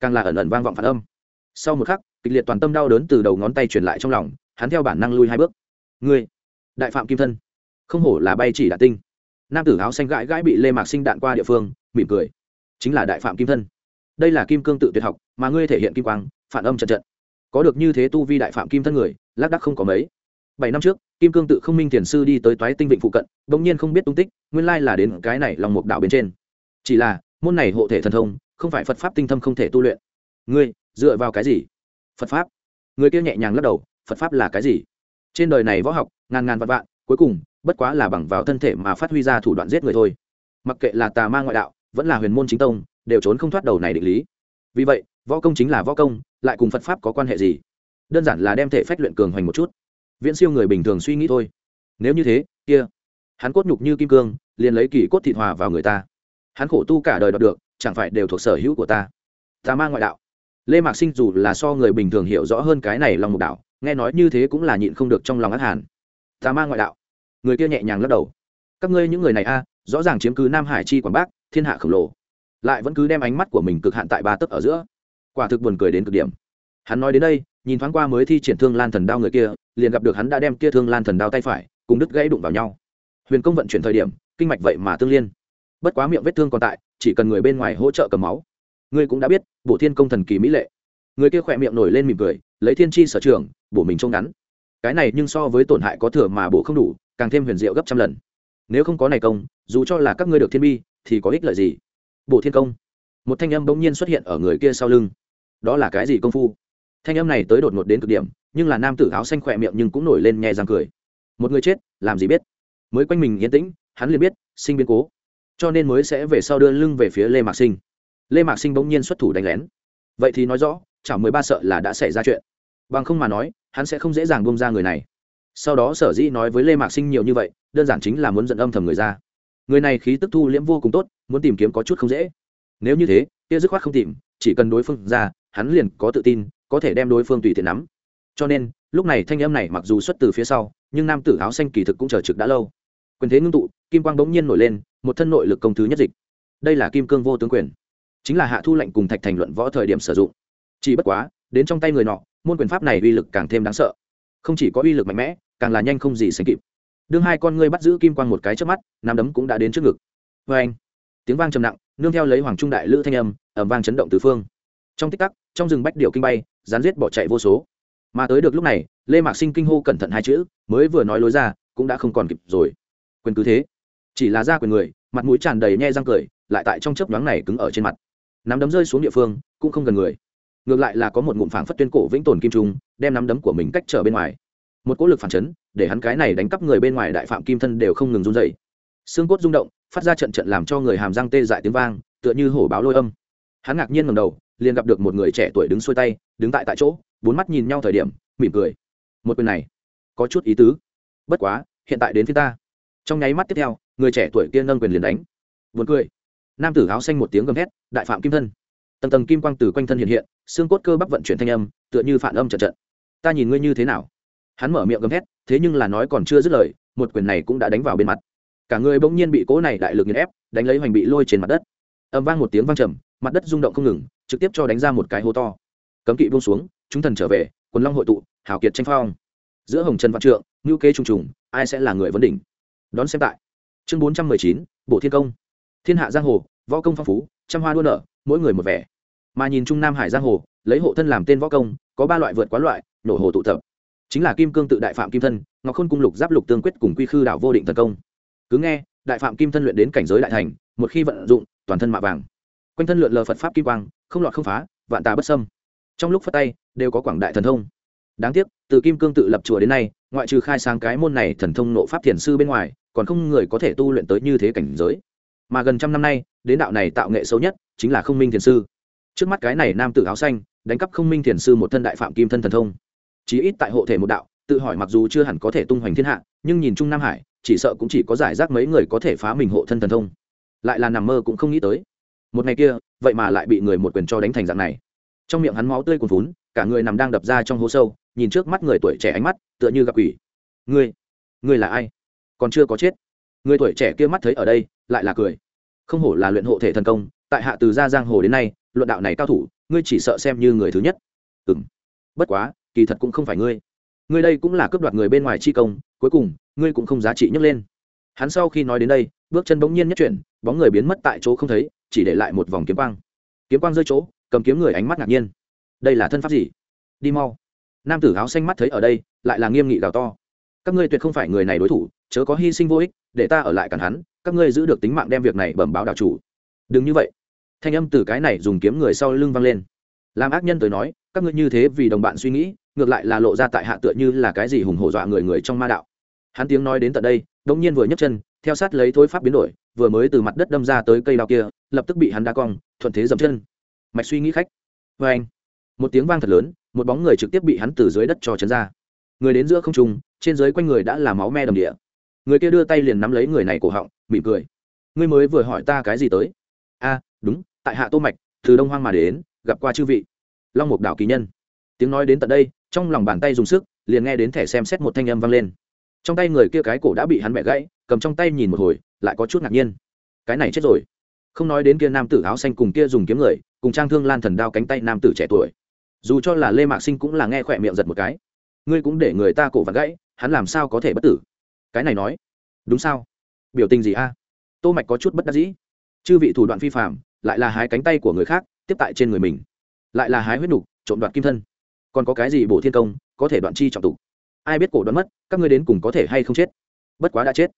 càng là ẩn ẩn vang vọng phản âm. Sau một khắc, kịch liệt toàn tâm đau đớn từ đầu ngón tay truyền lại trong lòng, hắn theo bản năng lui hai bước. Ngươi, đại phạm kim thân, không hổ là bay chỉ đạn tinh. Nam tử áo xanh gãi gãi bị lê mạc sinh đạn qua địa phương, mỉm cười. Chính là đại phạm kim thân. Đây là kim cương tự tuyệt học, mà ngươi thể hiện kim quang, phản âm trận trận. Có được như thế tu vi đại phạm kim thân người, lác đắc không có mấy. Bảy năm trước, kim cương tự không minh thiền sư đi tới toái tinh vịnh phụ cận đ ỗ n g nhiên không biết tung tích, nguyên lai là đến cái này lòng mục đạo bên trên. Chỉ là, môn này hộ thể thần thông không phải phật pháp tinh thâm không thể tu luyện. Ngươi, dựa vào cái gì? Phật pháp. Người kia nhẹ nhàng lắc đầu, phật pháp là cái gì? Trên đời này võ học, ngàn ngàn vạn vạn, cuối cùng, bất quá là bằng vào thân thể mà phát huy ra thủ đoạn giết người thôi. Mặc kệ là tà ma ngoại đạo, vẫn là huyền môn chính tông, đều trốn không thoát đầu này định lý. Vì vậy, võ công chính là võ công, lại cùng phật pháp có quan hệ gì? Đơn giản là đem thể phách luyện cường hoành một chút. Viễn siêu người bình thường suy nghĩ thôi. Nếu như thế, kia. Hắn cốt nhục như kim cương, liền lấy kỳ cốt thịt hòa vào người ta. Hắn khổ tu cả đời đoạt được chẳng phải đều thuộc sở hữu của ta. Tà ma ngoại đạo. Lê mạc sinh dù là so người bình thường hiểu rõ hơn cái này lòng Mục đạo, nghe nói như thế cũng là nhịn không được trong lòng ác hàn. Tà ma ngoại đạo. Người kia nhẹ nhàng lắc đầu. Các ngươi những người này a, rõ ràng chiếm cứ nam hải chi quảng bắc thiên hạ khổng lồ. Lại vẫn cứ đem ánh mắt của mình cực hạn tại ba tấc ở giữa. Quả thực buồn cười đến cực điểm. Hắn nói đến đây, nhìn thoáng qua mới thi triển thương lan thần đao người kia, liền gặp được hắn đã đem kia thương lan thần đao tay phải cùng đứt gãy đụng vào nhau. Huyền công vận chuyển thời điểm, kinh mạch vậy mà tương liên. Bất quá miệng vết thương còn tại chỉ cần người bên ngoài hỗ trợ cầm máu. Ngươi cũng đã biết bộ thiên công thần kỳ mỹ lệ. Người kia khỏe miệng nổi lên mỉm cười, lấy thiên chi sở trường, bổ mình trông ngắn. Cái này nhưng so với tổn hại có thừa mà bổ không đủ, càng thêm huyền diệu gấp trăm lần. Nếu không có này công, dù cho là các ngươi được thiên bi, thì có ích lợi gì? Bộ thiên công. Một thanh âm bỗng nhiên xuất hiện ở người kia sau lưng. Đó là cái gì công phu? Thanh âm này tới đột ngột đến cực điểm, nhưng là nam tử áo xanh khỏe miệng nhưng cũng nổi lên nhẹ răng cười. Một người chết, làm gì biết? Mới quanh mình yên tĩnh, hắn liền biết, sinh biến cố cho nên mới sẽ về sau đưa lưng về phía lê mạc sinh. Lê mạc sinh bỗng nhiên xuất thủ đánh lén. Vậy thì nói rõ chảo mười ba sợ là đã xảy ra chuyện. Bằng không mà nói, hắn sẽ không dễ dàng bông ra người này. Sau đó sở dĩ nói với lê mạc sinh nhiều như vậy, đơn giản chính là muốn dẫn âm thầm người ra. Người này khí tức thu liễm vô cùng tốt, muốn tìm kiếm có chút không dễ. Nếu như thế, kia dứt khoát không tìm, chỉ cần đối phương ra, hắn liền có tự tin, có thể đem đối phương tùy tiện nắm. Cho nên, lúc này thanh âm này mặc dù xuất từ phía sau, nhưng nam tử áo xanh kỳ thực cũng chờ trực đã lâu. Quyền thế ngưng tụ, kim quang bỗng nhiên nổi lên một thân nội lực công thứ nhất dịch. Đây là kim cương vô tướng quyền. Chính là hạ thu lệnh cùng thạch thành luận võ thời điểm sử dụng. Chỉ bất quá, đến trong tay người nọ, môn quyền pháp này uy lực càng thêm đáng sợ. Không chỉ có uy lực mạnh mẽ, càng là nhanh không gì sánh kịp. Đương hai con ngươi bắt giữ kim quang một cái trước mắt, nắm đấm cũng đã đến trước ngực. Vê anh, tiếng vang trầm nặng, nương theo lấy hoàng trung đại lữ thanh âm ẩm vang chấn động tứ phương. Trong tích tắc, trong rừng bách điệu kinh bay, rán giết bỏ chạy vô số. Mà tới được lúc này, lê mạc sinh kinh hô cẩn thận hai chữ, mới vừa nói lối ra, cũng đã không còn kịp rồi. Quyền cứ thế chỉ là da quyền người, mặt mũi tràn đầy nhe răng cười, lại tại trong chớp nhoáng này cứng ở trên mặt. Nắm đấm rơi xuống địa phương, cũng không gần người. Ngược lại là có một ngụm phảng phất tuyên cổ vĩnh tồn kim trung, đem nắm đấm của mình cách trở bên ngoài. Một cỗ lực phản chấn, để hắn cái này đánh cắp người bên ngoài đại phạm kim thân đều không ngừng run dậy xương cốt rung động, phát ra trận trận làm cho người hàm răng tê dại tiếng vang, tựa như hổ báo lôi âm. Hắn ngạc nhiên ngầm đầu, liền gặp được một người trẻ tuổi đứng xuôi tay, đứng tại tại chỗ, bốn mắt nhìn nhau thời điểm, mỉm cười. Một quyền này, có chút ý tứ. Bất quá, hiện tại đến phía ta. Trong nháy mắt tiếp theo người trẻ tuổi kia nâng quyền liền đánh. Vượt cười. Nam tử áo xanh một tiếng gầm hét đại phạm kim thân. Tầng tầng kim quang từ quanh thân hiện hiện, xương cốt cơ bắp vận chuyển thanh âm, tựa như phản âm trận trận. Ta nhìn ngươi như thế nào? Hắn mở miệng gầm hét thế nhưng là nói còn chưa dứt lời, một quyền này cũng đã đánh vào bên mặt. Cả người bỗng nhiên bị cỗ này đại lực nghiền ép, đánh lấy hoành bị lôi trên mặt đất. Âm vang một tiếng vang trầm, mặt đất rung động không ngừng, trực tiếp cho đánh ra một cái hố to. Cấm kỵ buông xuống, chúng thần trở về, quần long hội tụ hảo kiệt tranh phong. Giữa hồng trần văn trượng ngữ kế trùng trùng, ai sẽ là người vấn đỉnh? Đón xem tại chương bốn trăm mười chín bộ thiên công. Thiên hạ giang hồ, võ công phong phú, trăm hoa đua nở, mỗi người một vẻ. Mà nhìn trung nam hải giang hồ, lấy hộ thân làm tên võ công, có ba loại vượt quá loại, nổ hồ tụ tập. Chính là kim cương tự đại phạm kim thân, ngọc khôn cung lục giáp lục tương quyết cùng quy khư đảo vô định thần công. Cứ nghe, đại phạm kim thân luyện đến cảnh giới đại thành, một khi vận dụng, toàn thân mạ vàng. Quanh thân lượn lờ phật pháp kim quang, không lọt không phá, vạn tà bất sâm trong lúc phát tay, đều có quảng đại thần thông. Đáng tiếc, từ kim cương tự lập chùa đến nay, ngoại trừ khai sáng cái môn này thần thông nộ pháp thiền sư bên ngoài còn không người có thể tu luyện tới như thế cảnh giới. Mà gần trăm năm nay, đến đạo này tạo nghệ xấu nhất chính là không minh thiền sư. Trước mắt cái này nam tử áo xanh, đánh cắp không minh thiền sư một thân đại phạm kim thân thần thông. Chí ít tại hộ thể một đạo, tự hỏi mặc dù chưa hẳn có thể tung hoành thiên hạ, nhưng nhìn chung nam hải, chỉ sợ cũng chỉ có giải rác mấy người có thể phá mình hộ thân thần thông. Lại là nằm mơ cũng không nghĩ tới. Một ngày kia, vậy mà lại bị người một quyền cho đánh thành dạng này. Trong miệng hắn máu tươi cuồn vún cả người nằm đang đập ra trong hố sâu, nhìn trước mắt người tuổi trẻ ánh mắt, tựa như gặp quỷ. Ngươi ngươi là ai? Còn chưa có chết. Người tuổi trẻ kia mắt thấy ở đây, lại là cười. Không hổ là luyện hộ thể thần công, tại hạ từ gia giang hồ đến nay, luận đạo này cao thủ, ngươi chỉ sợ xem như người thứ nhất. Ừ m bất quá, kỳ thật cũng không phải ngươi. Ngươi đây cũng là cướp đoạt người bên ngoài chi công, cuối cùng, ngươi cũng không giá trị nhấc lên. Hắn sau khi nói đến đây, bước chân bỗng nhiên nhất chuyển, bóng người biến mất tại chỗ không thấy, chỉ để lại một vòng kiếm quang. Kiếm quang rơi chỗ, cầm kiếm người ánh mắt ngạc nhiên. Đây là thân pháp gì? Đi mau. Nam tử áo xanh mắt thấy ở đây, lại là nghiêm nghị gào to các ngươi tuyệt không phải người này đối thủ, chớ có hy sinh vô ích, để ta ở lại cản hắn, các ngươi giữ được tính mạng đem việc này bẩm báo đạo chủ. Đừng như vậy. Thanh âm từ cái này dùng kiếm người sau lưng vang lên. Làm ác nhân tới nói, các ngươi như thế vì đồng bạn suy nghĩ, ngược lại là lộ ra tại hạ tựa như là cái gì hùng hổ dọa người người trong ma đạo. Hắn tiếng nói đến tận đây đống nhiên vừa nhấc chân, theo sát lấy thối pháp biến đổi, vừa mới từ mặt đất đâm ra tới cây đao kia, lập tức bị hắn đá cong, thuận thế dậm chân. Mạch suy nghĩ khách. Vê anh một tiếng vang thật lớn, một bóng người trực tiếp bị hắn từ dưới đất cho chấn ra. Người đến giữa không trung trên dưới quanh người đã là máu me đầm địa. Người kia đưa tay liền nắm lấy người này cổ họng, mỉm cười. Ngươi mới vừa hỏi ta cái gì tới? A, đúng, tại hạ tô mạch, từ đông hoang mà đến, gặp qua chư vị. Long mục đảo kỳ nhân. Tiếng nói đến tận đây, trong lòng bàn tay dùng sức, liền nghe đến thẻ xem xét một thanh âm vang lên. Trong tay người kia cái cổ đã bị hắn bẻ gãy, cầm trong tay nhìn một hồi, lại có chút ngạc nhiên. Cái này chết rồi. Không nói đến kia nam tử áo xanh cùng kia dùng kiếm người, cùng trang thương lan thần đao cánh tay nam tử trẻ tuổi. Dù cho là lê mạc sinh cũng là nghe khỏe miệng giật một cái. Ngươi cũng để người ta cổ vặt gãy hắn làm sao có thể bất tử? Cái này nói, đúng sao? Biểu tình gì a? Tô mạch có chút bất đắc dĩ. Chư vị thủ đoạn phi phạm lại là hái cánh tay của người khác, tiếp tại trên người mình. Lại là hái huyết nục, trộm đoạt kim thân. Còn có cái gì bổ thiên công, có thể đoạn chi trọng tụ. ai biết cổ đoán mất, các ngươi đến cùng có thể hay không chết? Bất quá đã chết.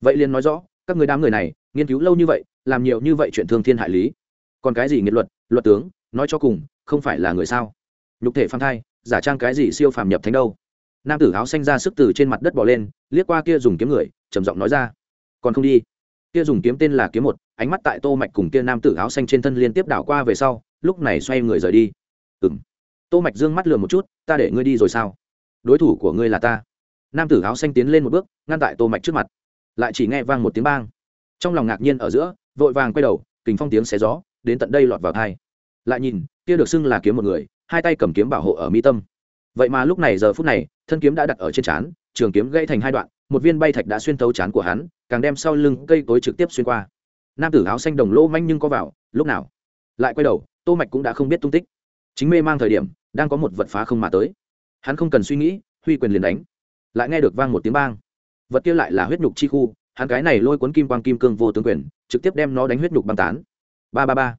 Vậy liền nói rõ, các người đám người này, nghiên cứu lâu như vậy, làm nhiều như vậy chuyện thương thiên hại lý. Còn cái gì nghiệt luật luật tướng, nói cho cùng, không phải là người sao? Nhục thể phan thai, giả trang cái gì siêu phàm nhập thánh đâu? Nam tử áo xanh ra sức từ trên mặt đất bỏ lên, liếc qua kia dùng kiếm người, trầm giọng nói ra, còn không đi. Kia dùng kiếm tên là kiếm một, ánh mắt tại tô mạch cùng kia nam tử áo xanh trên thân liên tiếp đảo qua về sau, lúc này xoay người rời đi. Ừm. Tô mạch dương mắt lườm một chút, ta để ngươi đi rồi sao? Đối thủ của ngươi là ta. Nam tử áo xanh tiến lên một bước, ngăn tại tô mạch trước mặt. Lại chỉ nghe vang một tiếng bang. Trong lòng ngạc nhiên ở giữa, vội vàng quay đầu, kình phong tiếng xé gió, đến tận đây lọt vào thai lại nhìn, kia được xưng là kiếm một người, hai tay cầm kiếm bảo hộ ở mi tâm vậy mà lúc này giờ phút này, thân kiếm đã đặt ở trên trán, trường kiếm gãy thành hai đoạn, một viên bay thạch đã xuyên thấu trán của hắn, càng đem sau lưng cây cối trực tiếp xuyên qua. Nam tử áo xanh đồng lỗ manh nhưng có vào, lúc nào? Lại quay đầu, tô mạch cũng đã không biết tung tích. Chính mê mang thời điểm, đang có một vật phá không mà tới. Hắn không cần suy nghĩ, huy quyền liền đánh. Lại nghe được vang một tiếng bang. Vật kia lại là huyết nhục chi khu, hắn cái này lôi cuốn kim quang kim cương vô tướng quyền, trực tiếp đem nó đánh huyết nhục băng tán. Ba ba ba.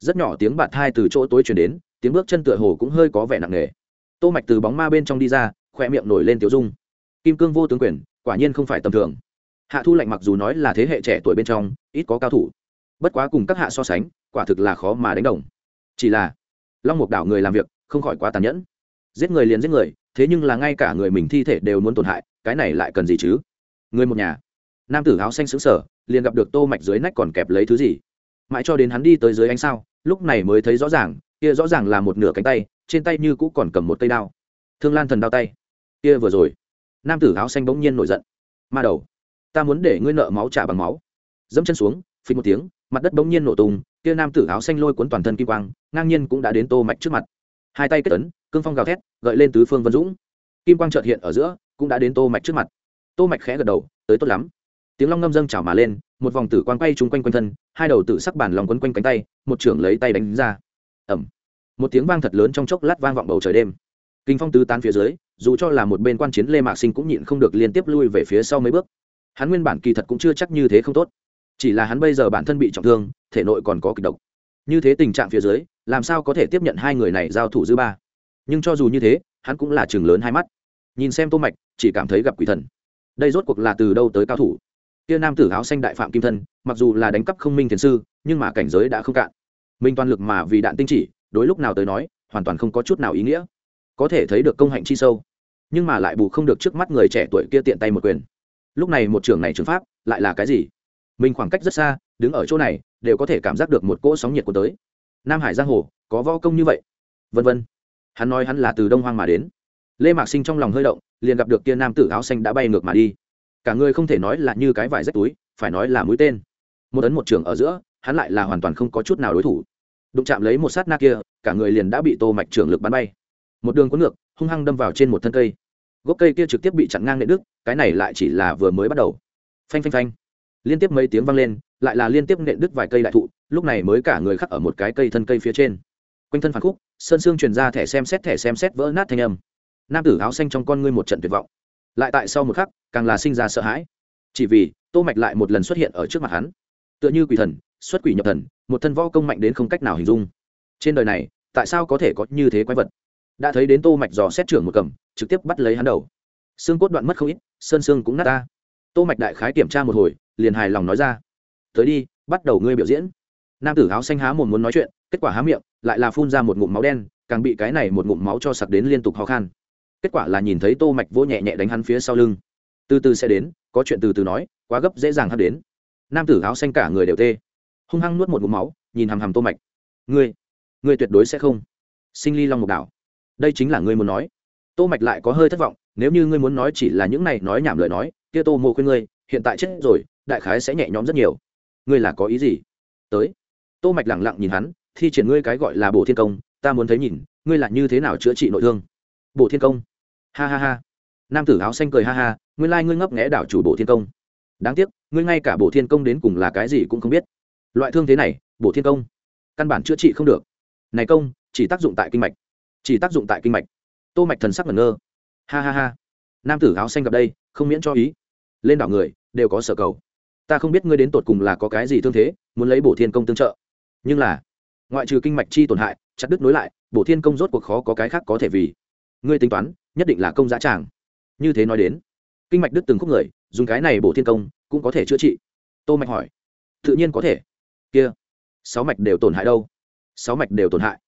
Rất nhỏ tiếng bạt thai từ chỗ tối chuyển đến, tiếng bước chân tựa hồ cũng hơi có vẻ nặng nề tô mạch từ bóng ma bên trong đi ra khoe miệng nổi lên tiểu dung. Kim cương vô tướng quyền, quả nhiên không phải tầm thường. Hạ thu lạnh mặc dù nói là thế hệ trẻ tuổi bên trong, ít có cao thủ. Bất quá cùng các hạ so sánh, quả thực là khó mà đánh đồng. Chỉ là, long mục đảo người làm việc, không khỏi quá tàn nhẫn. Giết người liền giết người, thế nhưng là ngay cả người mình thi thể đều muốn tổn hại, cái này lại cần gì chứ? Người một nhà. Nam tử áo xanh xứng sở liền gặp được tô mạch dưới nách còn kẹp lấy thứ gì? Mãi cho đến hắn đi tới dưới ánh sao, lúc này mới thấy rõ ràng, kia rõ ràng là một nửa cánh tay trên tay như cũ còn cầm một cây đao. Thương lan thần đao tay. Kia vừa rồi, nam tử áo xanh bỗng nhiên nổi giận. Ma đầu, ta muốn để ngươi nợ máu trả bằng máu. Dẫm chân xuống phí một tiếng, mặt đất bỗng nhiên nổ tung, kia nam tử áo xanh lôi cuốn toàn thân kim quang, ngang nhiên cũng đã đến tô mạch trước mặt. Hai tay kết tấn cương phong gào thét, gợi lên tứ phương vân dũng. Kim quang chợt hiện ở giữa, cũng đã đến tô mạch trước mặt. Tô mạch khẽ gật đầu, tới tốt lắm. Tiếng long ngâm dâng trào mà lên, một vòng tử quang quay trúng quanh quanh thân, hai đầu tử sắc bản lòng quấn quanh cánh tay, một trưởng lấy tay đánh ra. Ẩm một tiếng vang thật lớn trong chốc lát vang vọng bầu trời đêm. Kinh phong tứ tán phía dưới, dù cho là một bên quan chiến lê mạc sinh cũng nhịn không được liên tiếp lui về phía sau mấy bước. Hắn nguyên bản kỳ thật cũng chưa chắc như thế không tốt. Chỉ là hắn bây giờ bản thân bị trọng thương, thể nội còn có kịch độc. Như thế tình trạng phía dưới, làm sao có thể tiếp nhận hai người này giao thủ dư ba? Nhưng cho dù như thế, hắn cũng là chừng lớn hai mắt. Nhìn xem tô mạch, chỉ cảm thấy gặp quỷ thần. Đây rốt cuộc là từ đâu tới cao thủ? Kia nam tử áo xanh đại phạm kim thân, mặc dù là đánh cắp không minh thiền sư, nhưng mà cảnh giới đã không cạn. Minh toàn lực mà vì đạn tinh chỉ đối lúc nào tới nói, hoàn toàn không có chút nào ý nghĩa. Có thể thấy được công hạnh chi sâu, nhưng mà lại bù không được trước mắt người trẻ tuổi kia tiện tay một quyền. Lúc này một trường này trường pháp lại là cái gì? Mình khoảng cách rất xa, đứng ở chỗ này, đều có thể cảm giác được một cỗ sóng nhiệt của tới. Nam hải giang hồ, có võ công như vậy? Vân vân. Hắn nói hắn là từ đông hoang mà đến. Lê mạc sinh trong lòng hơi động, liền gặp được kia nam tử áo xanh đã bay ngược mà đi. Cả người không thể nói là như cái vải rách túi, phải nói là mũi tên. Một ấn một trường ở giữa, hắn lại là hoàn toàn không có chút nào đối thủ đụng chạm lấy một sát na kia, cả người liền đã bị tô mạch trưởng lực bắn bay. Một đường cuốn ngược, hung hăng đâm vào trên một thân cây. Gốc cây kia trực tiếp bị chặn ngang nệ đức cái này lại chỉ là vừa mới bắt đầu. Phanh phanh phanh. Liên tiếp mấy tiếng vang lên, lại là liên tiếp nện đứt vài cây đại thụ, lúc này mới cả người khắc ở một cái cây thân cây phía trên. Quanh thân phản khúc, sơn xương truyền ra thẻ xem xét, thẻ xem xét vỡ nát thanh âm. Nam tử áo xanh trong con ngươi một trận tuyệt vọng. Lại tại sau một khắc, càng là sinh ra sợ hãi. Chỉ vì, tô mạch lại một lần xuất hiện ở trước mặt hắn. Tựa như quỷ thần xuất quỷ nhập thần, một thân võ công mạnh đến không cách nào hình dung. Trên đời này, tại sao có thể có như thế quái vật? Đã thấy đến tô mạch dò xét trưởng một cầm, trực tiếp bắt lấy hắn đầu. Xương cốt đoạn mất không ít, sơn xương cũng nát ta. Tô mạch đại khái kiểm tra một hồi, liền hài lòng nói ra. Tới đi, bắt đầu ngươi biểu diễn. Nam tử áo xanh há mồm muốn nói chuyện, kết quả há miệng, lại là phun ra một ngụm máu đen, càng bị cái này một ngụm máu cho sặc đến liên tục khó khăn kết quả là nhìn thấy tô mạch vỗ nhẹ nhẹ đánh hắn phía sau lưng. Từ từ sẽ đến, có chuyện từ từ nói, quá gấp dễ dàng hắn đến. Nam tử áo xanh cả người đều tê hung hăng nuốt một ngụm máu, nhìn hằm hằm tô mạch. Ngươi ngươi tuyệt đối sẽ không. Sinh ly long một đảo. Đây chính là ngươi muốn nói. Tô mạch lại có hơi thất vọng, nếu như ngươi muốn nói chỉ là những này nói nhảm lời nói, kia tô mộ khuyên ngươi, hiện tại chết rồi, đại khái sẽ nhẹ nhõm rất nhiều. Ngươi là có ý gì? Tới. Tô mạch lẳng lặng nhìn hắn, thi triển ngươi cái gọi là bổ thiên công, ta muốn thấy nhìn, ngươi là như thế nào chữa trị nội thương? Bổ thiên công. Ha ha ha. Nam tử áo xanh cười ha ha, nguyên lai ngươi ngấp nghé đảo chủ bổ thiên công. Đáng tiếc, ngươi ngay cả bổ thiên công đến cùng là cái gì cũng không biết loại thương thế này, bổ thiên công, căn bản chữa trị không được. Này công, chỉ tác dụng tại kinh mạch, chỉ tác dụng tại kinh mạch. Tô mạch thần sắc ngẩn ngơ. Ha ha ha. Nam tử áo xanh gặp đây, không miễn cho ý. Lên đảo người, đều có sở cầu. Ta không biết ngươi đến tột cùng là có cái gì thương thế, muốn lấy bổ thiên công tương trợ. Nhưng là, ngoại trừ kinh mạch chi tổn hại, chặt đứt nối lại, bổ thiên công rốt cuộc khó có cái khác có thể vì. Ngươi tính toán, nhất định là công giá tràng. Như thế nói đến, kinh mạch đứt từng khúc người, dùng cái này bổ thiên công, cũng có thể chữa trị. Tô mạch hỏi. Tự nhiên có thể kia, sáu mạch đều tổn hại đâu? Sáu mạch đều tổn hại.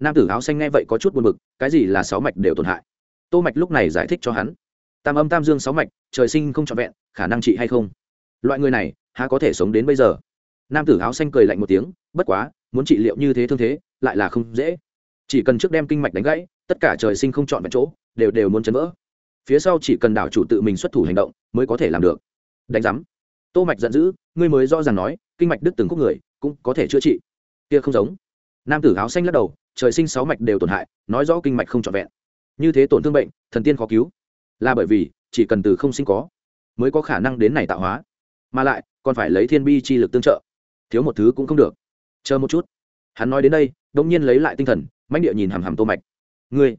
Nam tử áo xanh nghe vậy có chút buồn bực, cái gì là sáu mạch đều tổn hại? Tô mạch lúc này giải thích cho hắn. Tam âm tam dương sáu mạch, trời sinh không trọn vẹn, khả năng trị hay không? Loại người này, há có thể sống đến bây giờ? Nam tử áo xanh cười lạnh một tiếng, bất quá, muốn trị liệu như thế thương thế, lại là không dễ. Chỉ cần trước đem kinh mạch đánh gãy, tất cả trời sinh không chọn vẹn chỗ, đều đều muốn chấn vỡ. Phía sau chỉ cần đảo chủ tự mình xuất thủ hành động, mới có thể làm được. Đánh giám. Tô mạch giận dữ, ngươi mới rõ ràng nói, kinh mạch đứt từng khúc người cũng có thể chữa trị. Kia không giống. Nam tử áo xanh lắc đầu, trời sinh sáu mạch đều tổn hại, nói rõ kinh mạch không trọn vẹn. Như thế tổn thương bệnh, thần tiên khó cứu. Là bởi vì, chỉ cần từ không sinh có, mới có khả năng đến này tạo hóa. Mà lại, còn phải lấy thiên bi chi lực tương trợ. Thiếu một thứ cũng không được. Chờ một chút. Hắn nói đến đây đông nhiên lấy lại tinh thần, mãnh địa nhìn hằm hằm tô mạch. Ngươi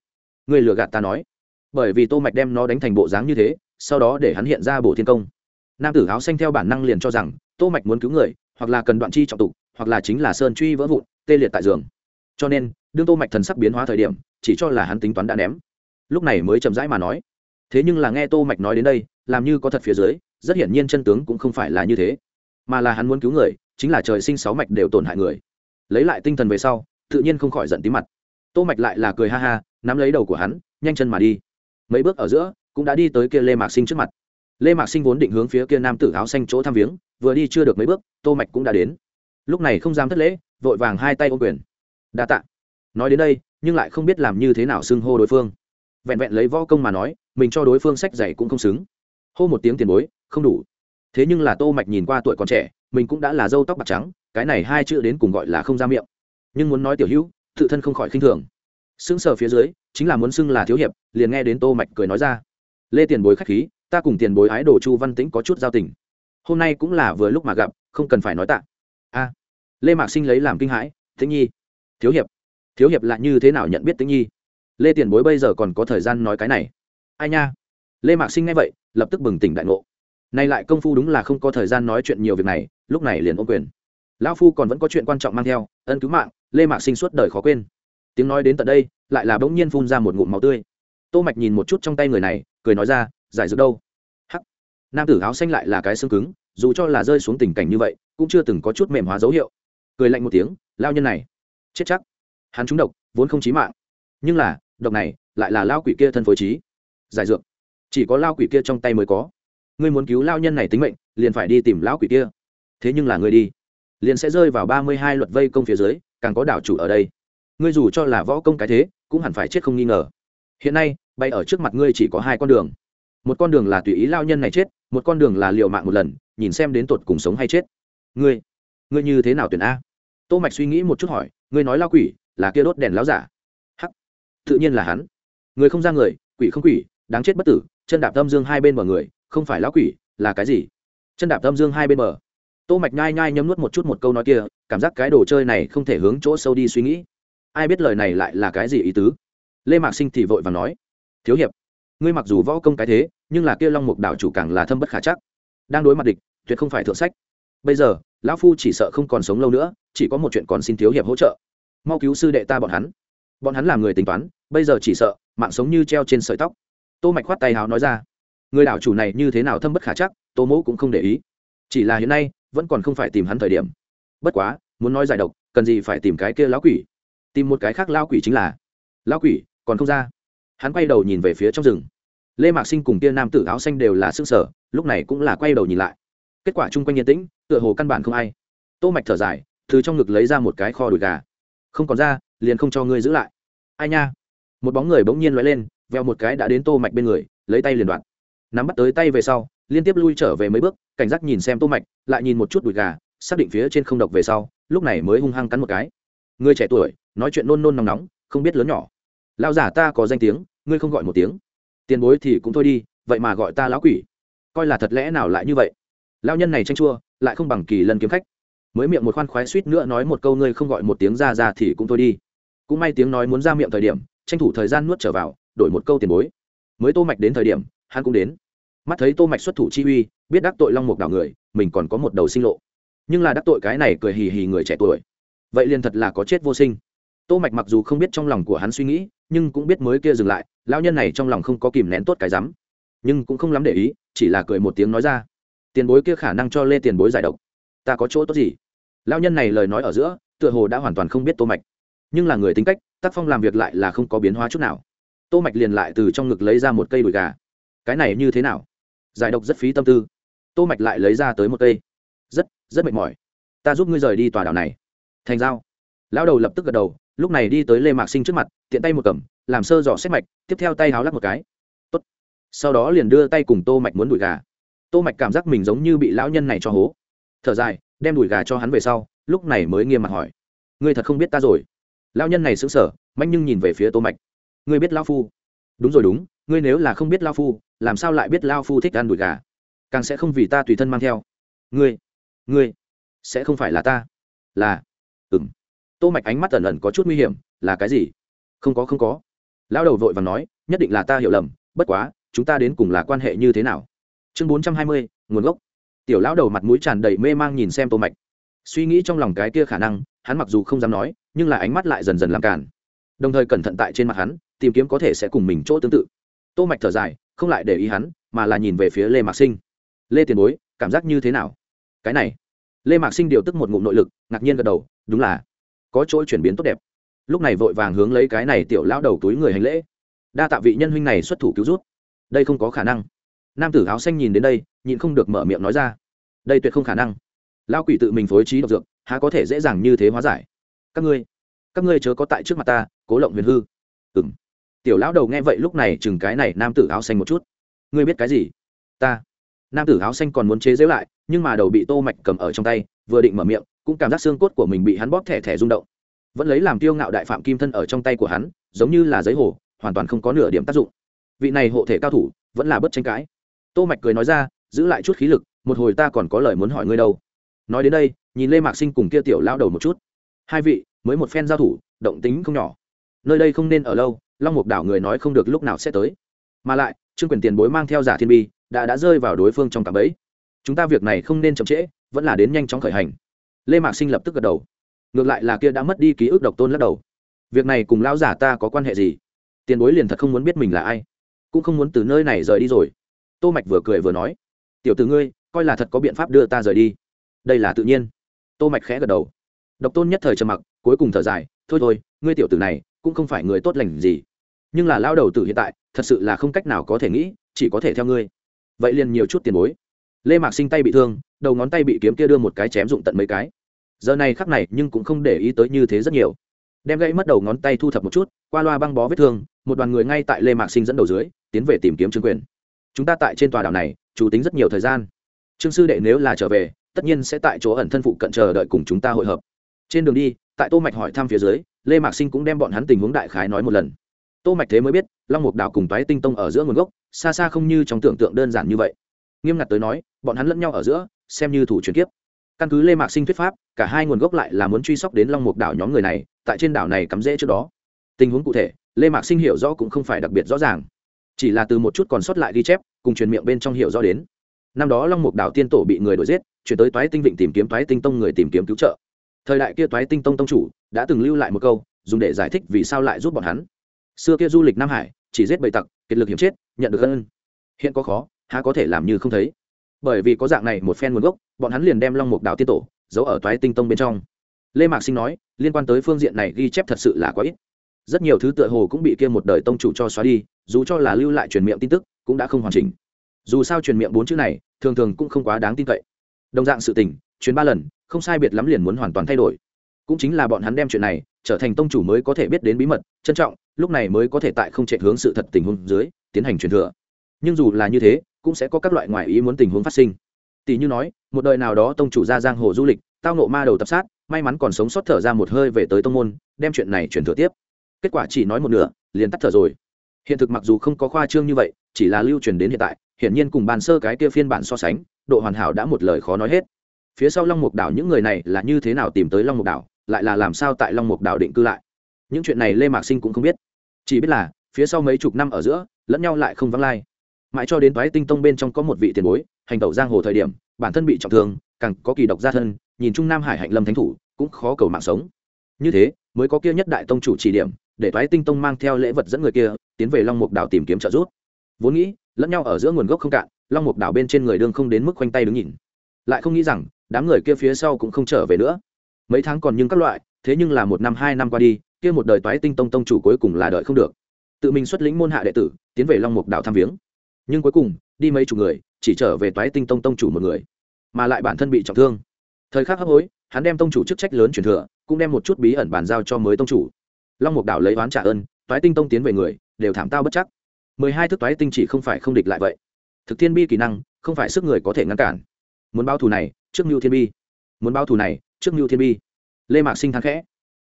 ngươi lừa gạt ta nói. Bởi vì tô mạch đem nó đánh thành bộ dáng như thế, sau đó để hắn hiện ra bộ thiên công. Nam tử áo xanh theo bản năng liền cho rằng, tô mạch muốn cứu người hoặc là cần đoạn chi trọng tục, hoặc là chính là sơn truy vỡ vụn, tê liệt tại giường. Cho nên, đương tô mạch thần sắc biến hóa thời điểm, chỉ cho là hắn tính toán đã ném. Lúc này mới chậm rãi mà nói. Thế nhưng là nghe tô mạch nói đến đây, làm như có thật phía dưới, rất hiển nhiên chân tướng cũng không phải là như thế. Mà là hắn muốn cứu người, chính là trời sinh sáu mạch đều tổn hại người. Lấy lại tinh thần về sau, tự nhiên không khỏi giận tí mặt. Tô mạch lại là cười ha ha, nắm lấy đầu của hắn, nhanh chân mà đi. Mấy bước ở giữa, cũng đã đi tới kia lê mạc sinh trước mặt. Lê mạc sinh vốn định hướng phía kia nam tử áo xanh chỗ thăm viếng vừa đi chưa được mấy bước, tô mạch cũng đã đến. Lúc này không dám thất lễ, vội vàng hai tay ôm quyền. Đa tạ. Nói đến đây, nhưng lại không biết làm như thế nào xưng hô đối phương. Vẹn vẹn lấy võ công mà nói, mình cho đối phương sách giày cũng không xứng. Hô một tiếng tiền bối, không đủ. Thế nhưng là tô mạch nhìn qua tuổi còn trẻ, mình cũng đã là dâu tóc bạc trắng, cái này hai chữ đến cùng gọi là không ra miệng. Nhưng muốn nói tiểu hữu, tự thân không khỏi khinh thường. Xưng sờ phía dưới, chính là muốn xưng là thiếu hiệp, liền nghe đến tô mạch cười nói ra. Lê tiền bối khách khí, ta cùng tiền bối ái đồ chu văn tĩnh có chút giao tình hôm nay cũng là vừa lúc mà gặp, không cần phải nói tạ. A. Lê mạc sinh lấy làm kinh hãi, tĩnh nhi, thiếu hiệp thiếu hiệp lại như thế nào nhận biết tĩnh nhi? Lê tiền bối bây giờ còn có thời gian nói cái này. Ai nha. Lê mạc sinh nghe vậy, lập tức bừng tỉnh đại ngộ. Nay lại công phu đúng là không có thời gian nói chuyện nhiều việc này, lúc này liền ô quyền. Lão phu còn vẫn có chuyện quan trọng mang theo, ân cứu mạng, lê mạc sinh suốt đời khó quên. Tiếng nói đến tận đây, lại là bỗng nhiên phun ra một ngụm máu tươi. Tô mạch nhìn một chút trong tay người này, cười nói ra, giải dược đâu? Nam tử áo xanh lại là cái xương cứng, dù cho là rơi xuống tình cảnh như vậy, cũng chưa từng có chút mềm hóa dấu hiệu. Cười lạnh một tiếng, lao nhân này, chết chắc. Hắn trúng độc, vốn không chí mạng. Nhưng là, độc này, lại là lao quỷ kia thân phối trí. Giải dược. Chỉ có lao quỷ kia trong tay mới có. Ngươi muốn cứu lao nhân này tính mệnh, liền phải đi tìm lão quỷ kia. Thế nhưng là ngươi đi. Liền sẽ rơi vào ba mươi hai luật vây công phía dưới, càng có đảo chủ ở đây. Ngươi dù cho là võ công cái thế, cũng hẳn phải chết không nghi ngờ. Hiện nay, bay ở trước mặt ngươi chỉ có hai con đường. Một con đường là tùy ý lao nhân này chết một con đường là liều mạng một lần, nhìn xem đến tột cùng sống hay chết. Ngươi ngươi như thế nào tuyển a? Tô mạch suy nghĩ một chút hỏi, ngươi nói lao quỷ, là kia đốt đèn láo giả. Hắc, tự nhiên là hắn. Người không ra người, quỷ không quỷ, đáng chết bất tử, chân đạp tâm dương hai bên bờ người, không phải lão quỷ, là cái gì? Chân đạp tâm dương hai bên bờ. Tô mạch nhai nhai nhấm nuốt một chút một câu nói kia, cảm giác cái đồ chơi này không thể hướng chỗ sâu đi suy nghĩ. Ai biết lời này lại là cái gì ý tứ? Lê mạc sinh thì vội và nói, thiếu hiệp, ngươi mặc dù võ công cái thế nhưng là kia long mục đảo chủ càng là thâm bất khả chắc. Đang đối mặt địch, tuyệt không phải thượng sách. Bây giờ, lão phu chỉ sợ không còn sống lâu nữa, chỉ có một chuyện còn xin thiếu hiệp hỗ trợ. Mau cứu sư đệ ta bọn hắn. Bọn hắn làm người tính toán, bây giờ chỉ sợ, mạng sống như treo trên sợi tóc. Tô mạch khoát tay hào nói ra, người đảo chủ này như thế nào thâm bất khả chắc, tô mỗ cũng không để ý. Chỉ là hiện nay, vẫn còn không phải tìm hắn thời điểm. Bất quá, muốn nói giải độc, cần gì phải tìm cái kia lão quỷ? Tìm một cái khác lão quỷ chính là, lão quỷ, còn không ra. Hắn quay đầu nhìn về phía trong rừng lê mạc sinh cùng kia nam tử áo xanh đều là xương sở lúc này cũng là quay đầu nhìn lại. Kết quả chung quanh yên tĩnh, tựa hồ căn bản không ai. Tô mạch thở dài, từ trong ngực lấy ra một cái kho đùi gà. Không còn ra, liền không cho ngươi giữ lại. Ai nha? Một bóng người bỗng nhiên lóe lên, veo một cái đã đến tô mạch bên người, lấy tay liền đoạn nắm bắt tới tay về sau, liên tiếp lui trở về mấy bước, cảnh giác nhìn xem tô mạch, lại nhìn một chút đùi gà, xác định phía trên không độc về sau, lúc này mới hung hăng cắn một cái. Người trẻ tuổi, nói chuyện nôn nôn nóng nóng, không biết lớn nhỏ. Lão giả ta có danh tiếng, ngươi không gọi một tiếng tiền bối thì cũng thôi đi, vậy mà gọi ta lão quỷ. Coi là thật lẽ nào lại như vậy? Lão nhân này tranh chua, lại không bằng kỳ lân kiếm khách. Mới miệng một khoan khoái suýt nữa nói một câu ngươi không gọi một tiếng ra ra thì cũng thôi đi. Cũng may tiếng nói muốn ra miệng thời điểm, tranh thủ thời gian nuốt trở vào, đổi một câu tiền bối. Mới tô mạch đến thời điểm, hắn cũng đến. Mắt thấy tô mạch xuất thủ chi uy, biết đắc tội long mục đảo người, mình còn có một đầu sinh lộ. Nhưng là đắc tội cái này cười hì hì người trẻ tuổi. Vậy liền thật là có chết vô sinh tô mạch mặc dù không biết trong lòng của hắn suy nghĩ, nhưng cũng biết mới kia dừng lại, lão nhân này trong lòng không có kìm nén tốt cái rắm. Nhưng cũng không lắm để ý, chỉ là cười một tiếng nói ra, tiền bối kia khả năng cho lê tiền bối giải độc. Ta có chỗ tốt gì? Lão nhân này lời nói ở giữa, tựa hồ đã hoàn toàn không biết tô mạch. Nhưng là người tính cách, tác phong làm việc lại là không có biến hóa chút nào. Tô mạch liền lại từ trong ngực lấy ra một cây đùi gà. Cái này như thế nào? Giải độc rất phí tâm tư. Tô mạch lại lấy ra tới một cây. Rất rất mệt mỏi. Ta giúp ngươi rời đi tòa đảo này. Thành giao. Lão đầu lập tức gật đầu lúc này đi tới lê mạc sinh trước mặt, tiện tay một cầm, làm sơ dò xét mạch, tiếp theo tay háo lắc một cái. Tốt. sau đó liền đưa tay cùng tô mạch muốn đuổi gà. Tô mạch cảm giác mình giống như bị lão nhân này cho hố. Thở dài, đem đuổi gà cho hắn về sau, lúc này mới nghiêm mặt hỏi. Ngươi thật không biết ta rồi. Lão nhân này sững sờ mạnh nhưng nhìn về phía tô mạch. Ngươi biết lão phu? Đúng rồi đúng, ngươi nếu là không biết lão phu, làm sao lại biết lão phu thích ăn đùi gà? Càng sẽ không vì ta tùy thân mang theo. Ngươi ngươi, sẽ không phải là ta. Là, ừm tô mạch ánh mắt ẩn ẩn có chút nguy hiểm là cái gì? Không có không có. Lão đầu vội vàng nói nhất định là ta hiểu lầm bất quá chúng ta đến cùng là quan hệ như thế nào? Chương 420, nguồn gốc. Tiểu lão đầu mặt mũi tràn đầy mê mang nhìn xem tô mạch. Suy nghĩ trong lòng cái kia khả năng hắn mặc dù không dám nói nhưng là ánh mắt lại dần dần làm cản đồng thời cẩn thận tại trên mặt hắn tìm kiếm có thể sẽ cùng mình chỗ tương tự. Tô mạch thở dài không lại để ý hắn mà là nhìn về phía lê mạc sinh. Lê tiền bối cảm giác như thế nào? Cái này. Lê mạc sinh điều tức một ngụm nội lực ngạc nhiên gật đầu đúng là có chỗ chuyển biến tốt đẹp. Lúc này vội vàng hướng lấy cái này tiểu lão đầu túi người hành lễ. Đa tạ vị nhân huynh này xuất thủ cứu rút đây không có khả năng. Nam tử áo xanh nhìn đến đây, nhịn không được mở miệng nói ra. Đây tuyệt không khả năng. Lao quỷ tự mình phối trí độc dược, há có thể dễ dàng như thế hóa giải? Các ngươi các ngươi chớ có tại trước mặt ta, cố lộng huyền hư. Ừng tiểu lão đầu nghe vậy lúc này chừng cái này nam tử áo xanh một chút. Ngươi biết cái gì? Ta. Nam tử áo xanh còn muốn chế giễu lại, nhưng mà đầu bị tô mạch cầm ở trong tay vừa định mở miệng, cũng cảm giác xương cốt của mình bị hắn bóp thẻ thẻ rung động. Vẫn lấy làm tiêu ngạo đại phạm kim thân ở trong tay của hắn, giống như là giấy hồ, hoàn toàn không có nửa điểm tác dụng. Vị này hộ thể cao thủ, vẫn là bất tranh cãi. Tô mạch cười nói ra, giữ lại chút khí lực, một hồi ta còn có lời muốn hỏi ngươi đâu. Nói đến đây, nhìn lê mạc sinh cùng kia tiểu lao đầu một chút. Hai vị, mới một phen giao thủ, động tính không nhỏ. Nơi đây không nên ở lâu, long mục đảo người nói không được lúc nào sẽ tới. Mà lại, trương quyền tiền bối mang theo giả thiên bi, đã đã rơi vào đối phương trong cả bẫy. Chúng ta việc này không nên chậm trễ vẫn là đến nhanh chóng khởi hành. Lê mạc sinh lập tức gật đầu. Ngược lại là kia đã mất đi ký ức độc tôn lắc đầu. Việc này cùng lão giả ta có quan hệ gì? Tiền bối liền thật không muốn biết mình là ai, cũng không muốn từ nơi này rời đi rồi. Tô mạch vừa cười vừa nói, tiểu tử ngươi, coi là thật có biện pháp đưa ta rời đi. Đây là tự nhiên. Tô mạch khẽ gật đầu. Độc tôn nhất thời trầm mặc, cuối cùng thở dài, thôi thôi, ngươi tiểu tử này cũng không phải người tốt lành gì. Nhưng là lao đầu tử hiện tại, thật sự là không cách nào có thể nghĩ, chỉ có thể theo ngươi. Vậy liền nhiều chút tiền bối. Lê mạc sinh tay bị thương đầu ngón tay bị kiếm kia đưa một cái chém dụng tận mấy cái. Giờ này khắc này nhưng cũng không để ý tới như thế rất nhiều. Đem gãy mất đầu ngón tay thu thập một chút, qua loa băng bó vết thương, một đoàn người ngay tại lê mạc sinh dẫn đầu dưới, tiến về tìm kiếm trương quyền. Chúng ta tại trên tòa đảo này chủ tính rất nhiều thời gian. Trương sư đệ nếu là trở về, tất nhiên sẽ tại chỗ ẩn thân phụ cận chờ đợi cùng chúng ta hội hợp. Trên đường đi, tại tô mạch hỏi thăm phía dưới, lê mạc sinh cũng đem bọn hắn tình huống đại khái nói một lần. Tô mạch thế mới biết, long mục đảo cùng tái tinh tông ở giữa nguồn gốc, xa xa không như trong tưởng tượng đơn giản như vậy. Nghiêm ngặt tới nói, bọn hắn lẫn nhau ở giữa xem như thủ truyền kiếp. Căn cứ lê mạc sinh thuyết pháp, cả hai nguồn gốc lại là muốn truy sóc đến long mục đảo nhóm người này, tại trên đảo này cắm rễ trước đó. Tình huống cụ thể, lê mạc sinh hiểu rõ cũng không phải đặc biệt rõ ràng. Chỉ là từ một chút còn sót lại ghi chép, cùng truyền miệng bên trong hiểu rõ đến. Năm đó long mục đảo tiên tổ bị người đuổi giết, chuyển tới toái tinh vịnh tìm kiếm toái tinh tông người tìm kiếm cứu trợ. Thời đại kia toái tinh tông tông chủ đã từng lưu lại một câu, dùng để giải thích vì sao lại giúp bọn hắn. Xưa kia du lịch nam hải, chỉ giết bầy tặc, kiệt lực hiểm chết, nhận được ân. Hiện có khó, há có thể làm như không thấy bởi vì có dạng này một phen nguồn gốc, bọn hắn liền đem long mục đào tiên tổ giấu ở toái tinh tông bên trong. Lê mạc sinh nói, liên quan tới phương diện này ghi chép thật sự là quá ít. Rất nhiều thứ tựa hồ cũng bị kia một đời tông chủ cho xóa đi, dù cho là lưu lại truyền miệng tin tức, cũng đã không hoàn chỉnh. Dù sao truyền miệng bốn chữ này, thường thường cũng không quá đáng tin cậy. Đồng dạng sự tình chuyến ba lần, không sai biệt lắm liền muốn hoàn toàn thay đổi. Cũng chính là bọn hắn đem chuyện này trở thành tông chủ mới có thể biết đến bí mật, trân trọng, lúc này mới có thể tại không chạy hướng sự thật tình huống dưới, tiến hành truyền thừa. Nhưng dù là như thế cũng sẽ có các loại ngoại ý muốn tình huống phát sinh. Tỷ như nói, một đời nào đó tông chủ ra giang hồ du lịch, tao nộ ma đầu tập sát, may mắn còn sống sót thở ra một hơi về tới tông môn, đem chuyện này truyền thừa tiếp. Kết quả chỉ nói một nửa, liền tắt thở rồi. Hiện thực mặc dù không có khoa trương như vậy, chỉ là lưu truyền đến hiện tại, hiển nhiên cùng bàn sơ cái kia phiên bản so sánh, độ hoàn hảo đã một lời khó nói hết. Phía sau long mục đảo những người này là như thế nào tìm tới long mục đảo, lại là làm sao tại long mục đảo định cư lại? Những chuyện này lê mạc sinh cũng không biết. Chỉ biết là, phía sau mấy chục năm ở giữa, lẫn nhau lại không vắng lai mãi cho đến toái tinh tông bên trong có một vị tiền bối, hành tẩu giang hồ thời điểm, bản thân bị trọng thương, càng có kỳ độc gia thân, nhìn trung nam hải hạnh lâm thánh thủ, cũng khó cầu mạng sống. Như thế, mới có kia nhất đại tông chủ chỉ điểm, để toái tinh tông mang theo lễ vật dẫn người kia, tiến về long mục đảo tìm kiếm trợ giúp. Vốn nghĩ, lẫn nhau ở giữa nguồn gốc không cạn, long mục đảo bên trên người đương không đến mức khoanh tay đứng nhìn. Lại không nghĩ rằng, đám người kia phía sau cũng không trở về nữa. Mấy tháng còn nhưng các loại, thế nhưng là một năm, hai năm qua đi, kia một đời toái tinh tông tông chủ cuối cùng là đợi không được. Tự mình xuất lĩnh môn hạ đệ tử, tiến về long mục đảo thăm viếng nhưng cuối cùng, đi mấy chục người, chỉ trở về toái tinh tông tông chủ một người, mà lại bản thân bị trọng thương. Thời khắc hấp hối, hắn đem tông chủ chức trách lớn truyền thừa, cũng đem một chút bí ẩn bàn giao cho mới tông chủ. Long mục đảo lấy oán trả ơn, toái tinh tông tiến về người, đều thảm tao bất chắc. Mười hai thức toái tinh chỉ không phải không địch lại vậy. Thực thiên bi kỹ năng, không phải sức người có thể ngăn cản. Muốn bao thù này, trước mưu thiên bi. Muốn bao thù này, trước mưu thiên bi. Lê mạc sinh thắng khẽ.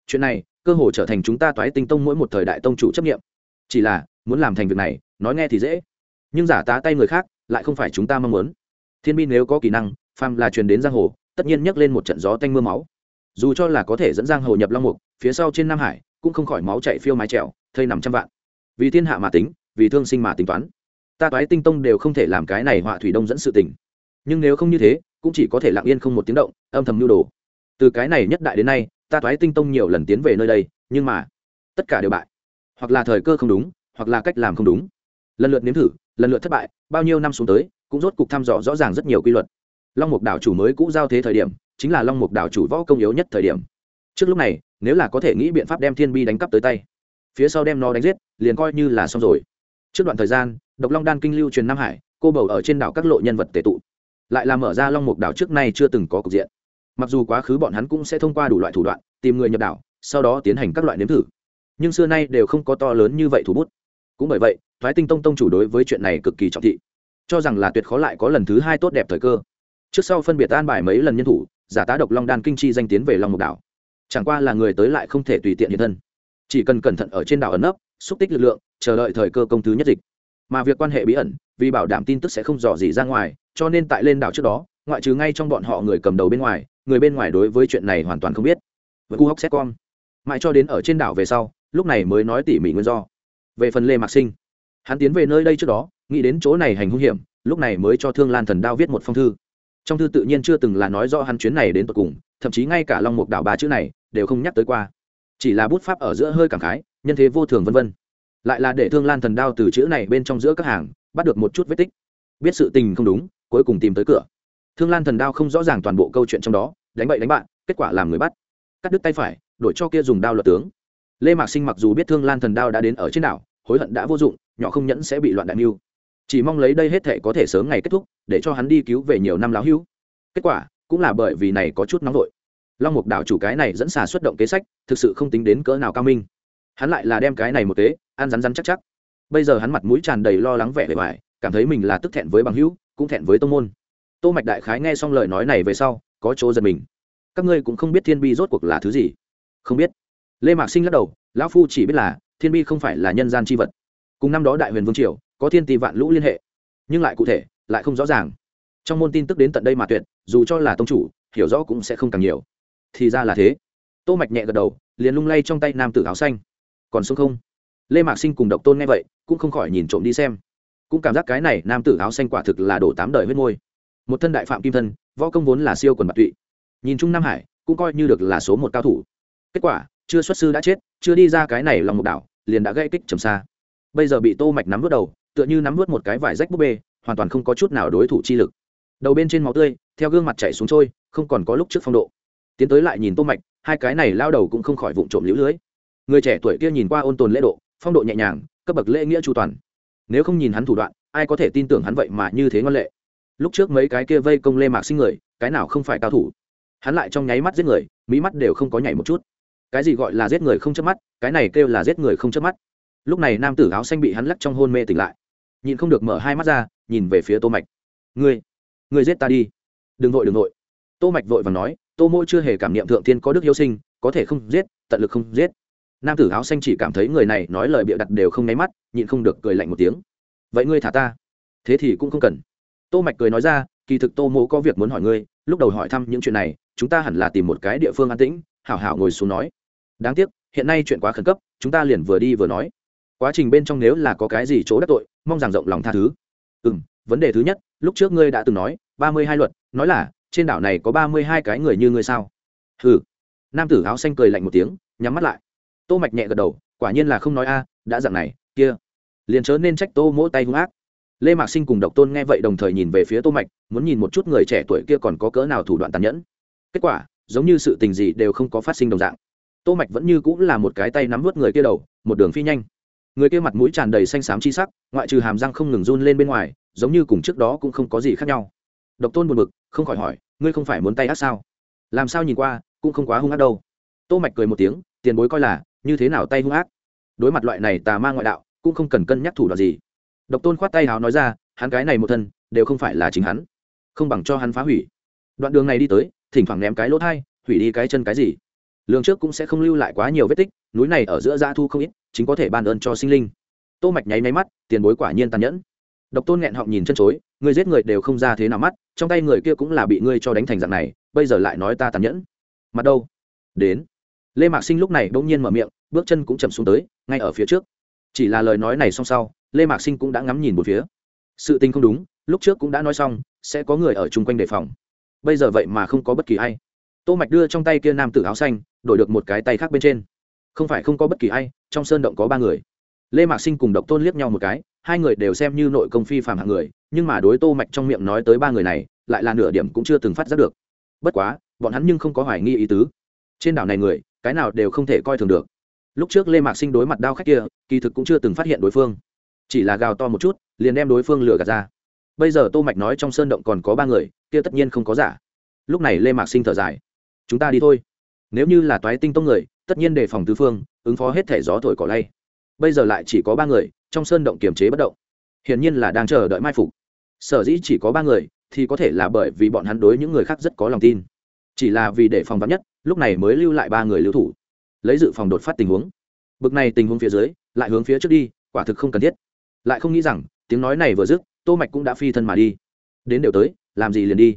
Chuyện này, cơ hồ trở thành chúng ta toái tinh tông mỗi một thời đại tông chủ chấp nghiệm. Chỉ là, muốn làm thành việc này, nói nghe thì dễ nhưng giả tá tay người khác lại không phải chúng ta mong muốn. Thiên bi nếu có kỹ năng, phàm là truyền đến giang hồ, tất nhiên nhấc lên một trận gió tanh mưa máu. Dù cho là có thể dẫn giang hồ nhập long mục, phía sau trên nam hải cũng không khỏi máu chạy phiêu mái trèo, thây nằm trăm vạn. Vì thiên hạ mà tính, vì thương sinh mà tính toán. Ta toái tinh tông đều không thể làm cái này họa thủy đông dẫn sự tình. Nhưng nếu không như thế, cũng chỉ có thể lặng yên không một tiếng động, âm thầm nhu đồ. Từ cái này nhất đại đến nay, ta toái tinh tông nhiều lần tiến về nơi đây, nhưng mà, tất cả đều bại. Hoặc là thời cơ không đúng, hoặc là cách làm không đúng. Lần lượt nếm thử lần lượt thất bại, bao nhiêu năm xuống tới, cũng rốt cục thăm dò rõ ràng rất nhiều quy luật. Long mục đảo chủ mới cũ giao thế thời điểm, chính là long mục đảo chủ võ công yếu nhất thời điểm. Trước lúc này, nếu là có thể nghĩ biện pháp đem thiên bi đánh cắp tới tay, phía sau đem nó đánh giết, liền coi như là xong rồi. Trước đoạn thời gian, độc long đan kinh lưu truyền nam hải, cô bầu ở trên đảo các lộ nhân vật tệ tụ. Lại là mở ra long mục đảo trước nay chưa từng có cục diện. Mặc dù quá khứ bọn hắn cũng sẽ thông qua đủ loại thủ đoạn, tìm người nhập đảo, sau đó tiến hành các loại nếm thử. Nhưng xưa nay đều không có to lớn như vậy thủ bút. Cũng bởi vậy thoái tinh tông tông chủ đối với chuyện này cực kỳ trọng thị. Cho rằng là tuyệt khó lại có lần thứ hai tốt đẹp thời cơ. Trước sau phân biệt an bài mấy lần nhân thủ, giả tá độc long đan kinh chi danh tiến về long mục đảo. Chẳng qua là người tới lại không thể tùy tiện hiện thân. Chỉ cần cẩn thận ở trên đảo ẩn nấp, xúc tích lực lượng, chờ đợi thời cơ công thứ nhất dịch. Mà việc quan hệ bí ẩn, vì bảo đảm tin tức sẽ không dò gì ra ngoài, cho nên tại lên đảo trước đó, ngoại trừ ngay trong bọn họ người cầm đầu bên ngoài, người bên ngoài đối với chuyện này hoàn toàn không biết. Với cu hóc xét con. Mãi cho đến ở trên đảo về sau, lúc này mới nói tỉ mỉ nguyên do. Về phần lê mạc sinh hắn tiến về nơi đây trước đó, nghĩ đến chỗ này hành hung hiểm, lúc này mới cho thương lan thần đao viết một phong thư. Trong thư tự nhiên chưa từng là nói rõ hắn chuyến này đến tột cùng, thậm chí ngay cả long mục đảo ba chữ này đều không nhắc tới qua. Chỉ là bút pháp ở giữa hơi cảm khái, nhân thế vô thường vân vân. Lại là để thương lan thần đao từ chữ này bên trong giữa các hàng, bắt được một chút vết tích. Biết sự tình không đúng, cuối cùng tìm tới cửa. Thương lan thần đao không rõ ràng toàn bộ câu chuyện trong đó, đánh bậy đánh bạn, kết quả làm người bắt. Cắt đứt tay phải, đổi cho kia dùng đao luật tướng. Lê mạc sinh mặc dù biết thương lan thần đao đã đến ở trên đảo hối hận đã vô dụng, nhỏ không nhẫn sẽ bị loạn đại mưu. Chỉ mong lấy đây hết thể có thể sớm ngày kết thúc, để cho hắn đi cứu về nhiều năm láo hữu. Kết quả, cũng là bởi vì này có chút nóng vội. Long mục đảo chủ cái này dẫn xà xuất động kế sách, thực sự không tính đến cỡ nào cao minh. Hắn lại là đem cái này một kế, ăn rắn rắn chắc chắc. Bây giờ hắn mặt mũi tràn đầy lo lắng vẻ vẻ vải cảm thấy mình là tức thẹn với bằng hữu, cũng thẹn với tông môn. Tô mạch đại khái nghe xong lời nói này về sau, có chỗ giật mình. Các ngươi cũng không biết thiên bi rốt cuộc là thứ gì. Không biết. Lê mạc sinh lắc đầu, lão phu chỉ biết là thiên bi không phải là nhân gian chi vật. Cùng năm đó đại huyền vương triều, có thiên tỷ vạn lũ liên hệ. Nhưng lại cụ thể, lại không rõ ràng. Trong môn tin tức đến tận đây mà tuyệt, dù cho là tông chủ, hiểu rõ cũng sẽ không càng nhiều. Thì ra là thế. Tô mạch nhẹ gật đầu, liền lung lay trong tay nam tử áo xanh. Còn sống không? Lê mạc sinh cùng độc tôn nghe vậy, cũng không khỏi nhìn trộm đi xem. Cũng cảm giác cái này nam tử áo xanh quả thực là đổ tám đời huyết môi. Một thân đại phạm kim thân, võ công vốn là siêu quần bạc tụy. Nhìn chung nam hải, cũng coi như được là số một cao thủ. Kết quả, chưa xuất sư đã chết, chưa đi ra cái này lòng một đảo liền đã gây kích trầm xa. Bây giờ bị tô mạch nắm vút đầu, tựa như nắm vút một cái vải rách búp bê, hoàn toàn không có chút nào đối thủ chi lực. Đầu bên trên máu tươi, theo gương mặt chảy xuống trôi, không còn có lúc trước phong độ. Tiến tới lại nhìn tô mạch, hai cái này lao đầu cũng không khỏi vụng trộm liễu lưới. Người trẻ tuổi kia nhìn qua ôn tồn lễ độ, phong độ nhẹ nhàng, cấp bậc lễ nghĩa chu toàn. Nếu không nhìn hắn thủ đoạn, ai có thể tin tưởng hắn vậy mà như thế ngoan lệ? Lúc trước mấy cái kia vây công lê mạc sinh người, cái nào không phải cao thủ? Hắn lại trong nháy mắt giết người mỹ mắt đều không có nhảy một chút cái gì gọi là giết người không chớp mắt, cái này kêu là giết người không chớp mắt. Lúc này nam tử áo xanh bị hắn lắc trong hôn mê tỉnh lại. Nhìn không được mở hai mắt ra, nhìn về phía tô mạch. Ngươi ngươi giết ta đi. Đừng vội đừng vội. Tô mạch vội vàng nói, tô mỗ chưa hề cảm niệm thượng thiên có đức hiếu sinh, có thể không giết, tận lực không giết. Nam tử áo xanh chỉ cảm thấy người này nói lời bịa đặt đều không nháy mắt, nhịn không được cười lạnh một tiếng. Vậy ngươi thả ta? Thế thì cũng không cần. Tô mạch cười nói ra, kỳ thực tô mỗ có việc muốn hỏi ngươi, lúc đầu hỏi thăm những chuyện này, chúng ta hẳn là tìm một cái địa phương an tĩnh, hảo hảo ngồi xuống nói đáng tiếc, hiện nay chuyện quá khẩn cấp, chúng ta liền vừa đi vừa nói. Quá trình bên trong nếu là có cái gì chỗ đắc tội, mong rằng rộng lòng tha thứ. Ừ vấn đề thứ nhất, lúc trước ngươi đã từng nói, ba mươi hai luật, nói là, trên đảo này có ba mươi hai cái người như ngươi sao? Hừ. Nam tử áo xanh cười lạnh một tiếng, nhắm mắt lại. Tô mạch nhẹ gật đầu, quả nhiên là không nói a, đã dặn này, kia. Liền chớ nên trách tô mỗ tay hung ác. Lê mạc sinh cùng độc tôn nghe vậy đồng thời nhìn về phía tô mạch, muốn nhìn một chút người trẻ tuổi kia còn có cỡ nào thủ đoạn tàn nhẫn. Kết quả, giống như sự tình gì đều không có phát sinh đồng dạng tô mạch vẫn như cũng là một cái tay nắm vớt người kia đầu, một đường phi nhanh. Người kia mặt mũi tràn đầy xanh xám chi sắc, ngoại trừ hàm răng không ngừng run lên bên ngoài, giống như cùng trước đó cũng không có gì khác nhau. Độc tôn buồn bực, không khỏi hỏi, ngươi không phải muốn tay ác sao? Làm sao nhìn qua, cũng không quá hung ác đâu. Tô mạch cười một tiếng, tiền bối coi là, như thế nào tay hung ác? Đối mặt loại này tà ma ngoại đạo, cũng không cần cân nhắc thủ đoạn gì. Độc tôn khoát tay hào nói ra, hắn cái này một thân, đều không phải là chính hắn. Không bằng cho hắn phá hủy. Đoạn đường này đi tới, thỉnh thoảng ném cái lỗ thai, hủy đi cái chân cái gì lương trước cũng sẽ không lưu lại quá nhiều vết tích, núi này ở giữa gia thu không ít, chính có thể ban ơn cho sinh linh. Tô mạch nháy máy mắt, tiền bối quả nhiên tàn nhẫn. Độc tôn nghẹn họng nhìn chân chối, người giết người đều không ra thế nào mắt, trong tay người kia cũng là bị ngươi cho đánh thành dạng này, bây giờ lại nói ta tàn nhẫn. Mặt đâu? Đến. Lê mạc sinh lúc này bỗng nhiên mở miệng, bước chân cũng chậm xuống tới, ngay ở phía trước. Chỉ là lời nói này xong sau, lê mạc sinh cũng đã ngắm nhìn một phía. Sự tình không đúng, lúc trước cũng đã nói xong, sẽ có người ở chung quanh đề phòng. Bây giờ vậy mà không có bất kỳ ai. Tô mạch đưa trong tay kia nam tử áo xanh đổi được một cái tay khác bên trên. Không phải không có bất kỳ ai, trong sơn động có ba người. Lê mạc sinh cùng độc tôn liếc nhau một cái, hai người đều xem như nội công phi phàm hạng người, nhưng mà đối tô mạch trong miệng nói tới ba người này, lại là nửa điểm cũng chưa từng phát giác được. Bất quá, bọn hắn nhưng không có hoài nghi ý tứ. Trên đảo này người, cái nào đều không thể coi thường được. Lúc trước lê mạc sinh đối mặt đao khách kia, kỳ thực cũng chưa từng phát hiện đối phương. Chỉ là gào to một chút, liền đem đối phương lừa gạt ra. Bây giờ tô mạch nói trong sơn động còn có ba người, kia tất nhiên không có giả. Lúc này lê mạc sinh thở dài. Chúng ta đi thôi nếu như là toái tinh tông người, tất nhiên đề phòng tứ phương, ứng phó hết thể gió thổi cỏ lay. Bây giờ lại chỉ có ba người, trong sơn động kiềm chế bất động. Hiển nhiên là đang chờ đợi mai phục. Sở dĩ chỉ có ba người, thì có thể là bởi vì bọn hắn đối những người khác rất có lòng tin. Chỉ là vì để phòng vắn nhất, lúc này mới lưu lại ba người lưu thủ. Lấy dự phòng đột phát tình huống. Bực này tình huống phía dưới, lại hướng phía trước đi, quả thực không cần thiết. Lại không nghĩ rằng, tiếng nói này vừa dứt, tô mạch cũng đã phi thân mà đi. Đến đều tới, làm gì liền đi.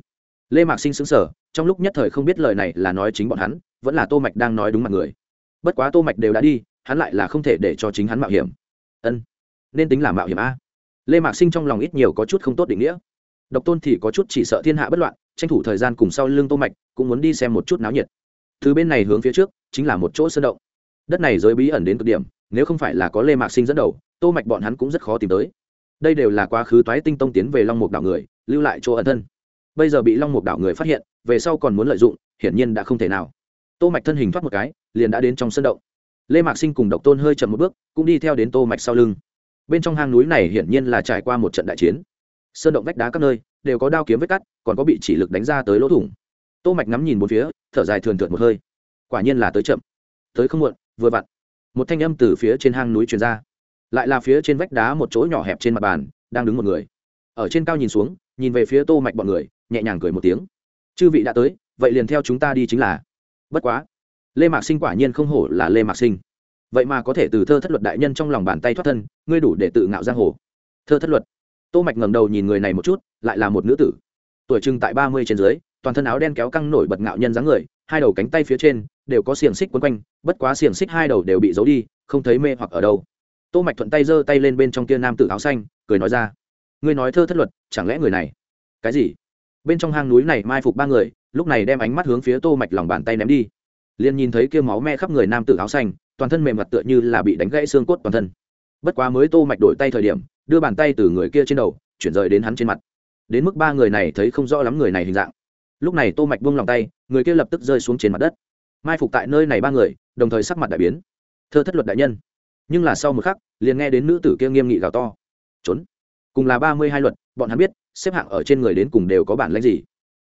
Lê mạc sinh sững sờ trong lúc nhất thời không biết lời này là nói chính bọn hắn, vẫn là tô mạch đang nói đúng mặt người. Bất quá tô mạch đều đã đi, hắn lại là không thể để cho chính hắn mạo hiểm. Ân, nên tính là mạo hiểm a. Lê mạc sinh trong lòng ít nhiều có chút không tốt định nghĩa. Độc tôn thì có chút chỉ sợ thiên hạ bất loạn, tranh thủ thời gian cùng sau lưng tô mạch, cũng muốn đi xem một chút náo nhiệt. Từ bên này hướng phía trước, chính là một chỗ sơn động. Đất này giới bí ẩn đến cực điểm, nếu không phải là có lê mạc sinh dẫn đầu, tô mạch bọn hắn cũng rất khó tìm tới. Đây đều là quá khứ toái tinh tông tiến về long mục đảo người, lưu lại chỗ ẩn thân bây giờ bị long mục đảo người phát hiện, về sau còn muốn lợi dụng, hiển nhiên đã không thể nào. Tô mạch thân hình thoát một cái, liền đã đến trong sân động. Lê mạc sinh cùng độc tôn hơi chậm một bước, cũng đi theo đến tô mạch sau lưng. Bên trong hang núi này hiển nhiên là trải qua một trận đại chiến. Sơn động vách đá các nơi, đều có đao kiếm vết cắt, còn có bị chỉ lực đánh ra tới lỗ thủng. Tô mạch ngắm nhìn một phía, thở dài thường thượt một hơi. Quả nhiên là tới chậm. Tới không muộn, vừa vặn. Một thanh âm từ phía trên hang núi truyền ra. Lại là phía trên vách đá một chỗ nhỏ hẹp trên mặt bàn, đang đứng một người. Ở trên cao nhìn xuống, nhìn về phía tô mạch bọn người nhẹ nhàng cười một tiếng. Chư vị đã tới, vậy liền theo chúng ta đi chính là. Bất quá. Lê mạc sinh quả nhiên không hổ là lê mạc sinh. Vậy mà có thể từ thơ thất luật đại nhân trong lòng bàn tay thoát thân, ngươi đủ để tự ngạo giang hồ. Thơ thất luật? Tô mạch ngẩng đầu nhìn người này một chút, lại là một nữ tử. Tuổi trưng tại ba mươi trên dưới, toàn thân áo đen kéo căng nổi bật ngạo nhân dáng người, hai đầu cánh tay phía trên đều có xiềng xích quấn quanh, bất quá xiềng xích hai đầu đều bị giấu đi, không thấy mê hoặc ở đâu. Tô mạch thuận tay giơ tay lên bên trong kia nam tử áo xanh, cười nói ra, ngươi nói thơ thất luật, chẳng lẽ người này, cái gì? Bên trong hang núi này mai phục ba người, lúc này đem ánh mắt hướng phía tô mạch lòng bàn tay ném đi. Liền nhìn thấy kia máu me khắp người nam tử áo xanh, toàn thân mềm mặt tựa như là bị đánh gãy xương cốt toàn thân. Bất quá mới tô mạch đổi tay thời điểm, đưa bàn tay từ người kia trên đầu, chuyển rời đến hắn trên mặt. Đến mức ba người này thấy không rõ lắm người này hình dạng. Lúc này tô mạch buông lòng tay, người kia lập tức rơi xuống trên mặt đất. Mai phục tại nơi này ba người, đồng thời sắc mặt đại biến. Thơ thất luật đại nhân. Nhưng là sau một khắc, liền nghe đến nữ tử kia nghiêm nghị gào to. Trốn. Cùng là ba mươi hai luật bọn hắn biết, xếp hạng ở trên người đến cùng đều có bản lãnh gì.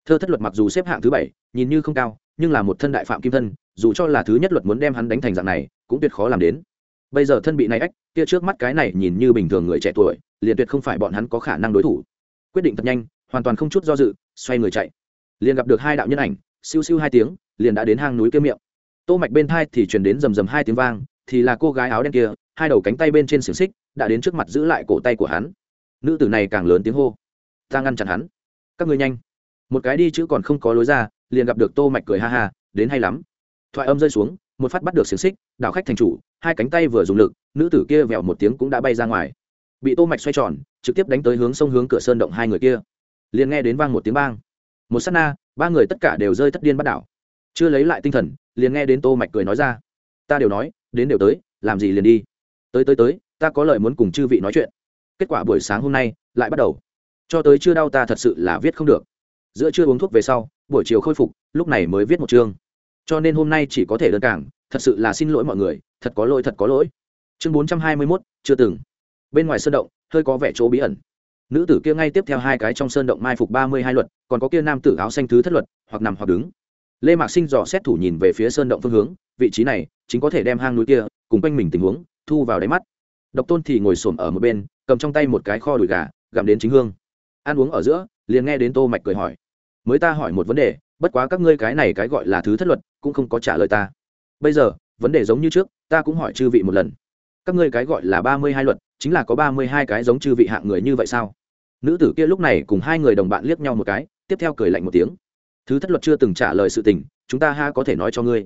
Thơ thất luật mặc dù xếp hạng thứ bảy, nhìn như không cao, nhưng là một thân đại phạm kim thân, dù cho là thứ nhất luật muốn đem hắn đánh thành dạng này, cũng tuyệt khó làm đến. Bây giờ thân bị này ách, kia trước mắt cái này nhìn như bình thường người trẻ tuổi, liền tuyệt không phải bọn hắn có khả năng đối thủ. Quyết định thật nhanh, hoàn toàn không chút do dự, xoay người chạy. Liền gặp được hai đạo nhân ảnh, siêu siêu hai tiếng, liền đã đến hang núi kia miệng. Tô mạch bên thai thì truyền đến rầm rầm hai tiếng vang, thì là cô gái áo đen kia, hai đầu cánh tay bên trên xiềng xích, đã đến trước mặt giữ lại cổ tay của hắn nữ tử này càng lớn tiếng hô. Ta ngăn chặn hắn. Các ngươi nhanh. Một cái đi chữ còn không có lối ra, liền gặp được tô mạch cười ha ha, đến hay lắm. Thoại âm rơi xuống, một phát bắt được xiềng xích, đảo khách thành chủ, hai cánh tay vừa dùng lực, nữ tử kia vèo một tiếng cũng đã bay ra ngoài. Bị tô mạch xoay tròn, trực tiếp đánh tới hướng sông hướng cửa sơn động hai người kia. Liền nghe đến vang một tiếng bang. Một sát na, ba người tất cả đều rơi thất điên bắt đảo. Chưa lấy lại tinh thần, liền nghe đến tô mạch cười nói ra. Ta đều nói, đến đều tới, làm gì liền đi. Tới tới tới, ta có lời muốn cùng chư vị nói chuyện kết quả buổi sáng hôm nay lại bắt đầu. Cho tới chưa đau ta thật sự là viết không được. Giữa chưa uống thuốc về sau, buổi chiều khôi phục, lúc này mới viết một chương. Cho nên hôm nay chỉ có thể đơn cảng, thật sự là xin lỗi mọi người, thật có lỗi, thật có lỗi. Chương bốn trăm hai mươi mốt, chưa từng. Bên ngoài sơn động, hơi có vẻ chỗ bí ẩn. Nữ tử kia ngay tiếp theo hai cái trong sơn động mai phục ba mươi hai luật, còn có kia nam tử áo xanh thứ thất luật, hoặc nằm hoặc đứng. Lê mạc sinh dò xét thủ nhìn về phía sơn động phương hướng, vị trí này chính có thể đem hang núi kia, cùng quanh mình tình huống, thu vào đáy mắt. Độc tôn thì ngồi xổm ở một bên cầm trong tay một cái kho đùi gà, gặm đến chính hương. Ăn uống ở giữa, liền nghe đến tô mạch cười hỏi. Mới ta hỏi một vấn đề, bất quá các ngươi cái này cái gọi là thứ thất luật, cũng không có trả lời ta. Bây giờ, vấn đề giống như trước, ta cũng hỏi chư vị một lần. Các ngươi cái gọi là ba mươi hai luật, chính là có ba mươi hai cái giống chư vị hạng người như vậy sao? Nữ tử kia lúc này cùng hai người đồng bạn liếc nhau một cái, tiếp theo cười lạnh một tiếng. Thứ thất luật chưa từng trả lời sự tình, chúng ta ha có thể nói cho ngươi.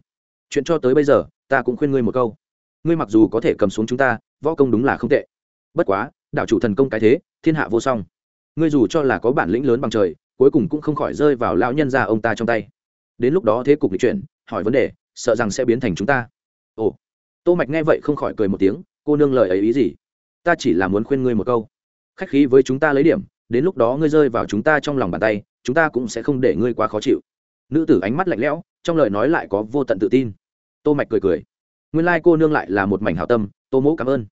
Chuyện cho tới bây giờ, ta cũng khuyên ngươi một câu. Ngươi mặc dù có thể cầm xuống chúng ta, võ công đúng là không tệ. Bất quá đạo chủ thần công cái thế, thiên hạ vô song. Ngươi dù cho là có bản lĩnh lớn bằng trời, cuối cùng cũng không khỏi rơi vào lão nhân gia ông ta trong tay. Đến lúc đó thế cục lịch chuyển, hỏi vấn đề, sợ rằng sẽ biến thành chúng ta. Ồ. Tô mạch nghe vậy không khỏi cười một tiếng, cô nương lời ấy ý gì? Ta chỉ là muốn khuyên ngươi một câu. Khách khí với chúng ta lấy điểm, đến lúc đó ngươi rơi vào chúng ta trong lòng bàn tay, chúng ta cũng sẽ không để ngươi quá khó chịu. Nữ tử ánh mắt lạnh lẽo, trong lời nói lại có vô tận tự tin. Tô mạch cười cười. Nguyên lai cô nương lại là một mảnh hảo tâm, tô mỗ cảm ơn.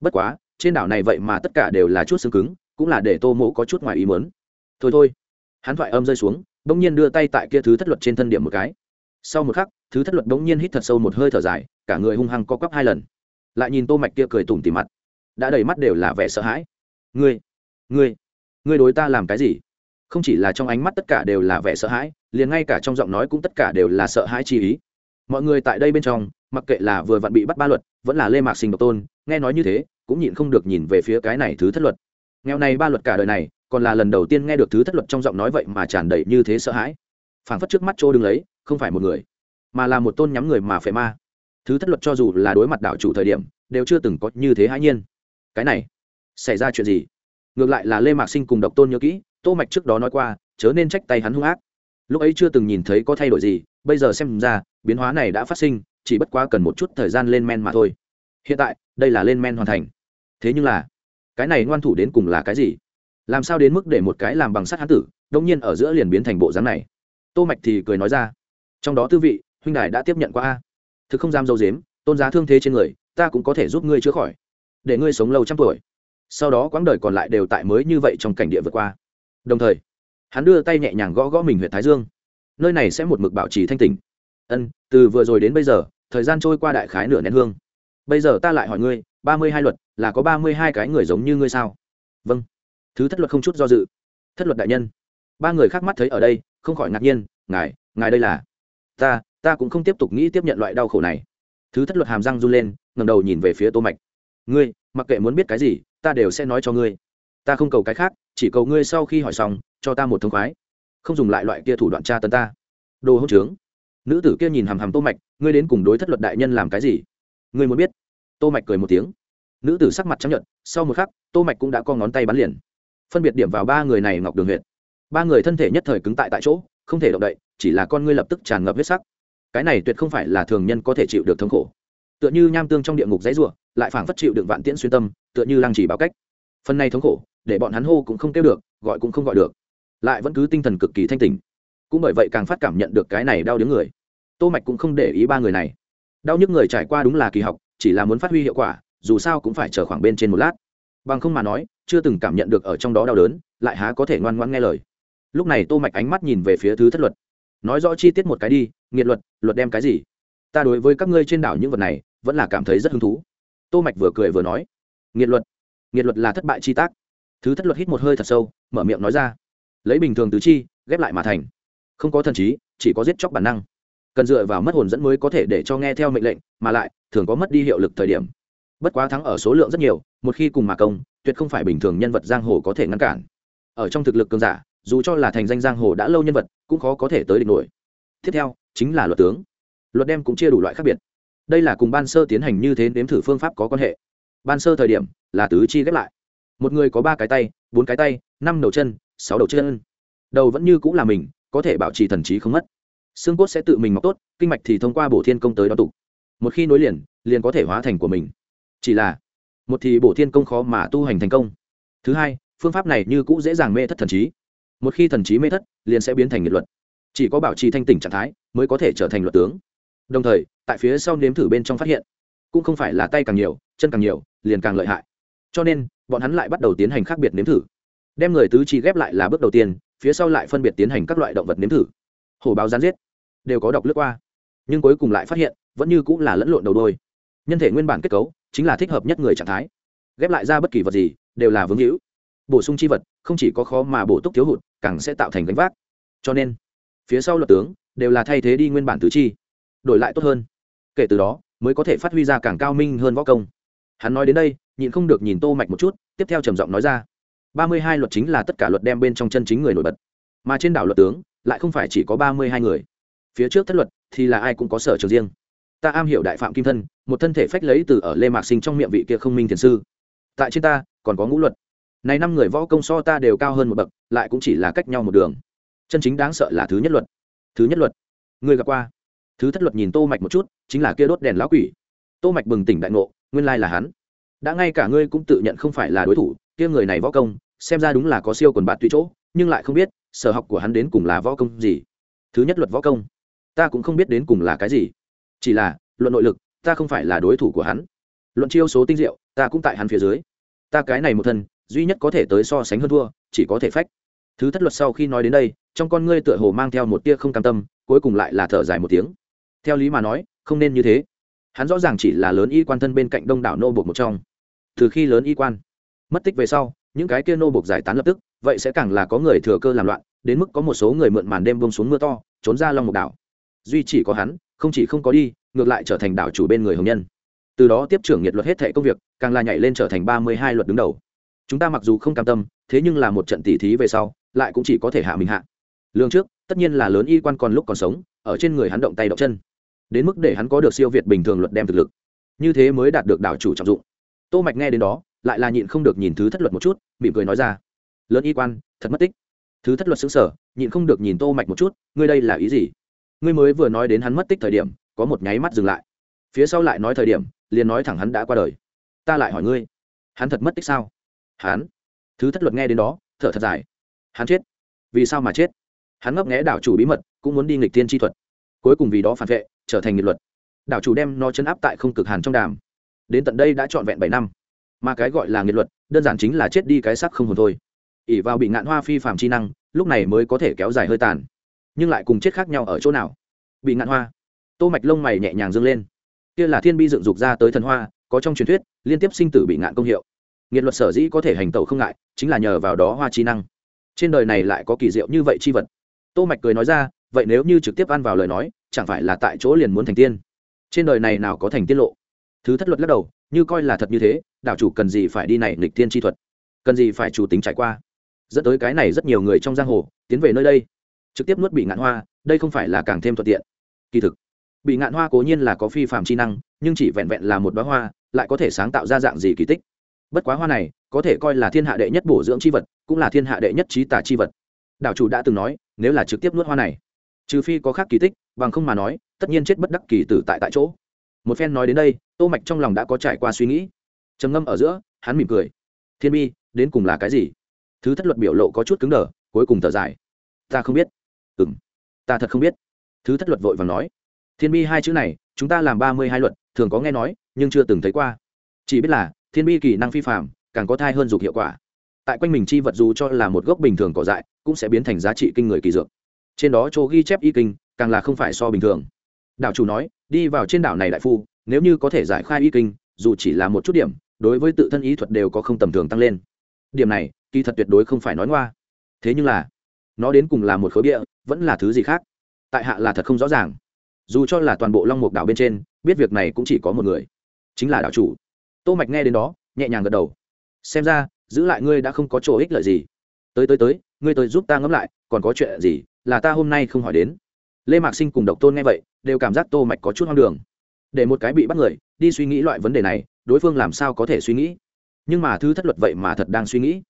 Bất quá trên đảo này vậy mà tất cả đều là chút xương cứng, cũng là để tô mỗ có chút ngoài ý muốn. Thôi thôi. Hắn thoại âm rơi xuống, bỗng nhiên đưa tay tại kia thứ thất luật trên thân điểm một cái. Sau một khắc, thứ thất luật bỗng nhiên hít thật sâu một hơi thở dài, cả người hung hăng co quắp hai lần. Lại nhìn tô mạch kia cười tủm tỉm mặt. Đã đầy mắt đều là vẻ sợ hãi. Ngươi ngươi ngươi đối ta làm cái gì? Không chỉ là trong ánh mắt tất cả đều là vẻ sợ hãi, liền ngay cả trong giọng nói cũng tất cả đều là sợ hãi chi ý. Mọi người tại đây bên trong, mặc kệ là vừa vặn bị bắt ba luật, vẫn là lê mạc sinh độc tôn, nghe nói như thế cũng nhịn không được nhìn về phía cái này thứ thất luật. Nghèo này ba luật cả đời này, còn là lần đầu tiên nghe được thứ thất luật trong giọng nói vậy mà tràn đầy như thế sợ hãi. Phảng phất trước mắt chỗ đứng lấy, không phải một người, mà là một tôn nhắm người mà phải ma. Thứ thất luật cho dù là đối mặt đảo chủ thời điểm, đều chưa từng có như thế hãi nhiên. Cái này, xảy ra chuyện gì? Ngược lại là lê mạc sinh cùng độc tôn nhớ kỹ, tô mạch trước đó nói qua, chớ nên trách tay hắn hung ác. Lúc ấy chưa từng nhìn thấy có thay đổi gì, bây giờ xem ra, biến hóa này đã phát sinh, chỉ bất quá cần một chút thời gian lên men mà thôi hiện tại, đây là lên men hoàn thành. Thế nhưng là, cái này ngoan thủ đến cùng là cái gì? Làm sao đến mức để một cái làm bằng sắt hán tử đông nhiên ở giữa liền biến thành bộ dáng này? Tô mạch thì cười nói ra, trong đó tư vị, huynh đài đã tiếp nhận qua a. Thực không dám dâu dếm, tôn giá thương thế trên người, ta cũng có thể giúp ngươi chữa khỏi, để ngươi sống lâu trăm tuổi. Sau đó quãng đời còn lại đều tại mới như vậy trong cảnh địa vượt qua. Đồng thời, hắn đưa tay nhẹ nhàng gõ gõ mình huyện thái dương. Nơi này sẽ một mực bảo trì thanh tịnh. ân, từ vừa rồi đến bây giờ, thời gian trôi qua đại khái nửa nén hương bây giờ ta lại hỏi ngươi, ba mươi hai luật, là có ba mươi hai cái người giống như ngươi sao? Vâng. Thứ thất luật không chút do dự. Thất luật đại nhân. Ba người khác mắt thấy ở đây, không khỏi ngạc nhiên, ngài ngài đây là? Ta ta cũng không tiếp tục nghĩ tiếp nhận loại đau khổ này. Thứ thất luật hàm răng run lên ngầm đầu nhìn về phía tô mạch. Ngươi, mặc kệ muốn biết cái gì, ta đều sẽ nói cho ngươi. Ta không cầu cái khác, chỉ cầu ngươi sau khi hỏi xong, cho ta một thông khoái. Không dùng lại loại kia thủ đoạn tra tấn ta. Đồ hỗn trướng. Nữ tử kia nhìn hàm hàm tô mạch, ngươi đến cùng đối thất luật đại nhân làm cái gì? Ngươi muốn biết? Tô mạch cười một tiếng. Nữ tử sắc mặt trắng nhợt sau một khắc tô mạch cũng đã co ngón tay bắn liền. Phân biệt điểm vào ba người này ngọc đường huyệt, ba người thân thể nhất thời cứng tại tại chỗ không thể động đậy chỉ là con ngươi lập tức tràn ngập huyết sắc. Cái này tuyệt không phải là thường nhân có thể chịu được thống khổ. Tựa như nham tương trong địa ngục dãy rủa lại phảng phất chịu đựng vạn tiễn xuyên tâm tựa như lăng chỉ báo cách. Phần này thống khổ để bọn hắn hô cũng không kêu được gọi cũng không gọi được. Lại vẫn cứ tinh thần cực kỳ thanh tịnh, cũng bởi vậy càng phát cảm nhận được cái này đau đớn người. Tô mạch cũng không để ý ba người này đau nhức người trải qua đúng là kỳ học, chỉ là muốn phát huy hiệu quả, dù sao cũng phải chờ khoảng bên trên một lát. Bằng không mà nói, chưa từng cảm nhận được ở trong đó đau đớn, lại há có thể ngoan ngoãn nghe lời. Lúc này tô mạch ánh mắt nhìn về phía thứ thất luật. Nói rõ chi tiết một cái đi, nghiện luật luật đem cái gì? Ta đối với các ngươi trên đảo những vật này, vẫn là cảm thấy rất hứng thú. Tô mạch vừa cười vừa nói. Nghiện luật. Nghiện luật là thất bại chi tác. Thứ thất luật hít một hơi thật sâu, mở miệng nói ra. Lấy bình thường tứ chi, ghép lại mà thành. Không có thần trí, chỉ có giết chóc bản năng cần dựa vào mất hồn dẫn mới có thể để cho nghe theo mệnh lệnh, mà lại, thường có mất đi hiệu lực thời điểm. Bất quá thắng ở số lượng rất nhiều, một khi cùng mà công, tuyệt không phải bình thường nhân vật giang hồ có thể ngăn cản. Ở trong thực lực cường giả, dù cho là thành danh giang hồ đã lâu nhân vật, cũng khó có thể tới địch nổi. Tiếp theo, chính là luật tướng. Luật đem cũng chia đủ loại khác biệt. Đây là cùng ban sơ tiến hành như thế nếm thử phương pháp có quan hệ. Ban sơ thời điểm, là tứ chi ghép lại. Một người có ba cái tay, bốn cái tay, năm đầu chân, sáu đầu chân. Đầu vẫn như cũng là mình, có thể bảo trì thần trí không mất xương cốt sẽ tự mình mọc tốt, kinh mạch thì thông qua bổ thiên công tới đó tụ một khi nối liền liền có thể hóa thành của mình. Chỉ là, một thì bổ thiên công khó mà tu hành thành công. Thứ hai, phương pháp này như cũ dễ dàng mê thất thần trí. Một khi thần trí mê thất, liền sẽ biến thành nghiệt luật. Chỉ có bảo trì thanh tỉnh trạng thái, mới có thể trở thành luật tướng. Đồng thời, tại phía sau nếm thử bên trong phát hiện, cũng không phải là tay càng nhiều, chân càng nhiều, liền càng lợi hại. Cho nên, bọn hắn lại bắt đầu tiến hành khác biệt nếm thử. Đem người tứ chi ghép lại là bước đầu tiên, phía sau lại phân biệt tiến hành các loại động vật nếm thử hổ báo gián giết. Đều có đọc lướt qua. Nhưng cuối cùng lại phát hiện, vẫn như cũng là lẫn lộn đầu đôi. Nhân thể nguyên bản kết cấu, chính là thích hợp nhất người trạng thái. Ghép lại ra bất kỳ vật gì, đều là vướng hữu. Bổ sung chi vật, không chỉ có khó mà bổ túc thiếu hụt, càng sẽ tạo thành gánh vác. Cho nên, phía sau luật tướng, đều là thay thế đi nguyên bản tứ chi. Đổi lại tốt hơn. Kể từ đó, mới có thể phát huy ra càng cao minh hơn võ công. Hắn nói đến đây, nhịn không được nhìn tô mạch một chút, tiếp theo trầm giọng nói ra. Ba mươi hai luật chính là tất cả luật đem bên trong chân chính người nổi bật. Mà trên đảo luật tướng lại không phải chỉ có ba mươi hai người. Phía trước thất luật thì là ai cũng có sở trường riêng. Ta am hiểu đại phạm kim thân, một thân thể phách lấy từ ở lê mạc sinh trong miệng vị kia không minh thiền sư. Tại trên ta, còn có ngũ luật. Này năm người võ công so ta đều cao hơn một bậc, lại cũng chỉ là cách nhau một đường. Chân chính đáng sợ là thứ nhất luật. Thứ nhất luật. Người gặp qua. Thứ thất luật nhìn tô mạch một chút, chính là kia đốt đèn lão quỷ. Tô mạch bừng tỉnh đại ngộ, nguyên lai là hắn. Đã ngay cả ngươi cũng tự nhận không phải là đối thủ, kia người này võ công, xem ra đúng là có siêu quần bạn tùy chỗ nhưng lại không biết, sở học của hắn đến cùng là võ công gì. Thứ nhất luật võ công, ta cũng không biết đến cùng là cái gì. Chỉ là, luận nội lực, ta không phải là đối thủ của hắn. Luận chiêu số tinh diệu, ta cũng tại hắn phía dưới. Ta cái này một thân, duy nhất có thể tới so sánh hơn thua, chỉ có thể phách. Thứ thất luật sau khi nói đến đây, trong con ngươi tựa hồ mang theo một tia không cam tâm, cuối cùng lại là thở dài một tiếng. Theo lý mà nói, không nên như thế. Hắn rõ ràng chỉ là lớn y quan thân bên cạnh đông đảo nô buộc một trong. Từ khi lớn y quan mất tích về sau, những cái kia nô buộc giải tán lập tức vậy sẽ càng là có người thừa cơ làm loạn, đến mức có một số người mượn màn đêm bông xuống mưa to, trốn ra long một đảo. Duy chỉ có hắn, không chỉ không có đi, ngược lại trở thành đảo chủ bên người hồng nhân. Từ đó tiếp trưởng nhiệt luật hết thệ công việc, càng là nhảy lên trở thành ba mươi hai luật đứng đầu. Chúng ta mặc dù không cam tâm, thế nhưng là một trận tỉ thí về sau, lại cũng chỉ có thể hạ mình hạ. Lương trước, tất nhiên là lớn y quan còn lúc còn sống, ở trên người hắn động tay động chân. Đến mức để hắn có được siêu việt bình thường luật đem thực lực. Như thế mới đạt được đảo chủ trọng dụng. Tô mạch nghe đến đó, lại là nhịn không được nhìn thứ thất luật một chút, mỉm cười nói ra lớn y quan, thật mất tích. Thứ thất luật xứng sở, nhịn không được nhìn tô mạch một chút, ngươi đây là ý gì? Ngươi mới vừa nói đến hắn mất tích thời điểm, có một nháy mắt dừng lại. Phía sau lại nói thời điểm, liền nói thẳng hắn đã qua đời. Ta lại hỏi ngươi, hắn thật mất tích sao? Hắn? Thứ thất luật nghe đến đó, thở thật dài. Hắn chết. Vì sao mà chết? Hắn ngấp nghé đảo chủ bí mật, cũng muốn đi nghịch tiên chi thuật. Cuối cùng vì đó phản vệ, trở thành nghị luật. Đảo chủ đem nó chấn áp tại không cực hàn trong đàm. Đến tận đây đã trọn vẹn bảy năm. Mà cái gọi là nghị luật, đơn giản chính là chết đi cái sắc không hồn thôi ỉ vào bị ngạn hoa phi phạm chi năng, lúc này mới có thể kéo dài hơi tàn. Nhưng lại cùng chết khác nhau ở chỗ nào? Bị ngạn hoa. Tô mạch lông mày nhẹ nhàng dâng lên. Kia là thiên bi dựng dục ra tới thần hoa, có trong truyền thuyết, liên tiếp sinh tử bị ngạn công hiệu. Nghiệt luật sở dĩ có thể hành tẩu không ngại, chính là nhờ vào đó hoa chi năng. Trên đời này lại có kỳ diệu như vậy chi vật. Tô mạch cười nói ra, vậy nếu như trực tiếp ăn vào lời nói, chẳng phải là tại chỗ liền muốn thành tiên? Trên đời này nào có thành tiên lộ? Thứ thất luật lắc đầu, như coi là thật như thế đảo chủ cần gì phải đi này nghịch tiên chi thuật? Cần gì phải chủ tính trải qua? Dẫn tới cái này rất nhiều người trong giang hồ tiến về nơi đây. Trực tiếp nuốt bị ngạn hoa, đây không phải là càng thêm thuận tiện. Kỳ thực, bị ngạn hoa cố nhiên là có phi phạm chi năng, nhưng chỉ vẹn vẹn là một bá hoa, lại có thể sáng tạo ra dạng gì kỳ tích. Bất quá hoa này, có thể coi là thiên hạ đệ nhất bổ dưỡng c h i vật, cũng là thiên hạ đệ nhất trí tả c h i vật. Đảo chủ đã từng nói, nếu là trực tiếp nuốt hoa này, trừ phi có khác kỳ tích, bằng không mà nói, tất nhiên chết bất đắc kỳ tử tại tại chỗ. Một phen nói đến đây, tô mạch trong lòng đã có trải qua suy nghĩ. Trầm ngâm ở giữa, hắn mỉm cười. Thiên bi, đến cùng là cái gì? Thứ thất luật biểu lộ có chút cứng đờ, cuối cùng thở dài. Ta không biết. Ừ m ta thật không biết. Thứ thất luật vội và nói. Thiên bi hai chữ này, chúng ta làm ba mươi hai luật, thường có nghe nói, nhưng chưa từng thấy qua. Chỉ biết là, thiên bi kỳ năng phi phạm càng có thai hơn dục hiệu quả. Tại quanh mình chi vật dù cho là một gốc bình thường cỏ dại, cũng sẽ biến thành giá trị kinh người kỳ dược. Trên đó chỗ ghi chép y kinh, càng là không phải so bình thường. Đảo chủ nói, đi vào trên đảo này đại phu, nếu như có thể giải khai y kinh, dù chỉ là một chút điểm, đối với tự thân ý thuật đều có không tầm thường tăng lên. Điểm này kỳ thật tuyệt đối không phải nói ngoa. Thế nhưng là, nó đến cùng là một khối bia, vẫn là thứ gì khác? Tại hạ là thật không rõ ràng. Dù cho là toàn bộ long mục đảo bên trên, biết việc này cũng chỉ có một người, chính là đảo chủ. Tô mạch nghe đến đó, nhẹ nhàng gật đầu. Xem ra, giữ lại ngươi đã không có chỗ ích lợi gì. Tới tới tới, ngươi tới giúp ta ngẫm lại, còn có chuyện gì là ta hôm nay không hỏi đến? Lê mạc sinh cùng độc tôn nghe vậy, đều cảm giác tô mạch có chút hoang đường. Để một cái bị bắt người, đi suy nghĩ loại vấn đề này, đối phương làm sao có thể suy nghĩ? Nhưng mà thứ thất luật vậy mà thật đang suy nghĩ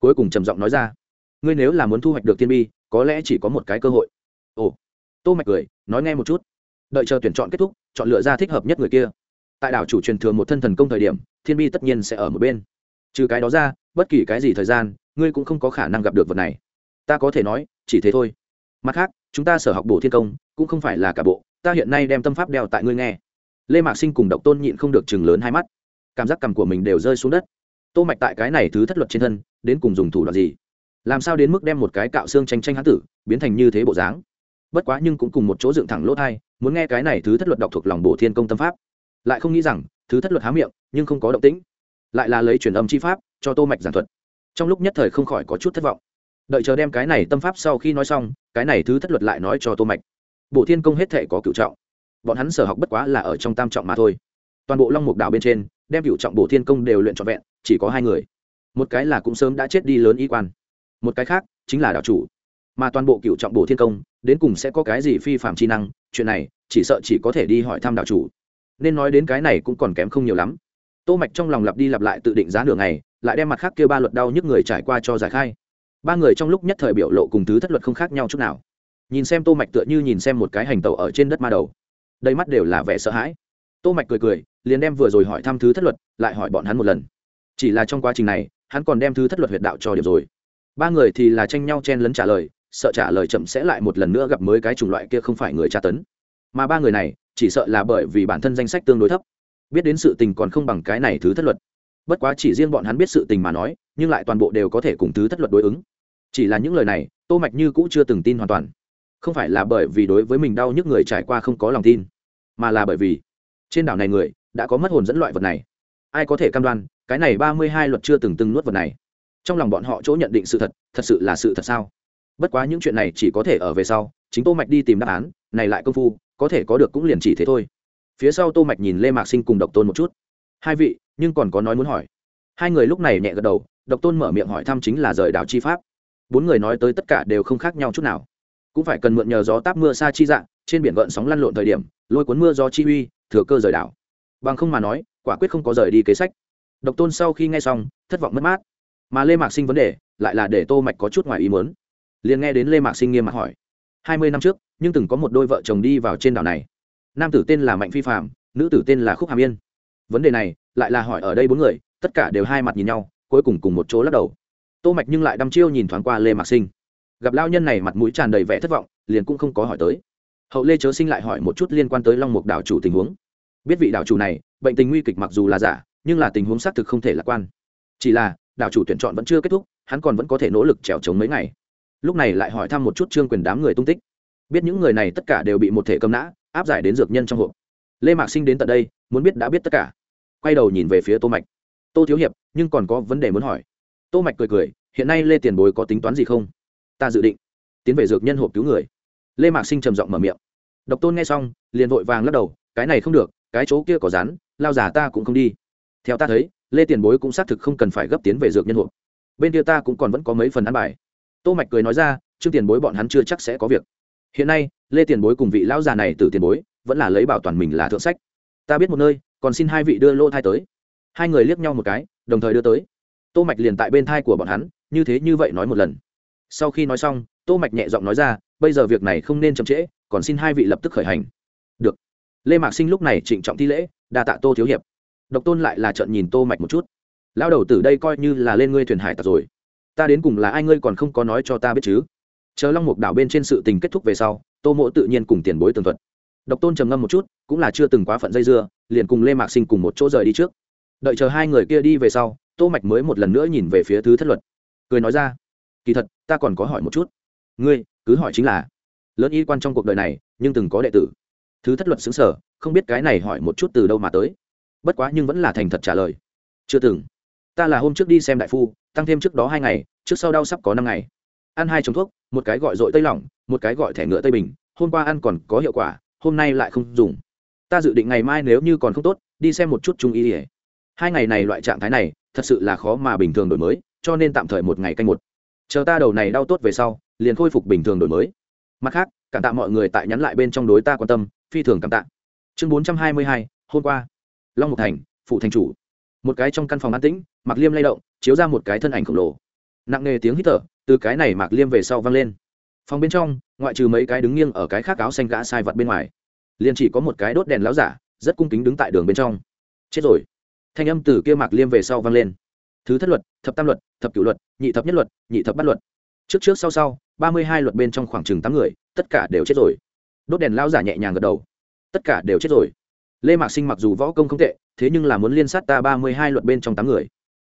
cuối cùng trầm giọng nói ra, ngươi nếu là muốn thu hoạch được tiên bi, có lẽ chỉ có một cái cơ hội. Ồ, tô mạch cười, nói nghe một chút. Đợi chờ tuyển chọn kết thúc, chọn lựa ra thích hợp nhất người kia. Tại đảo chủ truyền thừa một thân thần công thời điểm, thiên bi tất nhiên sẽ ở một bên. Trừ cái đó ra, bất kỳ cái gì thời gian, ngươi cũng không có khả năng gặp được vật này. Ta có thể nói, chỉ thế thôi. Mặt khác, chúng ta sở học bổ thiên công, cũng không phải là cả bộ, ta hiện nay đem tâm pháp đeo tại ngươi nghe. Lê mạc sinh cùng độc tôn nhịn không được chừng lớn hai mắt. Cảm giác cầm của mình đều rơi xuống đất tô mạch tại cái này thứ thất luật trên thân, đến cùng dùng thủ đoạn gì? Làm sao đến mức đem một cái cạo xương tranh tranh hán tử, biến thành như thế bộ dáng? Bất quá nhưng cũng cùng một chỗ dựng thẳng lỗ thai, muốn nghe cái này thứ thất luật đọc thuộc lòng bổ thiên công tâm pháp. Lại không nghĩ rằng, thứ thất luật há miệng, nhưng không có động tĩnh. Lại là lấy truyền âm chi pháp, cho tô mạch giảng thuật. Trong lúc nhất thời không khỏi có chút thất vọng. Đợi chờ đem cái này tâm pháp sau khi nói xong, cái này thứ thất luật lại nói cho tô mạch. Bộ thiên công hết thể có cựu trọng. Bọn hắn sở học bất quá là ở trong tam trọng mà thôi. Toàn bộ long mục đảo bên trên, đem cựu trọng bộ thiên công đều luyện trọn vẹn chỉ có hai người. Một cái là cũng sớm đã chết đi lớn y quan, một cái khác chính là đạo chủ. Mà toàn bộ cựu trọng bộ thiên công, đến cùng sẽ có cái gì phi phạm chi năng, chuyện này, chỉ sợ chỉ có thể đi hỏi thăm đạo chủ. Nên nói đến cái này cũng còn kém không nhiều lắm. Tô mạch trong lòng lặp đi lặp lại tự định giá nửa ngày, lại đem mặt khác kia ba luật đau nhức người trải qua cho giải khai. Ba người trong lúc nhất thời biểu lộ cùng thứ thất luật không khác nhau chút nào. Nhìn xem tô mạch tựa như nhìn xem một cái hành tàu ở trên đất ma đầu. Đầy mắt đều là vẻ sợ hãi. Tô mạch cười cười, liền đem vừa rồi hỏi thăm thứ thất luật, lại hỏi bọn hắn một lần chỉ là trong quá trình này, hắn còn đem thứ thất luật huyệt đạo cho điểm rồi. Ba người thì là tranh nhau chen lấn trả lời, sợ trả lời chậm sẽ lại một lần nữa gặp mới cái chủng loại kia không phải người tra tấn. Mà ba người này, chỉ sợ là bởi vì bản thân danh sách tương đối thấp. Biết đến sự tình còn không bằng cái này thứ thất luật. Bất quá chỉ riêng bọn hắn biết sự tình mà nói, nhưng lại toàn bộ đều có thể cùng thứ thất luật đối ứng. Chỉ là những lời này, tô mạch như cũ chưa từng tin hoàn toàn. Không phải là bởi vì đối với mình đau nhức người trải qua không có lòng tin, mà là bởi vì trên đảo này người đã có mất hồn dẫn loại vật này. Ai có thể cam đoan cái này ba mươi hai luật chưa từng từng nuốt vật này. Trong lòng bọn họ chỗ nhận định sự thật thật sự là sự thật sao? Bất quá những chuyện này chỉ có thể ở về sau, chính tô mạch đi tìm đáp án, này lại công phu, có thể có được cũng liền chỉ thế thôi. Phía sau tô mạch nhìn lê mạc sinh cùng độc tôn một chút. Hai vị, nhưng còn có nói muốn hỏi. Hai người lúc này nhẹ gật đầu, độc tôn mở miệng hỏi thăm chính là rời đảo chi pháp. Bốn người nói tới tất cả đều không khác nhau chút nào. Cũng phải cần mượn nhờ gió táp mưa xa chi dạng, trên biển gợn sóng lăn lộn thời điểm, lôi cuốn mưa gió chi uy, thừa cơ rời đảo. Bằng không mà nói, quả quyết không có rời đi kế sách độc tôn sau khi nghe xong, thất vọng mất mát. Mà lê mạc sinh vấn đề, lại là để tô mạch có chút ngoài ý muốn. Liền nghe đến lê mạc sinh nghiêm mặt hỏi, hai mươi năm trước, nhưng từng có một đôi vợ chồng đi vào trên đảo này. Nam tử tên là mạnh phi phạm nữ tử tên là khúc hàm yên. Vấn đề này, lại là hỏi ở đây bốn người, tất cả đều hai mặt nhìn nhau, cuối cùng cùng một chỗ lắc đầu. Tô mạch nhưng lại đăm chiêu nhìn thoáng qua lê mạc sinh. Gặp lao nhân này mặt mũi tràn đầy vẻ thất vọng, liền cũng không có hỏi tới. Hậu lê chớ sinh lại hỏi một chút liên quan tới long mục đảo chủ tình huống. Biết vị đảo chủ này, bệnh tình nguy kịch mặc dù là giả nhưng là tình huống xác thực không thể lạc quan. Chỉ là, đảo chủ tuyển chọn vẫn chưa kết thúc, hắn còn vẫn có thể nỗ lực trèo trống mấy ngày. Lúc này lại hỏi thăm một chút trương quyền đám người tung tích. Biết những người này tất cả đều bị một thể cầm nã, áp giải đến dược nhân trong hộp. Lê mạc sinh đến tận đây, muốn biết đã biết tất cả. Quay đầu nhìn về phía tô mạch. Tô thiếu hiệp, nhưng còn có vấn đề muốn hỏi. Tô mạch cười cười, hiện nay lê tiền bối có tính toán gì không? Ta dự định tiến về dược nhân hộp cứu người. Lê mạc sinh trầm giọng mở miệng. Độc tôn nghe xong, liền vội vàng lắc đầu, cái này không được, cái chỗ kia có rắn, lao giả ta cũng không đi theo ta thấy, lê tiền bối cũng xác thực không cần phải gấp tiến về dược nhân hộp. Bên kia ta cũng còn vẫn có mấy phần ăn bài. Tô mạch cười nói ra, trương tiền bối bọn hắn chưa chắc sẽ có việc. Hiện nay, lê tiền bối cùng vị lão già này từ tiền bối, vẫn là lấy bảo toàn mình là thượng sách. Ta biết một nơi, còn xin hai vị đưa lô thai tới. Hai người liếc nhau một cái, đồng thời đưa tới. Tô mạch liền tại bên thai của bọn hắn, như thế như vậy nói một lần. Sau khi nói xong, tô mạch nhẹ giọng nói ra, bây giờ việc này không nên chậm trễ, còn xin hai vị lập tức khởi hành. Được. Lê mạc sinh lúc này trịnh trọng thi lễ, đa tạ tô thiếu hiệp độc tôn lại là trận nhìn tô mạch một chút. Lao đầu tử đây coi như là lên ngươi thuyền hải tặc rồi. Ta đến cùng là ai ngươi còn không có nói cho ta biết chứ? Chờ long mục đảo bên trên sự tình kết thúc về sau, tô mộ tự nhiên cùng tiền bối tường thuật. Độc tôn trầm ngâm một chút, cũng là chưa từng quá phận dây dưa, liền cùng lê mạc sinh cùng một chỗ rời đi trước. Đợi chờ hai người kia đi về sau, tô mạch mới một lần nữa nhìn về phía thứ thất luật. Cười nói ra, kỳ thật, ta còn có hỏi một chút. Ngươi, cứ hỏi chính là, lớn y quan trong cuộc đời này, nhưng từng có đệ tử. Thứ thất luật xứng sở không biết cái này hỏi một chút từ đâu mà tới bất quá nhưng vẫn là thành thật trả lời. Chưa từng. Ta là hôm trước đi xem đại phu, tăng thêm trước đó hai ngày, trước sau đau sắp có năm ngày. Ăn hai chống thuốc, một cái gọi dội tây lỏng, một cái gọi thẻ ngựa tây bình, hôm qua ăn còn có hiệu quả, hôm nay lại không dùng. Ta dự định ngày mai nếu như còn không tốt, đi xem một chút trung y ỉa hai ngày này loại trạng thái này, thật sự là khó mà bình thường đổi mới, cho nên tạm thời một ngày canh một. Chờ ta đầu này đau tốt về sau, liền khôi phục bình thường đổi mới. Mặt khác, cảm tạ mọi người tại nhắn lại bên trong đối ta quan tâm, phi thường cảm tạ. Chương bốn trăm hai mươi hai, hôm qua long mục thành, phụ thành chủ. Một cái trong căn phòng an tĩnh mặc liêm lay động, chiếu ra một cái thân ảnh khổng lồ. Nặng nề tiếng hít thở, từ cái này mạc liêm về sau vang lên. Phòng bên trong, ngoại trừ mấy cái đứng nghiêng ở cái khác áo xanh gã sai vật bên ngoài, liền chỉ có một cái đốt đèn láo giả, rất cung kính đứng tại đường bên trong. Chết rồi. Thanh âm từ kia mạc liêm về sau vang lên. Thứ thất luật, thập tam luật, thập cửu luật, nhị thập nhất luật, nhị thập bắt luật. Trước trước sau sau, ba mươi hai luật bên trong khoảng chừng tám người, tất cả đều chết rồi. Đốt đèn lao giả nhẹ nhàng gật đầu. Tất cả đều chết rồi lê mạc sinh mặc dù võ công không tệ, thế nhưng là muốn liên sát ta ba mươi hai luật bên trong tám người.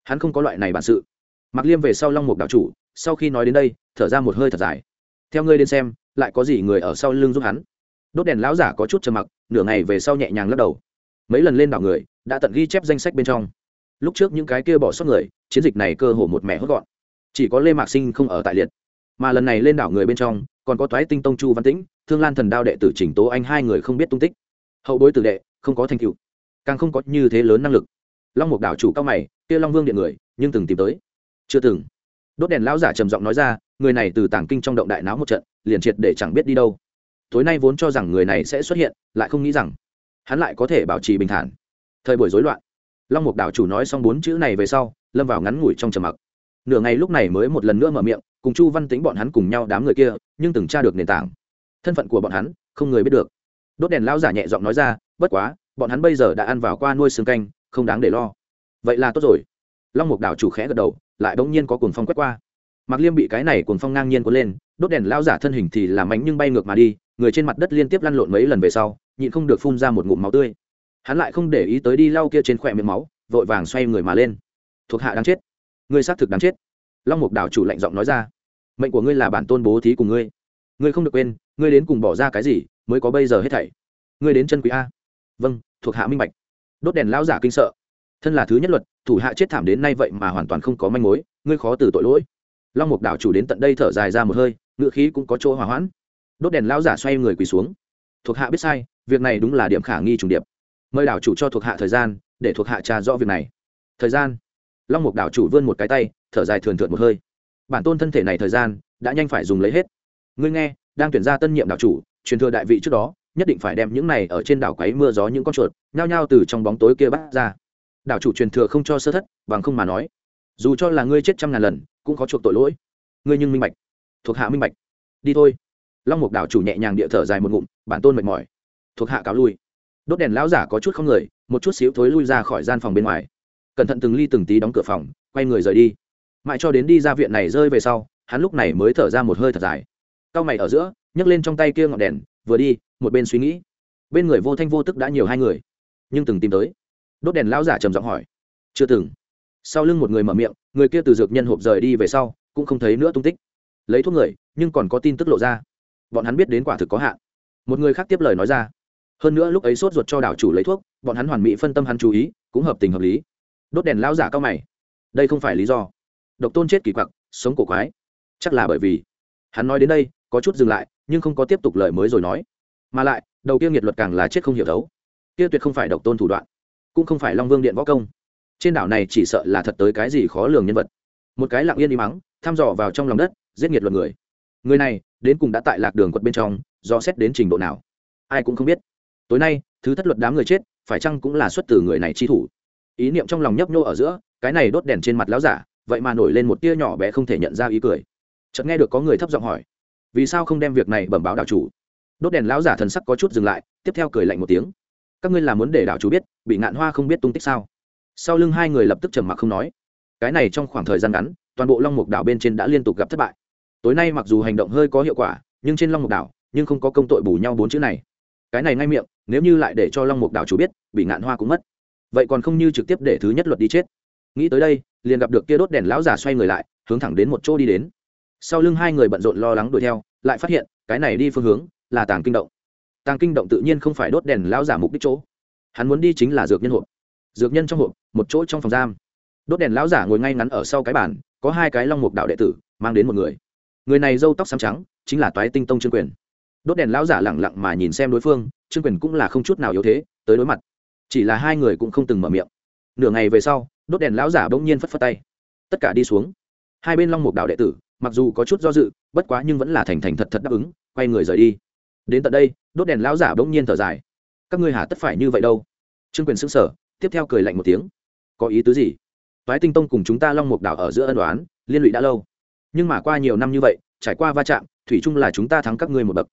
Hắn không có loại này bản sự. Mặc liêm về sau long mục đạo chủ, sau khi nói đến đây, thở ra một hơi thật dài. Theo ngươi đến xem, lại có gì người ở sau lưng giúp hắn? Đốt đèn lão giả có chút trầm mặc, nửa ngày về sau nhẹ nhàng lắc đầu. Mấy lần lên đảo người, đã tận ghi chép danh sách bên trong. Lúc trước những cái kia bỏ sót người, chiến dịch này cơ hồ một mẹ hốt gọn. Chỉ có lê mạc sinh không ở tại liệt. Mà lần này lên đảo người bên trong, còn có toái tinh tông chu văn tĩnh, thương lan thần đao đệ tử chỉnh tố anh hai người không biết tung tích. Hậu bối tử đệ không có thành tựu, càng không có như thế lớn năng lực. Long mục đảo chủ cao mày, kia long vương điện người, nhưng từng tìm tới. Chưa từng. Đốt đèn lão giả trầm giọng nói ra, người này từ tảng kinh trong động đại náo một trận, liền triệt để chẳng biết đi đâu. Tối nay vốn cho rằng người này sẽ xuất hiện, lại không nghĩ rằng hắn lại có thể bảo trì bình thản. Thời buổi rối loạn. Long mục đảo chủ nói xong bốn chữ này về sau, lâm vào ngắn ngủi trong trầm mặc. Nửa ngày lúc này mới một lần nữa mở miệng, cùng chu văn tính bọn hắn cùng nhau đám người kia, nhưng từng tra được nền tảng. Thân phận của bọn hắn, không người biết được. Đốt đèn lão giả nhẹ giọng nói ra bất quá, bọn hắn bây giờ đã ăn vào qua nuôi xương canh, không đáng để lo. Vậy là tốt rồi. Long mục đảo chủ khẽ gật đầu, lại bỗng nhiên có cuồng phong quét qua. Mặc liêm bị cái này cuồng phong ngang nhiên cuốn lên, đốt đèn lao giả thân hình thì làm mánh nhưng bay ngược mà đi, người trên mặt đất liên tiếp lăn lộn mấy lần về sau, nhịn không được phun ra một ngụm máu tươi. Hắn lại không để ý tới đi lau kia trên khỏe miệng máu, vội vàng xoay người mà lên. Thuộc hạ đáng chết. Ngươi xác thực đáng chết. Long mục đảo chủ lạnh giọng nói ra. Mệnh của ngươi là bản tôn bố thí cùng ngươi. Ngươi không được quên, ngươi đến cùng bỏ ra cái gì, mới có bây giờ hết thảy. Ngươi đến chân quý a vâng thuộc hạ minh bạch. Đốt đèn lão giả kinh sợ. Thân là thứ nhất luật, thủ hạ chết thảm đến nay vậy mà hoàn toàn không có manh mối, ngươi khó từ tội lỗi. Long mục đảo chủ đến tận đây thở dài ra một hơi ngựa khí cũng có chỗ hỏa hoãn. Đốt đèn lão giả xoay người quỳ xuống. Thuộc hạ biết sai, việc này đúng là điểm khả nghi trùng điệp. Mời đảo chủ cho thuộc hạ thời gian, để thuộc hạ trà rõ việc này. Thời gian. Long mục đảo chủ vươn một cái tay, thở dài thường thượt một hơi. Bản tôn thân thể này thời gian, đã nhanh phải dùng lấy hết. Ngươi nghe, đang tuyển ra tân nhiệm đảo chủ, truyền thừa đại vị trước đó nhất định phải đem những này ở trên đảo quấy mưa gió những con chuột, nhao nhao từ trong bóng tối kia bắt ra. Đảo chủ truyền thừa không cho sơ thất, bằng không mà nói, dù cho là ngươi chết trăm ngàn lần, cũng có chuộc tội lỗi. Ngươi nhưng minh bạch, thuộc hạ minh bạch. Đi thôi. Long mục đảo chủ nhẹ nhàng địa thở dài một ngụm, bản tôn mệt mỏi. Thuộc hạ cáo lui. Đốt đèn lão giả có chút không người, một chút xíu thối lui ra khỏi gian phòng bên ngoài. Cẩn thận từng ly từng tí đóng cửa phòng, quay người rời đi. Mãi cho đến đi ra viện này rơi về sau, hắn lúc này mới thở ra một hơi thật dài. Cao mày ở giữa, nhấc lên trong tay kia ngọn đèn vừa đi, một bên suy nghĩ. Bên người vô thanh vô tức đã nhiều hai người, nhưng từng tìm tới. Đốt đèn lão giả trầm giọng hỏi. Chưa từng. Sau lưng một người mở miệng, người kia từ dược nhân hộp rời đi về sau, cũng không thấy nữa tung tích. Lấy thuốc người, nhưng còn có tin tức lộ ra. Bọn hắn biết đến quả thực có hạn. Một người khác tiếp lời nói ra. Hơn nữa lúc ấy sốt ruột cho đảo chủ lấy thuốc, bọn hắn hoàn mỹ phân tâm hắn chú ý, cũng hợp tình hợp lý. Đốt đèn lão giả cao mày. Đây không phải lý do. Độc tôn chết kỳ quặc, sống cổ quái. Chắc là bởi vì. Hắn nói đến đây, có chút dừng lại nhưng không có tiếp tục lời mới rồi nói. Mà lại, đầu kia nghiệt luật càng là chết không hiểu thấu. Kia tuyệt không phải độc tôn thủ đoạn, cũng không phải long vương điện võ công. Trên đảo này chỉ sợ là thật tới cái gì khó lường nhân vật. Một cái lặng yên đi mắng thăm dò vào trong lòng đất, giết nghiệt luật người. Người này, đến cùng đã tại lạc đường quật bên trong, do xét đến trình độ nào? Ai cũng không biết. Tối nay, thứ thất luật đám người chết, phải chăng cũng là xuất từ người này chi thủ? Ý niệm trong lòng nhấp nhô ở giữa, cái này đốt đèn trên mặt lão giả, vậy mà nổi lên một tia nhỏ bé không thể nhận ra ý cười. Chợt nghe được có người thấp giọng hỏi vì sao không đem việc này bẩm báo đạo chủ? Đốt đèn lão giả thần sắc có chút dừng lại, tiếp theo cười lạnh một tiếng. Các ngươi là muốn để đạo chủ biết, bị ngạn hoa không biết tung tích sao? Sau lưng hai người lập tức trầm mặc không nói. Cái này trong khoảng thời gian ngắn, toàn bộ long mục đảo bên trên đã liên tục gặp thất bại. Tối nay mặc dù hành động hơi có hiệu quả, nhưng trên long mục đảo, nhưng không có công tội bù nhau bốn chữ này. Cái này ngay miệng, nếu như lại để cho long mục đảo chủ biết, bị ngạn hoa cũng mất. Vậy còn không như trực tiếp để thứ nhất luật đi chết. Nghĩ tới đây, liền gặp được kia đốt đèn lão giả xoay người lại, hướng thẳng đến một chỗ đi đến. Sau lưng hai người bận rộn lo lắng đuổi theo lại phát hiện, cái này đi phương hướng là tàng kinh động. Tàng kinh động tự nhiên không phải đốt đèn lão giả mục đích chỗ. Hắn muốn đi chính là dược nhân hộp. Dược nhân trong hộp, một chỗ trong phòng giam. Đốt đèn lão giả ngồi ngay ngắn ở sau cái bàn, có hai cái long mục đạo đệ tử, mang đến một người. Người này râu tóc xám trắng, chính là toái tinh tông trương quyền. Đốt đèn lão giả lẳng lặng mà nhìn xem đối phương, trương quyền cũng là không chút nào yếu thế, tới đối mặt. Chỉ là hai người cũng không từng mở miệng. Nửa ngày về sau, đốt đèn lão giả bỗng nhiên phất phất tay. Tất cả đi xuống. Hai bên long mục đạo đệ tử mặc dù có chút do dự, bất quá nhưng vẫn là thành thành thật thật đáp ứng, quay người rời đi. Đến tận đây, đốt đèn lão giả bỗng nhiên thở dài. Các ngươi hà tất phải như vậy đâu? Trương quyền xứng sở tiếp theo cười lạnh một tiếng. Có ý tứ gì? Toái tinh tông cùng chúng ta long mục đảo ở giữa ân đoán liên lụy đã lâu. Nhưng mà qua nhiều năm như vậy, trải qua va chạm, thủy chung là chúng ta thắng các ngươi một bậc.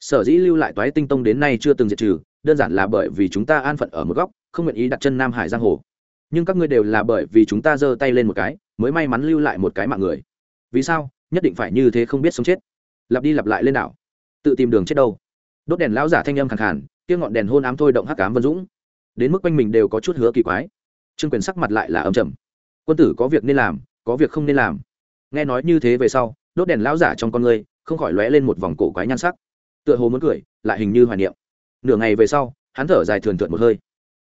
Sở dĩ lưu lại toái tinh tông đến nay chưa từng diệt trừ, đơn giản là bởi vì chúng ta an phận ở một góc, không nguyện ý đặt chân nam hải giang hồ. Nhưng các ngươi đều là bởi vì chúng ta giơ tay lên một cái, mới may mắn lưu lại một cái mạng người vì sao nhất định phải như thế không biết sống chết lặp đi lặp lại lên đảo tự tìm đường chết đâu đốt đèn lão giả thanh âm khẳng khàn kia ngọn đèn hôn ám thôi động hắc ám vân dũng đến mức quanh mình đều có chút hứa kỳ quái trương quyền sắc mặt lại là âm trầm quân tử có việc nên làm có việc không nên làm nghe nói như thế về sau đốt đèn lão giả trong con người không khỏi lóe lên một vòng cổ quái nhan sắc tựa hồ muốn cười lại hình như hoài niệm nửa ngày về sau hắn thở dài thường thượt một hơi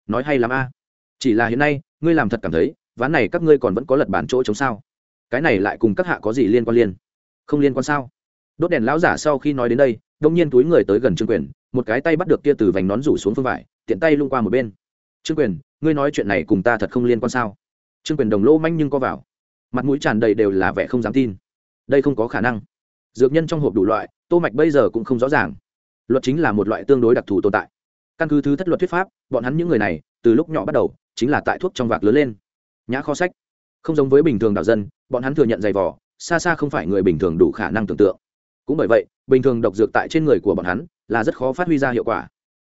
nói hay lắm a chỉ là hiện nay ngươi làm thật cảm thấy ván này các ngươi còn vẫn có lật bản chỗ chống sao cái này lại cùng các hạ có gì liên quan liên? Không liên quan sao? Đốt đèn lão giả sau khi nói đến đây, đông nhiên túi người tới gần trương quyền, một cái tay bắt được kia từ vành nón rủ xuống phương vải, tiện tay lung qua một bên. Trương quyền, ngươi nói chuyện này cùng ta thật không liên quan sao? Trương quyền đồng lô manh nhưng có vào. Mặt mũi tràn đầy đều là vẻ không dám tin. Đây không có khả năng. Dược nhân trong hộp đủ loại, tô mạch bây giờ cũng không rõ ràng. Luật chính là một loại tương đối đặc thù tồn tại. Căn cứ thứ thất luật thuyết pháp, bọn hắn những người này, từ lúc nhỏ bắt đầu, chính là tại thuốc trong vạc lớn lên. Nhã kho sách không giống với bình thường đảo dân, bọn hắn thừa nhận giày vò, xa xa không phải người bình thường đủ khả năng tưởng tượng. Cũng bởi vậy, bình thường độc dược tại trên người của bọn hắn là rất khó phát huy ra hiệu quả.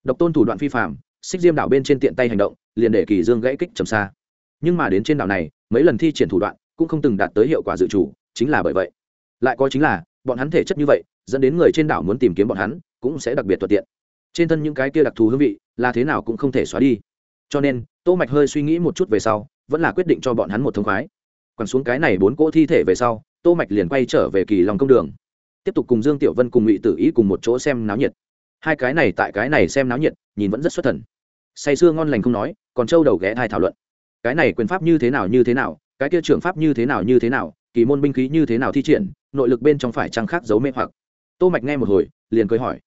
Độc tôn thủ đoạn phi phạm xích diêm đảo bên trên tiện tay hành động, liền để kỳ dương gãy kích trầm xa. Nhưng mà đến trên đảo này, mấy lần thi triển thủ đoạn cũng không từng đạt tới hiệu quả dự chủ chính là bởi vậy. Lại có chính là, bọn hắn thể chất như vậy, dẫn đến người trên đảo muốn tìm kiếm bọn hắn cũng sẽ đặc biệt thuận tiện. Trên thân những cái kia đặc thù hương vị là thế nào cũng không thể xóa đi cho nên, tô mạch hơi suy nghĩ một chút về sau, vẫn là quyết định cho bọn hắn một thông khoái. Quẳng xuống cái này bốn cỗ thi thể về sau, tô mạch liền quay trở về kỳ long công đường. Tiếp tục cùng dương tiểu vân cùng ngụy tử ý cùng một chỗ xem náo nhiệt. Hai cái này tại cái này xem náo nhiệt, nhìn vẫn rất xuất thần. Say sưa ngon lành không nói, còn châu đầu ghé thai thảo luận. Cái này quyền pháp như thế nào như thế nào, cái kia trưởng pháp như thế nào như thế nào, kỳ môn binh khí như thế nào thi triển, nội lực bên trong phải trang khác giấu mê hoặc. Tô mạch nghe một hồi, liền cười hỏi.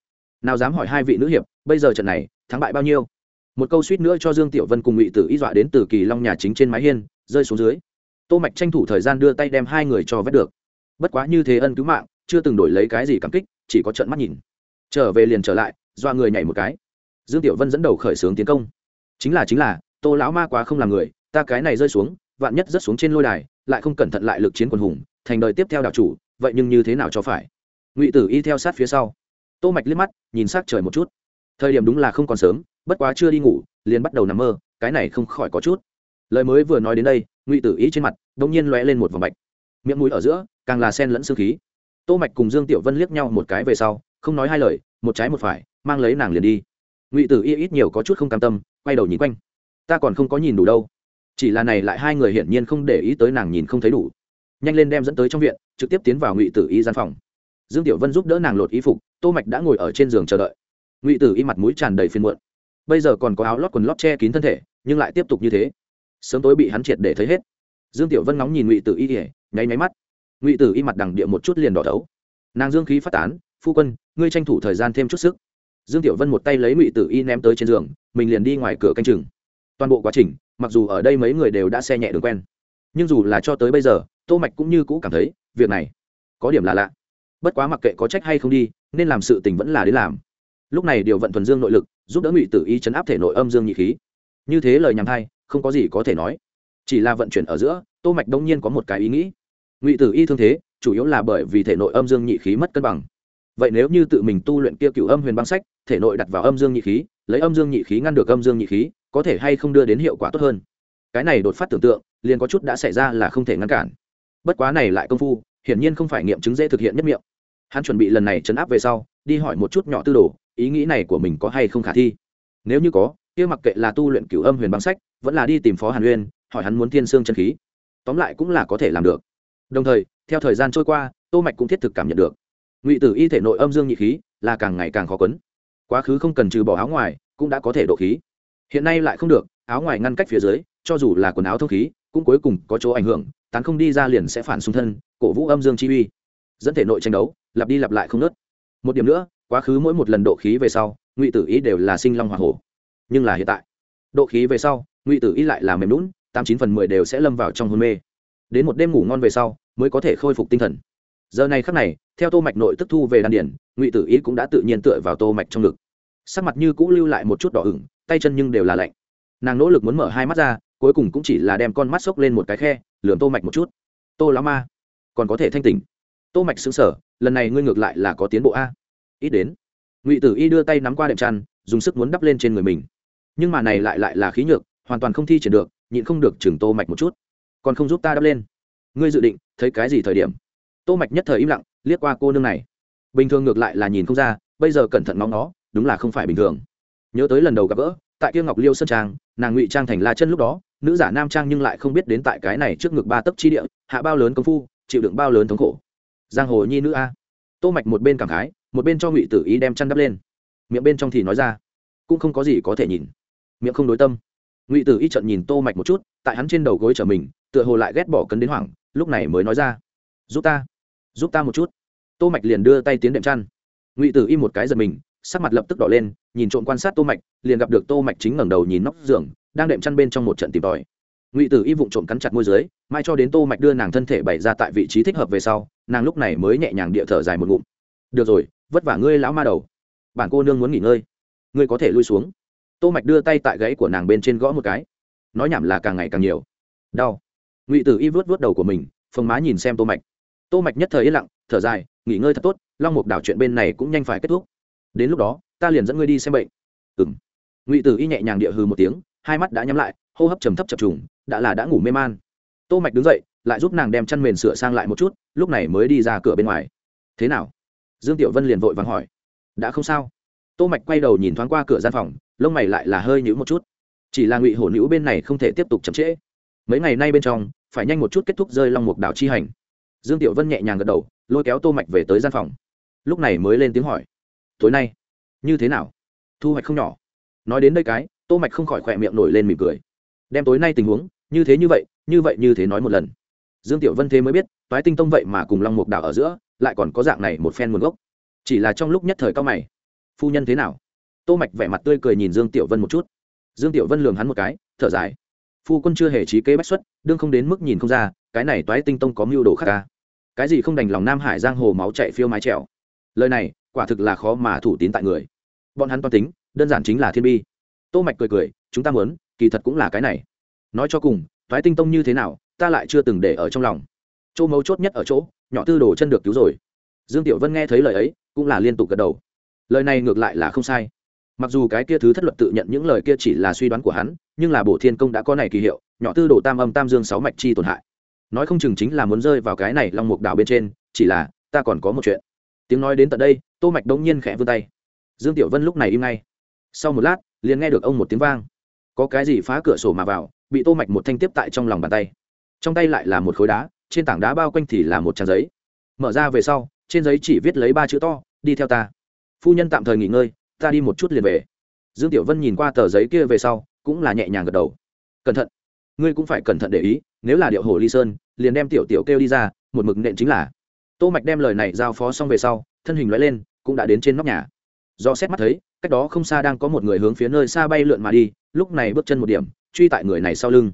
Nào dám hỏi hai vị nữ hiệp, bây giờ trận này, thắng bại bao nhiêu? Một câu suýt nữa cho dương tiểu vân cùng ngụy tử y dọa đến từ kỳ long nhà chính trên mái hiên, rơi xuống dưới. Tô mạch tranh thủ thời gian đưa tay đem hai người cho vết được. Bất quá như thế ân cứu mạng, chưa từng đổi lấy cái gì cảm kích, chỉ có trận mắt nhìn. Trở về liền trở lại, dọa người nhảy một cái. Dương tiểu vân dẫn đầu khởi xướng tiến công. Chính là chính là, tô lão ma quá không làm người, ta cái này rơi xuống, vạn nhất rất xuống trên lôi đài, lại không cẩn thận lại lực chiến quần hùng, thành đời tiếp theo đạo chủ, vậy nhưng như thế nào cho phải? Ngụy tử y theo sát phía sau. Tô mạch liếc mắt, nhìn sát trời một chút. Thời điểm đúng là không còn sớm bất quá chưa đi ngủ, liền bắt đầu nằm mơ, cái này không khỏi có chút. Lời mới vừa nói đến đây, ngụy tử ý trên mặt đông nhiên lóe lên một vòng bạch. Miệng mũi ở giữa, càng là sen lẫn sương khí. Tô mạch cùng dương tiểu vân liếc nhau một cái về sau, không nói hai lời, một trái một phải, mang lấy nàng liền đi. Ngụy tử y ít nhiều có chút không cam tâm, quay đầu nhìn quanh. Ta còn không có nhìn đủ đâu. Chỉ là này lại hai người hiển nhiên không để ý tới nàng nhìn không thấy đủ. Nhanh lên đem dẫn tới trong viện, trực tiếp tiến vào ngụy tử y gian phòng. Dương tiểu vân giúp đỡ nàng lột y phục, tô mạch đã ngồi ở trên giường chờ đợi. Ngụy tử y mặt mũi tràn đầy phiền muộn bây giờ còn có áo lót quần lót che kín thân thể, nhưng lại tiếp tục như thế. Sớm tối bị hắn triệt để thấy hết. Dương tiểu vân ngóng nhìn ngụy tử y ỉa nháy máy mắt. Ngụy tử y mặt đằng địa một chút liền đỏ thấu. Nàng dương khí phát tán, phu quân, ngươi tranh thủ thời gian thêm chút sức. Dương tiểu vân một tay lấy ngụy tử y ném tới trên giường, mình liền đi ngoài cửa canh chừng. Toàn bộ quá trình, mặc dù ở đây mấy người đều đã xe nhẹ đường quen, nhưng dù là cho tới bây giờ, tô mạch cũng như cũ cảm thấy, việc này có điểm là lạ. Bất quá mặc kệ có trách hay không đi, nên làm sự tình vẫn là đến làm lúc này điều vận thuần dương nội lực, giúp đỡ ngụy tử y chấn áp thể nội âm dương nhị khí. Như thế lời nhằm thay không có gì có thể nói. Chỉ là vận chuyển ở giữa, tô mạch đông nhiên có một cái ý nghĩ. Ngụy tử y thương thế, chủ yếu là bởi vì thể nội âm dương nhị khí mất cân bằng. Vậy nếu như tự mình tu luyện kia cửu âm huyền băng sách, thể nội đặt vào âm dương nhị khí, lấy âm dương nhị khí ngăn được âm dương nhị khí, có thể hay không đưa đến hiệu quả tốt hơn? Cái này đột phát tưởng tượng, liền có chút đã xảy ra là không thể ngăn cản. Bất quá này lại công phu, hiển nhiên không phải nghiệm chứng dễ thực hiện nhất miệng. Hắn chuẩn bị lần này chấn áp về sau, đi hỏi một chút nhỏ tư đồ ý nghĩ này của mình có hay không khả thi? Nếu như có, kia mặc kệ là tu luyện cửu âm huyền băng sách, vẫn là đi tìm phó hàn uyên, hỏi hắn muốn thiên xương chân khí. Tóm lại cũng là có thể làm được. Đồng thời, theo thời gian trôi qua, tô mạch cũng thiết thực cảm nhận được. Ngụy tử y thể nội âm dương nhị khí là càng ngày càng khó quấn. Quá khứ không cần trừ bỏ áo ngoài, cũng đã có thể độ khí. Hiện nay lại không được, áo ngoài ngăn cách phía dưới, cho dù là quần áo thông khí, cũng cuối cùng có chỗ ảnh hưởng, tán không đi ra liền sẽ phản xung thân, cổ vũ âm dương chi uy. Dẫn thể nội tranh đấu, lặp đi lặp lại không nớt một điểm nữa quá khứ mỗi một lần độ khí về sau, ngụy tử ý đều là sinh long hoa hổ. Nhưng là hiện tại, độ khí về sau, ngụy tử ý lại là mềm lún tám chín phần mười đều sẽ lâm vào trong hôn mê. Đến một đêm ngủ ngon về sau, mới có thể khôi phục tinh thần. Giờ này khắc này, theo tô mạch nội tức thu về đan điển, ngụy tử ý cũng đã tự nhiên tựa vào tô mạch trong ngực. Sắc mặt như cũ lưu lại một chút đỏ ửng, tay chân nhưng đều là lạnh. Nàng nỗ lực muốn mở hai mắt ra, cuối cùng cũng chỉ là đem con mắt xốc lên một cái khe, lườm tô mạch một chút. Tô lá ma, còn có thể thanh tỉnh. Tô mạch sững sờ, lần này ngươi ngược lại là có tiến bộ a ít đến. Ngụy tử y đưa tay nắm qua đệm chăn, dùng sức muốn đắp lên trên người mình. Nhưng mà này lại lại là khí nhược, hoàn toàn không thi triển được, nhịn không được chừng tô mạch một chút. Còn không giúp ta đắp lên. Ngươi dự định, thấy cái gì thời điểm? Tô mạch nhất thời im lặng, liếc qua cô nương này. Bình thường ngược lại là nhìn không ra, bây giờ cẩn thận ngóng nó, đúng là không phải bình thường. Nhớ tới lần đầu gặp gỡ, tại kia ngọc liêu sơn trang, nàng ngụy trang thành la chân lúc đó, nữ giả nam trang nhưng lại không biết đến tại cái này trước ngực ba tấc chi địa, hạ bao lớn công phu, chịu đựng bao lớn thống khổ. Giang hồ nhi nữ a. Tô mạch một bên cảm khái một bên cho ngụy tử ý đem chăn đắp lên miệng bên trong thì nói ra cũng không có gì có thể nhìn miệng không đối tâm ngụy tử y trận nhìn tô mạch một chút tại hắn trên đầu gối trở mình tựa hồ lại ghét bỏ cấn đến hoảng lúc này mới nói ra giúp ta giúp ta một chút tô mạch liền đưa tay tiến đệm chăn ngụy tử y một cái giật mình sắc mặt lập tức đỏ lên nhìn trộm quan sát tô mạch liền gặp được tô mạch chính ngẩng đầu nhìn nóc giường đang đệm chăn bên trong một trận tìm tòi ngụy tử y vụng trộm cắn chặt môi dưới mai cho đến tô mạch đưa nàng thân thể bày ra tại vị trí thích hợp về sau nàng lúc này mới nhẹ nhàng địa thở dài một ngụm được rồi vất vả ngươi lão ma đầu. Bản cô nương muốn nghỉ ngơi. Ngươi có thể lui xuống. Tô mạch đưa tay tại gãy của nàng bên trên gõ một cái. Nói nhảm là càng ngày càng nhiều. Đau. Ngụy tử y vuốt vuốt đầu của mình, phồng má nhìn xem tô mạch. Tô mạch nhất thời yên lặng, thở dài, nghỉ ngơi thật tốt, long mục đảo chuyện bên này cũng nhanh phải kết thúc. Đến lúc đó, ta liền dẫn ngươi đi xem bệnh. Ừm. Ngụy tử y nhẹ nhàng địa hừ một tiếng, hai mắt đã nhắm lại, hô hấp trầm thấp chập trùng, đã là đã ngủ mê man. Tô mạch đứng dậy, lại giúp nàng đem chăn mền sửa sang lại một chút, lúc này mới đi ra cửa bên ngoài. Thế nào? Dương tiểu vân liền vội vàng hỏi, đã không sao? Tô mạch quay đầu nhìn thoáng qua cửa gian phòng, lông mày lại là hơi nhíu một chút. Chỉ là ngụy hổ nữ bên này không thể tiếp tục chậm trễ. Mấy ngày nay bên trong, phải nhanh một chút kết thúc rơi long mục đảo chi hành. Dương tiểu vân nhẹ nhàng gật đầu, lôi kéo tô mạch về tới gian phòng. Lúc này mới lên tiếng hỏi, tối nay, như thế nào? Thu hoạch không nhỏ. Nói đến đây cái, tô mạch không khỏi khỏe miệng nổi lên mỉm cười. Đem tối nay tình huống, như thế như vậy như vậy như thế nói một lần. Dương tiểu vân thế mới biết, toái tinh tông vậy mà cùng long mục đảo ở giữa lại còn có dạng này một phen nguồn gốc. Chỉ là trong lúc nhất thời cao mày. Phu nhân thế nào? Tô mạch vẻ mặt tươi cười nhìn dương tiểu vân một chút. Dương tiểu vân lườm hắn một cái, thở dài. Phu quân chưa hề trí kế bách xuất, đương không đến mức nhìn không ra, cái này toái tinh tông có mưu đồ khác ca cái gì không đành lòng nam hải giang hồ máu chạy phiêu mái trèo? Lời này, quả thực là khó mà thủ tín tại người. Bọn hắn toan tính, đơn giản chính là thiên bi. Tô mạch cười cười, chúng ta muốn, kỳ thật cũng là cái này. Nói cho cùng, toái tinh tông như thế nào, ta lại chưa từng để ở trong lòng. Chỗ mấu chốt nhất ở chỗ nhỏ tư đồ chân được cứu rồi. Dương tiểu vân nghe thấy lời ấy, cũng là liên tục gật đầu. Lời này ngược lại là không sai. Mặc dù cái kia thứ thất luật tự nhận những lời kia chỉ là suy đoán của hắn, nhưng là bổ thiên công đã có này kỳ hiệu, nhỏ tư đồ tam âm tam dương sáu mạch chi tổn hại. Nói không chừng chính là muốn rơi vào cái này long mục đảo bên trên, chỉ là, ta còn có một chuyện. Tiếng nói đến tận đây, tô mạch đống nhiên khẽ vươn tay. Dương tiểu vân lúc này im ngay. Sau một lát, liền nghe được ông một tiếng vang. Có cái gì phá cửa sổ mà vào, bị tô mạch một thanh tiếp tại trong lòng bàn tay. Trong tay lại là một khối đá trên tảng đá bao quanh thì là một trang giấy. Mở ra về sau, trên giấy chỉ viết lấy ba chữ to, đi theo ta. Phu nhân tạm thời nghỉ ngơi, ta đi một chút liền về. Dương tiểu vân nhìn qua tờ giấy kia về sau, cũng là nhẹ nhàng gật đầu. Cẩn thận, ngươi cũng phải cẩn thận để ý, nếu là điệu hồ ly sơn, liền đem tiểu tiểu kêu đi ra, một mực nện chính là. Tô mạch đem lời này giao phó xong về sau, thân hình lóe lên, cũng đã đến trên nóc nhà. Do xét mắt thấy, cách đó không xa đang có một người hướng phía nơi xa bay lượn mà đi, lúc này bước chân một điểm, truy tại người này sau lưng.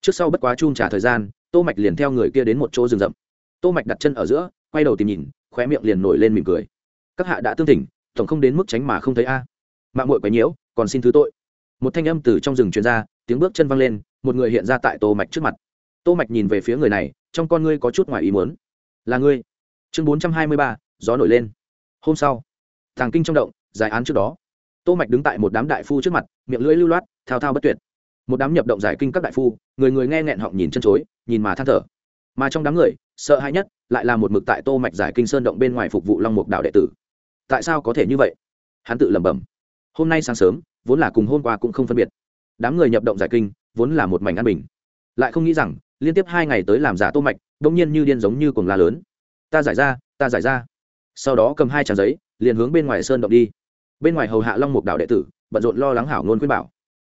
Trước sau bất quá chung trả thời gian tô mạch liền theo người kia đến một chỗ rừng rậm. Tô mạch đặt chân ở giữa quay đầu tìm nhìn khoe miệng liền nổi lên mỉm cười. Các hạ đã tương thỉnh tổng không đến mức tránh mà không thấy a. Mạng muội quấy nhiễu còn xin thứ tội. Một thanh âm từ trong rừng truyền ra tiếng bước chân văng lên một người hiện ra tại tô mạch trước mặt. Tô mạch nhìn về phía người này trong con ngươi có chút ngoài ý muốn. Là ngươi. Chương 423, gió nổi lên. Hôm sau thằng kinh trong động giải án trước đó. Tô mạch đứng tại một đám đại phu trước mặt miệng lưỡi lưu loát thao thao bất tuyệt. Một đám nhập động giải kinh các đại phu người người nghe nghẹn họng nhìn chân chối nhìn mà than thở. Mà trong đám người, sợ hãi nhất lại là một mực tại tô mạch giải kinh sơn động bên ngoài phục vụ long mục đạo đệ tử. Tại sao có thể như vậy? Hắn tự lẩm bẩm. Hôm nay sáng sớm, vốn là cùng hôm qua cũng không phân biệt. Đám người nhập động giải kinh, vốn là một mảnh an bình. Lại không nghĩ rằng, liên tiếp hai ngày tới làm giả tô mạch đông nhiên như điên giống như cuồng la lớn. Ta giải ra, ta giải ra. Sau đó cầm hai trang giấy, liền hướng bên ngoài sơn động đi. Bên ngoài hầu hạ long mục đạo đệ tử, bận rộn lo lắng hảo ngôn khuyên bảo.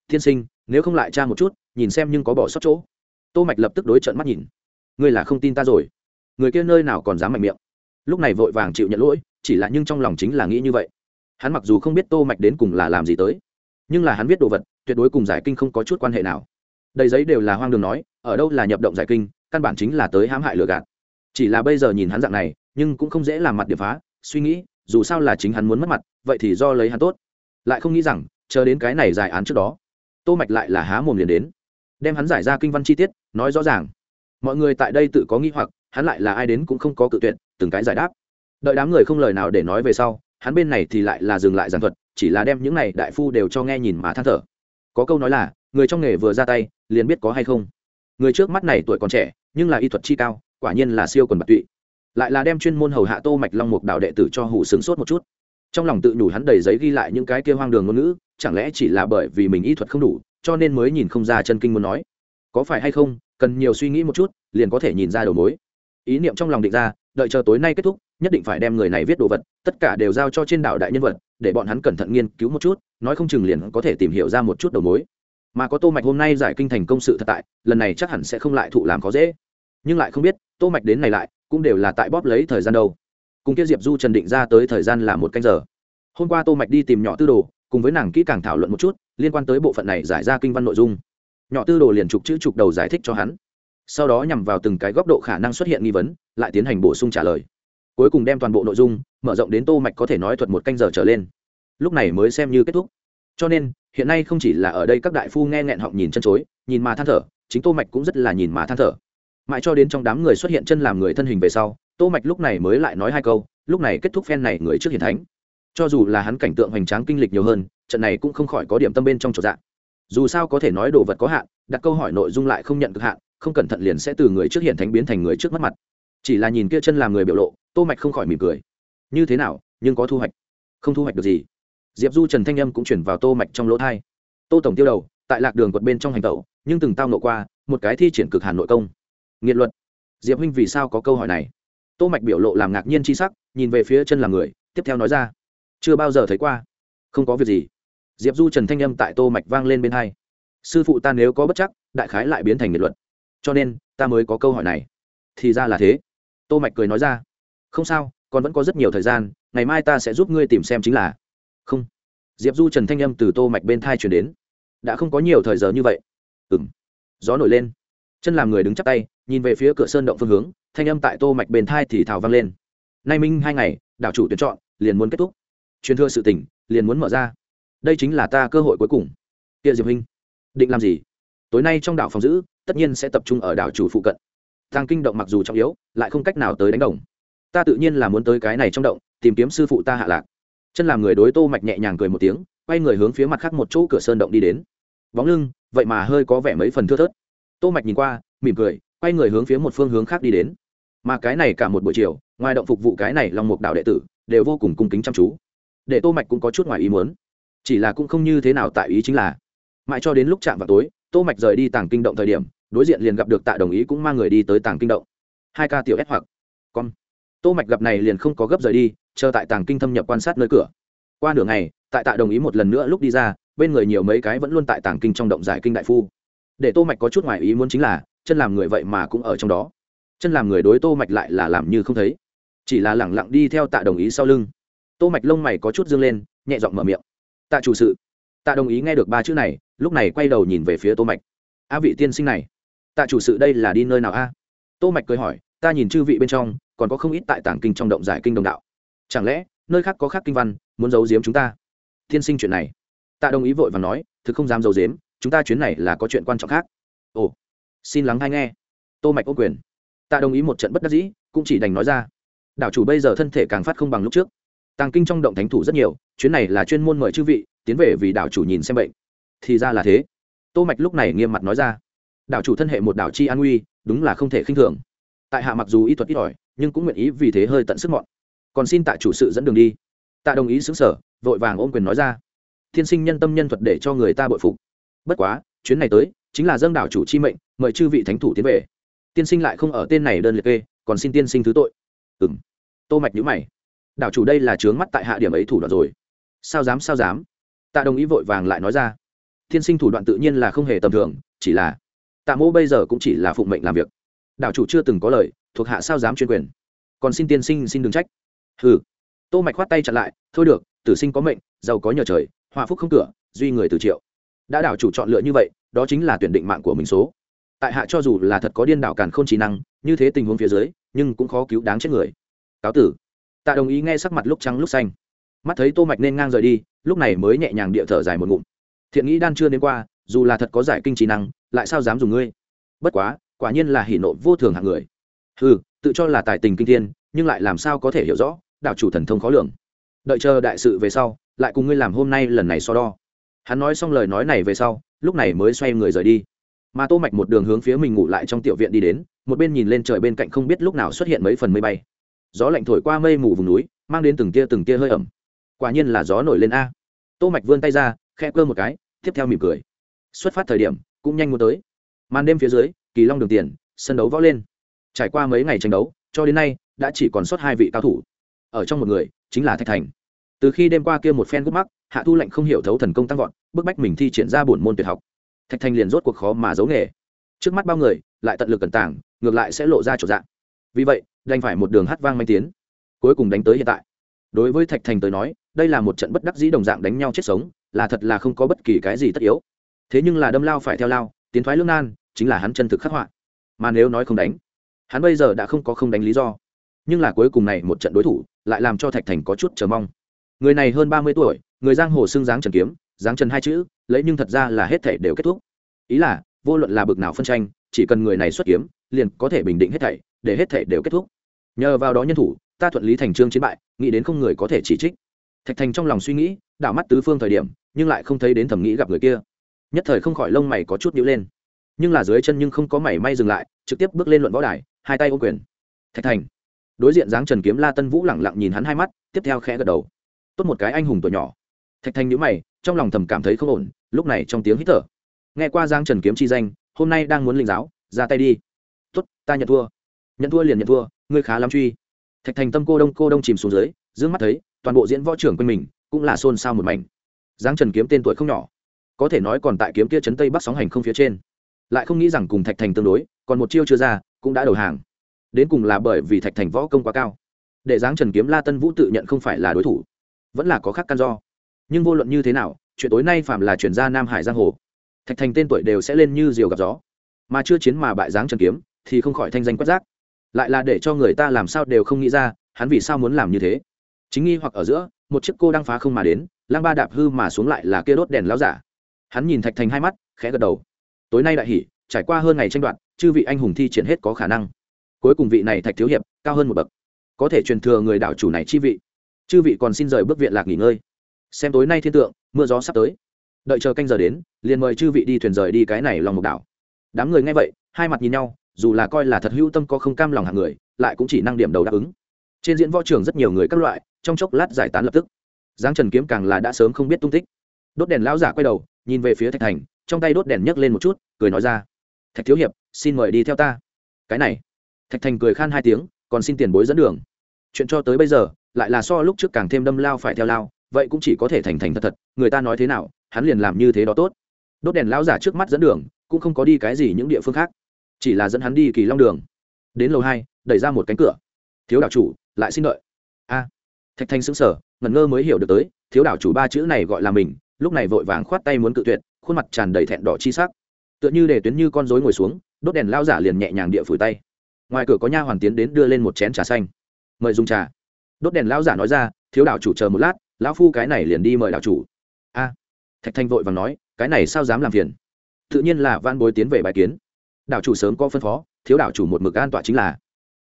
Thiên sinh, nếu không lại tra một chút, nhìn xem nhưng có bỏ sót chỗ tô mạch lập tức đối trận mắt nhìn. Ngươi là không tin ta rồi. Người kia nơi nào còn dám mạnh miệng? Lúc này vội vàng chịu nhận lỗi, chỉ là nhưng trong lòng chính là nghĩ như vậy. Hắn mặc dù không biết tô mạch đến cùng là làm gì tới, nhưng là hắn biết đồ vật, tuyệt đối cùng giải kinh không có chút quan hệ nào. Đầy giấy đều là hoang đường nói, ở đâu là nhập động giải kinh, căn bản chính là tới hãm hại lừa gạt. Chỉ là bây giờ nhìn hắn dạng này, nhưng cũng không dễ làm mặt điệp phá, suy nghĩ, dù sao là chính hắn muốn mất mặt, vậy thì do lấy hắn tốt. Lại không nghĩ rằng, chờ đến cái này giải án trước đó, tô mạch lại là há mồm liền đến đem hắn giải ra kinh văn chi tiết, nói rõ ràng. Mọi người tại đây tự có nghi hoặc, hắn lại là ai đến cũng không có cự tuyệt, từng cái giải đáp. Đợi đám người không lời nào để nói về sau, hắn bên này thì lại là dừng lại giảng thuật, chỉ là đem những này đại phu đều cho nghe nhìn mà than thở. Có câu nói là, người trong nghề vừa ra tay, liền biết có hay không. Người trước mắt này tuổi còn trẻ, nhưng là y thuật chi cao, quả nhiên là siêu quần bạc tụy. Lại là đem chuyên môn hầu hạ tô mạch long mục đạo đệ tử cho hủ sướng sốt một chút. Trong lòng tự nhủ hắn đầy giấy ghi lại những cái kia hoang đường ngôn ngữ, chẳng lẽ chỉ là bởi vì mình y thuật không đủ cho nên mới nhìn không ra chân kinh muốn nói. Có phải hay không, cần nhiều suy nghĩ một chút, liền có thể nhìn ra đầu mối. Ý niệm trong lòng định ra, đợi chờ tối nay kết thúc, nhất định phải đem người này viết đồ vật, tất cả đều giao cho trên đảo đại nhân vật, để bọn hắn cẩn thận nghiên cứu một chút, nói không chừng liền có thể tìm hiểu ra một chút đầu mối. Mà có tô mạch hôm nay giải kinh thành công sự thật tại, lần này chắc hẳn sẽ không lại thụ làm khó dễ. Nhưng lại không biết, tô mạch đến này lại, cũng đều là tại bóp lấy thời gian đâu. Cùng kia diệp du trần định ra tới thời gian là một canh giờ. Hôm qua tô mạch đi tìm nhỏ tư đồ cùng với nàng kỹ càng thảo luận một chút, liên quan tới bộ phận này giải ra kinh văn nội dung. Nhỏ tư đồ liền trục chữ trục đầu giải thích cho hắn. Sau đó nhằm vào từng cái góc độ khả năng xuất hiện nghi vấn, lại tiến hành bổ sung trả lời. Cuối cùng đem toàn bộ nội dung mở rộng đến tô mạch có thể nói thuật một canh giờ trở lên. Lúc này mới xem như kết thúc. Cho nên, hiện nay không chỉ là ở đây các đại phu nghe nghẹn họng nhìn chân chối, nhìn mà than thở, chính tô mạch cũng rất là nhìn mà than thở. Mãi cho đến trong đám người xuất hiện chân làm người thân hình về sau, tô mạch lúc này mới lại nói hai câu, lúc này kết thúc phen này người trước hiển thánh cho dù là hắn cảnh tượng hoành tráng kinh lịch nhiều hơn, trận này cũng không khỏi có điểm tâm bên trong chỗ dạng. Dù sao có thể nói đồ vật có hạn, đặt câu hỏi nội dung lại không nhận cực hạn, không cẩn thận liền sẽ từ người trước hiển thánh biến thành người trước mất mặt. Chỉ là nhìn kia chân làm người biểu lộ, tô mạch không khỏi mỉm cười. Như thế nào, nhưng có thu hoạch. Không thu hoạch được gì. Diệp du trần thanh âm cũng chuyển vào tô mạch trong lỗ thai tô tổng tiêu đầu, tại lạc đường quật bên trong hành tẩu, nhưng từng tao nộ qua, một cái thi triển cực hàn nội công. Nghiệt luật. Diệp huynh vì sao có câu hỏi này? Tô mạch biểu lộ làm ngạc nhiên chi sắc, nhìn về phía chân làm người, tiếp theo nói ra chưa bao giờ thấy qua. Không có việc gì. Diệp du trần thanh âm tại tô mạch vang lên bên hai. Sư phụ ta nếu có bất chắc, đại khái lại biến thành nghiệt luật. Cho nên, ta mới có câu hỏi này. Thì ra là thế. Tô mạch cười nói ra. Không sao, còn vẫn có rất nhiều thời gian, ngày mai ta sẽ giúp ngươi tìm xem chính là. Không. Diệp du trần thanh âm từ tô mạch bên thai chuyển đến. Đã không có nhiều thời giờ như vậy. Ừng gió nổi lên. Chân làm người đứng chắp tay, nhìn về phía cửa sơn động phương hướng, thanh âm tại tô mạch bên thai thì thào vang lên. Nay minh hai ngày, đảo chủ tuyển chọn, liền muốn kết thúc truyền thừa sự tình, liền muốn mở ra. Đây chính là ta cơ hội cuối cùng. Kia diệp huynh định làm gì? Tối nay trong đảo phòng giữ, tất nhiên sẽ tập trung ở đảo chủ phụ cận. Thang kinh động mặc dù trọng yếu, lại không cách nào tới đánh đồng. Ta tự nhiên là muốn tới cái này trong động, tìm kiếm sư phụ ta hạ lạc. Chân làm người đối tô mạch nhẹ nhàng cười một tiếng, quay người hướng phía mặt khác một chỗ cửa sơn động đi đến. Bóng lưng, vậy mà hơi có vẻ mấy phần thưa thớt. Tô mạch nhìn qua, mỉm cười, quay người hướng phía một phương hướng khác đi đến. Mà cái này cả một buổi chiều, ngoài động phục vụ cái này long mục đạo đệ tử, đều vô cùng cung kính chăm chú để tô mạch cũng có chút ngoài ý muốn. Chỉ là cũng không như thế nào tại ý chính là, mãi cho đến lúc chạm vào tối, tô mạch rời đi tàng kinh động thời điểm, đối diện liền gặp được tạ đồng ý cũng mang người đi tới tàng kinh động. Hai ca tiểu ép hoặc, con. Tô mạch gặp này liền không có gấp rời đi, chờ tại tàng kinh thâm nhập quan sát nơi cửa. Qua nửa ngày, tại tạ đồng ý một lần nữa lúc đi ra, bên người nhiều mấy cái vẫn luôn tại tàng kinh trong động giải kinh đại phu. Để tô mạch có chút ngoài ý muốn chính là, chân làm người vậy mà cũng ở trong đó. Chân làm người đối tô mạch lại là làm như không thấy. Chỉ là lẳng lặng đi theo tạ đồng ý sau lưng tô mạch lông mày có chút dương lên, nhẹ giọng mở miệng. Tạ chủ sự. Tạ đồng ý nghe được ba chữ này, lúc này quay đầu nhìn về phía tô mạch. A vị tiên sinh này. Tạ chủ sự đây là đi nơi nào a? Tô mạch cười hỏi, ta nhìn chư vị bên trong, còn có không ít tại tảng kinh trong động giải kinh đồng đạo. Chẳng lẽ, nơi khác có khác kinh văn, muốn giấu giếm chúng ta? Tiên sinh chuyện này. Tạ đồng ý vội và nói, thực không dám giấu giếm, chúng ta chuyến này là có chuyện quan trọng khác. Ồ, xin lắng hay nghe. Tô mạch ô quyền. Tạ đồng ý một trận bất đắc dĩ, cũng chỉ đành nói ra. Đảo chủ bây giờ thân thể càng phát không bằng lúc trước tàng kinh trong động thánh thủ rất nhiều, chuyến này là chuyên môn mời chư vị, tiến về vì đảo chủ nhìn xem bệnh. Thì ra là thế. Tô mạch lúc này nghiêm mặt nói ra, đảo chủ thân hệ một đảo chi an nguy, đúng là không thể khinh thường. Tại hạ mặc dù y thuật ít ỏi, nhưng cũng nguyện ý vì thế hơi tận sức mọn. Còn xin tại chủ sự dẫn đường đi. Tạ đồng ý xứng sở vội vàng ôm quyền nói ra, thiên sinh nhân tâm nhân thuật để cho người ta bội phục. Bất quá, chuyến này tới, chính là dâng đảo chủ chi mệnh, mời chư vị thánh thủ tiến về. Tiên sinh lại không ở tên này đơn liệt kê, còn xin tiên sinh thứ tội. Ừng tô mạch nhíu mày đảo chủ đây là trướng mắt tại hạ điểm ấy thủ đoạn rồi. Sao dám sao dám? Tạ đồng ý vội vàng lại nói ra. Tiên sinh thủ đoạn tự nhiên là không hề tầm thường, chỉ là tạ mô bây giờ cũng chỉ là phụng mệnh làm việc. Đảo chủ chưa từng có lời, thuộc hạ sao dám chuyên quyền? Còn xin tiên sinh, xin đừng trách. Hừ. Tô mạch khoát tay chặn lại, thôi được, tử sinh có mệnh, giàu có nhờ trời, họa phúc không cửa, duy người từ triệu. Đã đảo chủ chọn lựa như vậy, đó chính là tuyển định mạng của mình số. Tại hạ cho dù là thật có điên đảo càn không trí năng, như thế tình huống phía dưới, nhưng cũng khó cứu đáng chết người. Cáo tử tạ đồng ý nghe sắc mặt lúc trắng lúc xanh. Mắt thấy tô mạch nên ngang rời đi, lúc này mới nhẹ nhàng địa thở dài một ngụm. Thiện nghĩ đan chưa đến qua, dù là thật có giải kinh trí năng, lại sao dám dùng ngươi? Bất quá, quả nhiên là hỉ nộ vô thường hạng người. Hừ, tự cho là tài tình kinh thiên, nhưng lại làm sao có thể hiểu rõ, đạo chủ thần thông khó lường. Đợi chờ đại sự về sau, lại cùng ngươi làm hôm nay lần này so đo. Hắn nói xong lời nói này về sau, lúc này mới xoay người rời đi. Mà tô mạch một đường hướng phía mình ngủ lại trong tiểu viện đi đến, một bên nhìn lên trời bên cạnh không biết lúc nào xuất hiện mấy phần mây bay gió lạnh thổi qua mây mù vùng núi, mang đến từng tia từng tia hơi ẩm. Quả nhiên là gió nổi lên a. Tô mạch vươn tay ra, khẽ cơ một cái, tiếp theo mỉm cười. Xuất phát thời điểm, cũng nhanh muốn tới. Màn đêm phía dưới, kỳ long đường tiền, sân đấu võ lên. Trải qua mấy ngày tranh đấu, cho đến nay, đã chỉ còn sót hai vị cao thủ. Ở trong một người, chính là thạch thành. Từ khi đêm qua kia một phen gút mắc, hạ thu lệnh không hiểu thấu thần công tăng vọt, bức bách mình thi triển ra bổn môn tuyệt học. Thạch thành liền rốt cuộc khó mà giấu nghề. Trước mắt bao người, lại tận lực cẩn tảng, ngược lại sẽ lộ ra chỗ dạng. Vì vậy đành phải một đường hát vang manh tiến, cuối cùng đánh tới hiện tại. Đối với thạch thành tới nói, đây là một trận bất đắc dĩ đồng dạng đánh nhau chết sống, là thật là không có bất kỳ cái gì tất yếu. Thế nhưng là đâm lao phải theo lao, tiến thoái lương nan, chính là hắn chân thực khắc họa. Mà nếu nói không đánh, hắn bây giờ đã không có không đánh lý do. Nhưng là cuối cùng này một trận đối thủ, lại làm cho thạch thành có chút chờ mong. Người này hơn ba mươi tuổi, người giang hồ xưng dáng trần kiếm, dáng trần hai chữ, lấy nhưng thật ra là hết thể đều kết thúc. Ý là, vô luận là bực nào phân tranh, chỉ cần người này xuất kiếm, liền có thể bình định hết thảy, để hết thảy đều kết thúc nhờ vào đó nhân thủ, ta thuận lý thành trương chiến bại, nghĩ đến không người có thể chỉ trích. Thạch thành trong lòng suy nghĩ, đảo mắt tứ phương thời điểm, nhưng lại không thấy đến thẩm nghĩ gặp người kia. Nhất thời không khỏi lông mày có chút nhíu lên. Nhưng là dưới chân nhưng không có mảy may dừng lại, trực tiếp bước lên luận võ đài, hai tay ô quyền. Thạch thành. Đối diện dáng trần kiếm la tân vũ lẳng lặng nhìn hắn hai mắt, tiếp theo khẽ gật đầu. Tốt một cái anh hùng tuổi nhỏ. Thạch thành nhíu mày, trong lòng thầm cảm thấy không ổn, lúc này trong tiếng hít thở. Nghe qua giang trần kiếm chi danh, hôm nay đang muốn linh giáo, ra tay đi. Tốt, ta nhận thua. Nhận thua liền nhận thua ngươi khá lắm truy. Thạch thành tâm cô đông cô đông chìm xuống dưới d mắt thấy, toàn bộ diễn võ trưởng quanh mình, cũng là xôn xao một mảnh. Giáng trần kiếm tên tuổi không nhỏ. Có thể nói còn tại kiếm kia chấn tây bắc sóng hành không phía trên. Lại không nghĩ rằng cùng thạch thành tương đối, còn một chiêu chưa ra, cũng đã đầu hàng. Đến cùng là bởi vì thạch thành võ công quá cao. Để giáng trần kiếm la tân vũ tự nhận không phải là đối thủ, vẫn là có khác căn do. Nhưng vô luận như thế nào, chuyện tối nay phạm là chuyển ra nam hải giang hồ, thạch thành tên tuổi đều sẽ lên như diều gặp gió. Mà chưa chiến mà bại giáng trần kiếm, thì không khỏi thanh danh quất giác lại là để cho người ta làm sao đều không nghĩ ra, hắn vì sao muốn làm như thế? Chính nghi hoặc ở giữa, một chiếc cô đang phá không mà đến, lang ba đạp hư mà xuống lại là kia đốt đèn láo giả. Hắn nhìn thạch thành hai mắt, khẽ gật đầu. Tối nay đại hỉ, trải qua hơn ngày tranh đoạt, chư vị anh hùng thi triển hết có khả năng. Cuối cùng vị này thạch thiếu hiệp, cao hơn một bậc. Có thể truyền thừa người đảo chủ này chi vị. Chư vị còn xin rời bước viện lạc nghỉ ngơi. Xem tối nay thiên tượng, mưa gió sắp tới. Đợi chờ canh giờ đến, liền mời chư vị đi thuyền rời đi cái này lòng mục đảo. Đám người nghe vậy, hai mặt nhìn nhau dù là coi là thật hữu tâm có không cam lòng hàng người, lại cũng chỉ năng điểm đầu đáp ứng. Trên diễn võ trường rất nhiều người các loại, trong chốc lát giải tán lập tức. Giáng trần kiếm càng là đã sớm không biết tung tích. Đốt đèn lão giả quay đầu, nhìn về phía thạch thành, trong tay đốt đèn nhấc lên một chút, cười nói ra, thạch thiếu hiệp, xin mời đi theo ta. Cái này. Thạch thành cười khan hai tiếng, còn xin tiền bối dẫn đường. Chuyện cho tới bây giờ, lại là so lúc trước càng thêm đâm lao phải theo lao, vậy cũng chỉ có thể thành thành thật thật, người ta nói thế nào, hắn liền làm như thế đó tốt. Đốt đèn lão giả trước mắt dẫn đường, cũng không có đi cái gì những địa phương khác chỉ là dẫn hắn đi kỳ long đường. Đến lầu hai, đẩy ra một cánh cửa. Thiếu đảo chủ, lại xin đợi. A. Thạch thanh sững sờ, ngẩn ngơ mới hiểu được tới, thiếu đảo chủ ba chữ này gọi là mình, lúc này vội vàng khoát tay muốn cự tuyệt, khuôn mặt tràn đầy thẹn đỏ chi sắc. Tựa như để tuyến như con rối ngồi xuống, đốt đèn lao giả liền nhẹ nhàng địa phủi tay. Ngoài cửa có nha hoàn tiến đến đưa lên một chén trà xanh. Mời dùng trà. Đốt đèn lao giả nói ra, thiếu đảo chủ chờ một lát, lão phu cái này liền đi mời đảo chủ. A. Thạch thanh vội vàng nói, cái này sao dám làm phiền? Tự nhiên là van bối tiến về bài kiến đạo chủ sớm có phân phó, thiếu đạo chủ một mực an tọa chính là.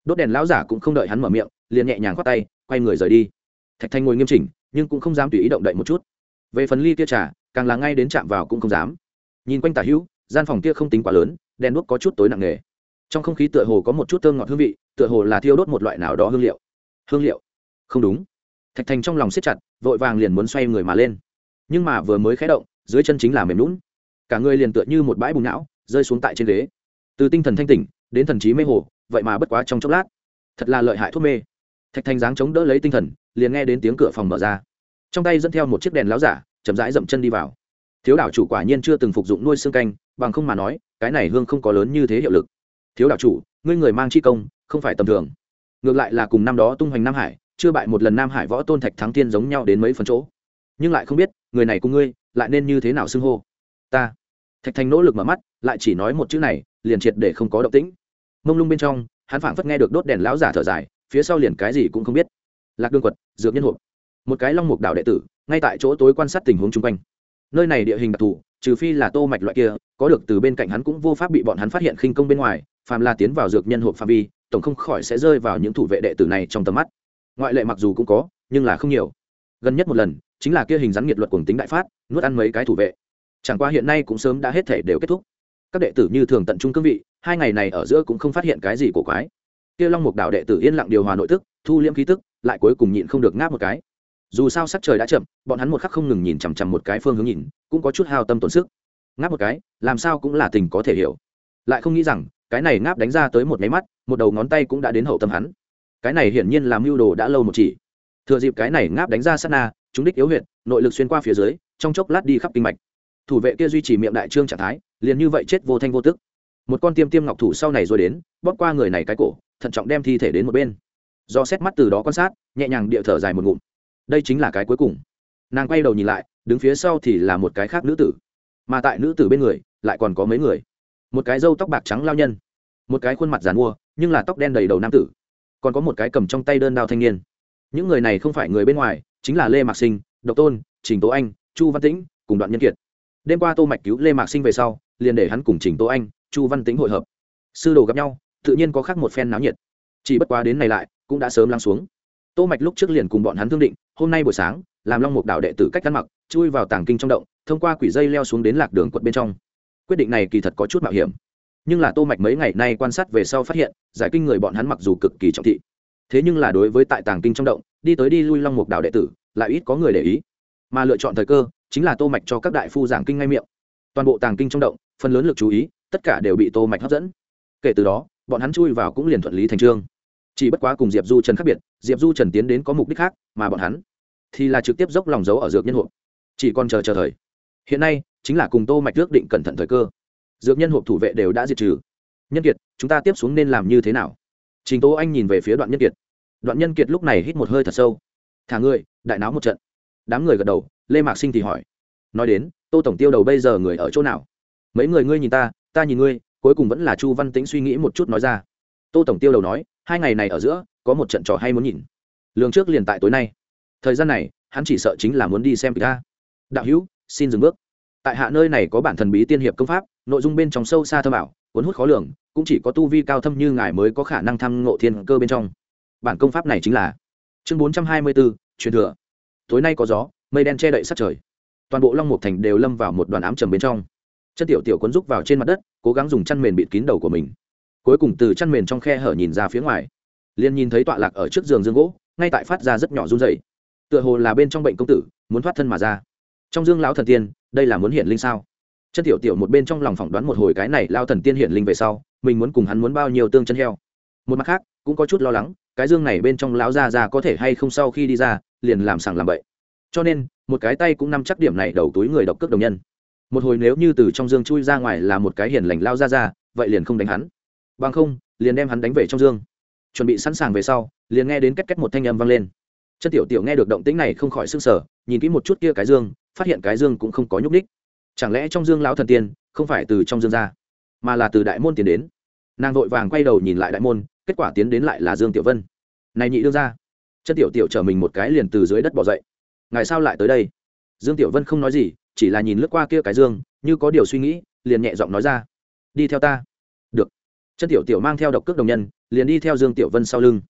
Đốt đèn lão giả cũng không đợi hắn mở miệng, liền nhẹ nhàng khoát tay, quay người rời đi. Thạch thanh ngồi nghiêm chỉnh, nhưng cũng không dám tùy ý động đậy một chút. Về phần ly kia trà, càng là ngay đến chạm vào cũng không dám. Nhìn quanh tả hữu, gian phòng kia không tính quá lớn, đèn đuốc có chút tối nặng nề. Trong không khí tựa hồ có một chút thơm ngọt hương vị, tựa hồ là thiêu đốt một loại nào đó hương liệu. Hương liệu? Không đúng. Thạch thành trong lòng siết chặt, vội vàng liền muốn xoay người mà lên. Nhưng mà vừa mới khé động, dưới chân chính là mềm lún cả người liền tựa như một bãi bùn não, rơi xuống tại trên ghế từ tinh thần thanh tỉnh, đến thần trí mê hồ, vậy mà bất quá trong chốc lát. Thật là lợi hại thuốc mê. Thạch thành dáng chống đỡ lấy tinh thần, liền nghe đến tiếng cửa phòng mở ra. Trong tay dẫn theo một chiếc đèn láo giả, chậm rãi dậm chân đi vào. Thiếu đảo chủ quả nhiên chưa từng phục dụng nuôi xương canh, bằng không mà nói, cái này hương không có lớn như thế hiệu lực. Thiếu đảo chủ, ngươi người mang chi công, không phải tầm thường. Ngược lại là cùng năm đó tung hoành nam hải, chưa bại một lần nam hải võ tôn thạch thắng tiên giống nhau đến mấy phần chỗ. Nhưng lại không biết, người này cùng ngươi, lại nên như thế nào xưng hô? Ta. Thạch thành nỗ lực mở mắt, lại chỉ nói một chữ này liền triệt để không có động tĩnh. Mông lung bên trong, hắn phảng phất nghe được đốt đèn lão giả thở dài, phía sau liền cái gì cũng không biết. Lạc đương quật, dược nhân hộp. Một cái long mục đạo đệ tử, ngay tại chỗ tối quan sát tình huống chung quanh. Nơi này địa hình đặc thù, trừ phi là tô mạch loại kia, có được từ bên cạnh hắn cũng vô pháp bị bọn hắn phát hiện khinh công bên ngoài, phàm là tiến vào dược nhân hộp phạm vi, tổng không khỏi sẽ rơi vào những thủ vệ đệ tử này trong tầm mắt. Ngoại lệ mặc dù cũng có, nhưng là không nhiều. Gần nhất một lần, chính là kia hình rắn nghiệt luật cuồng tính đại phát, nuốt ăn mấy cái thủ vệ. Chẳng qua hiện nay cũng sớm đã hết thể đều kết thúc các đệ tử như thường tận trung cương vị, hai ngày này ở giữa cũng không phát hiện cái gì cổ quái. Kia long mục đạo đệ tử yên lặng điều hòa nội tức, thu liễm khí tức, lại cuối cùng nhịn không được ngáp một cái. Dù sao sắc trời đã chậm, bọn hắn một khắc không ngừng nhìn chằm chằm một cái phương hướng nhìn, cũng có chút hao tâm tổn sức. Ngáp một cái, làm sao cũng là tình có thể hiểu. Lại không nghĩ rằng, cái này ngáp đánh ra tới một máy mắt, một đầu ngón tay cũng đã đến hậu tâm hắn. Cái này hiển nhiên làm mưu đồ đã lâu một chỉ. Thừa dịp cái này ngáp đánh ra sát na, chúng đích yếu huyệt, nội lực xuyên qua phía dưới, trong chốc lát đi khắp kinh mạch. Thủ vệ kia duy trì miệng đại trương trạng thái liền như vậy chết vô thanh vô tức. Một con tiêm tiêm ngọc thủ sau này rồi đến, bóp qua người này cái cổ, thận trọng đem thi thể đến một bên. Do xét mắt từ đó quan sát, nhẹ nhàng địa thở dài một ngụm. Đây chính là cái cuối cùng. Nàng quay đầu nhìn lại, đứng phía sau thì là một cái khác nữ tử. Mà tại nữ tử bên người, lại còn có mấy người. Một cái râu tóc bạc trắng lao nhân. Một cái khuôn mặt giàn mua nhưng là tóc đen đầy đầu nam tử. Còn có một cái cầm trong tay đơn đao thanh niên. Những người này không phải người bên ngoài, chính là lê mạc sinh, độc tôn, trình tố anh, chu văn tĩnh, cùng đoạn nhân kiệt. Đêm qua tô mạch cứu lê mạc sinh về sau liền để hắn cùng trình tố anh, chu văn tĩnh hội hợp. Sư đồ gặp nhau, tự nhiên có khác một phen náo nhiệt. Chỉ bất quá đến này lại, cũng đã sớm lắng xuống. Tô mạch lúc trước liền cùng bọn hắn thương định, hôm nay buổi sáng, làm long mục đạo đệ tử cách ăn mặc, chui vào tàng kinh trong động, thông qua quỷ dây leo xuống đến lạc đường quận bên trong. Quyết định này kỳ thật có chút mạo hiểm. Nhưng là tô mạch mấy ngày nay quan sát về sau phát hiện, giải kinh người bọn hắn mặc dù cực kỳ trọng thị. Thế nhưng là đối với tại tàng kinh trong động, đi tới đi lui long mục đạo đệ tử, lại ít có người để ý. Mà lựa chọn thời cơ, chính là tô mạch cho các đại phu giảng kinh ngay miệng. Toàn bộ tàng kinh trong động phần lớn lực chú ý, tất cả đều bị tô mạch hấp dẫn. Kể từ đó, bọn hắn chui vào cũng liền thuận lý thành trương. Chỉ bất quá cùng diệp du trần khác biệt, diệp du trần tiến đến có mục đích khác, mà bọn hắn thì là trực tiếp dốc lòng giấu ở dược nhân hộp. Chỉ còn chờ chờ thời. Hiện nay, chính là cùng tô mạch ước định cẩn thận thời cơ. Dược nhân hộp thủ vệ đều đã diệt trừ. Nhân kiệt, chúng ta tiếp xuống nên làm như thế nào? Trình tố anh nhìn về phía đoạn nhân kiệt. Đoạn nhân kiệt lúc này hít một hơi thật sâu. Thả người đại náo một trận. Đám người gật đầu, lê mạc sinh thì hỏi. Nói đến, tô tổng tiêu đầu bây giờ người ở chỗ nào? Mấy người ngươi nhìn ta ta nhìn ngươi, cuối cùng vẫn là chu văn tĩnh suy nghĩ một chút nói ra. Tô tổng tiêu đầu nói, hai ngày này ở giữa, có một trận trò hay muốn nhìn. Lường trước liền tại tối nay. Thời gian này, hắn chỉ sợ chính là muốn đi xem kịch ta đạo hữu, xin dừng bước. Tại hạ nơi này có bản thần bí tiên hiệp công pháp, nội dung bên trong sâu xa thơ bảo cuốn hút khó lường, cũng chỉ có tu vi cao thâm như ngài mới có khả năng thăm ngộ thiên cơ bên trong. Bản công pháp này chính là chương bốn trăm hai mươi bốn truyền thừa. Tối nay có gió, mây đen che đậy sát trời. Toàn bộ long mục thành đều lâm vào một đoàn ám trầm bên trong chân tiểu tiểu cuốn rúc vào trên mặt đất, cố gắng dùng chăn mền bịt kín đầu của mình. Cuối cùng từ chăn mền trong khe hở nhìn ra phía ngoài, liền nhìn thấy tọa lạc ở trước giường dương gỗ, ngay tại phát ra rất nhỏ run dày tựa hồ là bên trong bệnh công tử, muốn thoát thân mà ra. Trong dương lão thần tiên, đây là muốn hiện linh sao? Chân tiểu tiểu một bên trong lòng phỏng đoán một hồi cái này lao thần tiên hiện linh về sau, mình muốn cùng hắn muốn bao nhiêu tương chân heo. Một mặt khác, cũng có chút lo lắng, cái dương này bên trong lão ra ra có thể hay không sau khi đi ra, liền làm sàng làm bậy. Cho nên, một cái tay cũng nắm chắc điểm này đầu túi người độc cước đồng nhân một hồi nếu như từ trong dương chui ra ngoài là một cái hiền lành lao ra ra, vậy liền không đánh hắn. Bằng không, liền đem hắn đánh về trong dương. Chuẩn bị sẵn sàng về sau, liền nghe đến cách cách một thanh âm vang lên. Chân tiểu tiểu nghe được động tĩnh này không khỏi s ư n g sở nhìn kỹ một chút kia cái dương, phát hiện cái dương cũng không có nhúc ních chẳng lẽ trong dương lão thần tiên không phải từ trong dương ra, mà là từ đại môn tiến đến? Nàng vội vàng quay đầu nhìn lại đại môn, kết quả tiến đến lại là dương tiểu vân. Này nhị đương ra chân tiểu tiểu chở mình một cái liền từ dưới đất bỏ dậy. Ngài sao lại tới đây? Dương tiểu vân không nói gì chỉ là nhìn lướt qua kia cái dương, như có điều suy nghĩ, liền nhẹ giọng nói ra. Đi theo ta. Được. Chân tiểu tiểu mang theo độc cước đồng nhân, liền đi theo dương tiểu vân sau lưng.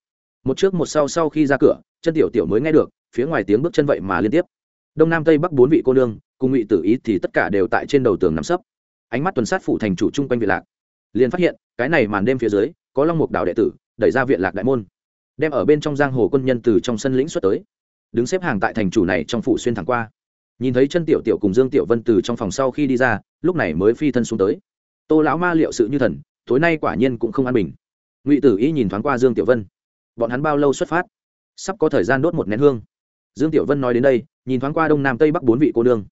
Một trước một sau sau khi ra cửa, chân tiểu tiểu mới nghe được, phía ngoài tiếng bước chân vậy mà liên tiếp. Đông nam tây bắc bốn vị cô nương, cùng ngụy tử ý thì tất cả đều tại trên đầu tường nằm sấp. Ánh mắt tuần sát phủ thành chủ chung quanh viện lạc. Liền phát hiện, cái này màn đêm phía dưới, có long mục đạo đệ tử, đẩy ra viện lạc đại môn. Đem ở bên trong giang hồ quân nhân từ trong sân lĩnh xuất tới. Đứng xếp hàng tại thành chủ này trong phủ xuyên thẳng qua nhìn thấy chân tiểu tiểu cùng dương tiểu vân từ trong phòng sau khi đi ra, lúc này mới phi thân xuống tới. Tô lão ma liệu sự như thần, tối nay quả nhiên cũng không an bình. Ngụy tử ý nhìn thoáng qua dương tiểu vân. Bọn hắn bao lâu xuất phát? Sắp có thời gian đốt một nén hương. Dương tiểu vân nói đến đây, nhìn thoáng qua đông nam tây bắc bốn vị cô nương.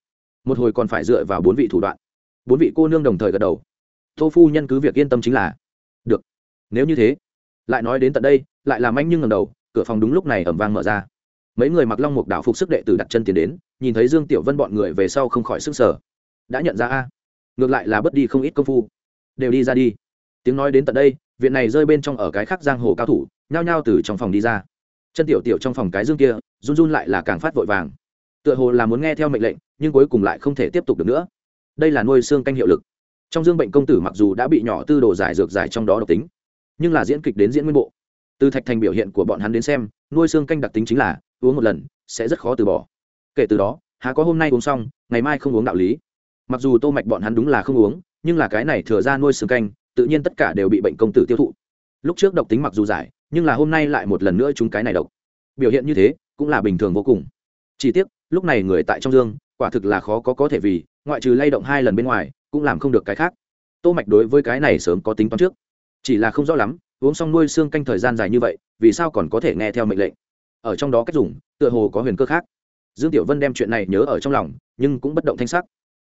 Một hồi còn phải dựa vào bốn vị thủ đoạn. Bốn vị cô nương đồng thời gật đầu. Tô phu nhân cứ việc yên tâm chính là được. Nếu như thế, lại nói đến tận đây, lại làm anh nhưng ngầm đầu, cửa phòng đúng lúc này ẩm vang mở ra mấy người mặc long mục đảo phục sức đệ tử đặt chân tiến đến, nhìn thấy dương tiểu vân bọn người về sau không khỏi sức sở đã nhận ra a, ngược lại là bất đi không ít công phu. Đều đi ra đi. Tiếng nói đến tận đây, viện này rơi bên trong ở cái khác giang hồ cao thủ, nhao nhao từ trong phòng đi ra. Chân tiểu tiểu trong phòng cái dương kia, run run lại là càng phát vội vàng. Tựa hồ là muốn nghe theo mệnh lệnh, nhưng cuối cùng lại không thể tiếp tục được nữa. Đây là nuôi xương canh hiệu lực. Trong dương bệnh công tử mặc dù đã bị nhỏ tư đồ giải dược giải trong đó độc tính, nhưng là diễn kịch đến diễn nguyên bộ. Từ thạch thành biểu hiện của bọn hắn đến xem, nuôi xương canh đặc tính chính là uống một lần, sẽ rất khó từ bỏ. Kể từ đó, há có hôm nay uống xong, ngày mai không uống đạo lý. Mặc dù tô mạch bọn hắn đúng là không uống, nhưng là cái này thừa ra nuôi xương canh, tự nhiên tất cả đều bị bệnh công tử tiêu thụ. Lúc trước độc tính mặc dù giải, nhưng là hôm nay lại một lần nữa chúng cái này độc. Biểu hiện như thế, cũng là bình thường vô cùng. Chỉ tiếc, lúc này người tại trong dương, quả thực là khó có có thể vì, ngoại trừ lay động hai lần bên ngoài, cũng làm không được cái khác. Tô mạch đối với cái này sớm có tính toán trước. Chỉ là không rõ lắm, uống xong nuôi xương canh thời gian dài như vậy, vì sao còn có thể nghe theo mệnh lệnh? Ở trong đó cách dùng, tựa hồ có huyền cơ khác. Dương tiểu vân đem chuyện này nhớ ở trong lòng, nhưng cũng bất động thanh sắc.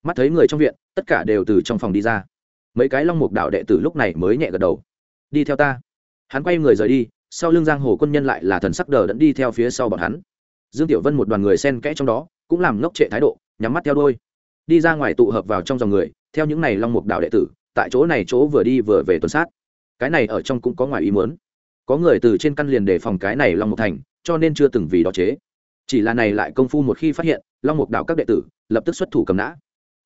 Mắt thấy người trong viện, tất cả đều từ trong phòng đi ra. Mấy cái long mục đạo đệ tử lúc này mới nhẹ gật đầu. Đi theo ta. Hắn quay người rời đi, sau lưng giang hồ quân nhân lại là thần sắc đờ đẫn đi theo phía sau bọn hắn. Dương tiểu vân một đoàn người xen kẽ trong đó, cũng làm ngốc trệ thái độ, nhắm mắt theo đôi đi ra ngoài tụ hợp vào trong dòng người, theo những này long mục đạo đệ tử, tại chỗ này chỗ vừa đi vừa về tuần sát. Cái này ở trong cũng có ngoài ý muốn có người từ trên căn liền để phòng cái này long mục thành, cho nên chưa từng vì đó chế. Chỉ là này lại công phu một khi phát hiện, long mục đạo các đệ tử lập tức xuất thủ cầm nã.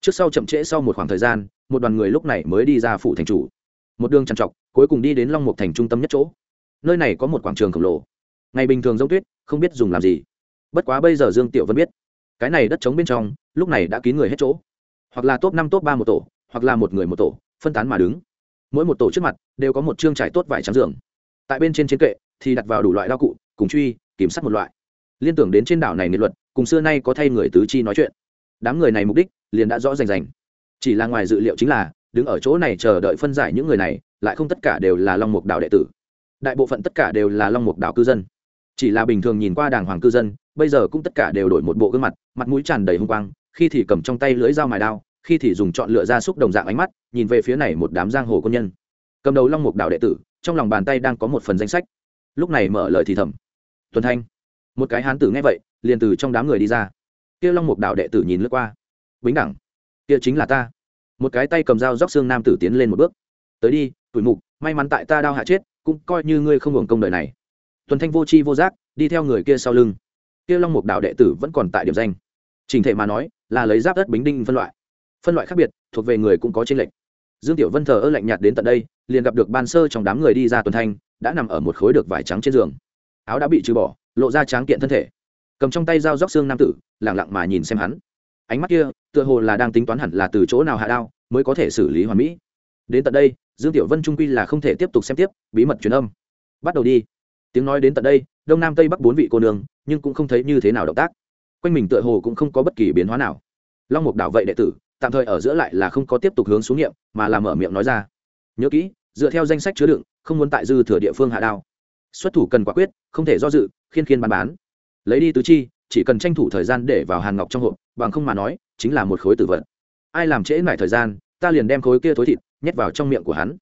Trước sau chậm trễ sau một khoảng thời gian, một đoàn người lúc này mới đi ra phủ thành chủ. Một đường trằn trọc, cuối cùng đi đến long mục thành trung tâm nhất chỗ. Nơi này có một quảng trường khổng lồ. Ngày bình thường giống tuyết, không biết dùng làm gì. Bất quá bây giờ dương tiểu vân biết, cái này đất trống bên trong, lúc này đã kín người hết chỗ. Hoặc là top năm, top ba một tổ, hoặc là một người một tổ, phân tán mà đứng. Mỗi một tổ trước mặt, đều có một chương trải tốt vải trắng giường tại bên trên chiến kệ thì đặt vào đủ loại lao cụ, cùng truy, kiểm sát một loại. Liên tưởng đến trên đảo này nghị luật, cùng xưa nay có thay người tứ chi nói chuyện. Đám người này mục đích liền đã rõ rành rành. Chỉ là ngoài dự liệu chính là, đứng ở chỗ này chờ đợi phân giải những người này, lại không tất cả đều là long mục đạo đệ tử. Đại bộ phận tất cả đều là long mục đạo cư dân. Chỉ là bình thường nhìn qua đàng hoàng cư dân, bây giờ cũng tất cả đều đổi một bộ gương mặt mặt mũi tràn đầy hung quang, khi thì cầm trong tay lưỡi dao mài đao, khi thì dùng chọn lựa ra xúc đồng dạng ánh mắt, nhìn về phía này một đám giang hồ công nhân. Cầm đầu long mục đạo đệ tử trong lòng bàn tay đang có một phần danh sách. Lúc này mở lời thì thầm, tuần thanh. Một cái hán tử nghe vậy, liền từ trong đám người đi ra. Kia long mục đạo đệ tử nhìn lướt qua, bính đẳng, kia chính là ta. Một cái tay cầm dao róc xương nam tử tiến lên một bước, tới đi, tuổi mục, may mắn tại ta đau hạ chết, cũng coi như ngươi không hưởng công đời này. Tuần thanh vô chi vô giác, đi theo người kia sau lưng. Kia long mục đạo đệ tử vẫn còn tại điểm danh. Trình thể mà nói, là lấy giáp đất bính đinh phân loại. Phân loại khác biệt, thuộc về người cũng có tranh lệch dương tiểu vân thờ ơ lạnh nhạt đến tận đây, liền gặp được ban sơ trong đám người đi ra tuần thanh, đã nằm ở một khối được vải trắng trên giường. Áo đã bị trừ bỏ, lộ ra tráng kiện thân thể. Cầm trong tay dao róc xương nam tử lẳng lặng mà nhìn xem hắn. Ánh mắt kia, tựa hồ là đang tính toán hẳn là từ chỗ nào hạ đao, mới có thể xử lý hoàn mỹ. Đến tận đây, dương tiểu vân trung quy là không thể tiếp tục xem tiếp, bí mật truyền âm. Bắt đầu đi. Tiếng nói đến tận đây, đông nam tây bắc bốn vị cô nương, nhưng cũng không thấy như thế nào động tác. Quanh mình tựa hồ cũng không có bất kỳ biến hóa nào long mục đạo vậy đệ tử, tạm thời ở giữa lại là không có tiếp tục hướng xuống nghiệm, mà là mở miệng nói ra. Nhớ kỹ, dựa theo danh sách chứa đựng, không muốn tại dư thừa địa phương hạ đao. Xuất thủ cần quả quyết, không thể do dự, khiên khiên bán bán. Lấy đi tứ chi, chỉ cần tranh thủ thời gian để vào hàn ngọc trong hộp, bằng không mà nói, chính là một khối tử vật. Ai làm trễ lại thời gian, ta liền đem khối kia thối thịt nhét vào trong miệng của hắn.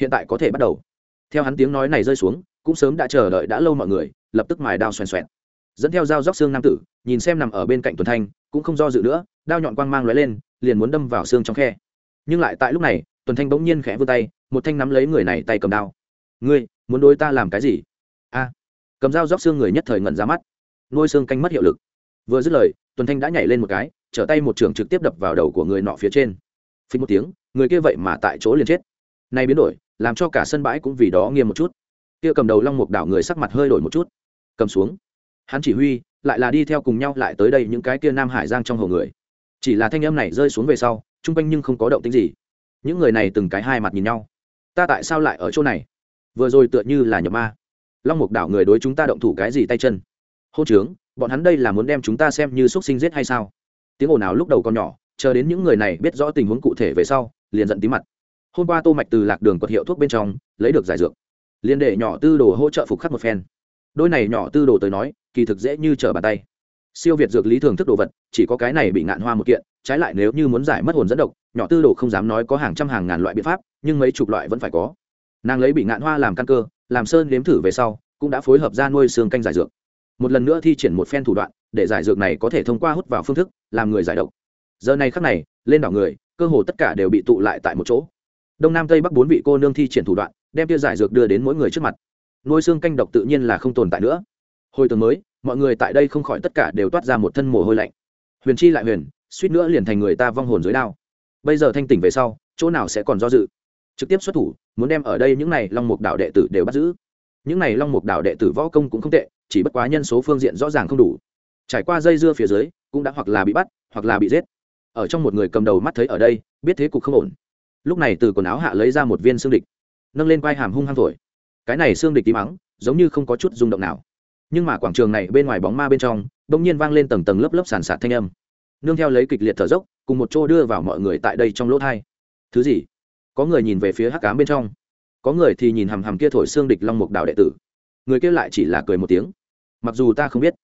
Hiện tại có thể bắt đầu. Theo hắn tiếng nói này rơi xuống, cũng sớm đã chờ đợi đã lâu mọi người, lập tức mài đao xoèn xoẹn. Dẫn theo dao róc xương nam tử, nhìn xem nằm ở bên cạnh tuần thanh cũng không do dự nữa, đao nhọn quang mang lóe lên, liền muốn đâm vào xương trong khe. Nhưng lại tại lúc này, tuần thanh bỗng nhiên khẽ vươn tay, một thanh nắm lấy người này tay cầm đao. Ngươi, muốn đối ta làm cái gì? A. Cầm dao róc xương người nhất thời ngẩn ra mắt. Nuôi xương canh mất hiệu lực. Vừa dứt lời, tuần thanh đã nhảy lên một cái, trở tay một trường trực tiếp đập vào đầu của người nọ phía trên. Phí một tiếng, người kia vậy mà tại chỗ liền chết. Nay biến đổi, làm cho cả sân bãi cũng vì đó nghiêm một chút. Kia cầm đầu long mục đảo người sắc mặt hơi đổi một chút. Cầm xuống. Hắn chỉ huy lại là đi theo cùng nhau lại tới đây những cái kia nam hải giang trong hồ người. Chỉ là thanh âm này rơi xuống về sau, chung quanh nhưng không có động tính gì. Những người này từng cái hai mặt nhìn nhau. Ta tại sao lại ở chỗ này? Vừa rồi tựa như là nhập ma. Long mục đảo người đối chúng ta động thủ cái gì tay chân? Hô trướng bọn hắn đây là muốn đem chúng ta xem như x u ấ t sinh giết hay sao? Tiếng ồn nào lúc đầu còn nhỏ, chờ đến những người này biết rõ tình huống cụ thể về sau, liền giận tí mặt. Hôm qua tô mạch từ lạc đường quật hiệu thuốc bên trong, lấy được giải dược. Liền để nhỏ tư đồ hỗ trợ phục khắc một phen đôi này nhỏ tư đồ tới nói, kỳ thực dễ như trở bàn tay. Siêu việt dược lý thường thức đồ vật, chỉ có cái này bị ngạn hoa một kiện, trái lại nếu như muốn giải mất hồn dẫn độc, nhỏ tư đồ không dám nói có hàng trăm hàng ngàn loại biện pháp, nhưng mấy chục loại vẫn phải có. Nàng lấy bị ngạn hoa làm căn cơ, làm sơn nếm thử về sau, cũng đã phối hợp ra nuôi xương canh giải dược. Một lần nữa thi triển một phen thủ đoạn, để giải dược này có thể thông qua hút vào phương thức, làm người giải độc. Giờ này khắc này, lên đảo người, cơ hồ tất cả đều bị tụ lại tại một chỗ. Đông nam tây bắc bốn vị cô nương thi triển thủ đoạn, đem tia giải dược đưa đến mỗi người trước mặt nuôi xương canh độc tự nhiên là không tồn tại nữa. Hồi tuần mới, mọi người tại đây không khỏi tất cả đều toát ra một thân mồ hôi lạnh. Huyền chi lại huyền, suýt nữa liền thành người ta vong hồn dưới đao. Bây giờ thanh tỉnh về sau, chỗ nào sẽ còn do dự? Trực tiếp xuất thủ, muốn đem ở đây những này long mục đạo đệ tử đều bắt giữ. Những này long mục đạo đệ tử võ công cũng không tệ, chỉ bất quá nhân số phương diện rõ ràng không đủ. Trải qua dây dưa phía dưới, cũng đã hoặc là bị bắt, hoặc là bị giết. Ở trong một người cầm đầu mắt thấy ở đây, biết thế cục không ổn. Lúc này từ quần áo hạ lấy ra một viên xương địch, nâng lên quai hàm hung hăng thổi cái này xương địch tí mắng, giống như không có chút rung động nào. Nhưng mà quảng trường này bên ngoài bóng ma bên trong đ ỗ n g nhiên vang lên tầng tầng lớp lớp sàn sạt thanh âm. Nương theo lấy kịch liệt thở dốc, cùng một chỗ đưa vào mọi người tại đây trong lỗ thai. Thứ gì? Có người nhìn về phía hắc cám bên trong. Có người thì nhìn hằm hằm kia thổi xương địch long mục đạo đệ tử. Người kia lại chỉ là cười một tiếng. Mặc dù ta không biết,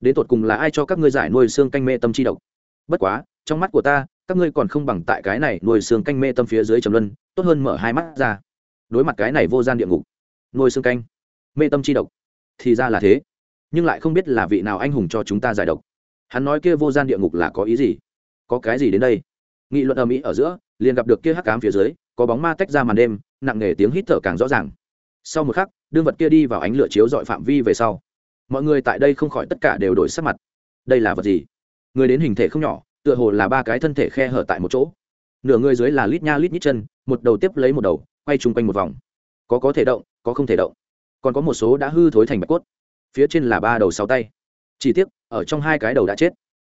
đến tột cùng là ai cho các ngươi giải nuôi xương canh mê tâm chi độc. Bất quá, trong mắt của ta, các ngươi còn không bằng tại cái này nuôi xương canh mê tâm phía dưới trầm luân, tốt hơn mở hai mắt ra. Đối mặt cái này vô gian địa ngục nuôi xương canh. Mê tâm chi độc. Thì ra là thế. Nhưng lại không biết là vị nào anh hùng cho chúng ta giải độc. Hắn nói kia vô gian địa ngục là có ý gì? Có cái gì đến đây? Nghị luận ở mỹ ở giữa, liền gặp được kia hắc cám phía dưới, có bóng ma tách ra màn đêm, nặng nề tiếng hít thở càng rõ ràng. Sau một khắc, đương vật kia đi vào ánh lửa chiếu dọi phạm vi về sau, mọi người tại đây không khỏi tất cả đều đổi sắc mặt. Đây là vật gì? Người đến hình thể không nhỏ, tựa hồ là ba cái thân thể khe hở tại một chỗ. Nửa người dưới là lít nha lít nhít chân, một đầu tiếp lấy một đầu, quay chung quanh một vòng. Có có thể động có không thể động. Còn có một số đã hư thối thành bạch cốt. Phía trên là ba đầu sáu tay. Chỉ tiếc, ở trong hai cái đầu đã chết.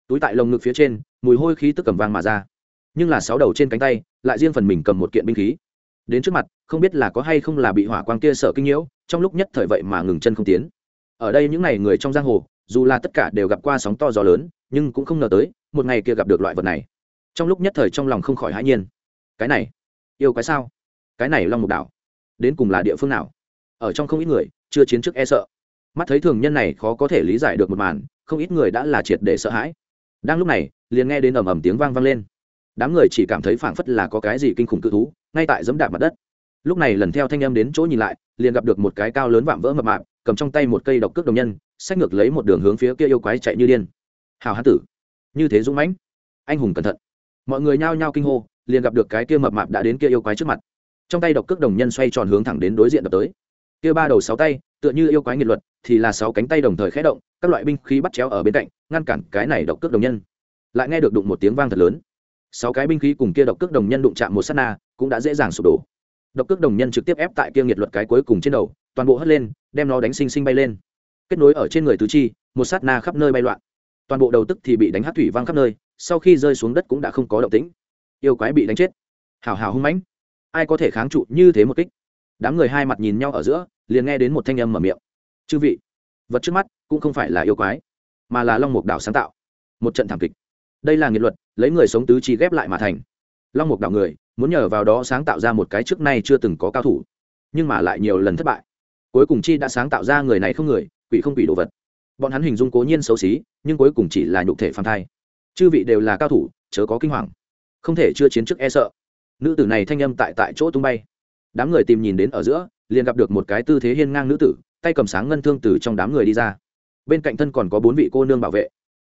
Túi tại lồng ngực phía trên, mùi hôi khí tức cầm vang mà ra. Nhưng là sáu đầu trên cánh tay, lại riêng phần mình cầm một kiện binh khí. Đến trước mặt, không biết là có hay không là bị hỏa quang kia sợ kinh nhiễu, trong lúc nhất thời vậy mà ngừng chân không tiến. Ở đây những n à y người trong giang hồ, dù là tất cả đều gặp qua sóng to gió lớn, nhưng cũng không ngờ tới, một ngày kia gặp được loại vật này. Trong lúc nhất thời trong lòng không khỏi hãi nhiên. Cái này, yêu cái sao? Cái này long mục đảo, đến cùng là địa phương nào? Ở trong không ít người, chưa chiến trước e sợ. Mắt thấy thường nhân này khó có thể lý giải được một màn, không ít người đã là triệt để sợ hãi. Đang lúc này, liền nghe đến ầm ầm tiếng vang vang lên. Đám người chỉ cảm thấy phảng phất là có cái gì kinh khủng cự thú, ngay tại dẫm đạp mặt đất. Lúc này lần theo thanh em đến chỗ nhìn lại, liền gặp được một cái cao lớn vạm vỡ mập mạp, cầm trong tay một cây độc cước đồng nhân, xách ngược lấy một đường hướng phía kia yêu quái chạy như điên. Hào hán tử, như thế dũng mãnh, anh hùng cẩn thận. Mọi người nhao nhao kinh hô, liền gặp được cái kia mập mạp đã đến kia yêu quái trước mặt. Trong tay độc cước đồng nhân xoay tròn hướng thẳng đến đối diện đập tới kia ba đầu sáu tay, tựa như yêu quái nghiệt luật, thì là sáu cánh tay đồng thời khé động, các loại binh khí bắt chéo ở bên cạnh, ngăn cản cái này độc cước đồng nhân. Lại nghe được đụng một tiếng vang thật lớn. Sáu cái binh khí cùng kia độc cước đồng nhân đụng chạm một s á t na, cũng đã dễ dàng sụp đổ. Độc cước đồng nhân trực tiếp ép tại kia nghiệt luật cái cuối cùng trên đầu, toàn bộ hất lên, đem nó đánh xinh xinh bay lên. Kết nối ở trên người tứ chi, một sát na khắp nơi bay loạn. Toàn bộ đầu tức thì bị đánh hát thủy văng khắp nơi, sau khi rơi xuống đất cũng đã không có động tĩnh. Yêu quái bị đánh chết. Hào hào hung mãnh. Ai có thể kháng trụ như thế một kích? Đám người hai mặt nhìn nhau ở giữa, liền nghe đến một thanh âm mở miệng. Chư vị, vật trước mắt cũng không phải là yêu quái, mà là long mục đảo sáng tạo. Một trận thảm kịch. Đây là nghị luật, lấy người sống tứ chi ghép lại mà thành. Long mục đảo người, muốn nhờ vào đó sáng tạo ra một cái trước nay chưa từng có cao thủ, nhưng mà lại nhiều lần thất bại. Cuối cùng chi đã sáng tạo ra người này không người, quỷ không quỷ đồ vật. Bọn hắn hình dung cố nhiên xấu xí, nhưng cuối cùng chỉ là nhục thể phàm thai. Chư vị đều là cao thủ, chớ có kinh hoàng. Không thể chưa chiến trước e sợ. Nữ tử này thanh âm tại tại chỗ tung bay đám người tìm nhìn đến ở giữa, liền gặp được một cái tư thế hiên ngang nữ tử, tay cầm sáng ngân thương từ trong đám người đi ra. Bên cạnh thân còn có bốn vị cô nương bảo vệ.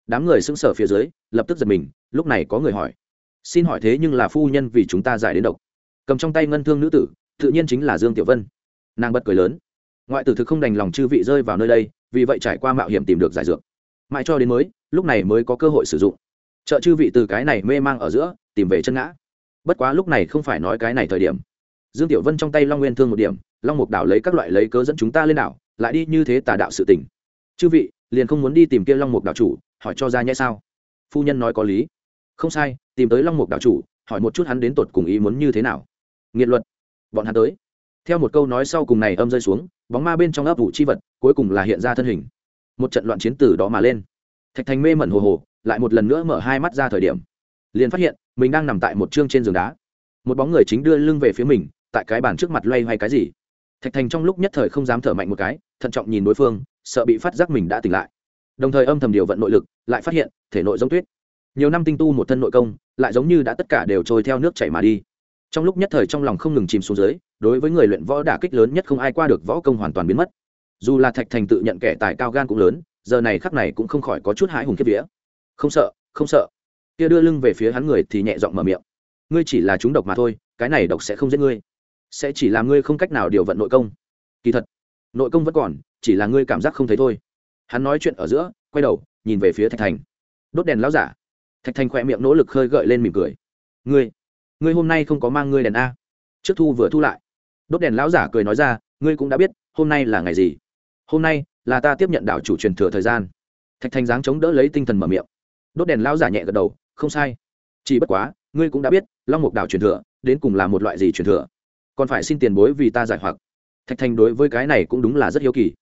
Đám người sững sờ phía dưới, lập tức giật mình, lúc này có người hỏi. Xin hỏi thế nhưng là phu nhân vì chúng ta giải đến độc? Cầm trong tay ngân thương nữ tử, tự nhiên chính là dương tiểu vân. Nàng bật cười lớn. Ngoại tử thực không đành lòng chư vị rơi vào nơi đây, vì vậy trải qua mạo hiểm tìm được giải dược. Mãi cho đến mới, lúc này mới có cơ hội sử dụng. Trợ chư vị từ cái này mê mang ở giữa, tìm về chân ngã. Bất quá lúc này không phải nói cái này thời điểm dương tiểu vân trong tay long nguyên thương một điểm, long mục đảo lấy các loại lấy cớ dẫn chúng ta lên đảo, lại đi như thế tà đạo sự tình. Chư vị, liền không muốn đi tìm kia long mục đảo chủ, hỏi cho ra nhẽ sao? Phu nhân nói có lý. Không sai, tìm tới long mục đảo chủ, hỏi một chút hắn đến tột cùng ý muốn như thế nào. Nghiệt luật. Bọn hắn tới. Theo một câu nói sau cùng này âm rơi xuống, bóng ma bên trong ấp vụ chi vật, cuối cùng là hiện ra thân hình. Một trận loạn chiến từ đó mà lên. Thạch thành mê mẩn hồ hồ, lại một lần nữa mở hai mắt ra thời điểm. Liền phát hiện, mình đang nằm tại một chương trên giường đá. Một bóng người chính đưa lưng về phía mình tại cái bàn trước mặt loay hoay cái gì. Thạch thành trong lúc nhất thời không dám thở mạnh một cái, thận trọng nhìn đối phương, sợ bị phát giác mình đã tỉnh lại. Đồng thời âm thầm điều vận nội lực, lại phát hiện, thể nội giống tuyết. Nhiều năm tinh tu một thân nội công, lại giống như đã tất cả đều trôi theo nước chảy mà đi. Trong lúc nhất thời trong lòng không ngừng chìm xuống dưới, đối với người luyện võ đả kích lớn nhất không ai qua được võ công hoàn toàn biến mất. Dù là thạch thành tự nhận kẻ tài cao gan cũng lớn, giờ này khắc này cũng không khỏi có chút hãi hùng kiếp vía. Không sợ không sợ. Kia đưa lưng về phía hắn người thì nhẹ giọng mở miệng. Ngươi chỉ là chúng độc mà thôi, cái này độc sẽ không giết ngươi sẽ chỉ làm ngươi không cách nào điều vận nội công. Kỳ thật, nội công vẫn còn, chỉ là ngươi cảm giác không thấy thôi. Hắn nói chuyện ở giữa, quay đầu, nhìn về phía thạch thành. Đốt đèn lão giả. Thạch thành khỏe miệng nỗ lực khơi gợi lên mỉm cười. Ngươi ngươi hôm nay không có mang ngươi đèn a. Trước thu vừa thu lại. Đốt đèn lão giả cười nói ra, ngươi cũng đã biết, hôm nay là ngày gì? Hôm nay là ta tiếp nhận đảo chủ truyền thừa thời gian. Thạch thành dáng chống đỡ lấy tinh thần mở miệng. Đốt đèn lão giả nhẹ gật đầu, không sai. Chỉ bất quá, ngươi cũng đã biết, long mục đảo truyền thừa, đến cùng là một loại gì truyền thừa? Còn phải xin tiền bối vì ta giải hoặc. Thạch thành đối với cái này cũng đúng là rất hiếu kỳ.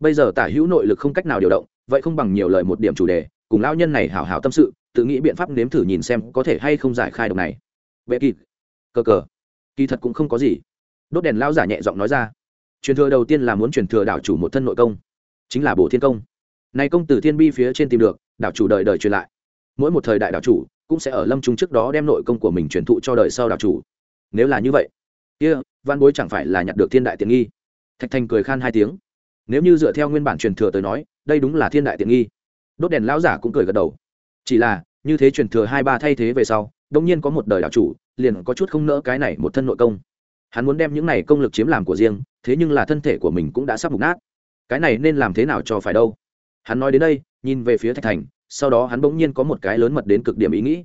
Bây giờ tả hữu nội lực không cách nào điều động, vậy không bằng nhiều lời một điểm chủ đề, cùng lão nhân này hảo hảo tâm sự, tự nghĩ biện pháp nếm thử nhìn xem có thể hay không giải khai độc này. Vệ kỳ, cờ cờ. Kỳ thật cũng không có gì. Đốt đèn lão giả nhẹ giọng nói ra. Truyền thừa đầu tiên là muốn truyền thừa đảo chủ một thân nội công, chính là bổ thiên công. Này công từ thiên bi phía trên tìm được, đảo chủ đời đời truyền lại. Mỗi một thời đại đảo chủ cũng sẽ ở lâm trung trước đó đem nội công của mình truyền thụ cho đời sau đảo chủ. Nếu là như vậy kia、yeah, văn bối chẳng phải là nhặt được thiên đại tiện nghi. Thạch thành cười khan hai tiếng. Nếu như dựa theo nguyên bản truyền thừa tới nói đây đúng là thiên đại tiện nghi. Đốt đèn lão giả cũng cười gật đầu. Chỉ là như thế truyền thừa hai ba thay thế về sau đông nhiên có một đời đảo chủ liền có chút không nỡ cái này một thân nội công. Hắn muốn đem những này công lực chiếm làm của riêng thế nhưng là thân thể của mình cũng đã sắp mục nát. Cái này nên làm thế nào cho phải đâu? Hắn nói đến đây nhìn về phía thạch thành sau đó hắn bỗng nhiên có một cái lớn mật đến cực điểm ý nghĩ.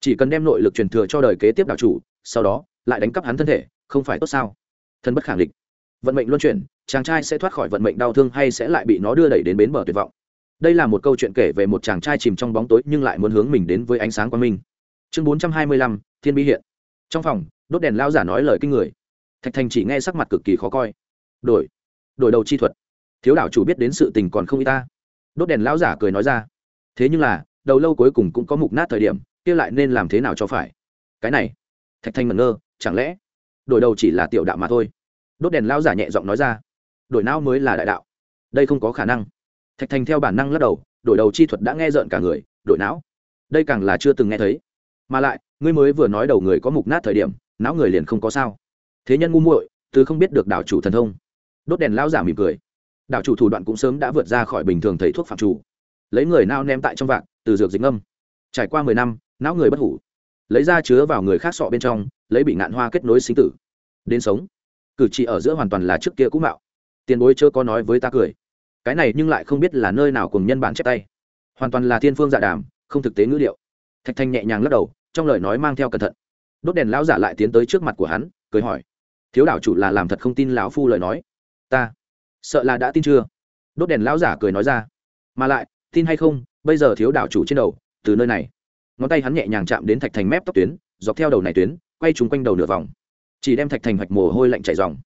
Chỉ cần đem nội lực truyền thừa cho đời kế tiếp đạo chủ sau đó lại đánh cắp hắn thân thể không phải tốt sao? Thân bất khẳng định vận mệnh luân chuyển, chàng trai sẽ thoát khỏi vận mệnh đau thương hay sẽ lại bị nó đưa đẩy đến bến bờ tuyệt vọng? Đây là một câu chuyện kể về một chàng trai chìm trong bóng tối nhưng lại muốn hướng mình đến với ánh sáng quang minh. Chương bốn trăm hai mươi lăm, thiên bi hiện. Trong phòng, đốt đèn lao giả nói lời kinh người. Thạch thành chỉ nghe sắc mặt cực kỳ khó coi. Đổi đổi đầu chi thuật. Thiếu đảo chủ biết đến sự tình còn không y ta. Đốt đèn lão giả cười nói ra. Thế nhưng là, đầu lâu cuối cùng cũng có mục nát thời điểm, kia lại nên làm thế nào cho phải? Cái này. Thạch thanh ngẩn ngơ, chẳng lẽ đổi đầu chỉ là tiểu đạo mà thôi. Đốt đèn lão giả nhẹ giọng nói ra đổi não mới là đại đạo. Đây không có khả năng. Thạch thành theo bản năng lắc đầu đổi đầu chi thuật đã nghe rợn cả người đổi não. Đây càng là chưa từng nghe thấy. Mà lại ngươi mới vừa nói đầu người có mục nát thời điểm não người liền không có sao. Thế nhân ngu muội từ không biết được đảo chủ thần thông. Đốt đèn lão giả mỉm cười. Đảo chủ thủ đoạn cũng sớm đã vượt ra khỏi bình thường thầy thuốc phạm chủ. Lấy người nao ném tại trong vạn, từ dược dịch ngâm. Trải qua mười năm não người bất hủ. Lấy ra chứa vào người khác sọ bên trong lấy bị ngạn hoa kết nối sinh tử. Đến sống. Cử chỉ ở giữa hoàn toàn là trước kia cũng mạo. Tiền bối chưa có nói với ta cười. Cái này nhưng lại không biết là nơi nào cùng nhân bản chép tay. Hoàn toàn là thiên phương dạ đàm, không thực tế ngữ liệu thạch thanh nhẹ nhàng lắc đầu, trong lời nói mang theo cẩn thận. Đốt đèn lão giả lại tiến tới trước mặt của hắn, cười hỏi. Thiếu đảo chủ là làm thật không tin lão phu lời nói. Ta sợ là đã tin chưa? Đốt đèn lão giả cười nói ra. Mà lại, tin hay không, bây giờ thiếu đảo chủ trên đầu, từ nơi này. Ngón tay hắn nhẹ nhàng chạm đến thạch thành mép tóc tuyến, dọc theo đầu này tuyến quay trúng quanh đầu nửa vòng. Chỉ đem thạch thành hoạch mồ hôi lạnh chảy dòng.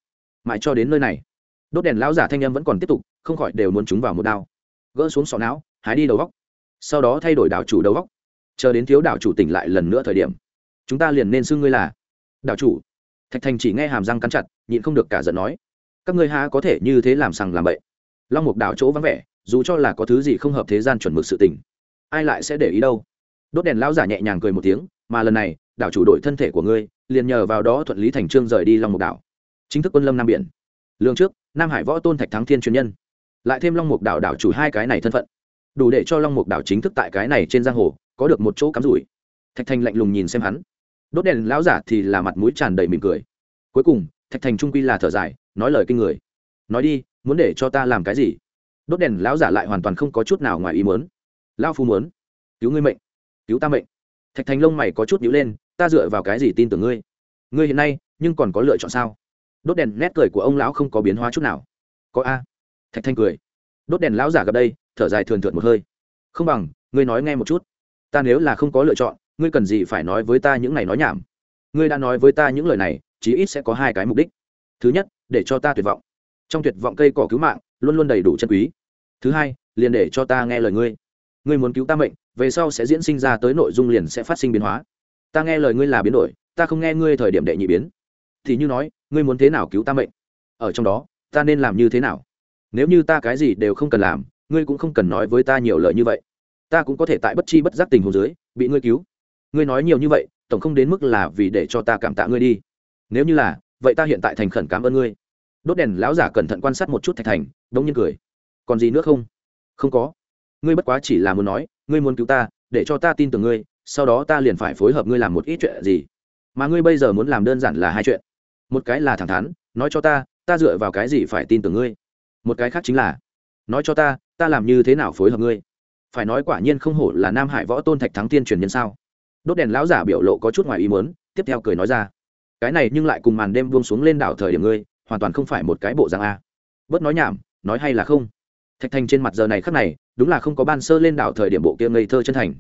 Mãi cho đến nơi này, đốt đèn lão giả thanh em vẫn còn tiếp tục, không khỏi đều muốn chúng vào một đao. Gỡ xuống sọ não, hái đi đầu góc. Sau đó thay đổi đảo chủ đầu góc. Chờ đến thiếu đảo chủ tỉnh lại lần nữa thời điểm, chúng ta liền nên xưng ngươi là đảo chủ. Thạch thành chỉ nghe hàm răng cắn chặt, nhịn không được cả giận nói, các ngươi há có thể như thế làm sằng làm bậy? Long mục đảo chỗ vắng vẻ, dù cho là có thứ gì không hợp thế gian chuẩn mực sự tình, ai lại sẽ để ý đâu? Đốt đèn lão giả nhẹ nhàng cười một tiếng, mà lần này đảo chủ đội thân thể của ngươi, liền nhờ vào đó thuận lý thành trương rời đi long mục đảo. Chính thức quân lâm nam biển. Lương trước, nam hải võ tôn thạch thắng thiên truyền nhân. Lại thêm long mục đảo đảo chủ hai cái này thân phận. Đủ để cho long mục đảo chính thức tại cái này trên giang hồ, có được một chỗ cắm rủi. Thạch thành lạnh lùng nhìn xem hắn. Đốt đèn lão giả thì là mặt mũi tràn đầy mỉm cười. Cuối cùng, thạch thành trung quy là thở dài, nói lời kinh người. Nói đi, muốn để cho ta làm cái gì? Đốt đèn lão giả lại hoàn toàn không có chút nào ngoài ý muốn. Lão phu muốn. Cứu ngươi mệnh. Cứu ta mệnh thạch thành lông mày có chút nhíu lên, ta dựa vào cái gì tin tưởng ngươi? Ngươi hiện nay nhưng còn có lựa chọn sao? Đốt đèn nét cười của ông lão không có biến hóa chút nào. Có a. Thạch thanh cười. Đốt đèn lão giả gặp đây, thở dài thường thượt một hơi. Không bằng, ngươi nói nghe một chút. Ta nếu là không có lựa chọn, ngươi cần gì phải nói với ta những này nói nhảm? Ngươi đã nói với ta những lời này, chí ít sẽ có hai cái mục đích. Thứ nhất, để cho ta tuyệt vọng. Trong tuyệt vọng cây cỏ cứu mạng, luôn luôn đầy đủ chân quý. Thứ hai, liền để cho ta nghe lời ngươi ngươi muốn cứu ta mệnh, về sau sẽ diễn sinh ra tới nội dung liền sẽ phát sinh biến hóa. Ta nghe lời ngươi là biến đổi, ta không nghe ngươi thời điểm đệ nhị biến. Thì như nói, ngươi muốn thế nào cứu ta mệnh? Ở trong đó, ta nên làm như thế nào? Nếu như ta cái gì đều không cần làm, ngươi cũng không cần nói với ta nhiều lời như vậy. Ta cũng có thể tại bất chi bất giác tình hồ dưới, bị ngươi cứu. Ngươi nói nhiều như vậy, tổng không đến mức là vì để cho ta cảm tạ ngươi đi. Nếu như là, vậy ta hiện tại thành khẩn cảm ơn ngươi. Đốt đèn lão giả cẩn thận quan sát một chút thạch thành đông nhiên cười. Còn gì nữa không? Không có ngươi bất quá chỉ là muốn nói, ngươi muốn cứu ta, để cho ta tin tưởng ngươi, sau đó ta liền phải phối hợp ngươi làm một ít chuyện gì. Mà ngươi bây giờ muốn làm đơn giản là hai chuyện. Một cái là thẳng thắn, nói cho ta ta dựa vào cái gì phải tin tưởng ngươi? Một cái khác chính là, nói cho ta ta làm như thế nào phối hợp ngươi? Phải nói quả nhiên không hổ là nam hải võ tôn thạch thắng tiên truyền nhân sao? Đốt đèn lão giả biểu lộ có chút ngoài ý muốn, tiếp theo cười nói ra, cái này nhưng lại cùng màn đêm buông xuống lên đảo thời điểm ngươi, hoàn toàn không phải một cái bộ dạng a. Bớt nói nhảm, nói hay là không? Thạch thành trên mặt giờ này khắc này đúng là không có ban sơ lên đảo thời điểm bộ kia ngây thơ chân thành.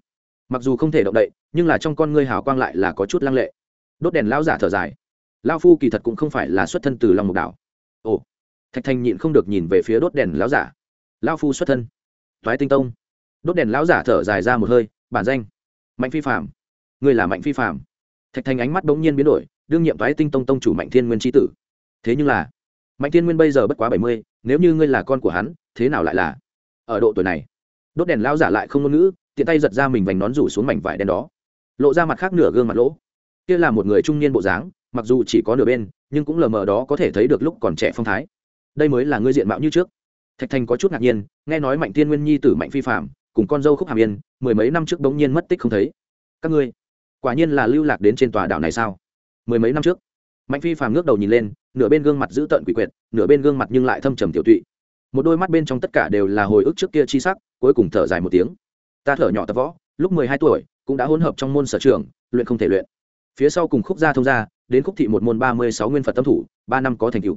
Mặc dù không thể động đậy, nhưng là trong con ngươi hào quang lại là có chút lăng lệ. Đốt đèn lão giả thở dài. Lao phu kỳ thật cũng không phải là xuất thân từ lòng mục đảo. Ồ, thạch thành nhịn không được nhìn về phía đốt đèn lão giả. Lao phu xuất thân. Thoái tinh tông. Đốt đèn lão giả thở dài ra một hơi, bản danh. Mạnh phi phạm người là mạnh phi phạm thạch thành ánh mắt bỗng nhiên biến đổi, đương nhiệm thoái tinh tông tông chủ mạnh thiên nguyên tri tử. Thế nhưng là, mạnh thiên nguyên bây giờ bất quá bảy mươi, nếu như ngươi là con của hắn, thế nào lại là? Ở độ tuổi này, đốt đèn lão giả lại không ngôn ngữ, tiện tay giật ra mình vành nón rủ xuống mảnh vải đen đó, lộ ra mặt khác nửa gương mặt lỗ. Kia là một người trung niên bộ dáng, mặc dù chỉ có nửa bên, nhưng cũng lờ mờ đó có thể thấy được lúc còn trẻ phong thái. Đây mới là ngươi diện mạo như trước. Thạch thành có chút ngạc nhiên, nghe nói mạnh tiên nguyên nhi tử mạnh phi phạm cùng con dâu khúc hàm yên, mười mấy năm trước bỗng nhiên mất tích không thấy. Các ngươi, quả nhiên là lưu lạc đến trên tòa đảo này sao? Mười mấy năm trước, mạnh phi phàm ngước đầu nhìn lên, nửa bên gương mặt giữ tợn quỷ quyệt, nửa bên gương mặt nhưng lại thâm trầm tiểu tụy một đôi mắt bên trong tất cả đều là hồi ức trước kia chi sắc, cuối cùng thở dài một tiếng. Ta thở nhỏ tập võ, lúc mười hai tuổi, cũng đã hỗn hợp trong môn sở trường, luyện không thể luyện. Phía sau cùng khúc gia thông gia, đến khúc thị một môn ba mươi sáu nguyên phật tâm thủ, ba năm có thành tựu.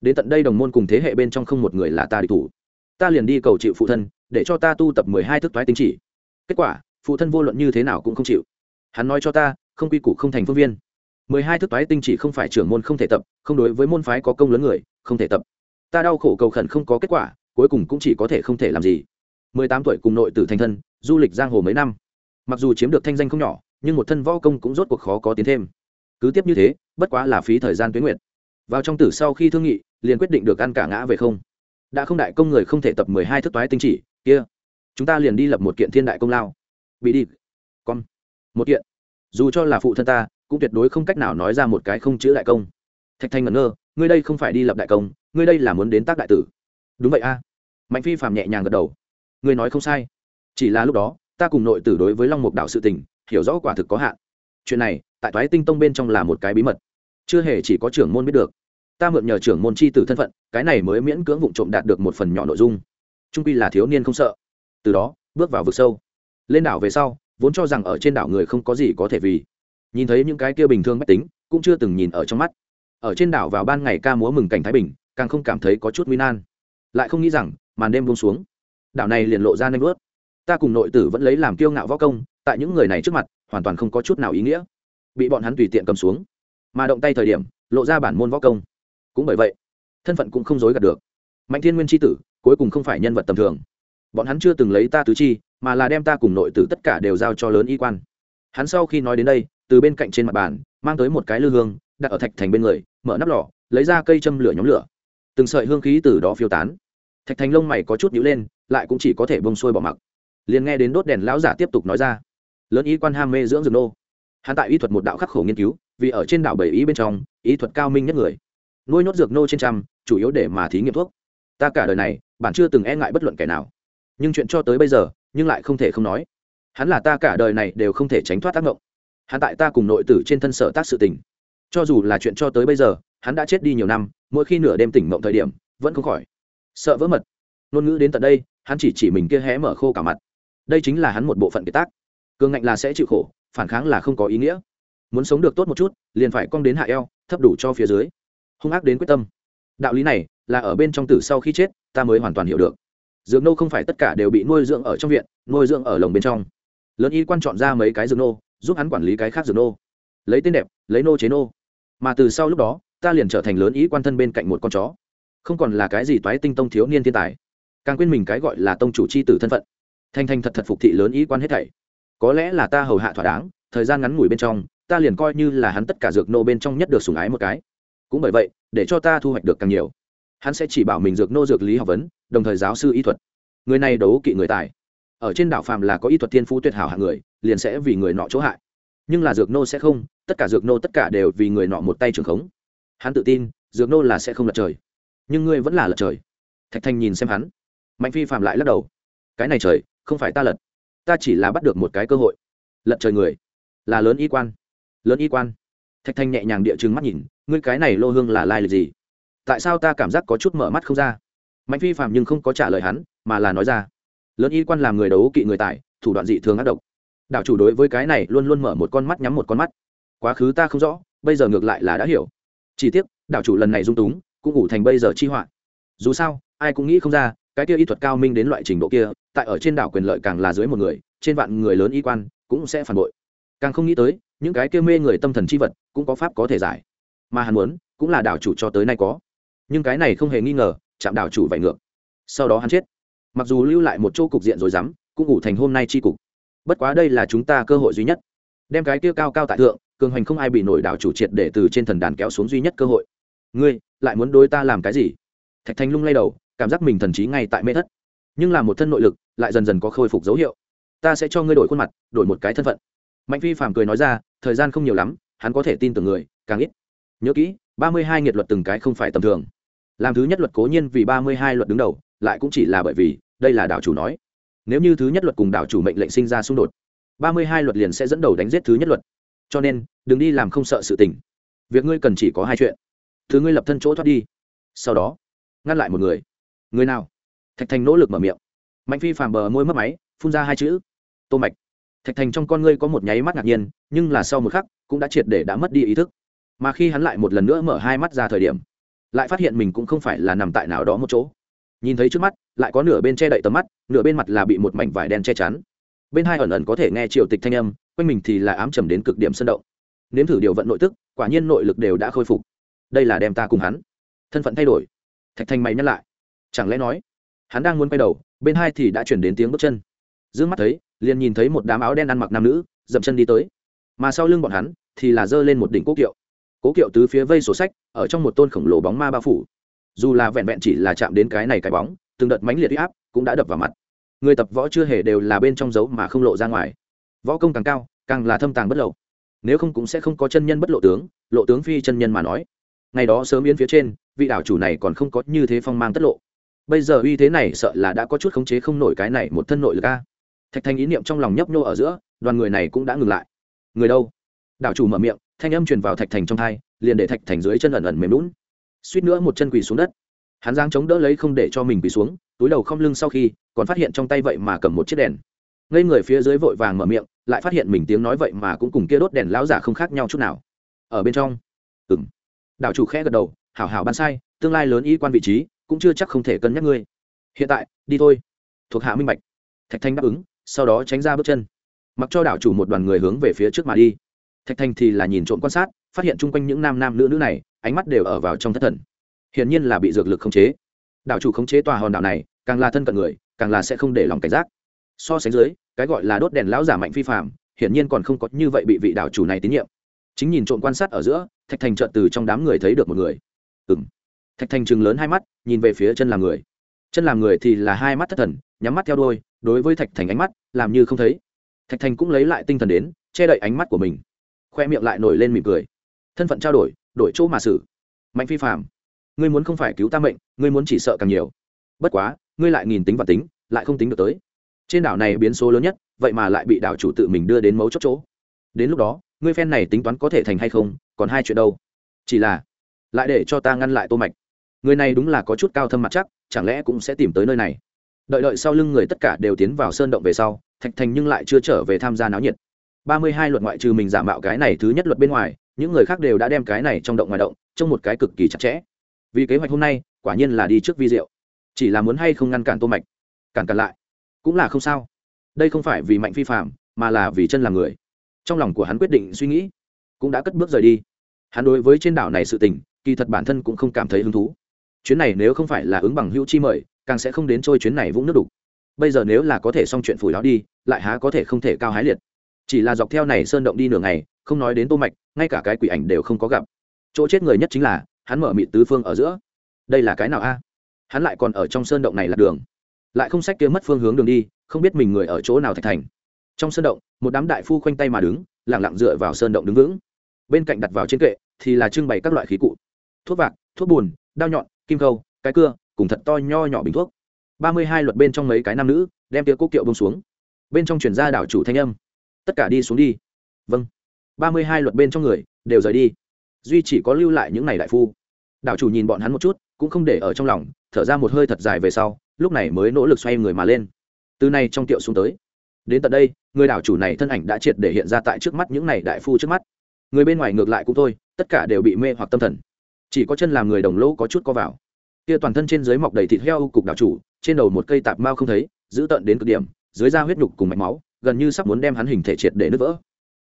Đến tận đây đồng môn cùng thế hệ bên trong không một người là ta địch thủ. Ta liền đi cầu chịu phụ thân, để cho ta tu tập mười hai thức toái tính chỉ. Kết quả, phụ thân vô luận như thế nào cũng không chịu. Hắn nói cho ta, không quy củ không thành phương viên. Mười hai thức toái tinh chỉ không phải trưởng môn không thể tập, không đối với môn phái có công lớn người, không thể tập ta đau khổ cầu khẩn không có kết quả, cuối cùng cũng chỉ có thể không thể làm gì. Mười tám tuổi cùng nội tử thành thân, du lịch giang hồ mấy năm. Mặc dù chiếm được thanh danh không nhỏ, nhưng một thân võ công cũng rốt cuộc khó có tiến thêm. Cứ tiếp như thế, bất quá là phí thời gian tuyến nguyện. Vào trong tử sau khi thương nghị, liền quyết định được ăn cả ngã về không. Đã không đại công người không thể tập mười hai thức toái tinh chỉ, kia. Chúng ta liền đi lập một kiện thiên đại công lao. Bị đi. Con. Một kiện. Dù cho là phụ thân ta, cũng tuyệt đối không cách nào nói ra một cái không chữ đại công. Thạch thanh ngẩn ngơ ngươi đây không phải đi lập đại công, ngươi đây là muốn đến tác đại tử. Đúng vậy a. Mạnh phi phạm nhẹ nhàng gật đầu. Ngươi nói không sai. Chỉ là lúc đó, ta cùng nội tử đối với long mục đạo sự tình, hiểu rõ quả thực có hạn. Chuyện này, tại thoái tinh tông bên trong là một cái bí mật. Chưa hề chỉ có trưởng môn biết được. Ta mượn nhờ trưởng môn chi tử thân phận, cái này mới miễn cưỡng vụ trộm đạt được một phần nhỏ nội dung. Trung quy là thiếu niên không sợ. Từ đó, bước vào vực sâu. Lên đảo về sau, vốn cho rằng ở trên đảo người không có gì có thể vì. Nhìn thấy những cái kia bình thường mách tính, cũng chưa từng nhìn ở trong mắt ở trên đảo vào ban ngày ca múa mừng cảnh thái bình, càng không cảm thấy có chút nguy nan. Lại không nghĩ rằng, màn đêm buông xuống, đảo này liền lộ ra nanh vớt. Ta cùng nội tử vẫn lấy làm kiêu ngạo võ công, tại những người này trước mặt, hoàn toàn không có chút nào ý nghĩa. Bị bọn hắn tùy tiện cầm xuống, mà động tay thời điểm, lộ ra bản môn võ công. Cũng bởi vậy, thân phận cũng không dối gạt được. Mạnh thiên nguyên tri tử, cuối cùng không phải nhân vật tầm thường. Bọn hắn chưa từng lấy ta tứ chi, mà là đem ta cùng nội tử tất cả đều giao cho lớn y quan. Hắn sau khi nói đến đây, từ bên cạnh trên mặt bàn, mang tới một cái lư hương đặt ở thạch thành bên người, mở nắp lò, lấy ra cây châm lửa nhóm lửa. Từng sợi hương khí từ đó phiêu tán. Thạch thành lông mày có chút nhữ lên, lại cũng chỉ có thể bông sôi bỏ mặc. Liền nghe đến đốt đèn lão giả tiếp tục nói ra. Lớn ý quan ham mê dưỡng rừng nô. Hắn tại y thuật một đạo khắc khổ nghiên cứu, vì ở trên đảo bảy ý bên trong ý thuật cao minh nhất người. Nuôi nhốt dược nô trên trăm, chủ yếu để mà thí nghiệm thuốc. Ta cả đời này bạn chưa từng e ngại bất luận kẻ nào. Nhưng chuyện cho tới bây giờ, nhưng lại không thể không nói. Hắn là ta cả đời này đều không thể tránh thoát tác động hắn tại ta cùng nội tử trên thân sở tác sự tình cho dù là chuyện cho tới bây giờ, hắn đã chết đi nhiều năm, mỗi khi nửa đêm tỉnh mộng thời điểm, vẫn không khỏi. Sợ vỡ mật. Ngôn ngữ đến tận đây, hắn chỉ chỉ mình kia hé mở khô cả mặt. Đây chính là hắn một bộ phận kiệt tác. Cường ngạnh là sẽ chịu khổ, phản kháng là không có ý nghĩa. Muốn sống được tốt một chút, liền phải cong đến hạ eo, thấp đủ cho phía dưới. Hung ác đến quyết tâm. Đạo lý này, là ở bên trong tử sau khi chết, ta mới hoàn toàn hiểu được. Dược nô không phải tất cả đều bị nuôi dưỡng ở trong viện, nuôi dưỡng ở lồng bên trong. Lớn y quan chọn ra mấy cái dược nô, giúp hắn quản lý cái khác dược nô. Lấy tên đẹp, lấy nô chế nô mà từ sau lúc đó, ta liền trở thành lớn ý quan thân bên cạnh một con chó. Không còn là cái gì toái tinh tông thiếu niên thiên tài. Càng quên mình cái gọi là tông chủ c h i tử thân phận. Thanh thanh thật thật phục thị lớn ý quan hết thảy. Có lẽ là ta hầu hạ thỏa đáng, thời gian ngắn ngủi bên trong, ta liền coi như là hắn tất cả dược nô bên trong nhất được sùng ái một cái. Cũng bởi vậy, để cho ta thu hoạch được càng nhiều. Hắn sẽ chỉ bảo mình dược nô dược lý học vấn, đồng thời giáo sư y thuật. Người này đấu kỵ người tài. Ở trên đảo phàm là có y thuật thiên phú tuyệt hảo hạng người, liền sẽ vì người nọ chỗ hại. Nhưng là dược nô sẽ không tất cả dược nô tất cả đều vì người nọ một tay trường khống. Hắn tự tin, dược nô là sẽ không lật trời. Nhưng ngươi vẫn là lật trời. Thạch thanh nhìn xem hắn. Mạnh phi phạm lại lắc đầu. Cái này trời, không phải ta lật. Ta chỉ là bắt được một cái cơ hội. Lật trời người, là lớn y quan. Lớn y quan. Thạch thanh nhẹ nhàng địa chừng mắt nhìn, ngươi cái này lô hương là lai lịch gì? Tại sao ta cảm giác có chút mở mắt không ra? Mạnh phi phạm nhưng không có trả lời hắn, mà là nói ra. Lớn y quan làm người đấu kỵ người tài, thủ đoạn dị thường ác độc. Đảo chủ đối với cái này luôn luôn mở một con mắt nhắm một con mắt quá khứ ta không rõ, bây giờ ngược lại là đã hiểu. Chỉ tiếc, đảo chủ lần này dung túng, cũng ngủ thành bây giờ chi họa. Dù sao, ai cũng nghĩ không ra, cái kia y thuật cao minh đến loại trình độ kia, tại ở trên đảo quyền lợi càng là dưới một người, trên vạn người lớn y quan, cũng sẽ phản bội. Càng không nghĩ tới, những cái kia mê người tâm thần chi vật, cũng có pháp có thể giải. Mà hắn muốn, cũng là đảo chủ cho tới nay có. Nhưng cái này không hề nghi ngờ, chạm đảo chủ vải ngược. Sau đó hắn chết. Mặc dù lưu lại một chỗ cục diện rồi dám, cũng ngủ thành hôm nay chi cục. Bất quá đây là chúng ta cơ hội duy nhất. Đem cái kia cao cao tại thượng cường hành không ai bị nổi đảo chủ triệt để từ trên thần đàn kéo xuống duy nhất cơ hội. Ngươi, lại muốn đối ta làm cái gì? Thạch Thanh lung lay đầu, cảm giác mình thần trí ngay tại mê thất. Nhưng là một thân nội lực, lại dần dần có khôi phục dấu hiệu. Ta sẽ cho ngươi đổi khuôn mặt, đổi một cái thân phận. Mạnh phi phàm cười nói ra, thời gian không nhiều lắm, hắn có thể tin tưởng người, càng ít. Nhớ kỹ, ba mươi hai nghiệt luật từng cái không phải tầm thường. Làm thứ nhất luật cố nhiên vì ba mươi hai luật đứng đầu, lại cũng chỉ là bởi vì, đây là đảo chủ nói. Nếu như thứ nhất luật cùng đảo chủ mệnh lệnh sinh ra xung đột, ba mươi hai luật liền sẽ dẫn đầu đánh giết thứ nhất luật cho nên, đừng đi làm không sợ sự tình. Việc ngươi cần chỉ có hai chuyện. Thứ ngươi lập thân chỗ thoát đi. Sau đó, ngăn lại một người. Người nào? Thạch thành nỗ lực mở miệng. Mạnh phi phàm bờ môi mất máy, phun ra hai chữ. Tô mạch. Thạch thành trong con ngươi có một nháy mắt ngạc nhiên, nhưng là sau một khắc, cũng đã triệt để đã mất đi ý thức. Mà khi hắn lại một lần nữa mở hai mắt ra thời điểm, lại phát hiện mình cũng không phải là nằm tại nào đó một chỗ. Nhìn thấy trước mắt, lại có nửa bên che đậy tầm mắt, nửa bên mặt là bị một mảnh vải đen che chắn. Bên hai ẩn ẩn có thể nghe triều tịch thanh âm quanh mình thì là ám trầm đến cực điểm sân động. Nếm thử điều vận nội tức, quả nhiên nội lực đều đã khôi phục. Đây là đem ta cùng hắn. Thân phận thay đổi. Thạch thành mày nhắc lại. Chẳng lẽ nói, hắn đang muốn quay đầu, bên hai thì đã chuyển đến tiếng bước chân. D mắt thấy, liền nhìn thấy một đám áo đen ăn mặc nam nữ, dậm chân đi tới. Mà sau lưng bọn hắn, thì là giơ lên một đỉnh cố kiệu. Cố kiệu tứ phía vây sổ sách, ở trong một tôn khổng lồ bóng ma bao phủ. Dù là vẹn vẹn chỉ là chạm đến cái này cái bóng, từng đợt mãnh liệt huy áp cũng đã đập vào mặt. Người tập võ chưa hề đều là bên trong dấu mà không lộ ra ngoài võ công càng cao, càng là thâm tàng bất lộ. Nếu không cũng sẽ không có chân nhân bất lộ tướng lộ tướng phi chân nhân mà nói. Ngày đó sớm yến phía trên, vị đảo chủ này còn không có như thế phong mang tất lộ. Bây giờ uy thế này sợ là đã có chút khống chế không nổi cái này một thân nội lực a. Thạch thành ý niệm trong lòng nhấp nhô ở giữa, đoàn người này cũng đã ngừng lại. Người đâu? Đảo chủ mở miệng, thanh âm truyền vào thạch thành trong thai liền để thạch thành dưới chân ẩn ẩn mềm lún suýt nữa một chân quỳ xuống đất. Hắn giang chống đỡ lấy không để cho mình quỳ xuống, túi đầu không lưng sau khi, còn phát hiện trong tay vậy mà cầm một chiếc đèn ngây người phía dưới vội vàng mở miệng, lại phát hiện mình tiếng nói vậy mà cũng cùng kia đốt đèn lão giả không khác nhau chút nào. Ở bên trong. Ừng đảo chủ khẽ gật đầu, hảo hảo ban sai, tương lai lớn ý quan vị trí, cũng chưa chắc không thể cân nhắc ngươi. Hiện tại, đi thôi. Thuộc hạ minh bạch. Thạch thanh đáp ứng, sau đó tránh ra bước chân. Mặc cho đảo chủ một đoàn người hướng về phía trước mà đi. Thạch thanh thì là nhìn trộm quan sát, phát hiện chung quanh những nam nam nữ nữ này, ánh mắt đều ở vào trong thất thần. Hiển nhiên là bị dược lực khống chế. Đảo chủ khống chế tòa hòn đảo này, càng là thân cận người, càng là sẽ không để lòng cảnh giác so sánh dưới, cái gọi là đốt đèn lão giả mạnh phi phạm hiển nhiên còn không có như vậy bị vị đảo chủ này tín nhiệm. Chính nhìn trộm quan sát ở giữa, thạch thành trợn từ trong đám người thấy được một người. Ừng thạch thành chừng lớn hai mắt, nhìn về phía chân làm người. Chân làm người thì là hai mắt thất thần, nhắm mắt theo đôi, đối với thạch thành ánh mắt, làm như không thấy. Thạch thành cũng lấy lại tinh thần đến, che đậy ánh mắt của mình. Khoe miệng lại nổi lên mỉm cười. Thân phận trao đổi đổi chỗ mà xử. Mạnh phi phạm ngươi muốn không phải cứu ta mệnh, ngươi muốn chỉ sợ càng nhiều. Bất quá, ngươi lại nghìn tính và tính, lại không tính được tới trên đảo này biến số lớn nhất, vậy mà lại bị đảo chủ tự mình đưa đến mấu chốt chỗ. Đến lúc đó, ngươi phen này tính toán có thể thành hay không, còn hai chuyện đâu. Chỉ là, lại để cho ta ngăn lại tô mạch. Người này đúng là có chút cao thâm mặt chắc, chẳng lẽ cũng sẽ tìm tới nơi này? Đợi đợi sau lưng người tất cả đều tiến vào sơn động về sau, thạch thành nhưng lại chưa trở về tham gia náo nhiệt. Ba mươi hai luật ngoại trừ mình giả mạo cái này thứ nhất luật bên ngoài, những người khác đều đã đem cái này trong động ngoài động trong một cái cực kỳ chặt chẽ. Vì kế hoạch hôm nay, quả nhiên là đi trước vi diệu. Chỉ là muốn hay không ngăn cản tô mạch. Cản cản lại cũng là không sao. Đây không phải vì mạnh phi phạm mà là vì chân là người. Trong lòng của hắn quyết định suy nghĩ, cũng đã cất bước rời đi. Hắn đối với trên đảo này sự tình, kỳ thật bản thân cũng không cảm thấy hứng thú. Chuyến này nếu không phải là ứng bằng hữu chi mời, càng sẽ không đến trôi chuyến này vũng nước đục. Bây giờ nếu là có thể xong chuyện phủi đó đi, lại há có thể không thể cao hái liệt. Chỉ là dọc theo này sơn động đi nửa ngày, không nói đến tô mạch, ngay cả cái quỷ ảnh đều không có gặp. Chỗ chết người nhất chính là, hắn mở mịt tứ phương ở giữa. Đây là cái nào a? Hắn lại còn ở trong sơn động này là đường lại không sách kia mất phương hướng đường đi, không biết mình người ở chỗ nào thạch thành. Trong sơn động, một đám đại phu khoanh tay mà đứng, lẳng lặng dựa vào sơn động đứng vững. Bên cạnh đặt vào trên kệ, thì là trưng bày các loại khí cụ. Thuốc vạc, thuốc bùn, đao nhọn, kim khâu, cái cưa, cùng thật to nho nhỏ bình thuốc. Ba mươi hai luật bên trong mấy cái nam nữ, đem tia cốc kiệu bông xuống. Bên trong chuyển ra đảo chủ thanh âm. Tất cả đi xuống đi. Vâng. Ba mươi hai luật bên trong người, đều rời đi. Duy chỉ có lưu lại những n à y đại phu. Đảo chủ nhìn bọn hắn một chút, cũng không để ở trong lòng, thở ra một hơi thật dài về sau lúc này mới nỗ lực xoay người mà lên. Từ nay trong tiệu xuống tới. Đến tận đây, người đảo chủ này thân ảnh đã triệt để hiện ra tại trước mắt những này đại phu trước mắt. Người bên ngoài ngược lại cũng thôi, tất cả đều bị mê hoặc tâm thần. Chỉ có chân làm người đồng lỗ có chút co vào. Kia toàn thân trên dưới mọc đầy thịt heo cục đảo chủ, trên đầu một cây tạp mao không thấy, giữ tận đến cực điểm, dưới da huyết nhục cùng mạch máu, gần như sắp muốn đem hắn hình thể triệt để nứt vỡ.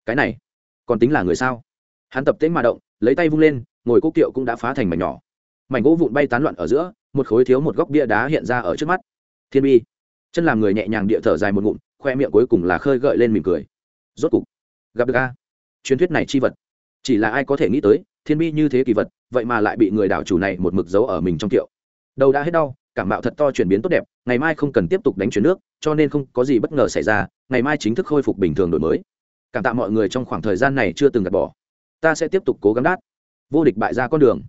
Cái này, còn tính là người sao? Hắn tập tễnh mà động, lấy tay vung lên, ngồi cốc kiệu cũng đã phá thành mảnh nhỏ. Mảnh gỗ vụn bay tán loạn ở giữa một khối thiếu một góc bia đá hiện ra ở trước mắt. Thiên bi. Chân làm người nhẹ nhàng địa thở dài một ngụm khoe miệng cuối cùng là khơi gợi lên mỉm cười. Rốt cục gặp được a. Truyền thuyết này chi vật. Chỉ là ai có thể nghĩ tới thiên bi như thế kỳ vật vậy mà lại bị người đảo chủ này một mực giấu ở mình trong kiệu đầu đã hết đau cảm mạo thật to chuyển biến tốt đẹp ngày mai không cần tiếp tục đánh chuyển nước cho nên không có gì bất ngờ xảy ra ngày mai chính thức khôi phục bình thường đổi mới. Cảm tạ mọi người trong khoảng thời gian này chưa từng gạt bỏ. Ta sẽ tiếp tục cố gắng đát. Vô địch bại ra con đường.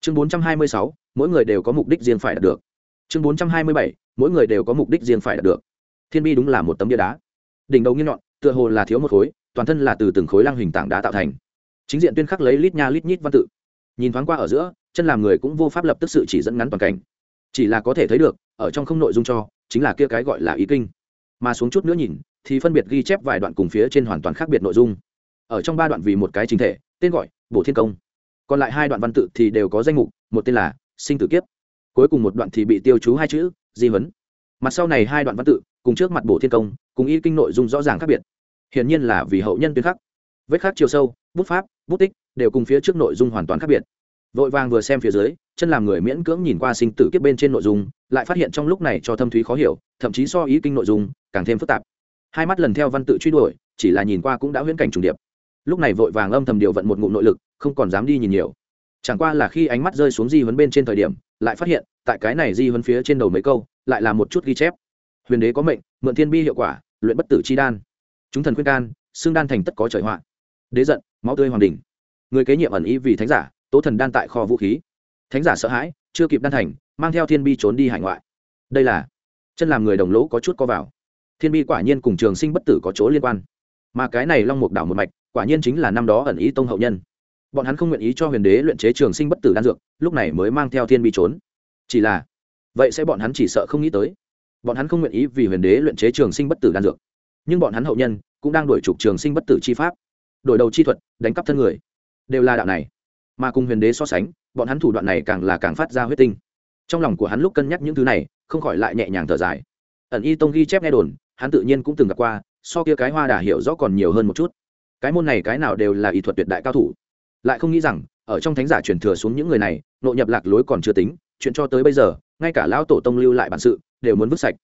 Chương 426, mỗi người đều có mục đích riêng phải đạt được. Chương 427, mỗi người đều có mục đích riêng phải đạt được. Thiên bi đúng là một tấm bia đá. Đỉnh đầu nghiêng nhọn tựa hồ là thiếu một khối toàn thân là từ từng khối lăng hình tảng đá tạo thành. Chính diện tuyên khắc lấy lít nha lít nhít văn tự. Nhìn thoáng qua ở giữa chân làm người cũng vô pháp lập tức sự chỉ dẫn ngắn toàn cảnh. Chỉ là có thể thấy được ở trong không nội dung cho chính là kia cái gọi là ý kinh. Mà xuống chút nữa nhìn thì phân biệt ghi chép vài đoạn cùng phía trên hoàn toàn khác biệt nội dung. Ở trong ba đoạn vì một cái chính thể tên gọi bổ thiên công. Còn lại hai đoạn văn tự thì đều có danh mục một tên là sinh tử kiếp. Cuối cùng một đoạn thì bị tiêu chú hai chữ, di vấn mặt sau này hai đoạn văn tự, cùng trước mặt bổ thiên công, cùng y kinh nội dung rõ ràng khác biệt. Hiển nhiên là vì hậu nhân tuyến khắc. Vết khắc chiều sâu, bút pháp, bút tích, đều cùng phía trước nội dung hoàn toàn khác biệt. Vội vàng vừa xem phía dưới, chân làm người miễn cưỡng nhìn qua sinh tử kiếp bên trên nội dung, lại phát hiện trong lúc này cho thâm thúy khó hiểu, thậm chí so ý kinh nội dung, càng thêm phức tạp. Hai mắt lần theo văn tự truy đuổi, chỉ là nhìn qua cũng đã huyễn cảnh trùng điệp. Lúc này vội vàng âm thầm điều vận một ngụm nội lực, không còn dám đi nhìn nhiều chẳng qua là khi ánh mắt rơi xuống di huấn bên trên thời điểm, lại phát hiện, tại cái này di huấn phía trên đầu mấy câu, lại là một chút ghi chép. Huyền đế có mệnh, mượn thiên bi hiệu quả, luyện bất tử chi đan. Chúng thần khuyên can, xương đan thành tất có trời họa. Đế giận, máu tươi hoàng đình người kế nhiệm ẩn ý vì thánh giả, tố thần đan tại kho vũ khí. Thánh giả sợ hãi, chưa kịp đan thành, mang theo thiên bi trốn đi hải ngoại. Đây là chân làm người đồng lỗ có chút co vào. Thiên bi quả nhiên cùng trường sinh bất tử có chỗ liên quan. Mà cái này long mục đảo một mạch, quả nhiên chính là năm đó ẩn ý tông hậu nhân bọn hắn không nguyện ý cho huyền đế luyện chế trường sinh bất tử đan dược, lúc này mới mang theo thiên bi trốn. Chỉ là, vậy sẽ bọn hắn chỉ sợ không nghĩ tới. Bọn hắn không nguyện ý vì huyền đế luyện chế trường sinh bất tử đan dược. Nhưng bọn hắn hậu nhân cũng đang đổi trục trường sinh bất tử chi pháp. Đổi đầu chi thuật, đánh cắp thân người. Đều là đạo này. Mà cùng huyền đế so sánh, bọn hắn thủ đoạn này càng là càng phát ra huyết tinh. Trong lòng của hắn lúc cân nhắc những thứ này, không khỏi lại nhẹ nhàng thở dài. Ẩn y tông ghi chép nghe đồn, hắn tự nhiên cũng từng gặp qua, so kia cái hoa đà hiểu rõ còn nhiều hơn một chút. Cái môn này cái nào đều là y thuật tuyệt đại cao thủ lại không nghĩ rằng, ở trong thánh giả truyền thừa xuống những người này, nội nhập lạc lối còn chưa tính, chuyện cho tới bây giờ, ngay cả lão tổ tông lưu lại bản sự, đều muốn vứt sạch.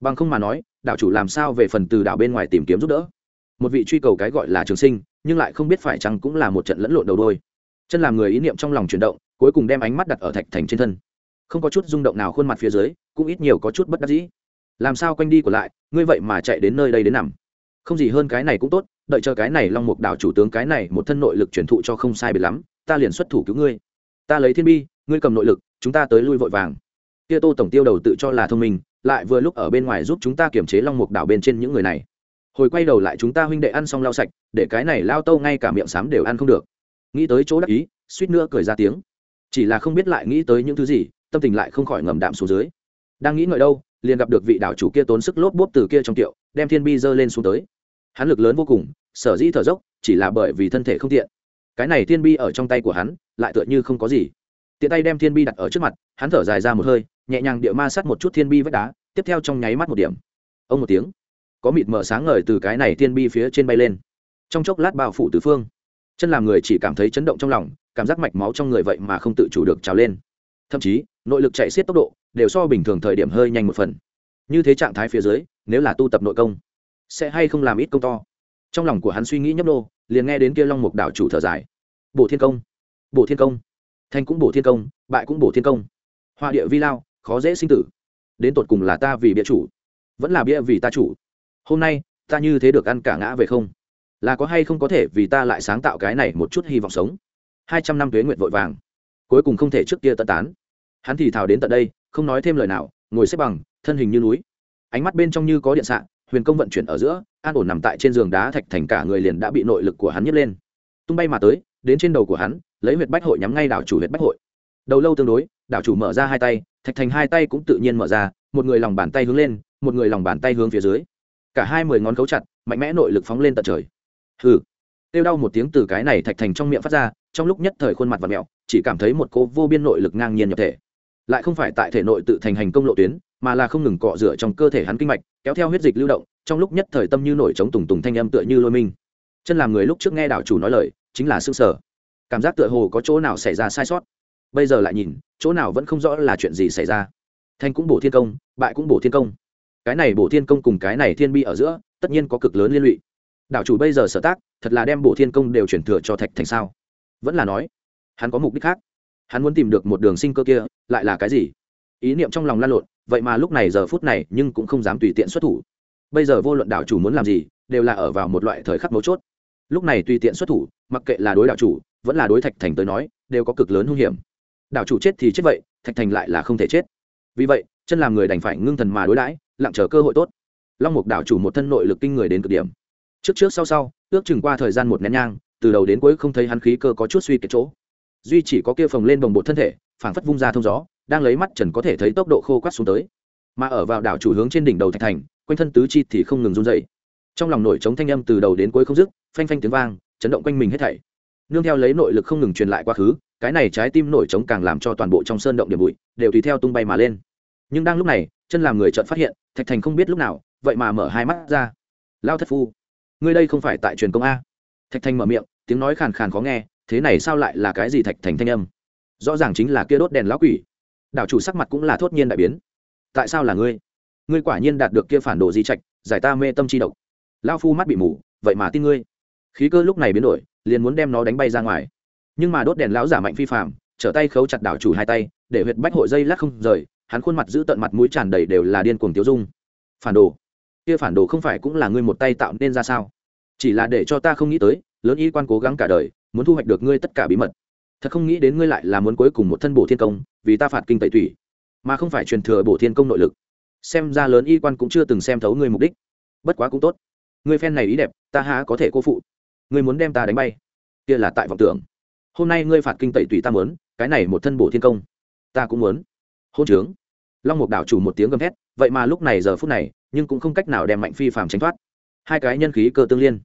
Bằng không mà nói, đạo chủ làm sao về phần từ đạo bên ngoài tìm kiếm giúp đỡ? Một vị truy cầu cái gọi là trường sinh, nhưng lại không biết phải chăng cũng là một trận lẫn lộn đầu đôi. Chân làm người ý niệm trong lòng chuyển động, cuối cùng đem ánh mắt đặt ở thạch thành trên thân. Không có chút rung động nào khuôn mặt phía dưới, cũng ít nhiều có chút bất đắc dĩ. Làm sao quanh đi của lại, ngươi vậy mà chạy đến nơi đây đến nằm? Không gì hơn cái này cũng tốt đợi cho cái này long mục đảo chủ tướng cái này một thân nội lực truyền thụ cho không sai biệt lắm, ta liền xuất thủ cứu ngươi. Ta lấy thiên bi, ngươi cầm nội lực, chúng ta tới lui vội vàng. Kia tô tổng tiêu đầu tự cho là thông minh, lại vừa lúc ở bên ngoài giúp chúng ta kiểm chế long mục đảo bên trên những người này. Hồi quay đầu lại chúng ta huynh đệ ăn xong lau sạch, để cái này lao tâu ngay cả miệng xám đều ăn không được. Nghĩ tới chỗ đắc ý, suýt nữa cười ra tiếng. Chỉ là không biết lại nghĩ tới những thứ gì, tâm tình lại không khỏi ngầm đạm xuống dưới. Đang nghĩ ngợi đâu, liền gặp được vị đảo chủ kia tốn sức lốp bốp từ kia trong tiệu, đem thiên bi giơ lên xuống tới. Hắn lực lớn vô cùng sở dĩ thở dốc, chỉ là bởi vì thân thể không tiện. Cái này thiên bi ở trong tay của hắn, lại tựa như không có gì. Tiện tay đem thiên bi đặt ở trước mặt, hắn thở dài ra một hơi, nhẹ nhàng địa ma sát một chút thiên bi vách đá, tiếp theo trong nháy mắt một điểm. Ông một tiếng, có mịt mở sáng ngời từ cái này thiên bi phía trên bay lên. Trong chốc lát bao phủ tứ phương. Chân làm người chỉ cảm thấy chấn động trong lòng, cảm giác mạch máu trong người vậy mà không tự chủ được trào lên. Thậm chí, nội lực chạy xiết tốc độ, đều so bình thường thời điểm hơi nhanh một phần. Như thế trạng thái phía dưới, nếu là tu tập nội công, sẽ hay không làm ít công to? Trong lòng của hắn suy nghĩ nhấp nô, liền nghe đến kia long mục đảo chủ thở dài. Bổ thiên công, bổ thiên công. Thanh cũng bổ thiên công, bại cũng bổ thiên công. Hoa địa vi lao, khó dễ sinh tử. Đến tột cùng là ta vì bia chủ, vẫn là bia vì ta chủ. Hôm nay, ta như thế được ăn cả ngã về không? Là có hay không có thể vì ta lại sáng tạo cái này một chút hy vọng sống? Hai trăm năm tuế nguyện vội vàng, cuối cùng không thể trước kia tận tán. Hắn thì thào đến tận đây, không nói thêm lời nào, ngồi xếp bằng, thân hình như núi. Ánh mắt bên trong như có điện xạ huyền công vận chuyển ở giữa, an ổn nằm tại trên giường đá thạch thành cả người liền đã bị nội lực của hắn nhấc lên. Tung bay mà tới, đến trên đầu của hắn, lấy huyệt bách hội nhắm ngay đảo chủ huyệt bách hội. Đầu lâu tương đối, đảo chủ mở ra hai tay, thạch thành hai tay cũng tự nhiên mở ra, một người lòng bàn tay hướng lên, một người lòng bàn tay hướng phía dưới. Cả hai mười ngón cấu chặt, mạnh mẽ nội lực phóng lên tận trời. Hừ. Tiêu đau một tiếng từ cái này thạch thành trong miệng phát ra, trong lúc nhất thời khuôn mặt và mẹo, chỉ cảm thấy một cô vô biên nội lực ngang nhiên nhập thể. Lại không phải tại thể nội tự thành hành công lộ tuyến mà là không ngừng cọ rửa trong cơ thể hắn kinh mạch, kéo theo huyết dịch lưu động, trong lúc nhất thời tâm như nổi trống tùng tùng thanh âm tựa như lôi minh. Chân làm người lúc trước nghe đảo chủ nói lời, chính là xương sở cảm giác tựa hồ có chỗ nào xảy ra sai sót. Bây giờ lại nhìn, chỗ nào vẫn không rõ là chuyện gì xảy ra. Thanh cũng bổ thiên công, bại cũng bổ thiên công. Cái này bổ thiên công cùng cái này thiên bi ở giữa, tất nhiên có cực lớn liên lụy. Đảo chủ bây giờ sở tác, thật là đem bổ thiên công đều chuyển thừa cho thạch thành sao? Vẫn là nói, hắn có mục đích khác. Hắn muốn tìm được một đường sinh cơ kia, lại là cái gì? Ý niệm trong lòng lan lộn vậy mà lúc này giờ phút này nhưng cũng không dám tùy tiện xuất thủ. Bây giờ vô luận đảo chủ muốn làm gì, đều là ở vào một loại thời khắc mấu chốt. Lúc này tùy tiện xuất thủ, mặc kệ là đối đảo chủ, vẫn là đối thạch thành tới nói, đều có cực lớn hung hiểm. Đảo chủ chết thì chết vậy, thạch thành lại là không thể chết. Vì vậy, chân làm người đành phải ngưng thần mà đối đãi, lặng chờ cơ hội tốt. Long mục đảo chủ một thân nội lực kinh người đến cực điểm. Trước trước sau sau, ước chừng qua thời gian một nén nhang, từ đầu đến cuối không thấy hắn khí cơ có chút suy kiệt chỗ. Duy chỉ có kia phồng lên bồng bột thân thể, phảng phất vung ra thông gió đang lấy mắt trần có thể thấy tốc độ khô quát xuống tới. Mà ở vào đảo chủ hướng trên đỉnh đầu thạch thành, quanh thân tứ chi thì không ngừng run dậy trong lòng nổi trống thanh âm từ đầu đến cuối không dứt, phanh phanh tiếng vang, chấn động quanh mình hết thảy. Nương theo lấy nội lực không ngừng truyền lại quá khứ, cái này trái tim nổi trống càng làm cho toàn bộ trong sơn động điểm bụi đều tùy theo tung bay mà lên. Nhưng đang lúc này, chân làm người chợt phát hiện, thạch thành không biết lúc nào, vậy mà mở hai mắt ra. Lao thất phu, ngươi đây không phải tại truyền công a. Thạch thành mở miệng, tiếng nói khàn khàn khó nghe, thế này sao lại là cái gì thạch thành thanh âm? Rõ ràng chính là kia đốt đèn lão quỷ đảo chủ sắc mặt cũng là thốt nhiên đại biến. Tại sao là ngươi? Ngươi quả nhiên đạt được kia phản đồ di trạch, giải ta mê tâm chi độc. Lao phu mắt bị mù, vậy mà tin ngươi. Khí cơ lúc này biến đổi, liền muốn đem nó đánh bay ra ngoài. Nhưng mà đốt đèn lão giả mạnh phi phạm trở tay khấu chặt đảo chủ hai tay, để huyệt bách hội dây lát không rời, hắn khuôn mặt giữ tận mặt mũi tràn đầy đều là điên cuồng tiêu dung. Phản đồ? Kia phản đồ không phải cũng là ngươi một tay tạo nên ra sao? Chỉ là để cho ta không nghĩ tới, lớn y quan cố gắng cả đời, muốn thu hoạch được ngươi tất cả bí mật thật không nghĩ đến ngươi lại là muốn cuối cùng một thân bổ thiên công, vì ta phạt kinh tẩy thủy mà không phải truyền thừa bổ thiên công nội lực. Xem ra lớn y quan cũng chưa từng xem thấu ngươi mục đích. Bất quá cũng tốt. Ngươi phen này ý đẹp, ta há có thể cô phụ. Ngươi muốn đem ta đánh bay. Kia là tại vọng tưởng. Hôm nay ngươi phạt kinh tẩy tùy ta muốn, cái này một thân bổ thiên công, ta cũng muốn. Hôn trướng. Long mục đảo chủ một tiếng gầm thét, vậy mà lúc này giờ phút này, nhưng cũng không cách nào đem mạnh phi phàm tránh thoát. Hai cái nhân khí cơ tương liên.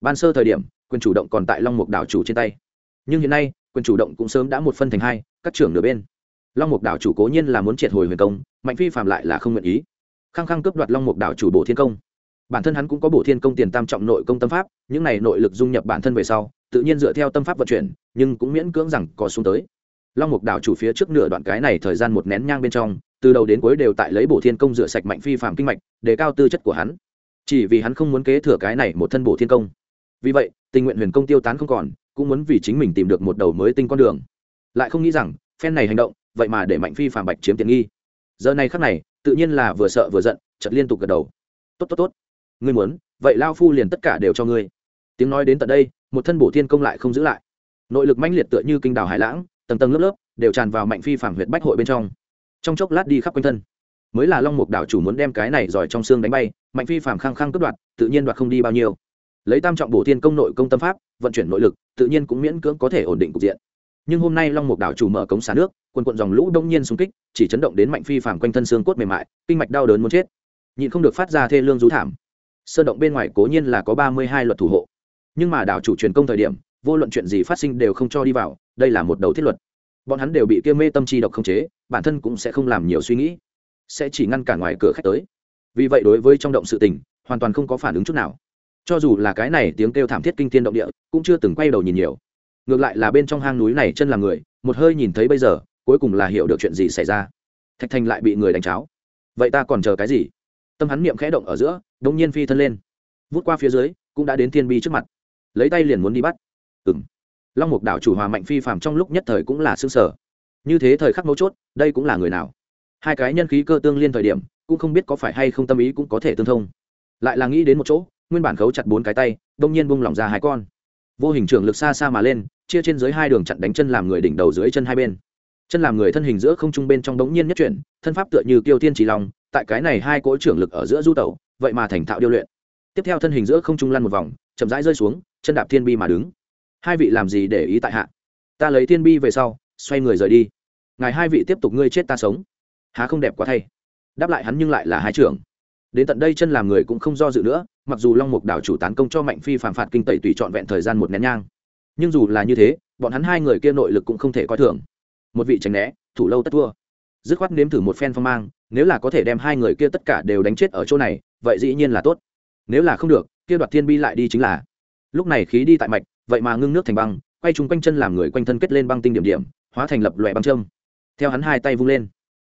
Ban sơ thời điểm, quyền chủ động còn tại long mục đảo chủ trên tay. Nhưng hiện nay quyền chủ động cũng sớm đã một phân thành hai, các trưởng nửa bên. Long mục đảo chủ cố nhiên là muốn triệt hồi huyền công, mạnh phi phạm lại là không nguyện ý. Khăng khăng cướp đoạt long mục đảo chủ bổ thiên công. Bản thân hắn cũng có bổ thiên công tiền tam trọng nội công tâm pháp, những này nội lực dung nhập bản thân về sau, tự nhiên dựa theo tâm pháp vận chuyển, nhưng cũng miễn cưỡng rằng có xuống tới. Long mục đảo chủ phía trước nửa đoạn cái này thời gian một nén nhang bên trong, từ đầu đến cuối đều tại lấy bổ thiên công rửa sạch mạnh phi phạm kinh mạch để cao tư chất của hắn. Chỉ vì hắn không muốn kế thừa cái này một thân bổ thiên công vì vậy, tình nguyện huyền công tiêu tán không còn, cũng muốn vì chính mình tìm được một đầu mới tinh con đường. Lại không nghĩ rằng, phen này hành động, vậy mà để mạnh phi phạm bạch chiếm tiện nghi. Giờ này khắc này, tự nhiên là vừa sợ vừa giận chật liên tục gật đầu. Tốt tốt tốt. Ngươi muốn, vậy lao phu liền tất cả đều cho ngươi. Tiếng nói đến tận đây, một thân bổ thiên công lại không giữ lại. Nội lực mãnh liệt tựa như kinh đào hải lãng, tầng tầng lớp lớp, đều tràn vào mạnh phi phạm huyệt bách hội bên trong. Trong chốc lát đi khắp quanh thân. Mới là long mục đảo chủ muốn đem cái này giỏi trong xương đánh bay, mạnh phi phạm khăng khăng cướp đoạt, tự nhiên đoạt không đi bao nhiêu lấy tam trọng bổ thiên công nội công tâm pháp, vận chuyển nội lực, tự nhiên cũng miễn cưỡng có thể ổn định cục diện. Nhưng hôm nay long mục đảo chủ mở cống xả nước, quần quận dòng lũ đông nhiên xung kích, chỉ chấn động đến mạnh phi phàm quanh thân xương cốt mềm mại, kinh mạch đau đớn muốn chết. Nhịn không được phát ra thê lương rú thảm. Sơn động bên ngoài cố nhiên là có ba mươi hai luật thủ hộ. Nhưng mà đảo chủ truyền công thời điểm, vô luận chuyện gì phát sinh đều không cho đi vào, đây là một đầu thiết luật. Bọn hắn đều bị kia mê tâm chi độc khống chế, bản thân cũng sẽ không làm nhiều suy nghĩ, sẽ chỉ ngăn cả ngoài cửa khách tới. Vì vậy đối với trong động sự tình, hoàn toàn không có phản ứng chút nào cho dù là cái này tiếng kêu thảm thiết kinh thiên động địa, cũng chưa từng quay đầu nhìn nhiều. Ngược lại là bên trong hang núi này chân là người, một hơi nhìn thấy bây giờ, cuối cùng là hiểu được chuyện gì xảy ra. Thạch thành lại bị người đánh cháo. Vậy ta còn chờ cái gì? Tâm hắn niệm khẽ động ở giữa đông nhiên phi thân lên. Vút qua phía dưới, cũng đã đến thiên bi trước mặt. Lấy tay liền muốn đi bắt. Ừ m long mục đảo chủ hòa mạnh phi phạm trong lúc nhất thời cũng là xương sở như thế thời khắc mấu chốt, đây cũng là người nào? Hai cái nhân khí cơ tương liên thời điểm, cũng không biết có phải hay không tâm ý cũng có thể tương thông. Lại là nghĩ đến một chỗ nguyên bản khấu chặt bốn cái tay, đông nhiên bung lỏng ra hai con. Vô hình trưởng lực xa xa mà lên, chia trên dưới hai đường chặn đánh chân làm người đỉnh đầu dưới chân hai bên. Chân làm người thân hình giữa không trung bên trong đống nhiên nhất chuyển, thân pháp tựa như kiêu tiên trí lòng tại cái này hai cỗ trưởng lực ở giữa du tẩu, vậy mà thành thạo điêu luyện. Tiếp theo thân hình giữa không trung lăn một vòng, chậm rãi rơi xuống, chân đạp thiên bi mà đứng. Hai vị làm gì để ý tại hạ? Ta lấy thiên bi về sau, xoay người rời đi. Ngài hai vị tiếp tục ngươi chết ta sống. Há không đẹp quá thay. Đáp lại hắn nhưng lại là hai trưởng. Đến tận đây chân làm người cũng không do dự nữa mặc dù long mục đảo chủ tán công cho mạnh phi phạm phạt kinh tẩy tùy trọn vẹn thời gian một nén nhang, nhưng dù là như thế, bọn hắn hai người kia nội lực cũng không thể coi thường. Một vị tránh né, thủ lâu tất thua. Dứt khoát nếm thử một phen phong mang, nếu là có thể đem hai người kia tất cả đều đánh chết ở chỗ này, vậy dĩ nhiên là tốt. Nếu là không được, kia đoạt thiên bi lại đi chính là. Lúc này khí đi tại mạch, vậy mà ngưng nước thành băng, quay chúng quanh chân làm người quanh thân kết lên băng tinh điểm điểm, hóa thành lập lòe băng châm. Theo hắn hai tay vung lên,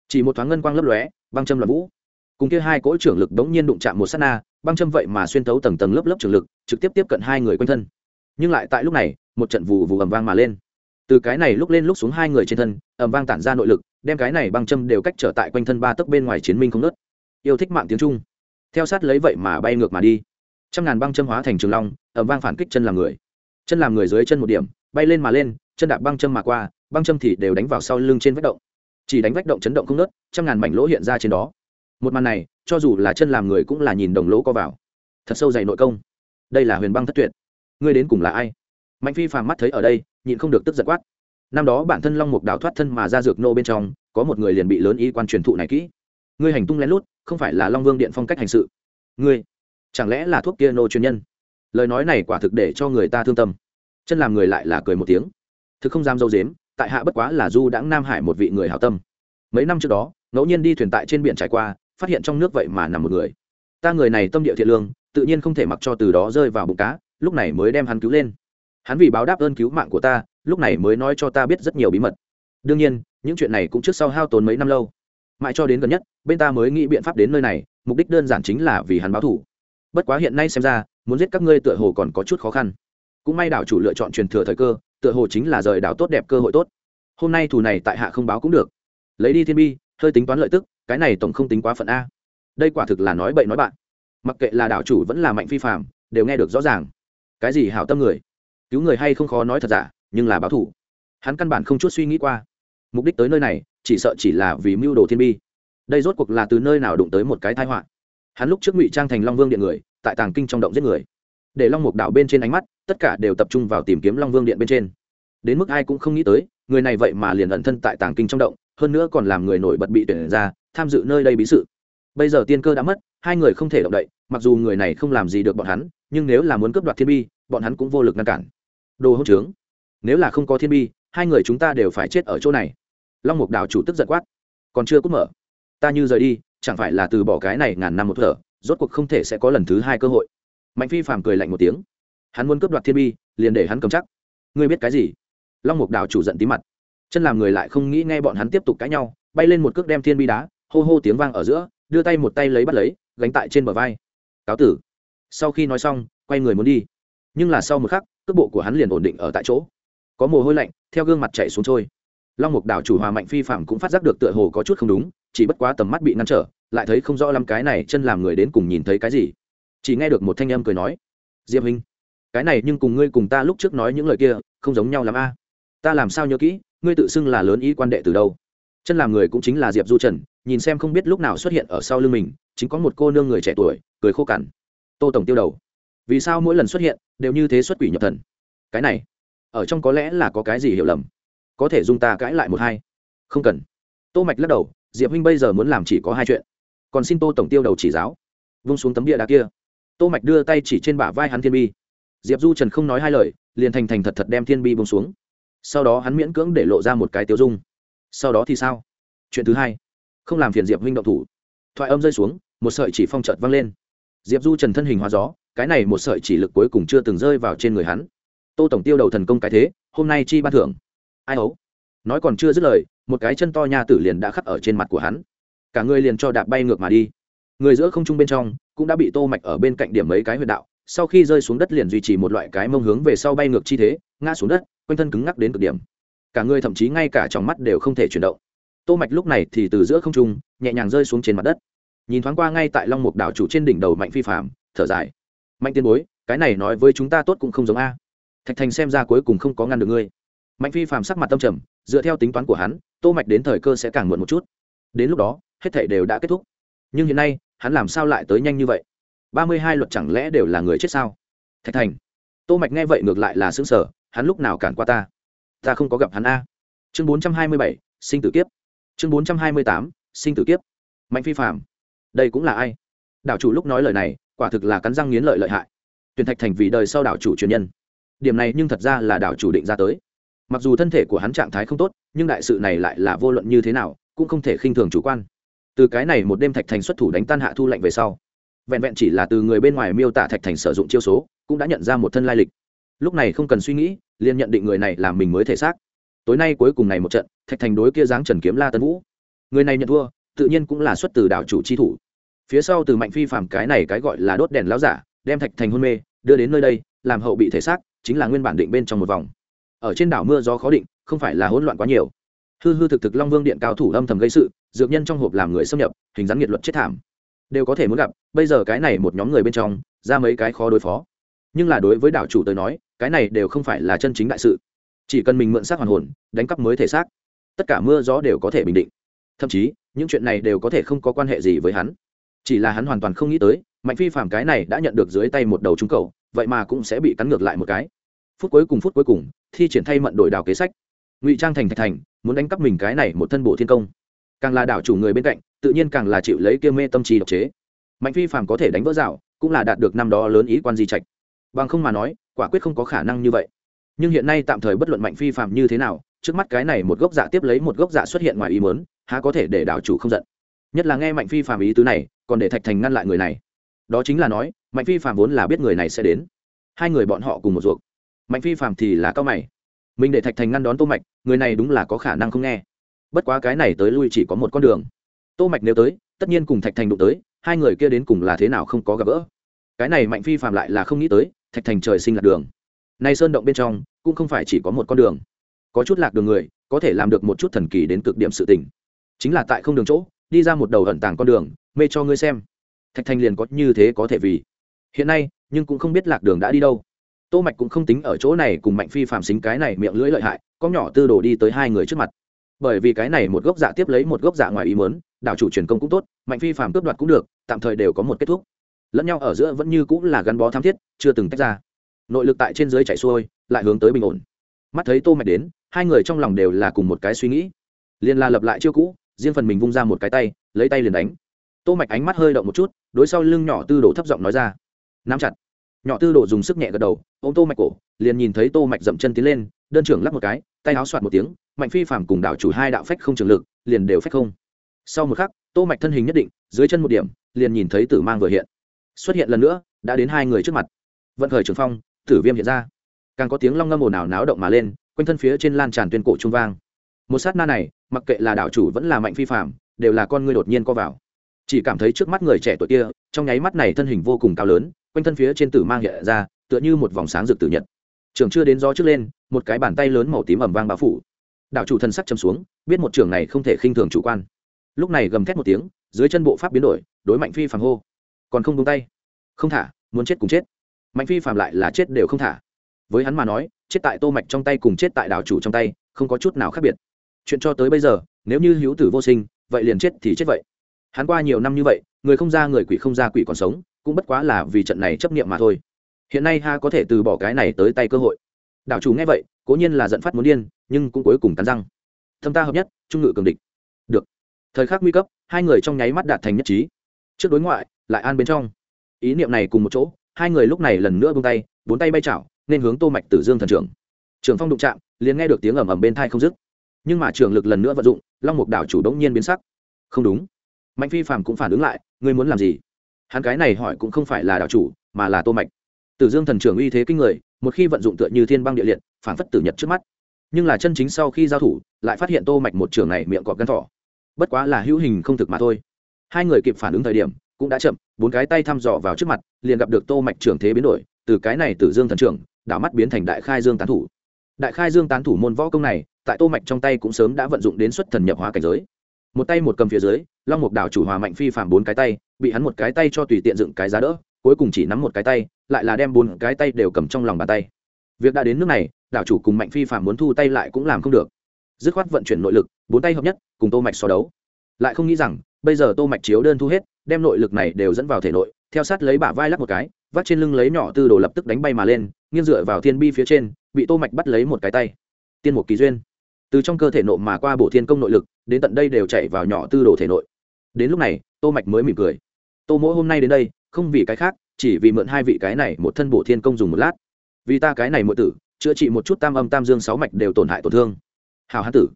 chỉ một thoáng ngân quang lấp lóe, băng châm là vũ. Cùng kia hai cỗ trưởng lực đống nhiên đụng chạm một sát na băng châm vậy mà xuyên thấu tầng tầng lớp lớp trường lực, trực tiếp tiếp cận hai người quanh thân. Nhưng lại tại lúc này, một trận vụ vụ ầm vang mà lên. Từ cái này lúc lên lúc xuống hai người trên thân, ầm vang tản ra nội lực, đem cái này băng châm đều cách trở tại quanh thân ba tấc bên ngoài chiến minh không nớt yêu thích mạng tiếng trung. Theo sát lấy vậy mà bay ngược mà đi. Trăm ngàn băng châm hóa thành trường long, ầm vang phản kích chân làm người. Chân làm người dưới chân một điểm, bay lên mà lên, chân đạp băng châm mà qua, băng châm thì đều đánh vào sau lưng trên vách động. Chỉ đánh vách động chấn động không nớt trăm ngàn mảnh lỗ hiện ra trên đó. Một màn này cho dù là chân làm người cũng là nhìn đồng lỗ co vào. Thật sâu dày nội công. Đây là huyền băng thất tuyệt. Ngươi đến cùng là ai? Mạnh phi phàm mắt thấy ở đây, nhịn không được tức giật quát. Năm đó bản thân long mục đào thoát thân mà ra dược nô bên trong, có một người liền bị lớn y quan truyền thụ này kỹ. Ngươi hành tung lén lút, không phải là long vương điện phong cách hành sự. Ngươi, chẳng lẽ là thuốc kia nô chuyên nhân? Lời nói này quả thực để cho người ta thương tâm. Chân làm người lại là cười một tiếng. Thực không dám dâu dếm, tại hạ bất quá là du đãng nam hải một vị người hảo tâm. Mấy năm trước đó, ngẫu nhiên đi thuyền tại trên biển trải qua phát hiện trong nước vậy mà nằm một người. Ta người này tâm địa thiện lương, tự nhiên không thể mặc cho từ đó rơi vào bụng cá, lúc này mới đem hắn cứu lên. Hắn vì báo đáp ơn cứu mạng của ta, lúc này mới nói cho ta biết rất nhiều bí mật. Đương nhiên, những chuyện này cũng trước sau hao tốn mấy năm lâu. Mãi cho đến gần nhất, bên ta mới nghĩ biện pháp đến nơi này, mục đích đơn giản chính là vì hắn báo thủ bất quá hiện nay xem ra, muốn giết các ngươi tựa hồ còn có chút khó khăn. Cũng may đảo chủ lựa chọn truyền thừa thời cơ, tựa hồ chính là rời đảo tốt đẹp cơ hội tốt. Hôm nay thù này tại hạ không báo cũng được. Lấy đi thiên bi hơi tính toán lợi tức, cái này tổng không tính quá phận a. Đây quả thực là nói bậy nói bạn. Mặc kệ là đảo chủ vẫn là mạnh phi phạm đều nghe được rõ ràng. Cái gì hảo tâm người? Cứu người hay không khó nói thật giả, nhưng là báo thủ. Hắn căn bản không chút suy nghĩ qua. Mục đích tới nơi này, chỉ sợ chỉ là vì mưu đồ thiên bi. Đây rốt cuộc là từ nơi nào đụng tới một cái thái họa? Hắn lúc trước ngụy trang thành long vương điện người, tại tàng kinh trong động giết người. Để long mục đảo bên trên ánh mắt, tất cả đều tập trung vào tìm kiếm long vương điện bên trên. Đến mức ai cũng không nghĩ tới, người này vậy mà liền ẩn thân tại tàng kinh trong động hơn nữa còn làm người nổi bật bị tuyển ra, tham dự nơi đây bí sự. Bây giờ tiên cơ đã mất, hai người không thể động đậy, mặc dù người này không làm gì được bọn hắn, nhưng nếu là muốn cướp đoạt thiên bi, bọn hắn cũng vô lực ngăn cản. Đồ hỗn trướng. Nếu là không có thiên bi, hai người chúng ta đều phải chết ở chỗ này. Long mục đảo chủ tức giận quát. Còn chưa cút mở. Ta như rời đi, chẳng phải là từ bỏ cái này ngàn năm một thở, rốt cuộc không thể sẽ có lần thứ hai cơ hội. Mạnh phi phàm cười lạnh một tiếng. Hắn muốn cướp đoạt thiên bi, liền để hắn cầm chắc. Ngươi biết cái gì? Long mục đảo chủ giận tí mặt chân làm người lại không nghĩ nghe bọn hắn tiếp tục cãi nhau, bay lên một cước đem thiên bi đá, hô hô tiếng vang ở giữa, đưa tay một tay lấy bắt lấy, gánh tại trên bờ vai. Cáo tử. Sau khi nói xong, quay người muốn đi. Nhưng là sau một khắc, cước bộ của hắn liền ổn định ở tại chỗ. Có mồ hôi lạnh, theo gương mặt chạy xuống trôi. Long mục đảo chủ hòa mạnh phi phạm cũng phát giác được tựa hồ có chút không đúng, chỉ bất quá tầm mắt bị ngăn trở, lại thấy không rõ lắm cái này chân làm người đến cùng nhìn thấy cái gì. Chỉ nghe được một thanh âm cười nói, diệp hình cái này nhưng cùng ngươi cùng ta lúc trước nói những lời kia, không giống nhau l a. Ta làm sao nhớ kỹ ngươi tự xưng là lớn ý quan đệ từ đâu. Chân làm người cũng chính là diệp du trần, nhìn xem không biết lúc nào xuất hiện ở sau lưng mình, chính có một cô nương người trẻ tuổi, cười khô cằn. Tô tổng tiêu đầu. Vì sao mỗi lần xuất hiện, đều như thế xuất quỷ nhập thần? Cái này, ở trong có lẽ là có cái gì hiểu lầm? Có thể dung ta cãi lại một hai? Không cần. Tô mạch lắc đầu, diệp huynh bây giờ muốn làm chỉ có hai chuyện. Còn xin tô tổng tiêu đầu chỉ giáo. Vung xuống tấm bia đá kia. Tô mạch đưa tay chỉ trên bả vai hắn thiên bi. Diệp du trần không nói hai lời, liền thành thành thật thật đem thiên bi vung xuống sau đó hắn miễn cưỡng để lộ ra một cái tiêu dung. Sau đó thì sao? Chuyện thứ hai, không làm phiền diệp huynh động thủ. Thoại âm rơi xuống, một sợi chỉ phong trợt văng lên. Diệp du trần thân hình hóa gió, cái này một sợi chỉ lực cuối cùng chưa từng rơi vào trên người hắn. Tô tổng tiêu đầu thần công cái thế, hôm nay chi ban thưởng. Ai ấu nói còn chưa dứt lời, một cái chân to nha tử liền đã khắc ở trên mặt của hắn. Cả người liền cho đạp bay ngược mà đi. Người giữa không trung bên trong cũng đã bị tô mạch ở bên cạnh điểm mấy cái huyệt đạo sau khi rơi xuống đất liền duy trì một loại cái mông hướng về sau bay ngược chi thế, ngã xuống đất, quanh thân cứng ngắc đến cực điểm. Cả người thậm chí ngay cả trong mắt đều không thể chuyển động. Tô mạch lúc này thì từ giữa không trung, nhẹ nhàng rơi xuống trên mặt đất. Nhìn thoáng qua ngay tại long mục đảo chủ trên đỉnh đầu mạnh phi phạm thở dài. Mạnh tiên bối, cái này nói với chúng ta tốt cũng không giống a. Thạch thành xem ra cuối cùng không có ngăn được ngươi. Mạnh phi phạm sắc mặt tâm trầm, dựa theo tính toán của hắn, tô mạch đến thời cơ sẽ càng muộn một chút. Đến lúc đó, hết thảy đều đã kết thúc. Nhưng hiện nay, hắn làm sao lại tới nhanh như vậy? Ba mươi hai luật chẳng lẽ đều là người chết sao? Thạch thành, tô mạch nghe vậy ngược lại là xứng sở hắn lúc nào cản qua ta? Ta không có gặp hắn a. Chương bốn trăm hai mươi bảy, sinh tử kiếp. Chương bốn trăm hai mươi tám, sinh tử kiếp. Mạnh phi phạm đây cũng là ai? Đảo chủ lúc nói lời này, quả thực là cắn răng nghiến lợi lợi hại. Tuyển thạch thành vì đời sau đảo chủ truyền nhân. Điểm này nhưng thật ra là đảo chủ định ra tới. Mặc dù thân thể của hắn trạng thái không tốt, nhưng đại sự này lại là vô luận như thế nào, cũng không thể khinh thường chủ quan. Từ cái này một đêm thạch thành xuất thủ đánh tan hạ thu lạnh về sau vẹn vẹn chỉ là từ người bên ngoài miêu tả thạch thành sử dụng chiêu số, cũng đã nhận ra một thân lai lịch. Lúc này không cần suy nghĩ, liền nhận định người này là mình mới thể xác. Tối nay cuối cùng này một trận, thạch thành đối kia giáng trần kiếm la tân vũ. Người này nhận thua, tự nhiên cũng là xuất từ đảo chủ chi thủ. Phía sau từ mạnh phi phàm cái này cái gọi là đốt đèn láo giả, đem thạch thành hôn mê, đưa đến nơi đây, làm hậu bị thể xác, chính là nguyên bản định bên trong một vòng. Ở trên đảo mưa gió khó định, không phải là hỗn loạn quá nhiều. Hư hư thực thực long vương điện cao thủ âm thầm gây sự, dược nhân trong hộp làm người xâm nhập, hình dáng nghiệt luật chết thảm đều có thể muốn gặp, bây giờ cái này một nhóm người bên trong, ra mấy cái khó đối phó. Nhưng là đối với đảo chủ tới nói, cái này đều không phải là chân chính đại sự. Chỉ cần mình mượn xác hoàn hồn, đánh cắp mới thể xác. Tất cả mưa gió đều có thể bình định. Thậm chí, những chuyện này đều có thể không có quan hệ gì với hắn. Chỉ là hắn hoàn toàn không nghĩ tới, mạnh phi phạm cái này đã nhận được dưới tay một đầu trúng cầu, vậy mà cũng sẽ bị cắn ngược lại một cái. Phút cuối cùng phút cuối cùng, thi triển thay mận đổi đào kế sách. Ngụy trang thành thạch thành, muốn đánh cắp mình cái này một thân bộ thiên công. Càng là đảo chủ người bên cạnh tự nhiên càng là chịu lấy kia mê tâm trí độc chế. Mạnh phi Phàm có thể đánh vỡ rào, cũng là đạt được năm đó lớn ý quan di trạch. Bằng không mà nói, quả quyết không có khả năng như vậy. Nhưng hiện nay tạm thời bất luận mạnh phi phạm như thế nào, trước mắt cái này một gốc dạ tiếp lấy một gốc dạ xuất hiện ngoài ý mớn há có thể để đảo chủ không giận. Nhất là nghe mạnh phi phạm ý tứ này, còn để thạch thành ngăn lại người này. Đó chính là nói, mạnh phi phạm vốn là biết người này sẽ đến. Hai người bọn họ cùng một ruột. Mạnh phi phạm thì là cao mày. Mình để thạch thành ngăn đón tô mạch, người này đúng là có khả năng không nghe. Bất quá cái này tới lui chỉ có một con đường tô mạch nếu tới, tất nhiên cùng thạch thành đụng tới, hai người kia đến cùng là thế nào không có gặp gỡ. Cái này mạnh phi phạm lại là không nghĩ tới, thạch thành trời sinh lạc đường. Nay sơn động bên trong, cũng không phải chỉ có một con đường. Có chút lạc đường người, có thể làm được một chút thần kỳ đến cực điểm sự tình. Chính là tại không đường chỗ, đi ra một đầu ẩn tàng con đường, mê cho ngươi xem. Thạch thành liền có như thế có thể vì. Hiện nay, nhưng cũng không biết lạc đường đã đi đâu. Tô mạch cũng không tính ở chỗ này cùng mạnh phi phạm xính cái này miệng lưỡi lợi hại, có nhỏ tư đồ đi tới hai người trước mặt bởi vì cái này một gốc dạ tiếp lấy một gốc dạ ngoài ý muốn, đảo chủ truyền công cũng tốt, mạnh phi phạm cướp đoạt cũng được, tạm thời đều có một kết thúc. Lẫn nhau ở giữa vẫn như cũng là gắn bó tham thiết, chưa từng tách ra. Nội lực tại trên dưới chảy xuôi, lại hướng tới bình ổn. Mắt thấy tô mạch đến, hai người trong lòng đều là cùng một cái suy nghĩ. Liền là lập lại chiêu cũ, riêng phần mình vung ra một cái tay, lấy tay liền đánh. Tô mạch ánh mắt hơi động một chút, đối sau lưng nhỏ tư đồ thấp giọng nói ra. Nắm chặt. Nhỏ tư đồ dùng sức nhẹ gật đầu, ôm tô mạch cổ, liền nhìn thấy tô mạch dậm chân tiến lên, đơn trưởng lắc một cái, tay áo xoạt một tiếng mạnh phi phàm cùng đảo chủ hai đạo phách không trường lực, liền đều phách không. Sau một khắc, tô mạch thân hình nhất định, dưới chân một điểm, liền nhìn thấy tử mang vừa hiện. Xuất hiện lần nữa, đã đến hai người trước mặt. Vận khởi trường phong, tử viêm hiện ra. Càng có tiếng long ngâm ồn ào náo động mà lên, quanh thân phía trên lan tràn tuyên cổ trung vang. Một sát na này, mặc kệ là đảo chủ vẫn là mạnh phi phạm đều là con ngươi đột nhiên co vào. Chỉ cảm thấy trước mắt người trẻ tuổi kia, trong nháy mắt này thân hình vô cùng cao lớn, quanh thân phía trên tử mang hiện ra, tựa như một vòng sáng rực tử nhật. Trường chưa đến gió trước lên, một cái bàn tay lớn màu tím ẩm vang bao phủ đảo chủ thần sắc châm xuống, biết một trường này không thể khinh thường chủ quan. Lúc này gầm thét một tiếng, dưới chân bộ pháp biến đổi, đối mạnh phi phàm hô. Còn không đúng tay? Không thả, muốn chết cùng chết. Mạnh phi phàm lại là chết đều không thả. Với hắn mà nói, chết tại tô mạch trong tay cùng chết tại đảo chủ trong tay, không có chút nào khác biệt. Chuyện cho tới bây giờ, nếu như hữu tử vô sinh, vậy liền chết thì chết vậy. Hắn qua nhiều năm như vậy, người không ra người quỷ không ra quỷ còn sống, cũng bất quá là vì trận này chấp niệm mà thôi. Hiện nay ha có thể từ bỏ cái này tới tay cơ hội. Đảo chủ nghe vậy cố nhiên là giận phát muốn điên, nhưng cũng cuối cùng cắn răng. Thâm ta hợp nhất, trung ngự cường địch. Được. Thời khắc nguy cấp, hai người trong nháy mắt đạt thành nhất trí. Trước đối ngoại, lại an bên trong. Ý niệm này cùng một chỗ, hai người lúc này lần nữa bung tay, bốn tay bay chảo, nên hướng tô mạch tử dương thần trưởng. Trường phong đụng chạm, liền nghe được tiếng ầm ầm bên thai không dứt. Nhưng mà trường lực lần nữa vận dụng, long mục đảo chủ đống nhiên biến sắc. Không đúng. Mạnh phi phàm cũng phản ứng lại, ngươi muốn làm gì? Hắn cái này hỏi cũng không phải là đảo chủ, mà là tô mạch tử dương thần trưởng uy thế kinh người, một khi vận dụng tựa như thiên băng địa liệt phản phất tử nhật trước mắt. Nhưng là chân chính sau khi giao thủ, lại phát hiện tô mạch một trường này miệng cọp gắn thỏ. Bất quá là hữu hình không thực mà thôi. Hai người kịp phản ứng thời điểm, cũng đã chậm, bốn cái tay thăm dò vào trước mặt, liền gặp được tô mạch trưởng thế biến đổi, từ cái này tử dương thần trưởng, đảo mắt biến thành đại khai dương tán thủ. Đại khai dương tán thủ môn võ công này, tại tô mạch trong tay cũng sớm đã vận dụng đến xuất thần nhập hóa cảnh giới. Một tay một cầm phía dưới, long mục đảo chủ hòa mạnh phi phàm bốn cái tay, bị hắn một cái tay cho tùy tiện dựng cái giá đỡ, cuối cùng chỉ nắm một cái tay lại là đem bốn cái tay đều cầm trong lòng bàn tay. Việc đã đến nước này, đảo chủ cùng mạnh phi phàm muốn thu tay lại cũng làm không được. Dứt khoát vận chuyển nội lực, bốn tay hợp nhất, cùng tô mạch so đấu. Lại không nghĩ rằng, bây giờ tô mạch chiếu đơn thu hết, đem nội lực này đều dẫn vào thể nội, theo sát lấy bả vai lắc một cái, vắt trên lưng lấy nhỏ tư đồ lập tức đánh bay mà lên, nghiêng dựa vào thiên bi phía trên, bị tô mạch bắt lấy một cái tay. Tiên một kỳ duyên. Từ trong cơ thể nộ mà qua bổ thiên công nội lực, đến tận đây đều chạy vào nhỏ tư đồ thể nội. Đến lúc này, tô mạch mới mỉm cười. Tô mỗi hôm nay đến đây, không vì cái khác chỉ vì mượn hai vị cái này một thân bổ thiên công dùng một lát. Vì ta cái này mượn tử, chữa trị một chút tam âm tam dương sáu mạch đều tổn hại tổn thương. Hào hán tử,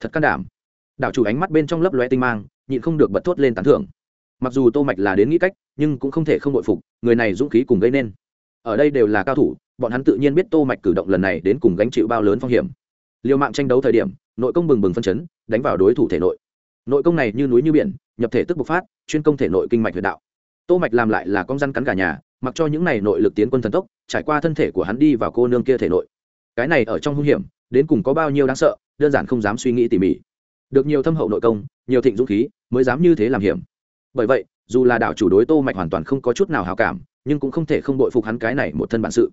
thật can đảm. Đảo chủ ánh mắt bên trong lấp loe tinh mang, nhịn không được bật thốt lên tán thưởng. Mặc dù tô mạch là đến nghĩ cách, nhưng cũng không thể không bội phục, người này dũng khí cùng gây nên. Ở đây đều là cao thủ, bọn hắn tự nhiên biết tô mạch cử động lần này đến cùng gánh chịu bao lớn phong hiểm. Liều mạng tranh đấu thời điểm, nội công bừng bừng phân chấn, đánh vào đối thủ thể nội. Nội công này như núi như biển, nhập thể tức bộc phát, chuyên công thể nội kinh mạch huyệt đạo tô mạch làm lại là con răn cắn cả nhà, mặc cho những này nội lực tiến quân thần tốc, trải qua thân thể của hắn đi vào cô nương kia thể nội. Cái này ở trong hung hiểm, đến cùng có bao nhiêu đáng sợ, đơn giản không dám suy nghĩ tỉ mỉ. Được nhiều thâm hậu nội công, nhiều thịnh dũng khí, mới dám như thế làm hiểm. Bởi vậy, dù là đạo chủ đối tô mạch hoàn toàn không có chút nào hào cảm, nhưng cũng không thể không bội phục hắn cái này một thân bản sự.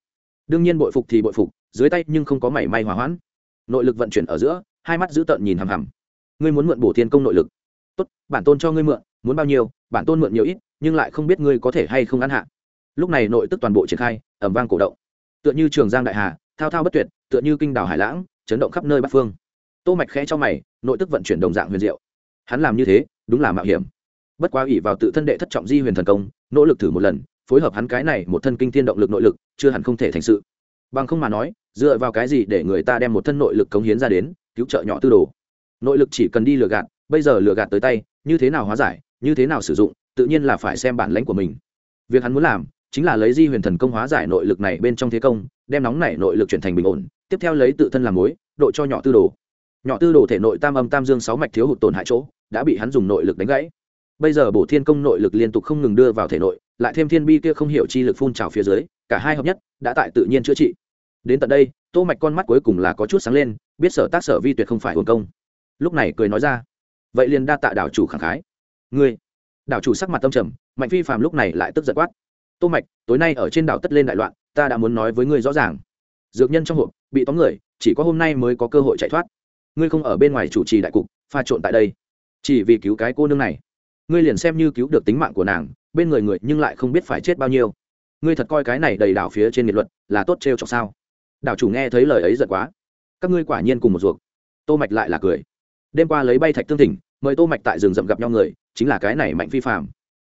Đương nhiên bội phục thì bội phục, dưới tay nhưng không có mảy may hòa hoãn. Nội lực vận chuyển ở giữa, hai mắt giữ tợn nhìn hằm hằm. Ngươi muốn mượn bổ thiên công nội lực. Tốt, bản tôn cho ngươi mượn, muốn bao nhiêu, bản tôn mượn nhiều ít nhưng lại không biết ngươi có thể hay không ăn hạ. Lúc này nội tức toàn bộ triển khai, ẩm vang cổ động. Tựa như trường giang đại hà, thao thao bất tuyệt, tựa như kinh đảo hải lãng, chấn động khắp nơi bát phương. Tô mạch khẽ cho mày, nội tức vận chuyển đồng dạng huyền diệu. Hắn làm như thế, đúng là mạo hiểm. Bất quá ủy vào tự thân đệ thất trọng di huyền thần công, nỗ lực thử một lần, phối hợp hắn cái này một thân kinh thiên động lực nội lực, chưa hẳn không thể thành sự. Bằng không mà nói, dựa vào cái gì để người ta đem một thân nội lực cống hiến ra đến, cứu trợ nhỏ tư đồ? Nội lực chỉ cần đi lừa gạt, bây giờ lừa gạt tới tay, như thế nào hóa giải, như thế nào sử dụng tự nhiên là phải xem bản lãnh của mình. Việc hắn muốn làm chính là lấy di huyền thần công hóa giải nội lực này bên trong thế công, đem nóng này nội lực chuyển thành bình ổn, tiếp theo lấy tự thân làm mối, độ cho nhỏ tư đồ. Nhỏ tư đồ thể nội tam âm tam dương sáu mạch thiếu hụt tổn hại chỗ, đã bị hắn dùng nội lực đánh gãy. Bây giờ bổ thiên công nội lực liên tục không ngừng đưa vào thể nội, lại thêm thiên bi kia không hiểu chi lực phun trào phía dưới, cả hai hợp nhất, đã tại tự nhiên chữa trị. Đến tận đây, tô mạch con mắt cuối cùng là có chút sáng lên, biết sở tác sở vi tuyệt không phải hồn công. Lúc này cười nói ra, vậy liền đa tạ đảo chủ khẳng khái. Ngươi đảo chủ sắc mặt tâm trầm, mạnh phi phàm lúc này lại tức giận quát. Tô mạch, tối nay ở trên đảo tất lên đại loạn, ta đã muốn nói với ngươi rõ ràng. Dược nhân trong hộp, bị tóm người, chỉ có hôm nay mới có cơ hội chạy thoát. Ngươi không ở bên ngoài chủ trì đại cục, pha trộn tại đây. Chỉ vì cứu cái cô nương này. Ngươi liền xem như cứu được tính mạng của nàng, bên người người nhưng lại không biết phải chết bao nhiêu. Ngươi thật coi cái này đầy đảo phía trên nghị luật, là tốt trêu chọc sao? Đảo chủ nghe thấy lời ấy giận quá. Các ngươi quả nhiên cùng một ruột. Tô mạch lại là cười. Đêm qua lấy bay thạch tương thỉnh, mời tô mạch tại rừng rậm gặp nhau người chính là cái này mạnh phi phạm.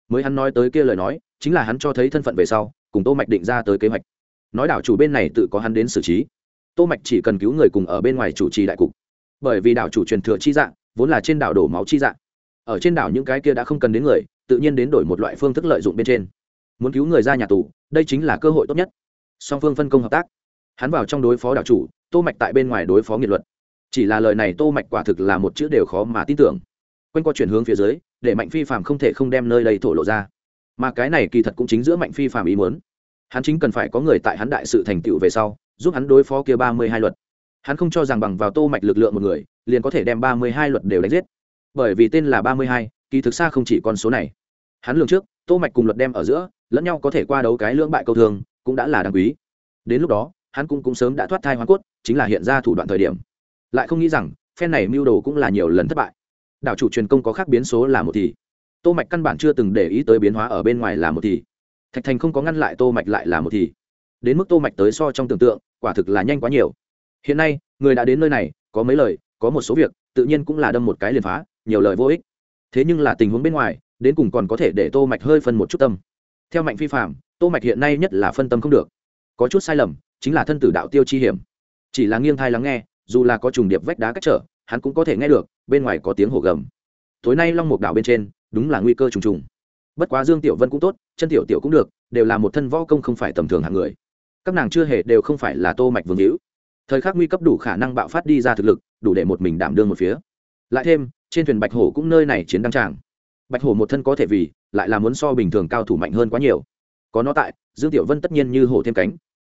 Mới hắn nói tới kia lời nói, chính là hắn cho thấy thân phận về sau, cùng tô mạch định ra tới kế hoạch. Nói đảo chủ bên này tự có hắn đến xử trí. Tô mạch chỉ cần cứu người cùng ở bên ngoài chủ trì đại cục. Bởi vì đảo chủ truyền thừa chi dạng, vốn là trên đảo đổ máu chi dạng. Ở trên đảo những cái kia đã không cần đến người, tự nhiên đến đổi một loại phương thức lợi dụng bên trên. Muốn cứu người ra nhà tù, đây chính là cơ hội tốt nhất. Song phương phân công hợp tác. Hắn vào trong đối phó đảo chủ, tô mạch tại bên ngoài đối phó nghị luật. Chỉ là lời này tô mạch quả thực là một chữ đều khó mà tin tưởng. Quanh qua chuyển hướng phía dưới để mạnh phi phàm không thể không đem nơi đây thổ lộ ra. Mà cái này kỳ thật cũng chính giữa mạnh phi phàm ý muốn. Hắn chính cần phải có người tại hắn đại sự thành tựu về sau, giúp hắn đối phó kia ba mươi hai luật. Hắn không cho rằng bằng vào tô mạch lực lượng một người, liền có thể đem ba mươi hai luật đều đánh giết. Bởi vì tên là ba mươi hai, kỳ thực xa không chỉ con số này. Hắn lường trước, tô mạch cùng luật đem ở giữa, lẫn nhau có thể qua đấu cái lưỡng bại câu thường, cũng đã là đáng quý. Đến lúc đó, hắn cũng cũng sớm đã thoát thai hoa cốt, chính là hiện ra thủ đoạn thời điểm. Lại không nghĩ rằng, phen này mưu đồ cũng là nhiều lần thất bại đảo chủ truyền công có khác biến số là một thì. Tô mạch căn bản chưa từng để ý tới biến hóa ở bên ngoài là một thì. Thạch thành không có ngăn lại tô mạch lại là một thì. Đến mức tô mạch tới so trong tưởng tượng, quả thực là nhanh quá nhiều. Hiện nay, người đã đến nơi này, có mấy lời, có một số việc, tự nhiên cũng là đâm một cái liền phá, nhiều lời vô ích. Thế nhưng là tình huống bên ngoài, đến cùng còn có thể để tô mạch hơi phân một chút tâm. Theo mạnh phi phạm tô mạch hiện nay nhất là phân tâm không được. Có chút sai lầm, chính là thân tử đạo tiêu chi hiểm. Chỉ là nghiêng thai lắng nghe, dù là có trùng điệp vách đá cách trở hắn cũng có thể nghe được, bên ngoài có tiếng hổ gầm. Tối nay long mục đảo bên trên, đúng là nguy cơ trùng trùng. Bất quá dương tiểu vân cũng tốt, chân tiểu tiểu cũng được, đều là một thân võ công không phải tầm thường hạng người. Các nàng chưa hề đều không phải là tô mạch vương hữu. Thời khắc nguy cấp đủ khả năng bạo phát đi ra thực lực, đủ để một mình đảm đương một phía. Lại thêm, trên thuyền bạch hổ cũng nơi này chiến đăng tràng. Bạch hổ một thân có thể vì, lại là muốn so bình thường cao thủ mạnh hơn quá nhiều. Có nó tại, dương tiểu vân tất nhiên như hổ thêm cánh.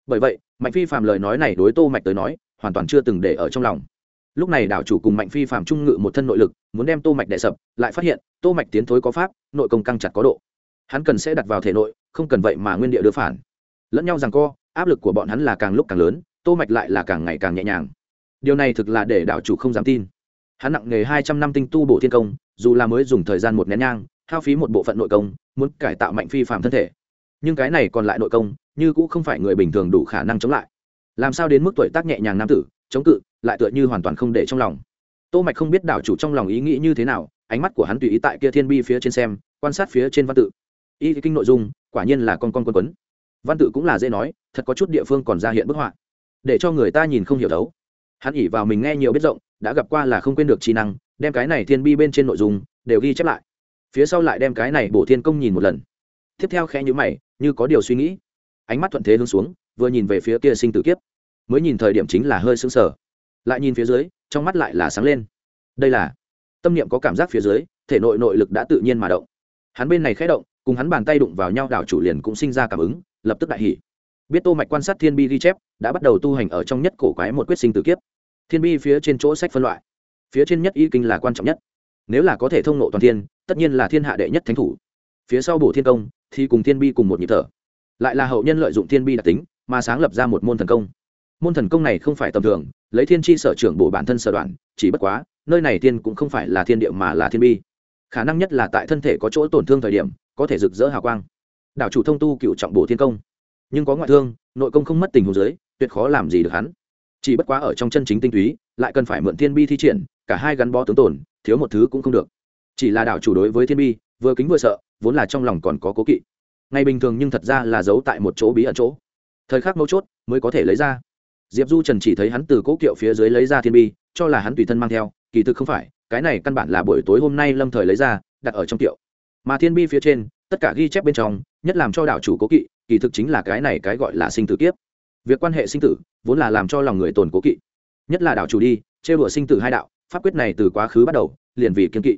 Bởi vậy, mạnh phi phạm lời nói này đối tô mạch tới nói, hoàn toàn chưa từng để ở trong lòng lúc này đảo chủ cùng mạnh phi phạm trung ngự một thân nội lực, muốn đem tô mạch đệ sập, lại phát hiện tô mạch tiến thối có pháp, nội công căng chặt có độ. Hắn cần sẽ đặt vào thể nội, không cần vậy mà nguyên địa đưa phản. Lẫn nhau rằng co, áp lực của bọn hắn là càng lúc càng lớn, tô mạch lại là càng ngày càng nhẹ nhàng. Điều này thực là để đảo chủ không dám tin. Hắn nặng nghề hai trăm năm tinh tu bổ thiên công, dù là mới dùng thời gian một nén nhang, hao phí một bộ phận nội công, muốn cải tạo mạnh phi phạm thân thể. Nhưng cái này còn lại nội công, như cũng không phải người bình thường đủ khả năng chống lại. Làm sao đến mức tuổi tác nhẹ nhàng nam tử chống cự, lại tựa như hoàn toàn không để trong lòng. Tô mạch không biết đảo chủ trong lòng ý nghĩ như thế nào, ánh mắt của hắn tùy ý tại kia thiên bi phía trên xem, quan sát phía trên văn tự. Y kinh nội dung, quả nhiên là con con quân quấn. Văn tự cũng là dễ nói, thật có chút địa phương còn ra hiện bức họa. Để cho người ta nhìn không hiểu đấu. Hắn ỉ vào mình nghe nhiều biết rộng, đã gặp qua là không quên được trí năng, đem cái này thiên bi bên trên nội dung, đều ghi chép lại. Phía sau lại đem cái này bổ thiên công nhìn một lần. Tiếp theo khẽ nhíu mày, như có điều suy nghĩ. Ánh mắt thuận thế hướng xuống, vừa nhìn về phía kia sinh tử kiếp mới nhìn thời điểm chính là hơi sững sờ. Lại nhìn phía dưới, trong mắt lại là sáng lên. Đây là, tâm niệm có cảm giác phía dưới, thể nội nội lực đã tự nhiên mà động. Hắn bên này khẽ động, cùng hắn bàn tay đụng vào nhau, đảo chủ liền cũng sinh ra cảm ứng, lập tức đại hỉ. Biết tô mạch quan sát thiên bi ghi chép, đã bắt đầu tu hành ở trong nhất cổ quái một quyết sinh tử kiếp. Thiên bi phía trên chỗ sách phân loại, phía trên nhất y kinh là quan trọng nhất. Nếu là có thể thông nộ toàn thiên, tất nhiên là thiên hạ đệ nhất thánh thủ. Phía sau bổ thiên công, thì cùng thiên bi cùng một nhịp thở. Lại là hậu nhân lợi dụng thiên bi đặc tính, mà sáng lập ra một môn thần công môn thần công này không phải tầm thường, lấy thiên tri sở trưởng bổ bản thân sở đoạn, chỉ bất quá, nơi này thiên cũng không phải là thiên địa mà là thiên bi. Khả năng nhất là tại thân thể có chỗ tổn thương thời điểm, có thể rực rỡ hào quang. Đảo chủ thông tu cựu trọng bổ thiên công. Nhưng có ngoại thương, nội công không mất tình hồ dưới, tuyệt khó làm gì được hắn. Chỉ bất quá ở trong chân chính tinh túy, lại cần phải mượn thiên bi thi triển, cả hai gắn bó tướng tổn, thiếu một thứ cũng không được. Chỉ là đảo chủ đối với thiên bi, vừa kính vừa sợ, vốn là trong lòng còn có cố kỵ. Ngày bình thường nhưng thật ra là giấu tại một chỗ bí ẩn chỗ. Thời khắc mấu chốt, mới có thể lấy ra diệp du trần chỉ thấy hắn từ cỗ kiệu phía dưới lấy ra thiên bi, cho là hắn tùy thân mang theo, kỳ thực không phải, cái này căn bản là buổi tối hôm nay lâm thời lấy ra, đặt ở trong kiệu. Mà thiên bi phía trên, tất cả ghi chép bên trong, nhất làm cho đảo chủ cố kỵ, kỳ thực chính là cái này cái gọi là sinh tử kiếp. Việc quan hệ sinh tử, vốn là làm cho lòng người tồn cố kỵ. Nhất là đảo chủ đi, trêu đùa sinh tử hai đạo, pháp quyết này từ quá khứ bắt đầu, liền vì kiên kỵ.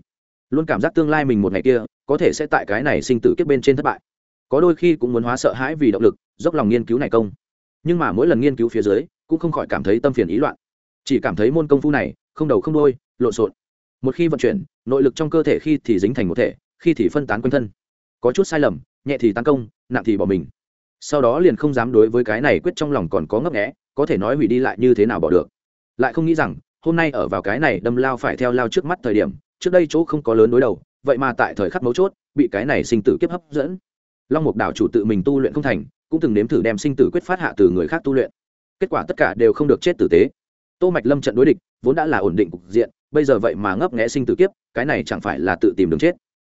Luôn cảm giác tương lai mình một ngày kia, có thể sẽ tại cái này sinh tử kiếp bên trên thất bại. Có đôi khi cũng muốn hóa sợ hãi vì động lực, dốc lòng nghiên cứu này công. Nhưng mà mỗi lần nghiên cứu phía dưới cũng không khỏi cảm thấy tâm phiền ý loạn. Chỉ cảm thấy môn công phu này, không đầu không đôi lộn xộn. Một khi vận chuyển, nội lực trong cơ thể khi thì dính thành một thể, khi thì phân tán quanh thân. Có chút sai lầm, nhẹ thì tấn công, nặng thì bỏ mình. Sau đó liền không dám đối với cái này quyết trong lòng còn có ngấp nghẽ có thể nói hủy đi lại như thế nào bỏ được. Lại không nghĩ rằng, hôm nay ở vào cái này đâm lao phải theo lao trước mắt thời điểm, trước đây chỗ không có lớn đối đầu, vậy mà tại thời khắc mấu chốt, bị cái này sinh tử kiếp hấp dẫn. Long mục đảo chủ tự mình tu luyện không thành, cũng từng nếm thử đem sinh tử quyết phát hạ từ người khác tu luyện kết quả tất cả đều không được chết tử tế. Tô mạch lâm trận đối địch, vốn đã là ổn định cục diện, bây giờ vậy mà ngấp nghé sinh tử kiếp, cái này chẳng phải là tự tìm đường chết.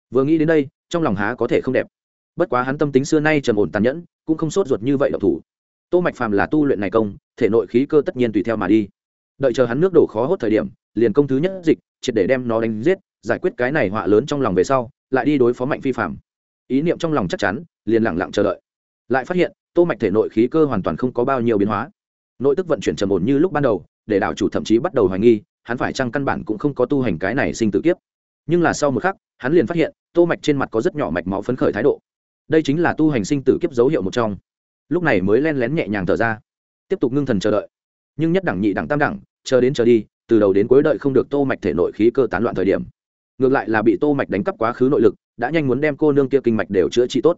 Vừa nghĩ đến đây, trong lòng há có thể không đẹp. Bất quá hắn tâm tính xưa nay trầm ổn tàn nhẫn, cũng không sốt ruột như vậy độc thủ. Tô mạch phàm là tu luyện này công, thể nội khí cơ tất nhiên tùy theo mà đi. Đợi chờ hắn nước đổ khó hốt thời điểm, liền công thứ nhất dịch, triệt để đem nó đánh giết, giải quyết cái này họa lớn trong lòng về sau, lại đi đối phó mạnh phi phàm. Ý niệm trong lòng chắc chắn, liền lặng lặng chờ đợi. Lại phát hiện, tô mạch thể nội khí cơ hoàn toàn không có bao nhiêu biến hóa nội tức vận chuyển trầm ổn như lúc ban đầu, để đảo chủ thậm chí bắt đầu hoài nghi, hắn phải chăng căn bản cũng không có tu hành cái này sinh tử kiếp. Nhưng là sau một khắc, hắn liền phát hiện, tô mạch trên mặt có rất nhỏ mạch máu phấn khởi thái độ. Đây chính là tu hành sinh tử kiếp dấu hiệu một trong. Lúc này mới len lén nhẹ nhàng thở ra, tiếp tục ngưng thần chờ đợi. Nhưng nhất đẳng nhị đẳng tam đẳng, chờ đến chờ đi, từ đầu đến cuối đợi không được tô mạch thể nội khí cơ tán loạn thời điểm. Ngược lại là bị tô mạch đánh cắp quá khứ nội lực, đã nhanh muốn đem cô nương kia kinh mạch đều chữa trị tốt.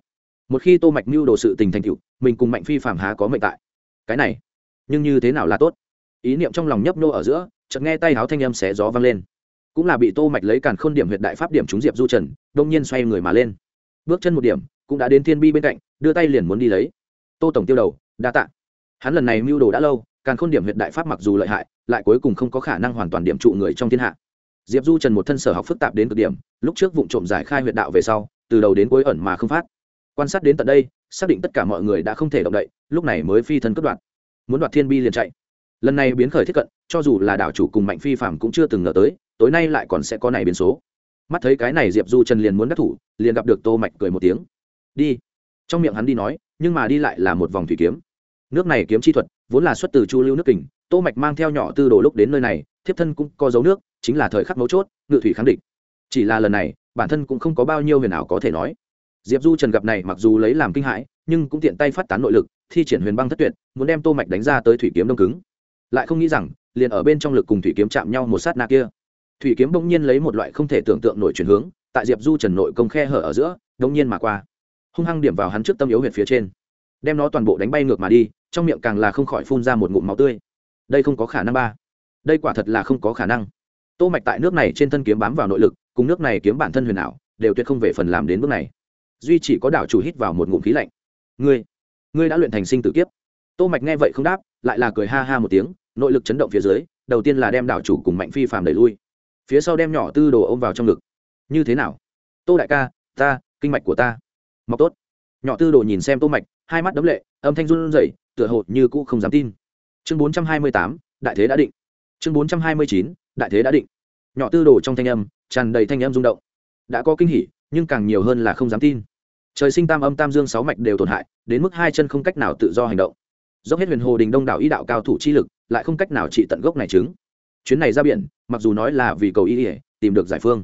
Một khi tô mạch mưu đồ sự tình thành tựu, mình cùng mạnh phi phàm há có mệnh tại. Cái này nhưng như thế nào là tốt? Ý niệm trong lòng nhấp nô ở giữa, chợt nghe tay háo thanh âm xé gió vang lên. Cũng là bị tô mạch lấy càn khôn điểm huyệt đại pháp điểm trúng diệp du trần, đông nhiên xoay người mà lên. Bước chân một điểm, cũng đã đến thiên bi bên cạnh, đưa tay liền muốn đi lấy. Tô tổng tiêu đầu, đa tạ. Hắn lần này mưu đồ đã lâu, càn khôn điểm huyệt đại pháp mặc dù lợi hại, lại cuối cùng không có khả năng hoàn toàn điểm trụ người trong thiên hạ. Diệp du trần một thân sở học phức tạp đến cực điểm, lúc trước vụ trộm giải khai huyệt đạo về sau, từ đầu đến cuối ẩn mà không phát. Quan sát đến tận đây, xác định tất cả mọi người đã không thể động đậy, lúc này mới phi thân cất đoạn muốn đoạt thiên bi liền chạy. Lần này biến khởi thiết cận, cho dù là đảo chủ cùng mạnh phi phạm cũng chưa từng ngờ tới, tối nay lại còn sẽ có này biến số. Mắt thấy cái này diệp du trần liền muốn đắc thủ, liền gặp được tô mạch cười một tiếng. Đi. Trong miệng hắn đi nói, nhưng mà đi lại là một vòng thủy kiếm. Nước này kiếm chi thuật, vốn là xuất từ chu lưu nước kình, tô mạch mang theo nhỏ tư đồ lúc đến nơi này, thiếp thân cũng có dấu nước, chính là thời khắc mấu chốt, ngự thủy kháng địch. Chỉ là lần này, bản thân cũng không có bao nhiêu huyền ảo có thể nói. Diệp du trần gặp này mặc dù lấy làm kinh hãi, nhưng cũng tiện tay phát tán nội lực thi triển huyền băng thất tuyệt, muốn đem tô mạch đánh ra tới thủy kiếm đông cứng. Lại không nghĩ rằng, liền ở bên trong lực cùng thủy kiếm chạm nhau một sát na kia. Thủy kiếm bỗng nhiên lấy một loại không thể tưởng tượng nổi chuyển hướng, tại diệp du trần nội công khe hở ở giữa bỗng nhiên mà qua. Hung hăng điểm vào hắn trước tâm yếu huyệt phía trên. Đem nó toàn bộ đánh bay ngược mà đi, trong miệng càng là không khỏi phun ra một ngụm máu tươi. Đây không có khả năng ba. Đây quả thật là không có khả năng. Tô mạch tại nước này trên thân kiếm bám vào nội lực, cùng nước này kiếm bản thân huyền ảo, đều tuyệt không về phần làm đến bước này. Duy chỉ có đảo chủ hít vào một ngụm khí lạnh. Ngươi ngươi đã luyện thành sinh tử kiếp. Tô mạch nghe vậy không đáp lại là cười ha ha một tiếng nội lực chấn động phía dưới đầu tiên là đem đảo chủ cùng mạnh phi phàm đẩy lui. Phía sau đem nhỏ tư đồ ôm vào trong ngực. Như thế nào? Tô đại ca ta kinh mạch của ta. Mọc tốt. Nhỏ tư đồ nhìn xem tô mạch hai mắt đấm lệ âm thanh run rẩy tựa hồ như cũ không dám tin. Chương 428, đại thế đã định. Chương 429, đại thế đã định. Nhỏ tư đồ trong thanh âm tràn đầy thanh âm rung động. Đã có kinh hỉ nhưng càng nhiều hơn là không dám tin trời sinh tam âm tam dương sáu mạch đều tổn hại, đến mức hai chân không cách nào tự do hành động. Dốc hết huyền hồ đình đông đảo y đạo cao thủ chi lực, lại không cách nào trị tận gốc này chứng. Chuyến này ra biển, mặc dù nói là vì cầu y ỉa tìm được giải phương.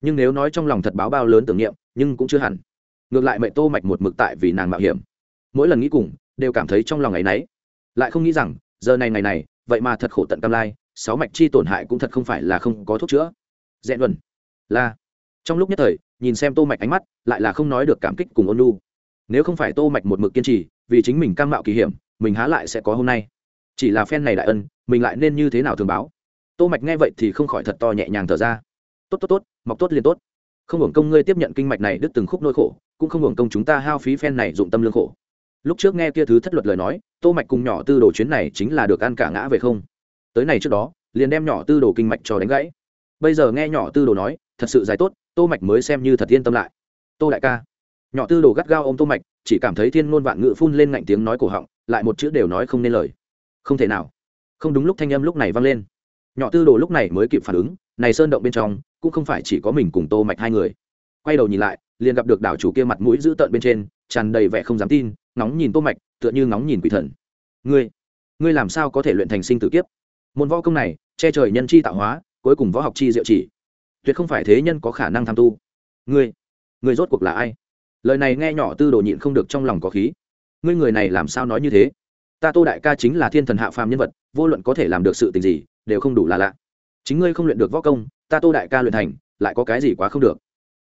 Nhưng nếu nói trong lòng thật báo bao lớn tưởng niệm, nhưng cũng chưa hẳn. Ngược lại mẹ tô mạch một mực tại vì nàng mạo hiểm. Mỗi lần nghĩ cùng, đều cảm thấy trong lòng ngày nấy. Lại không nghĩ rằng, giờ này ngày này, vậy mà thật khổ tận cam lai, sáu mạch chi tổn hại cũng thật không phải là không có thuốc chữa. Dẹn luận là trong lúc nhất thời, nhìn xem tô mạch ánh mắt, lại là không nói được cảm kích cùng ôn nhu. nếu không phải tô mạch một mực kiên trì, vì chính mình cam mạo kỳ hiểm, mình há lại sẽ có hôm nay. Chỉ là phen này đại ân, mình lại nên như thế nào thường báo? Tô mạch nghe vậy thì không khỏi thật to nhẹ nhàng thở ra. Tốt tốt tốt, mọc tốt liền tốt. Không hưởng công ngươi tiếp nhận kinh mạch này đứt từng khúc nỗi khổ, cũng không hưởng công chúng ta hao phí phen này dụng tâm lương khổ. Lúc trước nghe kia thứ thất luật lời nói, tô mạch cùng nhỏ tư đồ chuyến này chính là được ăn cả ngã về không. Tới này trước đó, liền đem nhỏ tư đồ kinh mạch cho đánh gãy. Bây giờ nghe nhỏ tư đồ nói, thật sự dài tốt tô mạch mới xem như thật yên tâm lại. Tô đại ca. Nhỏ tư đồ gắt gao ôm tô mạch, chỉ cảm thấy thiên ngôn vạn ngữ phun lên ngạnh tiếng nói cổ họng, lại một chữ đều nói không nên lời. Không thể nào. Không đúng lúc thanh âm lúc này vang lên. Nhỏ tư đồ lúc này mới kịp phản ứng, này sơn động bên trong, cũng không phải chỉ có mình cùng tô mạch hai người. Quay đầu nhìn lại, liền gặp được đảo chủ kia mặt mũi dữ tợn bên trên, tràn đầy vẻ không dám tin, ngóng nhìn tô mạch, tựa như ngóng nhìn quỷ thần. Ngươi ngươi làm sao có thể luyện thành sinh tử kiếp? Môn võ công này, che trời nhân chi tạo hóa, cuối cùng võ học chi diệu chỉ tuyệt không phải thế nhân có khả năng tham tu. Ngươi ngươi rốt cuộc là ai? Lời này nghe nhỏ tư đồ nhịn không được trong lòng có khí. Ngươi người này làm sao nói như thế? Ta tô đại ca chính là thiên thần hạ phàm nhân vật, vô luận có thể làm được sự tình gì, đều không đủ là lạ. Chính ngươi không luyện được võ công, ta tô đại ca luyện thành, lại có cái gì quá không được.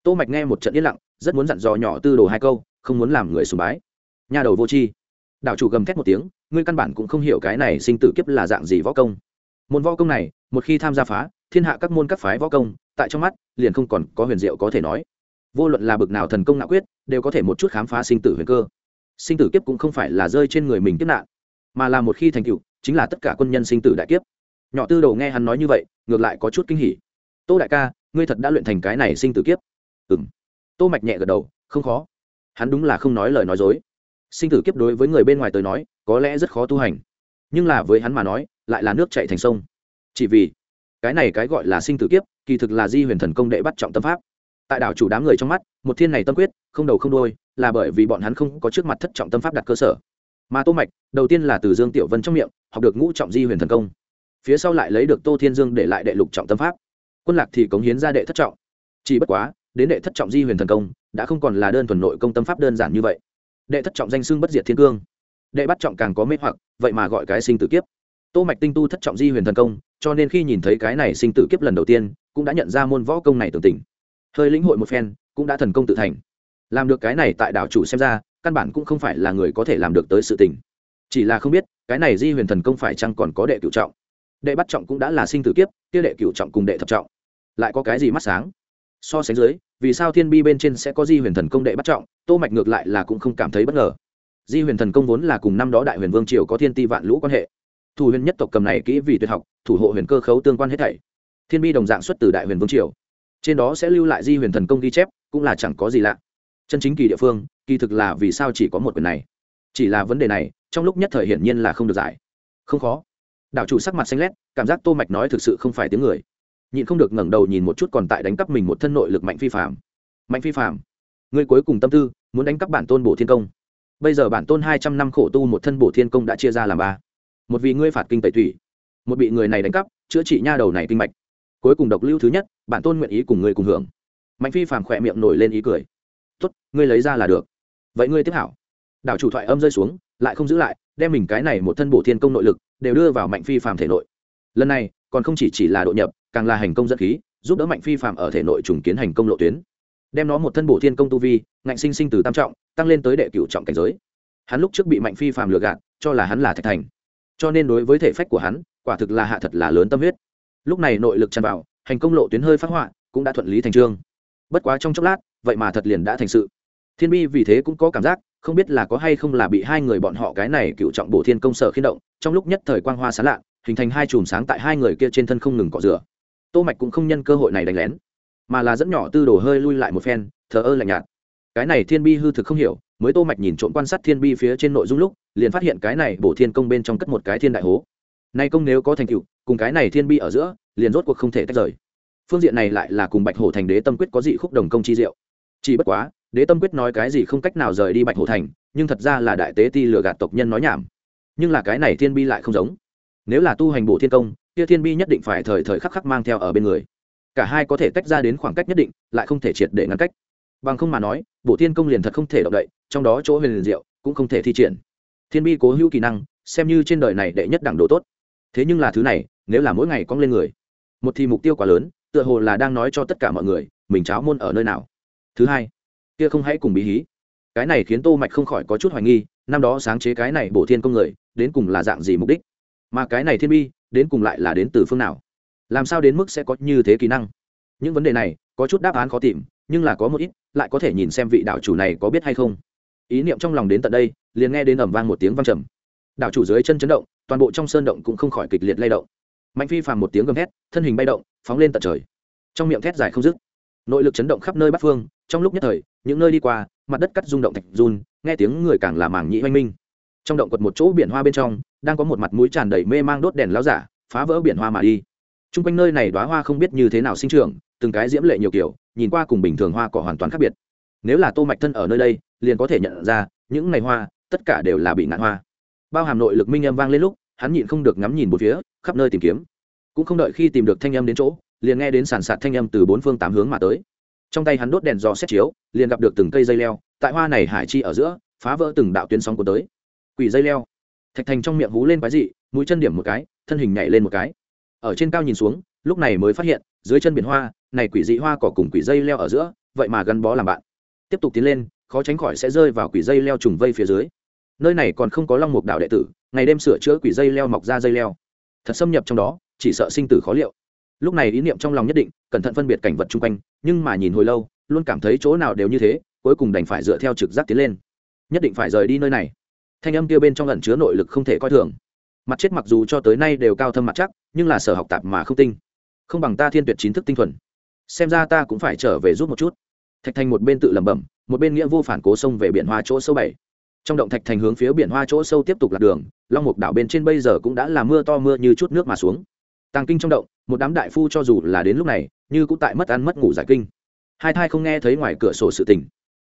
Tô mạch nghe một trận yên lặng, rất muốn dặn dò nhỏ tư đồ hai câu, không muốn làm người sùng bái. Nhà đầu vô tri. Đảo chủ gầm thét một tiếng, ngươi căn bản cũng không hiểu cái này sinh tử kiếp là dạng gì võ công. Môn võ công này, một khi tham gia phá, thiên hạ các môn các phái võ công tại trong mắt, liền không còn có huyền diệu có thể nói. Vô luận là bực nào thần công nạo quyết, đều có thể một chút khám phá sinh tử huyền cơ. Sinh tử kiếp cũng không phải là rơi trên người mình kiếp nạn, mà là một khi thành tựu, chính là tất cả quân nhân sinh tử đại kiếp. Nhỏ tư đầu nghe hắn nói như vậy, ngược lại có chút kinh hỉ. Tô đại ca, ngươi thật đã luyện thành cái này sinh tử kiếp. Ừ m tô mạch nhẹ gật đầu, không khó. Hắn đúng là không nói lời nói dối. Sinh tử kiếp đối với người bên ngoài tới nói, có lẽ rất khó tu hành. Nhưng là với hắn mà nói, lại là nước chạy thành sông. Chỉ vì cái này cái gọi là sinh tử kiếp kỳ thực là di huyền thần công đệ bắt trọng tâm pháp. Tại đảo chủ đám người trong mắt, một thiên này tâm quyết, không đầu không đôi là bởi vì bọn hắn không có trước mặt thất trọng tâm pháp đặt cơ sở. Mà tô mạch, đầu tiên là từ dương tiểu vân trong miệng, học được ngũ trọng di huyền thần công. Phía sau lại lấy được tô thiên dương để lại đệ lục trọng tâm pháp. Quân lạc thì cống hiến ra đệ thất trọng. Chỉ bất quá, đến đệ thất trọng di huyền thần công, đã không còn là đơn thuần nội công tâm pháp đơn giản như vậy. Đệ thất trọng danh xưng bất diệt thiên cương. Đệ bắt trọng càng có mê hoặc, vậy mà gọi cái sinh tử kiếp. Tô mạch tinh tu thất trọng di huyền thần công, cho nên khi nhìn thấy cái này sinh tử kiếp lần đầu tiên cũng đã nhận ra môn võ công này tưởng tình. Hơi lĩnh hội một phen, cũng đã thần công tự thành. Làm được cái này tại đảo chủ xem ra, căn bản cũng không phải là người có thể làm được tới sự tình. Chỉ là không biết, cái này di huyền thần công phải chăng còn có đệ cửu trọng. Đệ bắt trọng cũng đã là sinh tử kiếp, kia đệ cửu trọng cùng đệ thập trọng. Lại có cái gì mắt sáng? So sánh dưới, vì sao thiên bi bên trên sẽ có di huyền thần công đệ bắt trọng, tô mạch ngược lại là cũng không cảm thấy bất ngờ. Di huyền thần công vốn là cùng năm đó đại huyền vương triều có thiên ti vạn lũ quan hệ. Thủ huyền nhất tộc cầm này kỹ vì tuyệt học, thủ hộ huyền cơ khấu tương quan hết thảy thiên bi đồng dạng xuất từ đại huyền vương triều. Trên đó sẽ lưu lại di huyền thần công ghi chép, cũng là chẳng có gì lạ. Chân chính kỳ địa phương, kỳ thực là vì sao chỉ có một quyền này. Chỉ là vấn đề này, trong lúc nhất thời hiển nhiên là không được giải. Không khó. Đảo chủ sắc mặt xanh lét, cảm giác tô mạch nói thực sự không phải tiếng người. Nhịn không được ngẩng đầu nhìn một chút còn tại đánh cắp mình một thân nội lực mạnh phi phạm mạnh phi phạm người cuối cùng tâm tư, muốn đánh cắp bản tôn bổ thiên công. Bây giờ bản tôn hai trăm năm khổ tu một thân bổ thiên công đã chia ra làm ba. Một vì ngươi phạt kinh tẩy thủy một bị người này đánh cắp, chữa trị nha đầu này kinh mạch cuối cùng độc lưu thứ nhất, bản tôn nguyện ý cùng ngươi cùng hưởng. Mạnh phi phàm khỏe miệng nổi lên ý cười. Tốt, ngươi lấy ra là được. Vậy ngươi tiếp hảo. Đảo chủ thoại âm rơi xuống, lại không giữ lại, đem mình cái này một thân bổ thiên công nội lực đều đưa vào mạnh phi phàm thể nội. Lần này, còn không chỉ chỉ là độ nhập, càng là hành công dẫn khí, giúp đỡ mạnh phi phàm ở thể nội trùng kiến hành công lộ tuyến. Đem nó một thân bổ thiên công tu vi, ngạnh sinh sinh từ tam trọng, tăng lên tới đệ cửu trọng cảnh giới. Hắn lúc trước bị mạnh phi phàm lừa gạt, cho là hắn là thạch thành. Cho nên đối với thể phách của hắn, quả thực là hạ thật là lớn tâm huyết lúc này nội lực tràn vào, hành công lộ tuyến hơi phát họa, cũng đã thuận lý thành trương. Bất quá trong chốc lát, vậy mà thật liền đã thành sự. Thiên bi vì thế cũng có cảm giác, không biết là có hay không là bị hai người bọn họ cái này cựu trọng bổ thiên công sở khiên động, trong lúc nhất thời quang hoa sán lạ, hình thành hai chùm sáng tại hai người kia trên thân không ngừng cọ rửa. Tô mạch cũng không nhân cơ hội này đánh lén, mà là dẫn nhỏ tư đồ hơi lui lại một phen, thờ ơ lạnh nhạt. Cái này thiên bi hư thực không hiểu, mới tô mạch nhìn trộm quan sát thiên bi phía trên nội dung lúc, liền phát hiện cái này bổ thiên công bên trong cất một cái thiên đại hố nay công nếu có thành tựu, cùng cái này thiên bi ở giữa, liền rốt cuộc không thể tách rời. Phương diện này lại là cùng bạch hổ thành đế tâm quyết có dị khúc đồng công chi diệu. Chỉ bất quá, đế tâm quyết nói cái gì không cách nào rời đi bạch hổ thành, nhưng thật ra là đại tế ti lừa gạt tộc nhân nói nhảm. Nhưng là cái này thiên bi lại không giống. Nếu là tu hành bộ thiên công, kia thiên bi nhất định phải thời thời khắc khắc mang theo ở bên người. Cả hai có thể tách ra đến khoảng cách nhất định, lại không thể triệt để ngăn cách. Bằng không mà nói bộ thiên công liền thật không thể động đậy, trong đó chỗ huyền liền diệu, cũng không thể thi triển. Thiên bi cố hữu kỹ năng, xem như trên đời này đệ nhất đẳng độ tốt thế nhưng là thứ này, nếu là mỗi ngày cong lên người, một thì mục tiêu quá lớn, tựa hồ là đang nói cho tất cả mọi người, mình cháo môn ở nơi nào. Thứ hai, kia không hãy cùng bí hí. Cái này khiến tô mạch không khỏi có chút hoài nghi, năm đó sáng chế cái này bổ thiên công người, đến cùng là dạng gì mục đích? Mà cái này thiên bi, đến cùng lại là đến từ phương nào? Làm sao đến mức sẽ có như thế kỹ năng? Những vấn đề này, có chút đáp án khó tìm, nhưng là có một ít, lại có thể nhìn xem vị đạo chủ này có biết hay không. Ý niệm trong lòng đến tận đây, liền nghe đến ầm vang một tiếng vang trầm. Đạo chủ dưới chân chấn động toàn bộ trong sơn động cũng không khỏi kịch liệt lay động. Mạnh phi phàm một tiếng gầm thét, thân hình bay động, phóng lên tận trời. Trong miệng thét dài không dứt, nội lực chấn động khắp nơi bắc phương, trong lúc nhất thời, những nơi đi qua, mặt đất cắt rung động thạch run, nghe tiếng người càng là mảng nhị oanh minh. Trong động quật một chỗ biển hoa bên trong, đang có một mặt mũi tràn đầy mê mang đốt đèn lao giả, phá vỡ biển hoa mà đi. T r u n g quanh nơi này đoá hoa không biết như thế nào sinh trưởng, từng cái diễm lệ nhiều kiểu, nhìn qua cùng bình thường hoa cỏ hoàn toàn khác biệt. Nếu là tô mạch thân ở nơi đây, liền có thể nhận ra, những ngày hoa, tất cả đều là bị ngạn hoa bao hàm nội lực minh âm vang lên lúc, hắn nhịn không được ngắm nhìn một phía, khắp nơi tìm kiếm. Cũng không đợi khi tìm được thanh âm đến chỗ, liền nghe đến sàn sạt thanh âm từ bốn phương tám hướng mà tới. Trong tay hắn đốt đèn dò xét chiếu, liền gặp được từng cây dây leo, tại hoa này hải chi ở giữa, phá vỡ từng đạo tuyến sóng của tới. Quỷ dây leo. Thạch thành trong miệng hú lên quái dị, mũi chân điểm một cái, thân hình nhảy lên một cái. Ở trên cao nhìn xuống, lúc này mới phát hiện, dưới chân biển hoa, này quỷ dị hoa cỏ cùng quỷ dây leo ở giữa, vậy mà gắn bó làm bạn. Tiếp tục tiến lên, khó tránh khỏi sẽ rơi vào quỷ dây leo trùng vây phía dưới nơi này còn không có long mục đạo đệ tử, ngày đêm sửa chữa quỷ dây leo mọc ra dây leo. Thật xâm nhập trong đó, chỉ sợ sinh tử khó liệu. Lúc này ý niệm trong lòng nhất định, cẩn thận phân biệt cảnh vật chung quanh, nhưng mà nhìn hồi lâu, luôn cảm thấy chỗ nào đều như thế, cuối cùng đành phải dựa theo trực giác tiến lên. Nhất định phải rời đi nơi này. Thanh âm kia bên trong ẩn chứa nội lực không thể coi thường. Mặt chết mặc dù cho tới nay đều cao thâm mặt chắc, nhưng là sở học tạp mà không tinh. Không bằng ta thiên tuyệt chính thức tinh thuần. Xem ra ta cũng phải trở về rút một chút. Thạch thành một bên tự lẩm bẩm, một bên nghĩa vô phản cố sông về biển hoa chỗ sâu bảy trong động thạch thành hướng phía biển hoa chỗ sâu tiếp tục lạc đường, long mục đảo bên trên bây giờ cũng đã là mưa to mưa như chút nước mà xuống. Tàng kinh trong động, một đám đại phu cho dù là đến lúc này, như cũng tại mất ăn mất ngủ giải kinh. Hai thai không nghe thấy ngoài cửa sổ sự tình.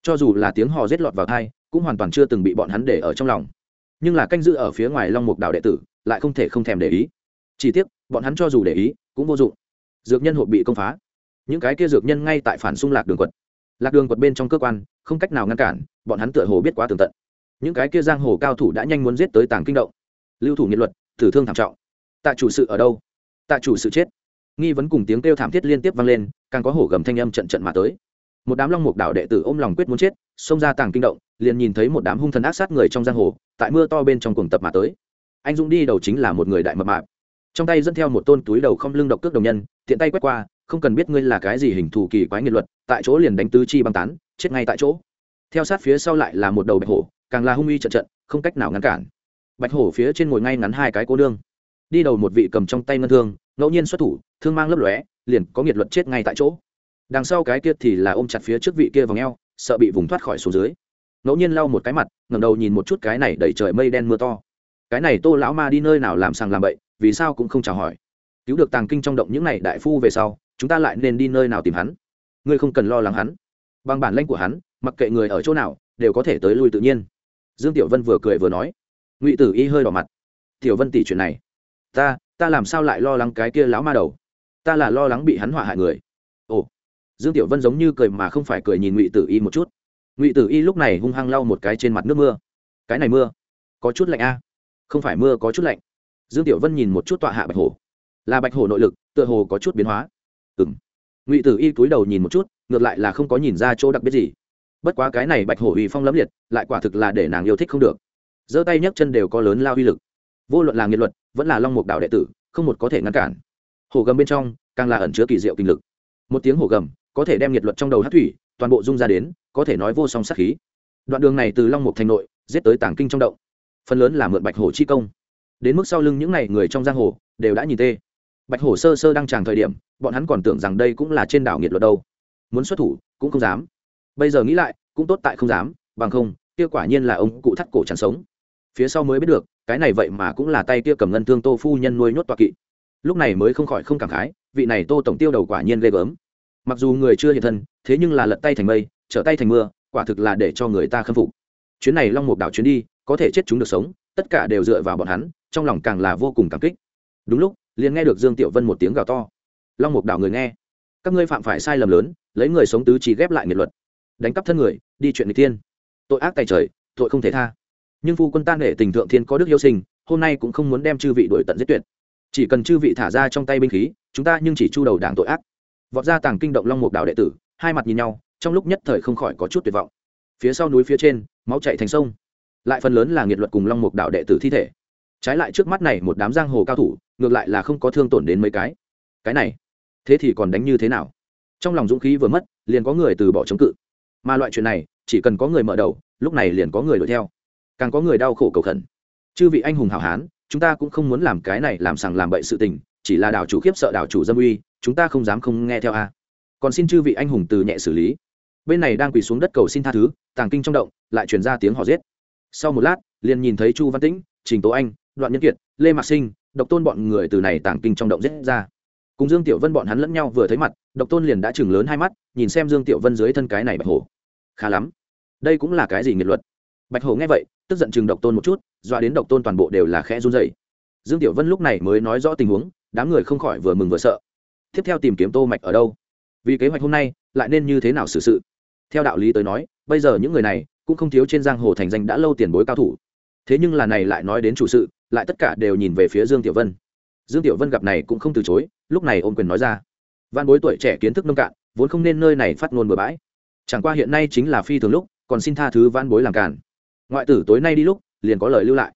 Cho dù là tiếng hò rết lọt vào thai, cũng hoàn toàn chưa từng bị bọn hắn để ở trong lòng. Nhưng là canh giữ ở phía ngoài long mục đảo đệ tử, lại không thể không thèm để ý. Chỉ tiếc, bọn hắn cho dù để ý, cũng vô dụng. Dược nhân hộp bị công phá. Những cái kia dược nhân ngay tại phản xung lạc đường quật. Lạc đường quật bên trong cơ quan, không cách nào ngăn cản, bọn hắn tựa hồ biết quá tường tận những cái kia giang hồ cao thủ đã nhanh muốn giết tới tàng kinh động. Lưu thủ nghiệt luật, tử thương thảm trọng. Tạ chủ sự ở đâu? Tạ chủ sự chết. Nghi vấn cùng tiếng kêu thảm thiết liên tiếp vang lên, càng có hổ gầm thanh âm trận trận mà tới. Một đám long mục đạo đệ tử ôm lòng quyết muốn chết, xông ra tàng kinh động, liền nhìn thấy một đám hung thần ác sát người trong giang hồ, tại mưa to bên trong cuồng tập mà tới. Anh dũng đi đầu chính là một người đại mập mạp. Trong tay dẫn theo một tôn túi đầu không lưng độc cước đồng nhân, tiện tay quét qua, không cần biết ngươi là cái gì hình thù kỳ quái nghiệt luật, tại chỗ liền đánh tứ chi băng tán, chết ngay tại chỗ. Theo sát phía sau lại là một đầu bạch hổ càng là hung uy trận trận, không cách nào ngăn cản. Bạch hổ phía trên ngồi ngay ngắn hai cái cô nương. Đi đầu một vị cầm trong tay ngân thương, ngẫu nhiên xuất thủ, thương mang lấp lóe, liền có nghiệt luật chết ngay tại chỗ. Đằng sau cái kia thì là ôm chặt phía trước vị kia vào ngheo sợ bị vùng thoát khỏi xuống dưới. Ngẫu nhiên lau một cái mặt, ngẩng đầu nhìn một chút cái này đẩy trời mây đen mưa to. Cái này tô lão ma đi nơi nào làm sàng làm bậy, vì sao cũng không chào hỏi. Cứu được tàng kinh trong động những này đại phu về sau, chúng ta lại nên đi nơi nào tìm hắn? Ngươi không cần lo lắng hắn. Bằng bản lĩnh của hắn, mặc kệ người ở chỗ nào, đều có thể tới lui tự nhiên dương tiểu vân vừa cười vừa nói, ngụy tử y hơi đỏ mặt. Tiểu vân tỷ chuyện này, ta ta làm sao lại lo lắng cái kia lão ma đầu? Ta là lo lắng bị hắn họa hại người. Ồ. Dương tiểu vân giống như cười mà không phải cười nhìn ngụy tử y một chút. Ngụy tử y lúc này hung hăng lau một cái trên mặt nước mưa. Cái này mưa, có chút lạnh a. Không phải mưa có chút lạnh. Dương tiểu vân nhìn một chút tọa hạ bạch hổ. Là bạch hổ nội lực, tựa hồ có chút biến hóa. Ừng ngụy tử y cúi đầu nhìn một chút, ngược lại là không có nhìn ra chỗ đặc biệt gì bất quá cái này bạch hổ uy phong lẫm liệt, lại quả thực là để nàng yêu thích không được. Giơ tay nhấc chân đều có lớn lao uy lực. Vô luận là nghiệt luật, vẫn là long mục đạo đệ tử, không một có thể ngăn cản. Hổ gầm bên trong, càng là ẩn chứa kỳ diệu kinh lực. Một tiếng hổ gầm, có thể đem nhiệt luật trong đầu hát thủy, toàn bộ dung ra đến, có thể nói vô song sát khí. Đoạn đường này từ long mục thành nội, giết tới tảng kinh trong động. Phần lớn là mượn bạch hổ chi công. Đến mức sau lưng những n à y người trong giang hồ, đều đã nhìn tê. Bạch hổ sơ sơ đang tràng thời điểm, bọn hắn còn tưởng rằng đây cũng là trên đảo nghiệt luật đâu. Muốn xuất thủ, cũng không dám bây giờ nghĩ lại, cũng tốt tại không dám, bằng không, kia quả nhiên là ông cụ thắt cổ chẳng sống. Phía sau mới biết được, cái này vậy mà cũng là tay kia cầm ngân thương tô phu nhân nuôi nhốt toa kỵ. Lúc này mới không khỏi không cảm khái, vị này tô tổng tiêu đầu quả nhiên ghê gớm. Mặc dù người chưa hiện thân, thế nhưng là lật tay thành mây, trở tay thành mưa, quả thực là để cho người ta khâm phục. Chuyến này long mục đảo chuyến đi, có thể chết chúng được sống, tất cả đều dựa vào bọn hắn, trong lòng càng là vô cùng cảm kích. Đúng lúc, liền nghe được dương tiểu vân một tiếng gào to. Long mục đảo người nghe. Các ngươi phạm phải sai lầm lớn, lấy người sống tứ chỉ ghép lại nghiệt luật đánh cắp thân người, đi chuyện người tiên tội ác tài trời, tội không thể tha. Nhưng phu quân ta nể tình thượng thiên có đức yêu sinh, hôm nay cũng không muốn đem chư vị đổi tận giết tuyệt. Chỉ cần chư vị thả ra trong tay binh khí, chúng ta nhưng chỉ chu đầu đảng tội ác. Vọt ra tàng kinh động long mục đạo đệ tử, hai mặt nhìn nhau, trong lúc nhất thời không khỏi có chút tuyệt vọng. Phía sau núi phía trên, máu chạy thành sông. Lại phần lớn là nghiệt luật cùng long mục đạo đệ tử thi thể. Trái lại trước mắt này một đám giang hồ cao thủ, ngược lại là không có thương tổn đến mấy cái. Cái này, thế thì còn đánh như thế nào? Trong lòng dũng khí vừa mất, liền có người từ bỏ chống cự mà loại chuyện này, chỉ cần có người mở đầu, lúc này liền có người đuổi theo. Càng có người đau khổ cầu khẩn. Chư vị anh hùng hảo hán, chúng ta cũng không muốn làm cái này làm sằng làm bậy sự tình, chỉ là đảo chủ khiếp sợ đảo chủ dâm uy, chúng ta không dám không nghe theo a. Còn xin chư vị anh hùng từ nhẹ xử lý. Bên này đang quỳ xuống đất cầu xin tha thứ, tàng kinh trong động, lại truyền ra tiếng họ giết. Sau một lát, liền nhìn thấy chu văn tĩnh, trình tố anh, đoạn nhân kiệt, lê mạc sinh, độc tôn bọn người từ này tàng kinh trong động giết ra. Cùng dương tiểu vân bọn hắn lẫn nhau vừa thấy mặt, độc tôn liền đã chừng lớn hai mắt, nhìn xem dương tiểu vân dưới thân cái này bạch hổ khá lắm. Đây cũng là cái gì nghiệt luật? Bạch hổ nghe vậy, tức giận chừng độc tôn một chút, dọa đến độc tôn toàn bộ đều là khẽ run dày dương tiểu vân lúc này mới nói rõ tình huống, đám người không khỏi vừa mừng vừa sợ. Tiếp theo tìm kiếm tô mạch ở đâu? Vì kế hoạch hôm nay, lại nên như thế nào xử sự? Theo đạo lý tới nói, bây giờ những người này cũng không thiếu trên giang hồ thành danh đã lâu tiền bối cao thủ. Thế nhưng là này lại nói đến chủ sự, lại tất cả đều nhìn về phía dương tiểu vân. Dương tiểu vân gặp này cũng không từ chối, lúc này ôm quyền nói ra. Văn bối tuổi trẻ kiến thức nông cạn, vốn không nên nơi này phát ngôn bừa bãi chẳng qua hiện nay chính là phi thường lúc, còn xin tha thứ van bối làm cản ngoại tử tối nay đi lúc, liền có lời lưu lại.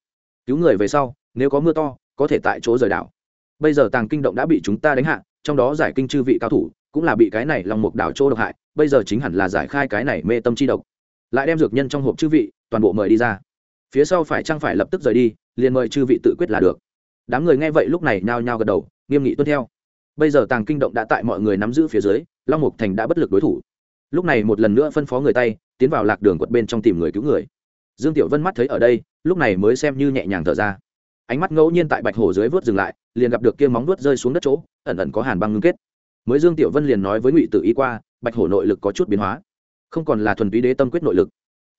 Cứu người về sau, nếu có mưa to, có thể tại chỗ rời đảo. Bây giờ tàng kinh động đã bị chúng ta đánh hạ, trong đó giải kinh chư vị cao thủ, cũng là bị cái này lòng mục đảo chỗ độc hại, bây giờ chính hẳn là giải khai cái này mê tâm chi độc. Lại đem dược nhân trong hộp chư vị, toàn bộ mời đi ra. Phía sau phải chăng phải lập tức rời đi, liền mời chư vị tự quyết là được. Đám người nghe vậy lúc này nhao nhao gật đầu, nghiêm nghị tuân theo. Bây giờ tàng kinh động đã tại mọi người nắm giữ phía dưới, long mục thành đã bất lực đối thủ lúc này một lần nữa phân phó người tay, tiến vào lạc đường quật bên trong tìm người cứu người. Dương tiểu vân mắt thấy ở đây, lúc này mới xem như nhẹ nhàng thở ra. Ánh mắt ngẫu nhiên tại bạch hồ dưới vớt dừng lại, liền gặp được kia móng vuốt rơi xuống đất chỗ, ẩn ẩn có hàn băng ngưng kết. Mới dương tiểu vân liền nói với ngụy tử y qua, bạch hổ nội lực có chút biến hóa. Không còn là thuần túy đế tâm quyết nội lực.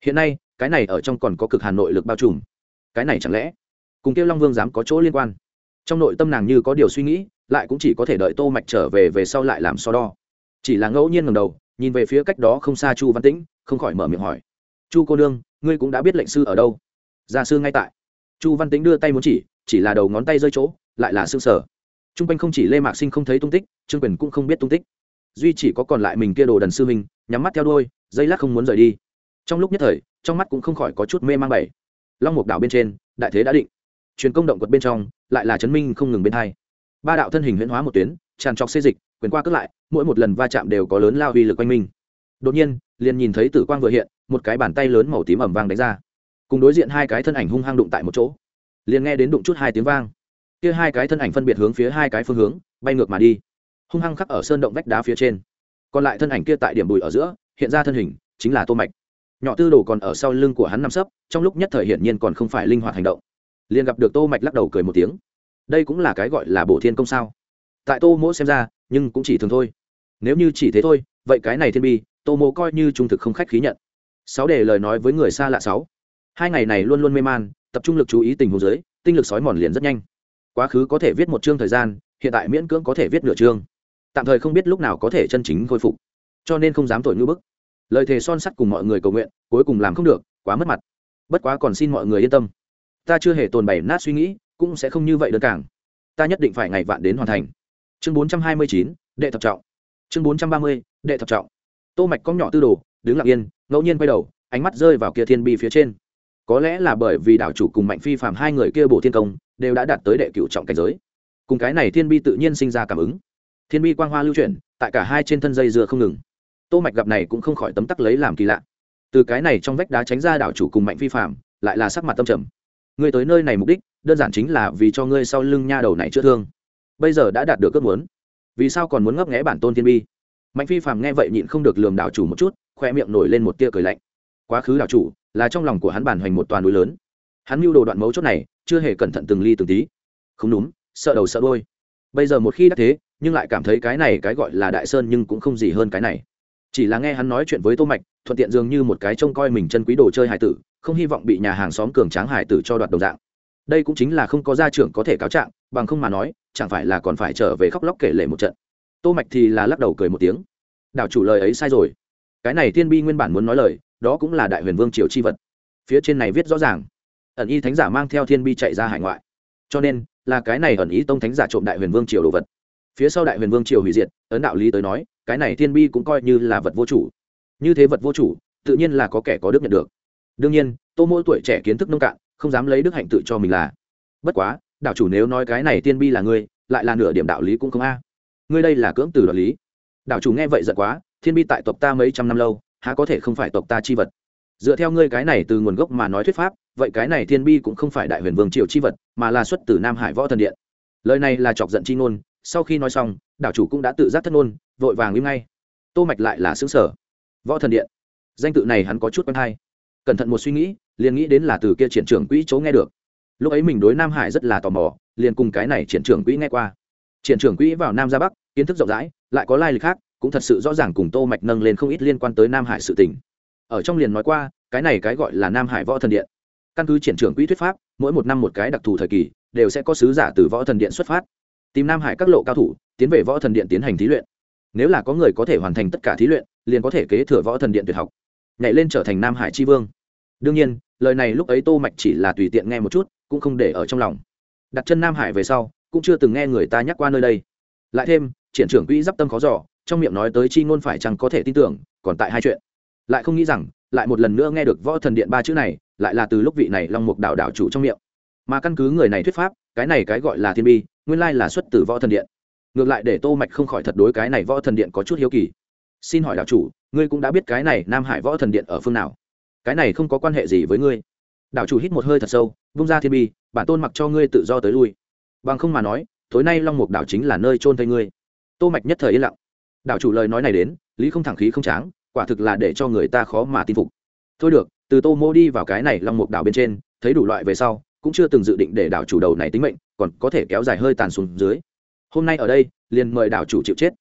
Hiện nay, cái này ở trong còn có cực hàn nội lực bao trùm. Cái này chẳng lẽ, cùng kêu long vương dám có chỗ liên quan? Trong nội tâm nàng như có điều suy nghĩ, lại cũng chỉ có thể đợi tô mạch trở về về sau lại làm so đo. Chỉ là ngẫu nhiên ngầm đầu nhìn về phía cách đó không xa chu văn tĩnh, không khỏi mở miệng hỏi. Chu cô nương, ngươi cũng đã biết lệnh sư ở đâu? Gia sư ngay tại. Chu văn tĩnh đưa tay muốn chỉ chỉ là đầu ngón tay rơi chỗ, lại là xương sở. T r u n g quanh không chỉ lê mạc sinh không thấy tung tích, trương quyền cũng không biết tung tích. Duy chỉ có còn lại mình kia đồ đần sư mình nhắm mắt theo đôi dây lát không muốn rời đi. Trong lúc nhất thời, trong mắt cũng không khỏi có chút mê mang bảy. Long mục đảo bên trên, đại thế đã định. Truyền công động quật bên trong, lại là chấn minh không ngừng bên hai. Ba đạo thân hình huyễn hóa một tuyến tràn trọc xê dịch, quyền qua cất lại, mỗi một lần va chạm đều có lớn lao uy lực quanh minh đột nhiên, liền nhìn thấy tử quang vừa hiện, một cái bàn tay lớn màu tím ẩm vang đánh ra. Cùng đối diện hai cái thân ảnh hung hăng đụng tại một chỗ. Liền nghe đến đụng chút hai tiếng vang. Kia hai cái thân ảnh phân biệt hướng phía hai cái phương hướng, bay ngược mà đi. Hung hăng khắc ở sơn động vách đá phía trên. Còn lại thân ảnh kia tại điểm bụi ở giữa, hiện ra thân hình, chính là tô mạch. Nhỏ tư đồ còn ở sau lưng của hắn nằm sấp, trong lúc nhất thời hiển nhiên còn không phải linh hoạt hành động. Liền gặp được tô mạch lắc đầu cười một tiếng. Đây cũng là cái gọi là bổ thiên công sao? Tại tô mỗ xem ra, nhưng cũng chỉ thường thôi. Nếu như chỉ thế thôi, vậy cái này thiên bi, tô mỗ coi như trung thực không khách khí nhận. Sáu đề lời nói với người xa lạ sáu. Hai ngày này luôn luôn mê man, tập trung lực chú ý tình huống dưới, tinh lực sói mòn liền rất nhanh. Quá khứ có thể viết một chương thời gian, hiện tại miễn cưỡng có thể viết nửa chương. Tạm thời không biết lúc nào có thể chân chính khôi phục. Cho nên không dám tội ngữ bức. Lời thề son sắt cùng mọi người cầu nguyện, cuối cùng làm không được, quá mất mặt. Bất quá còn xin mọi người yên tâm. Ta chưa hề tồn bày nát suy nghĩ, cũng sẽ không như vậy đơn cảng. Ta nhất định phải ngày vạn đến hoàn thành chương bốn trăm hai mươi chín, đệ thập trọng. Chương bốn trăm ba mươi, đệ thập trọng. Tô mạch cong nhỏ tư đồ, đứng lặng yên, ngẫu nhiên quay đầu, ánh mắt rơi vào kia thiên bi phía trên. Có lẽ là bởi vì đảo chủ cùng mạnh phi phạm hai người kia bổ thiên công, đều đã đạt tới đệ cửu trọng cảnh giới. Cùng cái này thiên bi tự nhiên sinh ra cảm ứng. Thiên bi quang hoa lưu chuyển, tại cả hai trên thân dây dừa không ngừng. Tô mạch gặp này cũng không khỏi tấm tắc lấy làm kỳ lạ. Từ cái này trong vách đá tránh ra đảo chủ cùng mạnh phi phạm lại là sắc mặt tâm trầm. Ngươi tới nơi này mục đích, đơn giản chính là vì cho ngươi sau lưng nha đầu này chữa thương bây giờ đã đạt được ước muốn. Vì sao còn muốn ngấp nghé bản tôn thiên bi? Mạnh phi phàm nghe vậy nhịn không được lườm đảo chủ một chút, khoe miệng nổi lên một tia cười lạnh. Quá khứ đảo chủ là trong lòng của hắn bản hoành một toàn núi lớn. Hắn mưu đồ đoạn mấu chốt này, chưa hề cẩn thận từng ly từng tí. Không đúng, sợ đầu sợ đôi bây giờ một khi đã thế, nhưng lại cảm thấy cái này cái gọi là đại sơn nhưng cũng không gì hơn cái này. Chỉ là nghe hắn nói chuyện với tô mạch, thuận tiện dường như một cái trông coi mình chân quý đồ chơi hải tử, không hy vọng bị nhà hàng xóm cường tráng hải tử cho đoạt đồng dạng đây cũng chính là không có gia trưởng có thể cáo trạng, bằng không mà nói, chẳng phải là còn phải trở về khóc lóc kể lể một trận. Tô mạch thì là lắc đầu cười một tiếng. Đảo chủ lời ấy sai rồi. Cái này thiên bi nguyên bản muốn nói lời, đó cũng là đại huyền vương triều chi vật. Phía trên này viết rõ ràng, ẩn y thánh giả mang theo thiên bi chạy ra hải ngoại. Cho nên, là cái này ẩn ý tông thánh giả trộm đại huyền vương triều đồ vật. Phía sau đại huyền vương triều hủy diệt, ấn đạo lý tới nói, cái này thiên bi cũng coi như là vật vô chủ. Như thế vật vô chủ, tự nhiên là có kẻ có đức nhận được. Đương nhiên, tô mỗi tuổi trẻ kiến thức nông cạn không dám lấy đức hạnh tự cho mình là. Bất quá, đạo chủ nếu nói cái này tiên bi là ngươi, lại là nửa điểm đạo lý cũng không a. Ngươi đây là cưỡng từ đạo lý. Đạo chủ nghe vậy giận quá, thiên bi tại tộc ta mấy trăm năm lâu, há có thể không phải tộc ta chi vật? Dựa theo ngươi cái này từ nguồn gốc mà nói thuyết pháp, vậy cái này thiên bi cũng không phải đại huyền vương triều chi vật, mà là xuất từ nam hải võ thần điện. Lời này là chọc giận chi ngôn, sau khi nói xong, đạo chủ cũng đã tự giác thất ngôn, vội vàng im ngay. Tô mạch lại là xứ sở võ thần điện. Danh tự này hắn có chút quen hay cẩn thận một suy nghĩ, liền nghĩ đến là từ kia triển trưởng quỹ chỗ nghe được. Lúc ấy mình đối nam hải rất là tò mò, liền cùng cái này triển trưởng quỹ nghe qua. Triển trưởng quỹ vào nam ra bắc, kiến thức rộng rãi, lại có lai lịch khác, cũng thật sự rõ ràng cùng tô mạch nâng lên không ít liên quan tới nam hải sự tình. Ở trong liền nói qua, cái này cái gọi là nam hải võ thần điện. Căn cứ triển trưởng quỹ thuyết pháp, mỗi một năm một cái đặc thù thời kỳ, đều sẽ có sứ giả từ võ thần điện xuất phát, tìm nam hải các lộ cao thủ, tiến về võ thần điện tiến hành thí luyện. Nếu là có người có thể hoàn thành tất cả thí luyện, liền có thể kế thừa võ thần điện tuyệt học nhảy lên trở thành nam hải tri vương. Đương nhiên, lời này lúc ấy tô mạch chỉ là tùy tiện nghe một chút, cũng không để ở trong lòng. Đặt chân nam hải về sau, cũng chưa từng nghe người ta nhắc qua nơi đây. Lại thêm, triển trưởng quỹ d tâm khó giỏ trong miệng nói tới chi ngôn phải chăng có thể tin tưởng, còn tại hai chuyện. Lại không nghĩ rằng, lại một lần nữa nghe được võ thần điện ba chữ này, lại là từ lúc vị này long mục đạo đạo chủ trong miệng. Mà căn cứ người này thuyết pháp, cái này cái gọi là thiên bi, nguyên lai là xuất từ võ thần điện. Ngược lại để tô mạch không khỏi thật đối cái này võ thần điện có chút hiếu kỳ xin hỏi đạo chủ, ngươi cũng đã biết cái này nam hải võ thần điện ở phương nào. Cái này không có quan hệ gì với ngươi. Đạo chủ hít một hơi thật sâu, vung ra thiên bi, bản tôn mặc cho ngươi tự do tới lui. Bằng không mà nói, tối nay long mục đảo chính là nơi trôn thây ngươi. Tô mạch nhất thời yên lặng. Đạo chủ lời nói này đến, lý không thẳng khí không tráng, quả thực là để cho người ta khó mà tin phục. Thôi được, từ tô mô đi vào cái này long mục đảo bên trên, thấy đủ loại về sau, cũng chưa từng dự định để đảo chủ đầu này tính mệnh, còn có thể kéo dài hơi tàn xuống dưới. Hôm nay ở đây, liền mời đảo chủ chịu chết.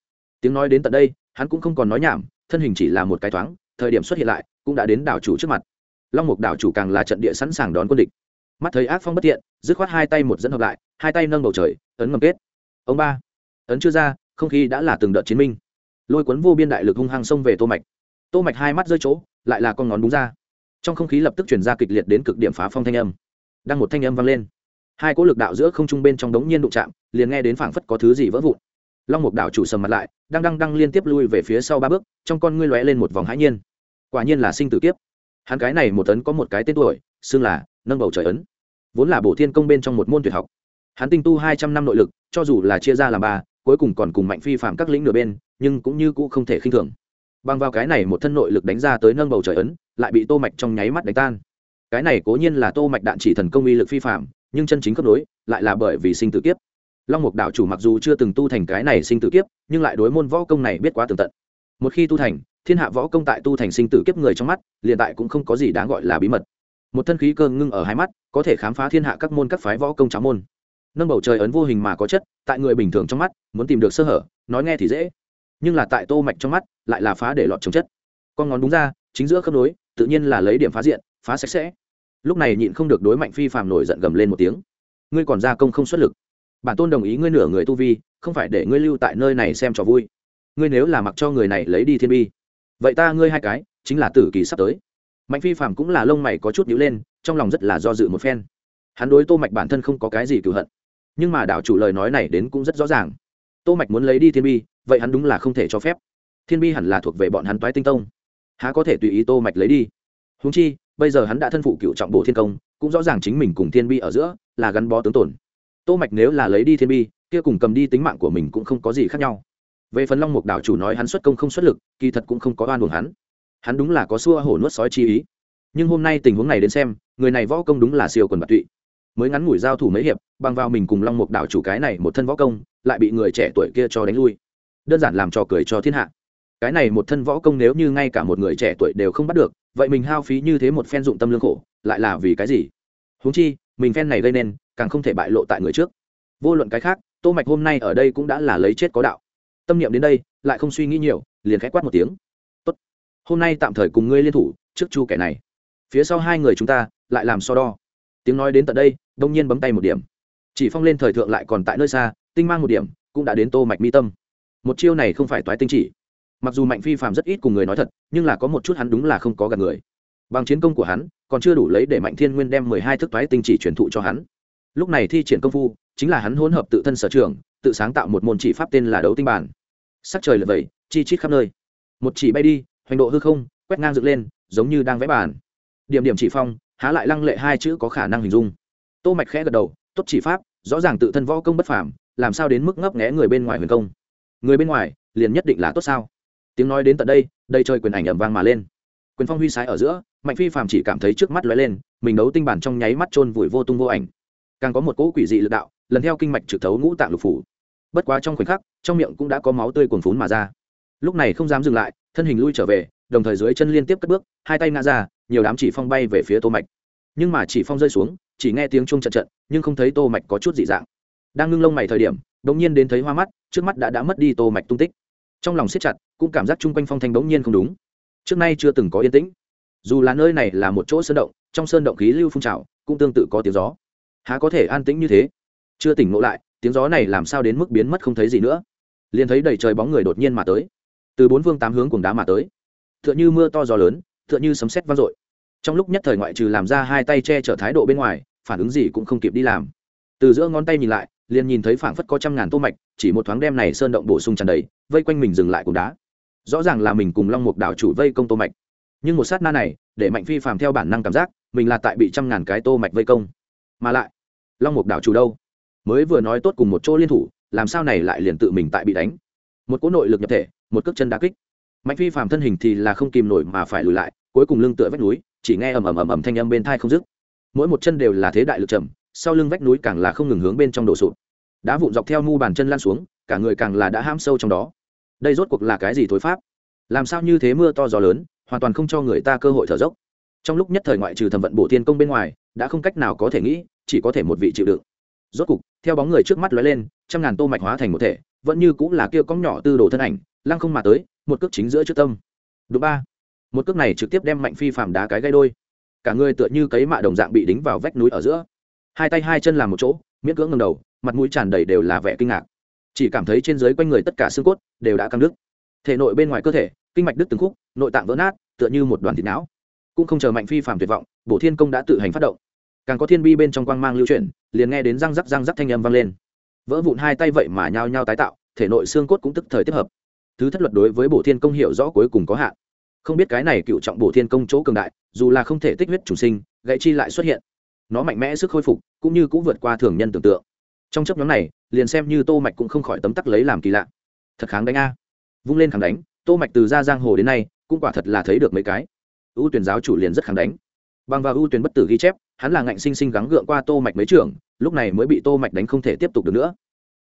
Tiếng nói đến tận đây hắn cũng không còn nói nhảm, thân hình chỉ là một cái thoáng, thời điểm xuất hiện lại, cũng đã đến đảo chủ trước mặt. Long mục đảo chủ càng là trận địa sẵn sàng đón quân địch. Mắt thấy ác phong bất thiện, dứt khoát hai tay một dẫn hợp lại, hai tay nâng bầu trời, ấn ngầm kết. Ông ba, ấn chưa ra, không khí đã là từng đợt chiến minh. Lôi cuốn vô biên đại lực hung hăng xông về tô mạch. Tô mạch hai mắt rơi chỗ, lại là con ngón đúng ra. Trong không khí lập tức chuyển ra kịch liệt đến cực điểm phá phong thanh âm. Đang một thanh âm vang lên. Hai cỗ lực đạo giữa không trung bên trong đống nhiên đụng chạm, liền nghe đến phảng phất có thứ gì vỡ vụn long mục đạo chủ sầm mặt lại, đang đăng đăng liên tiếp lui về phía sau ba bước, trong con ngươi lóe lên một vòng hãi nhiên. Quả nhiên là sinh tử kiếp. Hắn cái này một tấn có một cái tên tuổi, xưng là nâng bầu trời ấn. Vốn là bổ thiên công bên trong một môn tuyệt học. Hắn tinh tu hai trăm năm nội lực, cho dù là chia ra làm ba, cuối cùng còn cùng mạnh phi phạm các lĩnh nửa bên, nhưng cũng như cũ không thể khinh thường. Bằng vào cái này một thân nội lực đánh ra tới nâng bầu trời ấn, lại bị tô mạch trong nháy mắt đánh tan. Cái này cố nhiên là tô mạch đạn chỉ thần công uy lực phi phạm, nhưng chân chính cấp đối, lại là bởi vì sinh tử kiếp long mục đạo chủ mặc dù chưa từng tu thành cái này sinh tử kiếp, nhưng lại đối môn võ công này biết quá tường tận. Một khi tu thành, thiên hạ võ công tại tu thành sinh tử kiếp người trong mắt, liền tại cũng không có gì đáng gọi là bí mật. Một thân khí cơ ngưng ở hai mắt, có thể khám phá thiên hạ các môn các phái võ công cháo môn. Nâng bầu trời ấn vô hình mà có chất, tại người bình thường trong mắt, muốn tìm được sơ hở, nói nghe thì dễ. Nhưng là tại tô mạch trong mắt, lại là phá để lọt chống chất. Con ngón đúng ra, chính giữa khớp nối, tự nhiên là lấy điểm phá diện, phá sạch sẽ. Lúc này nhịn không được đối mạnh phi phàm nổi giận gầm lên một tiếng. Ngươi còn ra công không xuất lực bản tôn đồng ý ngươi nửa người tu vi, không phải để ngươi lưu tại nơi này xem trò vui. Ngươi nếu là mặc cho người này lấy đi thiên bi, vậy ta ngươi hai cái chính là tử kỳ sắp tới. Mạnh phi phàm cũng là lông mày có chút nhíu lên, trong lòng rất là do dự một phen. Hắn đối tô mạch bản thân không có cái gì cựu hận, nhưng mà đạo chủ lời nói này đến cũng rất rõ ràng. Tô mạch muốn lấy đi thiên bi, vậy hắn đúng là không thể cho phép. Thiên bi hẳn là thuộc về bọn hắn toái tinh tông, há có thể tùy ý tô mạch lấy đi. Huống chi, bây giờ hắn đã thân phụ cựu trọng bộ thiên công, cũng rõ ràng chính mình cùng thiên bi ở giữa là gắn bó tướng tổn tô mạch nếu là lấy đi thiên bi, kia cùng cầm đi tính mạng của mình cũng không có gì khác nhau. Về phần long mục Đảo chủ nói hắn xuất công không xuất lực, kỳ thật cũng không có oan buồn hắn. Hắn đúng là có xua hổ nuốt sói chi ý. Nhưng hôm nay tình huống này đến xem, người này võ công đúng là siêu quần bạc tụy. Mới ngắn ngủi giao thủ mấy hiệp, bằng vào mình cùng long mục Đảo chủ cái này một thân võ công, lại bị người trẻ tuổi kia cho đánh lui. Đơn giản làm trò cười cho thiên hạ. Cái này một thân võ công nếu như ngay cả một người trẻ tuổi đều không bắt được, vậy mình hao phí như thế một phen dụng tâm lương khổ, lại là vì cái gì? Huống chi, mình phen này gây nên càng không thể bại lộ tại người trước. Vô luận cái khác, tô mạch hôm nay ở đây cũng đã là lấy chết có đạo. Tâm niệm đến đây, lại không suy nghĩ nhiều, liền khẽ quát một tiếng. Tốt, hôm nay tạm thời cùng ngươi liên thủ trước chu kẻ này. Phía sau hai người chúng ta lại làm so đo. Tiếng nói đến tận đây, đông nhiên bấm tay một điểm. Chỉ phong lên thời thượng lại còn tại nơi xa, tinh mang một điểm, cũng đã đến tô mạch mi tâm. Một chiêu này không phải toái tinh chỉ. Mặc dù mạnh phi phàm rất ít cùng người nói thật, nhưng là có một chút hắn đúng là không có gặp người. Bằng chiến công của hắn, còn chưa đủ lấy để mạnh thiên nguyên đem mười hai thức toái tinh chỉ truyền thụ cho hắn lúc này thi triển công phu, chính là hắn hỗn hợp tự thân sở trường, tự sáng tạo một môn chỉ pháp tên là đấu tinh bản sắc trời lật vẩy, chi chít khắp nơi. Một chỉ bay đi, hoành độ hư không, quét ngang dựng lên, giống như đang vẽ bản điểm điểm chỉ phong, há lại lăng lệ hai chữ có khả năng hình dung. Tô mạch khẽ gật đầu, tốt chỉ pháp, rõ ràng tự thân võ công bất phàm, làm sao đến mức ngấp nghé người bên ngoài huyền công? Người bên ngoài, liền nhất định là tốt sao? Tiếng nói đến tận đây đây chơi quyền ảnh ầm vang mà lên. Quyền phong huy sái ở giữa, mạnh phi phàm chỉ cảm thấy trước mắt lóe lên, mình đấu tinh bản trong nháy mắt chôn vùi vô tung vô ảnh càng có một cỗ quỷ dị lực đạo, lần theo kinh mạch trực thấu ngũ tạng lục phủ. Bất quá trong khoảnh khắc, trong miệng cũng đã có máu tươi cuồn phún mà ra. Lúc này không dám dừng lại, thân hình lui trở về, đồng thời dưới chân liên tiếp cất bước, hai tay ngã ra, nhiều đám chỉ phong bay về phía tô mạch. Nhưng mà chỉ phong rơi xuống, chỉ nghe tiếng chuông trận trận nhưng không thấy tô mạch có chút dị dạng. Đang ngưng lông mày thời điểm, đột nhiên đến thấy hoa mắt, trước mắt đã đã mất đi tô mạch tung tích. Trong lòng siết chặt, cũng cảm giác chung quanh phong thanh đống nhiên không đúng. Trước nay chưa từng có yên tĩnh. Dù là nơi này là một chỗ sơn động, trong sơn động khí lưu phun trào, cũng tương tự có tiếng gió há có thể an tĩnh như thế? Chưa tỉnh ngộ lại, tiếng gió này làm sao đến mức biến mất không thấy gì nữa? Liền thấy đầy trời bóng người đột nhiên mà tới. Từ bốn phương tám hướng cùng đá mà tới. Tựa như mưa to gió lớn, tựa như sấm sét vang dội. Trong lúc nhất thời ngoại trừ làm ra hai tay che chở thái độ bên ngoài, phản ứng gì cũng không kịp đi làm. Từ giữa ngón tay nhìn lại, liền nhìn thấy phảng phất có trăm ngàn tô mạch, chỉ một thoáng đem này sơn động bổ sung tràn đầy, vây quanh mình dừng lại cùng đá. Rõ ràng là mình cùng long mục đảo chủ vây công tô mạch. Nhưng một sát na này, để mạnh phi phàm theo bản năng cảm giác, mình là tại bị trăm ngàn cái tô mạch vây công mà lại, long mục đảo chủ đâu? Mới vừa nói tốt cùng một chỗ liên thủ, làm sao này lại liền tự mình tại bị đánh? Một cỗ nội lực nhập thể, một cước chân đá kích. Mạnh phi phạm thân hình thì là không kìm nổi mà phải lùi lại, cuối cùng lưng tựa vách núi, chỉ nghe ầm ầm ầm ầm thanh âm bên thai không dứt. Mỗi một chân đều là thế đại lực trầm, sau lưng vách núi càng là không ngừng hướng bên trong đổ sụp. Đá vụn dọc theo mu bàn chân lan xuống, cả người càng là đã ham sâu trong đó. Đây rốt cuộc là cái gì thối pháp? Làm sao như thế mưa to gió lớn, hoàn toàn không cho người ta cơ hội thở dốc? Trong lúc nhất thời ngoại trừ thẩm vận bổ thiên công bên ngoài, đã không cách nào có thể nghĩ, chỉ có thể một vị chịu đựng. Rốt cục, theo bóng người trước mắt lóe lên, trăm ngàn tô mạch hóa thành một thể, vẫn như cũng là kia cong nhỏ tư đồ thân ảnh, lăng không mà tới, một cước chính giữa trước tâm. Đúng ba. Một cước này trực tiếp đem mạnh phi phàm đá cái gây đôi. Cả người tựa như cấy mạ đồng dạng bị đính vào vách núi ở giữa. Hai tay hai chân làm một chỗ, miễn cưỡng ngẩng đầu, mặt mũi tràn đầy đều là vẻ kinh ngạc. Chỉ cảm thấy trên dưới quanh người tất cả xương cốt đều đã căng đứt. Thể nội bên ngoài cơ thể, kinh mạch đứt từng khúc, nội tạng vỡ nát, tựa như một đoàn thịt não cũng không chờ mạnh phi phàm tuyệt vọng, bổ thiên công đã tự hành phát động. Càng có thiên bi bên trong quang mang lưu chuyển, liền nghe đến răng rắc răng rắc thanh âm vang lên. Vỡ vụn hai tay vậy mà nhao nhao tái tạo, thể nội xương cốt cũng tức thời tiếp hợp. Thứ thất luật đối với bổ thiên công hiểu rõ cuối cùng có hạn. Không biết cái này cựu trọng bổ thiên công chỗ cường đại, dù là không thể tích huyết chủ sinh, gãy chi lại xuất hiện. Nó mạnh mẽ sức khôi phục, cũng như cũng vượt qua thường nhân tưởng tượng. Trong chấp nhóm này, liền xem như tô mạch cũng không khỏi tấm tắc lấy làm kỳ lạ. Thật kháng đánh a. Vung lên kháng đánh, tô mạch từ ra giang hồ đến nay, cũng quả thật là thấy được mấy cái ưu tuyển giáo chủ liền rất kháng đánh. Bằng vào ưu tuyển bất tử ghi chép, hắn là ngạnh sinh sinh gắng gượng qua tô mạch mấy trưởng lúc này mới bị tô mạch đánh không thể tiếp tục được nữa.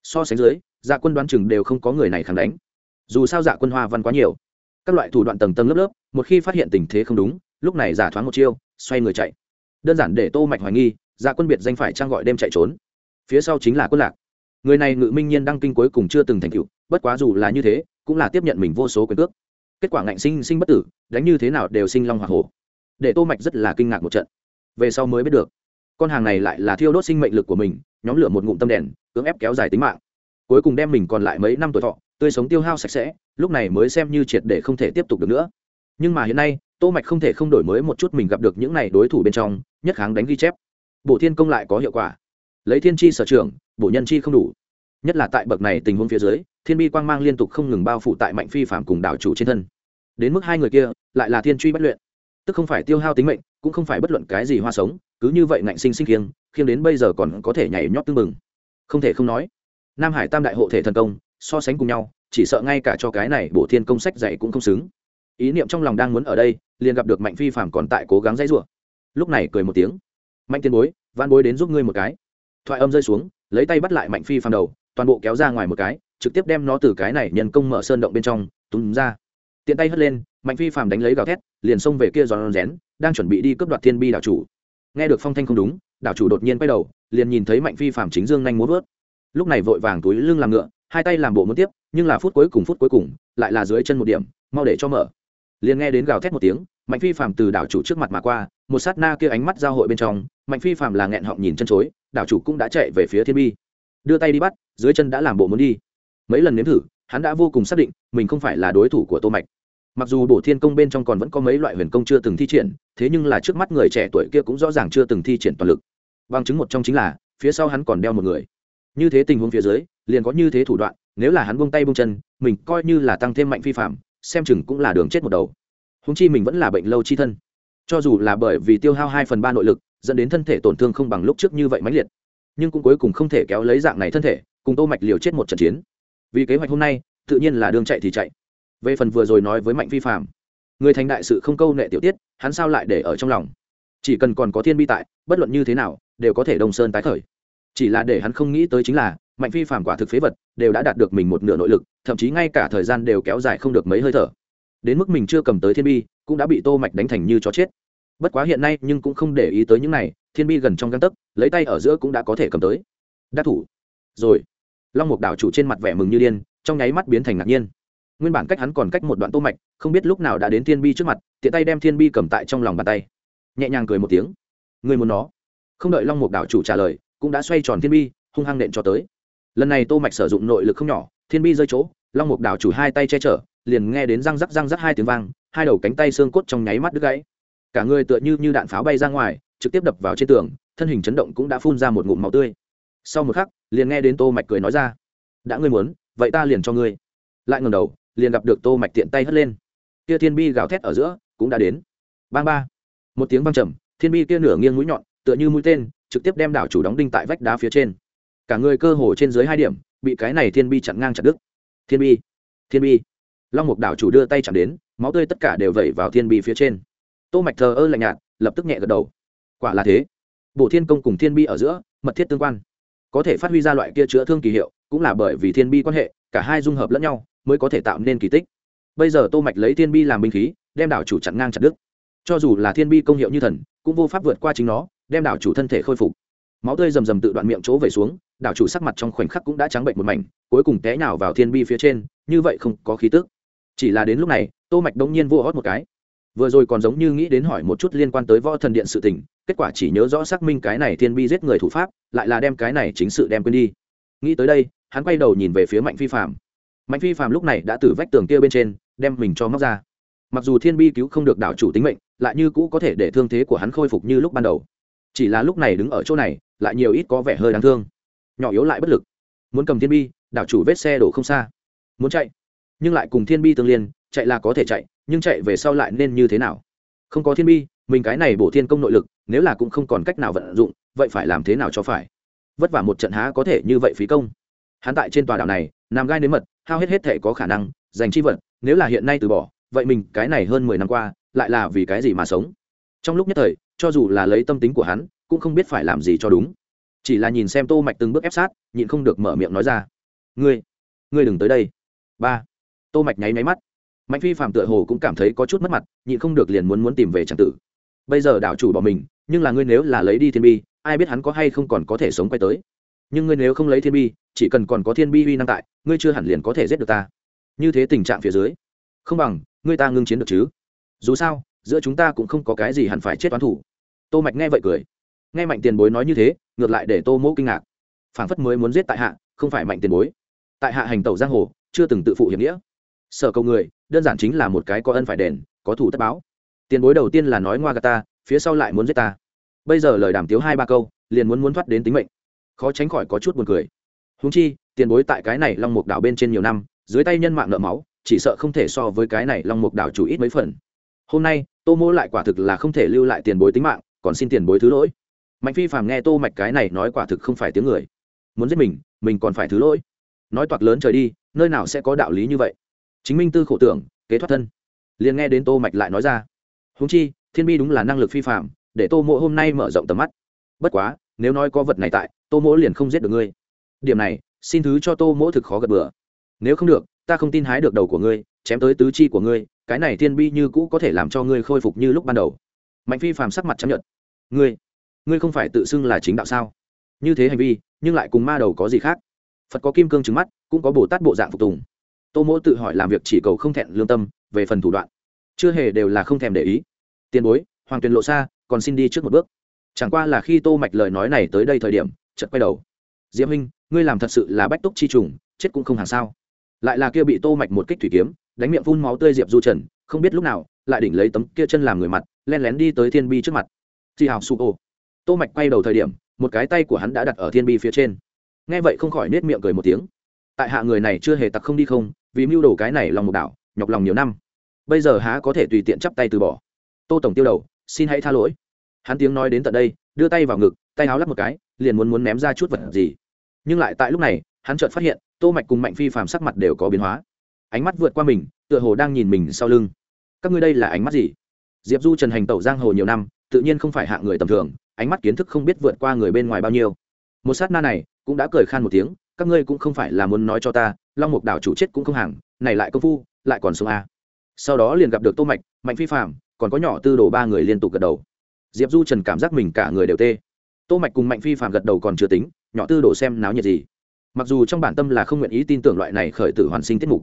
So sánh dưới dạ quân đoán chừng đều không có người này kháng đánh. Dù sao dạ quân hoa văn quá nhiều. Các loại thủ đoạn tầng tầng lớp lớp, một khi phát hiện tình thế không đúng, lúc này giả thoáng một chiêu, xoay người chạy. Đơn giản để tô mạch hoài nghi dạ quân biệt danh phải trang gọi đêm chạy trốn. Phía sau chính là quân lạc. Người này ngự minh nhiên đăng kinh cuối cùng chưa từng thành tựu, bất quá dù là như thế, cũng là tiếp nhận mình vô số quyền cước kết quả ngạnh sinh sinh bất tử, đánh như thế nào đều sinh long hoa hổ. Để tô mạch rất là kinh ngạc một trận. Về sau mới biết được, con hàng này lại là thiêu đốt sinh mệnh lực của mình, nhóm lửa một ngụm tâm đèn, cưỡng ép kéo dài tính mạng. Cuối cùng đem mình còn lại mấy năm tuổi thọ, tươi sống tiêu hao sạch sẽ, lúc này mới xem như triệt để không thể tiếp tục được nữa. Nhưng mà hiện nay, tô mạch không thể không đổi mới một chút mình gặp được những này đối thủ bên trong, nhất kháng đánh ghi chép. Bộ thiên công lại có hiệu quả. Lấy thiên chi sở trường bộ nhân chi không đủ nhất là tại bậc này tình huống phía dưới, thiên bi quang mang liên tục không ngừng bao phủ tại mạnh phi phạm cùng đảo chủ trên thân. Đến mức hai người kia, lại là thiên truy bất luyện. Tức không phải tiêu hao tính mệnh, cũng không phải bất luận cái gì hoa sống, cứ như vậy ngạnh sinh sinh khiêng khiêng đến bây giờ còn có thể nhảy nhót tương mừng không thể không nói, nam hải tam đại hộ thể thần công, so sánh cùng nhau, chỉ sợ ngay cả cho cái này bổ thiên công sách dạy cũng không xứng. Ý niệm trong lòng đang muốn ở đây, liền gặp được mạnh phi phạm còn tại cố gắng dãy rủa. Lúc này cười một tiếng, mạnh tiên bối van bối đến giúp ngươi một cái. Thoại âm rơi xuống, lấy tay bắt lại mạnh phi phạm đầu toàn bộ kéo ra ngoài một cái, trực tiếp đem nó từ cái này nhân công mở sơn động bên trong, túm ra. Tiện tay hất lên, mạnh phi phạm đánh lấy gào thét, liền xông về kia giòn rén, đang chuẩn bị đi cướp đoạt thiên bi đảo chủ. Nghe được phong thanh không đúng, đảo chủ đột nhiên quay đầu, liền nhìn thấy mạnh phi phạm chính dương nhanh muốn vớt. Lúc này vội vàng túi lưng làm ngựa, hai tay làm bộ muốn tiếp, nhưng là phút cuối cùng phút cuối cùng, lại là dưới chân một điểm, mau để cho mở. Liền nghe đến gào thét một tiếng, mạnh phi phạm từ đảo chủ trước mặt mà qua, một sát na kia ánh mắt giao hội bên trong, mạnh phi phạm là nghẹn họng nhìn chân chối, đảo chủ cũng đã chạy về phía thiên bi. Đưa tay đi bắt dưới chân đã làm bộ muốn đi. Mấy lần nếm thử, hắn đã vô cùng xác định, mình không phải là đối thủ của tô mạch. Mặc dù bổ thiên công bên trong còn vẫn có mấy loại huyền công chưa từng thi triển, thế nhưng là trước mắt người trẻ tuổi kia cũng rõ ràng chưa từng thi triển toàn lực. Bằng chứng một trong chính là, phía sau hắn còn đeo một người. Như thế tình huống phía dưới, liền có như thế thủ đoạn, nếu là hắn buông tay buông chân, mình coi như là tăng thêm mạnh phi phạm, xem chừng cũng là đường chết một đầu. Húng chi mình vẫn là bệnh lâu chi thân. Cho dù là bởi vì tiêu hao hai phần ba nội lực, dẫn đến thân thể tổn thương không bằng lúc trước như vậy mãnh liệt, nhưng cũng cuối cùng không thể kéo lấy dạng này thân thể cùng tô mạch liều chết một trận chiến. Vì kế hoạch hôm nay, tự nhiên là đường chạy thì chạy. Về phần vừa rồi nói với mạnh phi phạm người thành đại sự không câu nệ tiểu tiết, hắn sao lại để ở trong lòng? Chỉ cần còn có thiên bi tại, bất luận như thế nào, đều có thể đông sơn tái khởi. Chỉ là để hắn không nghĩ tới chính là, mạnh phi phạm quả thực phế vật, đều đã đạt được mình một nửa nội lực, thậm chí ngay cả thời gian đều kéo dài không được mấy hơi thở. Đến mức mình chưa cầm tới thiên bi, cũng đã bị tô mạch đánh thành như chó chết. Bất quá hiện nay nhưng cũng không để ý tới những này, thiên bi gần trong găng tấc, lấy tay ở giữa cũng đã có thể cầm tới. Đắc thủ. Rồi long mục đảo chủ trên mặt vẻ mừng như điên, trong nháy mắt biến thành ngạc nhiên. Nguyên bản cách hắn còn cách một đoạn tô mạch, không biết lúc nào đã đến thiên bi trước mặt, tiện tay đem thiên bi cầm tại trong lòng bàn tay. Nhẹ nhàng cười một tiếng. Người muốn nó? Không đợi long mục đảo chủ trả lời, cũng đã xoay tròn thiên bi, hung hăng nện cho tới. Lần này tô mạch sử dụng nội lực không nhỏ, thiên bi rơi chỗ, long mục đảo chủ hai tay che chở, liền nghe đến răng rắc răng rắc hai tiếng vang, hai đầu cánh tay xương cốt trong nháy mắt đứt gãy. Cả người tựa như như đạn pháo bay ra ngoài, trực tiếp đập vào trên tường, thân hình chấn động cũng đã phun ra một ngụm máu tươi. Sau một khắc liền nghe đến tô mạch cười nói ra. Đã ngươi muốn, vậy ta liền cho ngươi. Lại ngẩng đầu, liền gặp được tô mạch tiện tay hất lên. Kia thiên bi gào thét ở giữa, cũng đã đến. Bang ba. Một tiếng vang trầm, thiên bi kia nửa nghiêng mũi nhọn, tựa như mũi tên, trực tiếp đem đảo chủ đóng đinh tại vách đá phía trên. Cả người cơ hồ trên dưới hai điểm, bị cái này thiên bi chặn ngang chặt đứt. Thiên bi thiên bi. Long mục đảo chủ đưa tay chạm đến, máu tươi tất cả đều vẩy vào thiên bi phía trên. Tô mạch thờ ơ lạnh nhạt, lập tức nhẹ gật đầu. Quả là thế. Bộ thiên công cùng thiên bi ở giữa, mật thiết tương quan có thể phát huy ra loại kia chữa thương kỳ hiệu, cũng là bởi vì thiên bi quan hệ, cả hai dung hợp lẫn nhau mới có thể tạo nên kỳ tích. Bây giờ tô mạch lấy thiên bi làm binh khí, đem đảo chủ chặn ngang chặt đứt. Cho dù là thiên bi công hiệu như thần, cũng vô pháp vượt qua chính nó, đem đảo chủ thân thể khôi phục. Máu tươi rầm rầm tự đoạn miệng chỗ về xuống, đảo chủ sắc mặt trong khoảnh khắc cũng đã trắng bệnh một mảnh, cuối cùng té nhào vào thiên bi phía trên, như vậy không có khí tức. Chỉ là đến lúc này, tô mạch đống nhiên vô hót một cái vừa rồi còn giống như nghĩ đến hỏi một chút liên quan tới võ thần điện sự tình, kết quả chỉ nhớ rõ xác minh cái này thiên bi giết người thủ pháp, lại là đem cái này chính sự đem quên đi. Nghĩ tới đây, hắn quay đầu nhìn về phía mạnh phi phạm mạnh phi phạm lúc này đã từ vách tường kia bên trên, đem mình cho móc ra. Mặc dù thiên bi cứu không được đảo chủ tính mệnh, lại như cũ có thể để thương thế của hắn khôi phục như lúc ban đầu. Chỉ là lúc này đứng ở chỗ này, lại nhiều ít có vẻ hơi đáng thương. Nhỏ yếu lại bất lực. Muốn cầm thiên bi đảo chủ vết xe đổ không xa. Muốn chạy, nhưng lại cùng thiên bi tương liên chạy là có thể chạy, nhưng chạy về sau lại nên như thế nào? Không có thiên bi, mình cái này bổ thiên công nội lực, nếu là cũng không còn cách nào vận dụng, vậy phải làm thế nào cho phải? Vất vả một trận há có thể như vậy phí công. Hắn tại trên tòa đảo này, nằm gai nếm mật, hao hết hết thể có khả năng, dành chi vật, nếu là hiện nay từ bỏ, vậy mình cái này hơn mười năm qua, lại là vì cái gì mà sống? Trong lúc nhất thời, cho dù là lấy tâm tính của hắn, cũng không biết phải làm gì cho đúng. Chỉ là nhìn xem tô mạch từng bước ép sát, nhịn không được mở miệng nói ra. Ngươi ngươi đừng tới đây. Ba. Tô mạch nháy máy mắt mạnh phi phạm tựa hồ cũng cảm thấy có chút mất mặt, nhịn không được liền muốn muốn tìm về tràng tử. Bây giờ đảo chủ bỏ mình, nhưng là ngươi nếu là lấy đi thiên bi, ai biết hắn có hay không còn có thể sống quay tới. Nhưng ngươi nếu không lấy thiên bi, chỉ cần còn có thiên bi uy năng tại, ngươi chưa hẳn liền có thể giết được ta. Như thế tình trạng phía dưới, không bằng, ngươi ta ngưng chiến được chứ? Dù sao, giữa chúng ta cũng không có cái gì hẳn phải chết toán thủ. Tô mạch nghe vậy cười. Nghe mạnh tiền bối nói như thế, ngược lại để tô mỗ kinh ngạc. Phảng phất mới muốn giết tại hạ, không phải mạnh tiền bối. Tại hạ hành tẩu giang hồ, chưa từng tự phụ hiểm nghĩa. Sở cầu người đơn giản chính là một cái có ân phải đền, có thủ tất báo. Tiền bối đầu tiên là nói ngoa gà ta, phía sau lại muốn giết ta. Bây giờ lời đàm tiếu hai ba câu, liền muốn muốn thoát đến tính mệnh. Khó tránh khỏi có chút buồn cười. Húng chi, tiền bối tại cái này long mục đảo bên trên nhiều năm, dưới tay nhân mạng nợ máu, chỉ sợ không thể so với cái này long mục đảo chủ ít mấy phần. Hôm nay, tô mô lại quả thực là không thể lưu lại tiền bối tính mạng, còn xin tiền bối thứ lỗi. Mạnh phi phàm nghe tô mạch cái này nói quả thực không phải tiếng người. Muốn giết mình mình còn phải thứ lỗi. Nói toạc lớn trời đi, nơi nào sẽ có đạo lý như vậy? Chính minh tư khổ tưởng, kế thoát thân. Liền nghe đến tô mạch lại nói ra, huống chi, thiên bi đúng là năng lực phi phạm để tô mỗ hôm nay mở rộng tầm mắt. Bất quá, nếu nói có vật này tại, tô mỗ liền không giết được ngươi. Điểm này, xin thứ cho tô mỗ thực khó gật bừa. Nếu không được, ta không tin hái được đầu của ngươi, chém tới tứ chi của ngươi, cái này thiên bi như cũ có thể làm cho ngươi khôi phục như lúc ban đầu. Mạnh phi phàm sắc mặt chấp nhận ngươi ngươi không phải tự xưng là chính đạo sao? Như thế hành vi, nhưng lại cùng ma đầu có gì khác? Phật có kim cương trứng mắt, cũng có bồ tát bộ dạng phục tùng tô mỗ tự hỏi làm việc chỉ cầu không thẹn lương tâm, về phần thủ đoạn. Chưa hề đều là không thèm để ý. Tiền bối, hoàng tuyền lộ xa, còn xin đi trước một bước. Chẳng qua là khi tô mạch lời nói này tới đây thời điểm, chợt quay đầu. Diễm minh ngươi làm thật sự là bách túc chi trùng, chết cũng không hàng sao. Lại là kia bị tô mạch một kích thủy kiếm, đánh miệng phun máu tươi diệp du trần, không biết lúc nào, lại đỉnh lấy tấm kia chân làm người mặt len lén đi tới thiên bi trước mặt. Thì hào sụp ô. Tô mạch quay đầu thời điểm, một cái tay của hắn đã đặt ở thiên bi phía trên. Nghe vậy không khỏi nết miệng cười một tiếng tại hạ người này chưa hề tặc không đi không, vì mưu đồ cái này lòng một đảo, nhọc lòng nhiều năm. Bây giờ há có thể tùy tiện chắp tay từ bỏ. Tô tổng tiêu đầu, xin hãy tha lỗi. Hắn tiếng nói đến tận đây, đưa tay vào ngực, tay áo lắp một cái, liền muốn muốn ném ra chút vật gì. Nhưng lại tại lúc này, hắn chợt phát hiện, tô mạch cùng mạnh phi phàm sắc mặt đều có biến hóa. Ánh mắt vượt qua mình, tựa hồ đang nhìn mình sau lưng. Các ngươi đây là ánh mắt gì? Diệp du trần hành tẩu giang hồ nhiều năm, tự nhiên không phải hạng người tầm thường, ánh mắt kiến thức không biết vượt qua người bên ngoài bao nhiêu. Một sát na này, cũng đã cười khan một tiếng các ngươi cũng không phải là muốn nói cho ta, long mục đảo chủ chết cũng không hàng, này lại công phu, lại còn sống a sau đó liền gặp được tô mạch, mạnh phi phạm còn có nhỏ tư đồ ba người liên tục gật đầu. Diệp du trần cảm giác mình cả người đều tê. Tô mạch cùng mạnh phi phạm gật đầu còn chưa tính, nhỏ tư đồ xem náo nhiệt gì. Mặc dù trong bản tâm là không nguyện ý tin tưởng loại này khởi tử hoàn sinh tiết mục,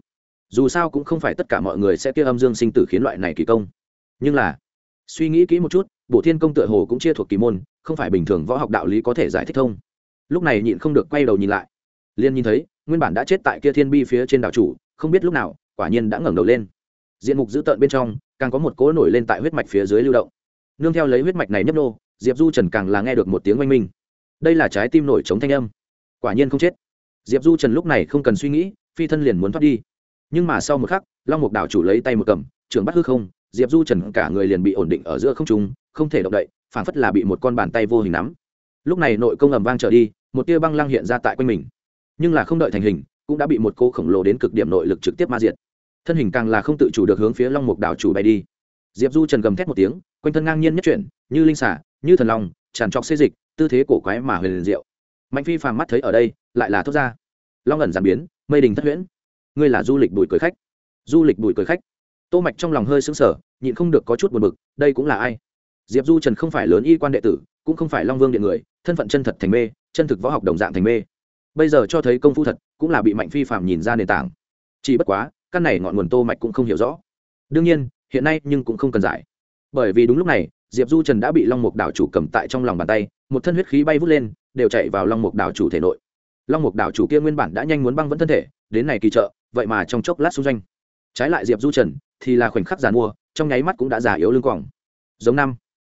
dù sao cũng không phải tất cả mọi người sẽ kia âm dương sinh tử khiến loại này kỳ công. Nhưng là, suy nghĩ kỹ một chút bộ thiên công tựa hồ cũng chia thuộc kỳ môn, không phải bình thường võ học đạo lý có thể giải thích thông. Lúc này nhịn không được quay đầu nhìn lại liên nhìn thấy, nguyên bản đã chết tại kia thiên bi phía trên đảo chủ, không biết lúc nào, quả nhiên đã ngẩng đầu lên. Diện mục dữ tợn bên trong, càng có một cỗ nổi lên tại huyết mạch phía dưới lưu động. Nương theo lấy huyết mạch này nhấp nô, diệp du trần càng là nghe được một tiếng oanh minh. Đây là trái tim nổi chống thanh âm. Quả nhiên không chết. Diệp du trần lúc này không cần suy nghĩ, phi thân liền muốn thoát đi. Nhưng mà sau một khắc, long mục đảo chủ lấy tay một cầm, trưởng bắt hư không, diệp du trần cả người liền bị ổn định ở giữa không trung, không thể động đậy, phảng phất là bị một con bàn tay vô hình nắm. Lúc này nội công ầm vang trở đi, một tia băng lăng hiện ra tại quanh mình nhưng là không đợi thành hình, cũng đã bị một cô khổng lồ đến cực điểm nội lực trực tiếp ma diệt. Thân hình càng là không tự chủ được hướng phía long mục đảo chủ bay đi. Diệp du trần gầm thét một tiếng, quanh thân ngang nhiên nhất chuyển, như linh xả, như thần long, tràn trọc xê dịch, tư thế cổ quái mà huyền liền diệu. Mạnh phi phàm mắt thấy ở đây, lại là thốt ra. Long ẩn giảm biến, mây đình thất huyễn. Ngươi là du lịch bùi cười khách. Du lịch bùi cười khách. Tô mạch trong lòng hơi sững sờ, nhịn không được có chút buồn bực, đây cũng là ai? Diệp du trần không phải lớn y quan đệ tử, cũng không phải long vương điện người, thân phận chân thật thành mê, chân thực võ học đồng dạng thành mê bây giờ cho thấy công phu thật, cũng là bị mạnh phi phạm nhìn ra nền tảng. Chỉ bất quá, căn này ngọn nguồn tô mạch cũng không hiểu rõ. Đương nhiên, hiện nay nhưng cũng không cần giải. Bởi vì đúng lúc này, diệp du trần đã bị long mục đảo chủ cầm tại trong lòng bàn tay, một thân huyết khí bay vút lên, đều chạy vào long mục đảo chủ thể nội. Long mục đảo chủ kia nguyên bản đã nhanh muốn băng vẫn thân thể, đến này kỳ trợ, vậy mà trong chốc lát xung doanh. Trái lại diệp du trần thì là khoảnh khắc giàn mua, trong nháy mắt cũng đã già yếu lưng quòng. Giống năm,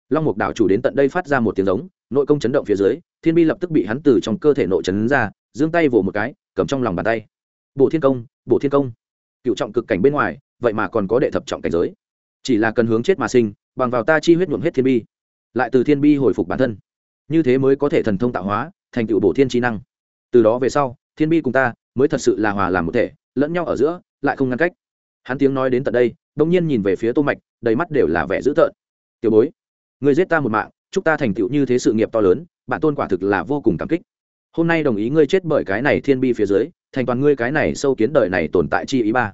long mục đảo chủ đến tận đây phát ra một tiếng giống nội công chấn động phía dưới, thiên bi lập tức bị hắn từ trong cơ thể nội chấn ra, giương tay vỗ một cái, cầm trong lòng bàn tay. Bộ thiên công bộ thiên công. Cựu trọng cực cảnh bên ngoài, vậy mà còn có đệ thập trọng cảnh giới. Chỉ là cần hướng chết mà sinh, bằng vào ta chi huyết nhuộm hết thiên bi, lại từ thiên bi hồi phục bản thân. Như thế mới có thể thần thông tạo hóa, thành tựu bổ thiên trí năng. Từ đó về sau, thiên bi cùng ta mới thật sự là hòa làm một thể, lẫn nhau ở giữa, lại không ngăn cách. Hắn tiếng nói đến tận đây, đông nhiên nhìn về phía tô mạch, đầy mắt đều là vẻ dữ tợn. Tiểu bối người giết ta một mạng chúc ta thành tựu như thế sự nghiệp to lớn bản tôn quả thực là vô cùng cảm kích. Hôm nay đồng ý ngươi chết bởi cái này thiên bi phía dưới, thành toàn ngươi cái này sâu kiến đời này tồn tại chi ý ba.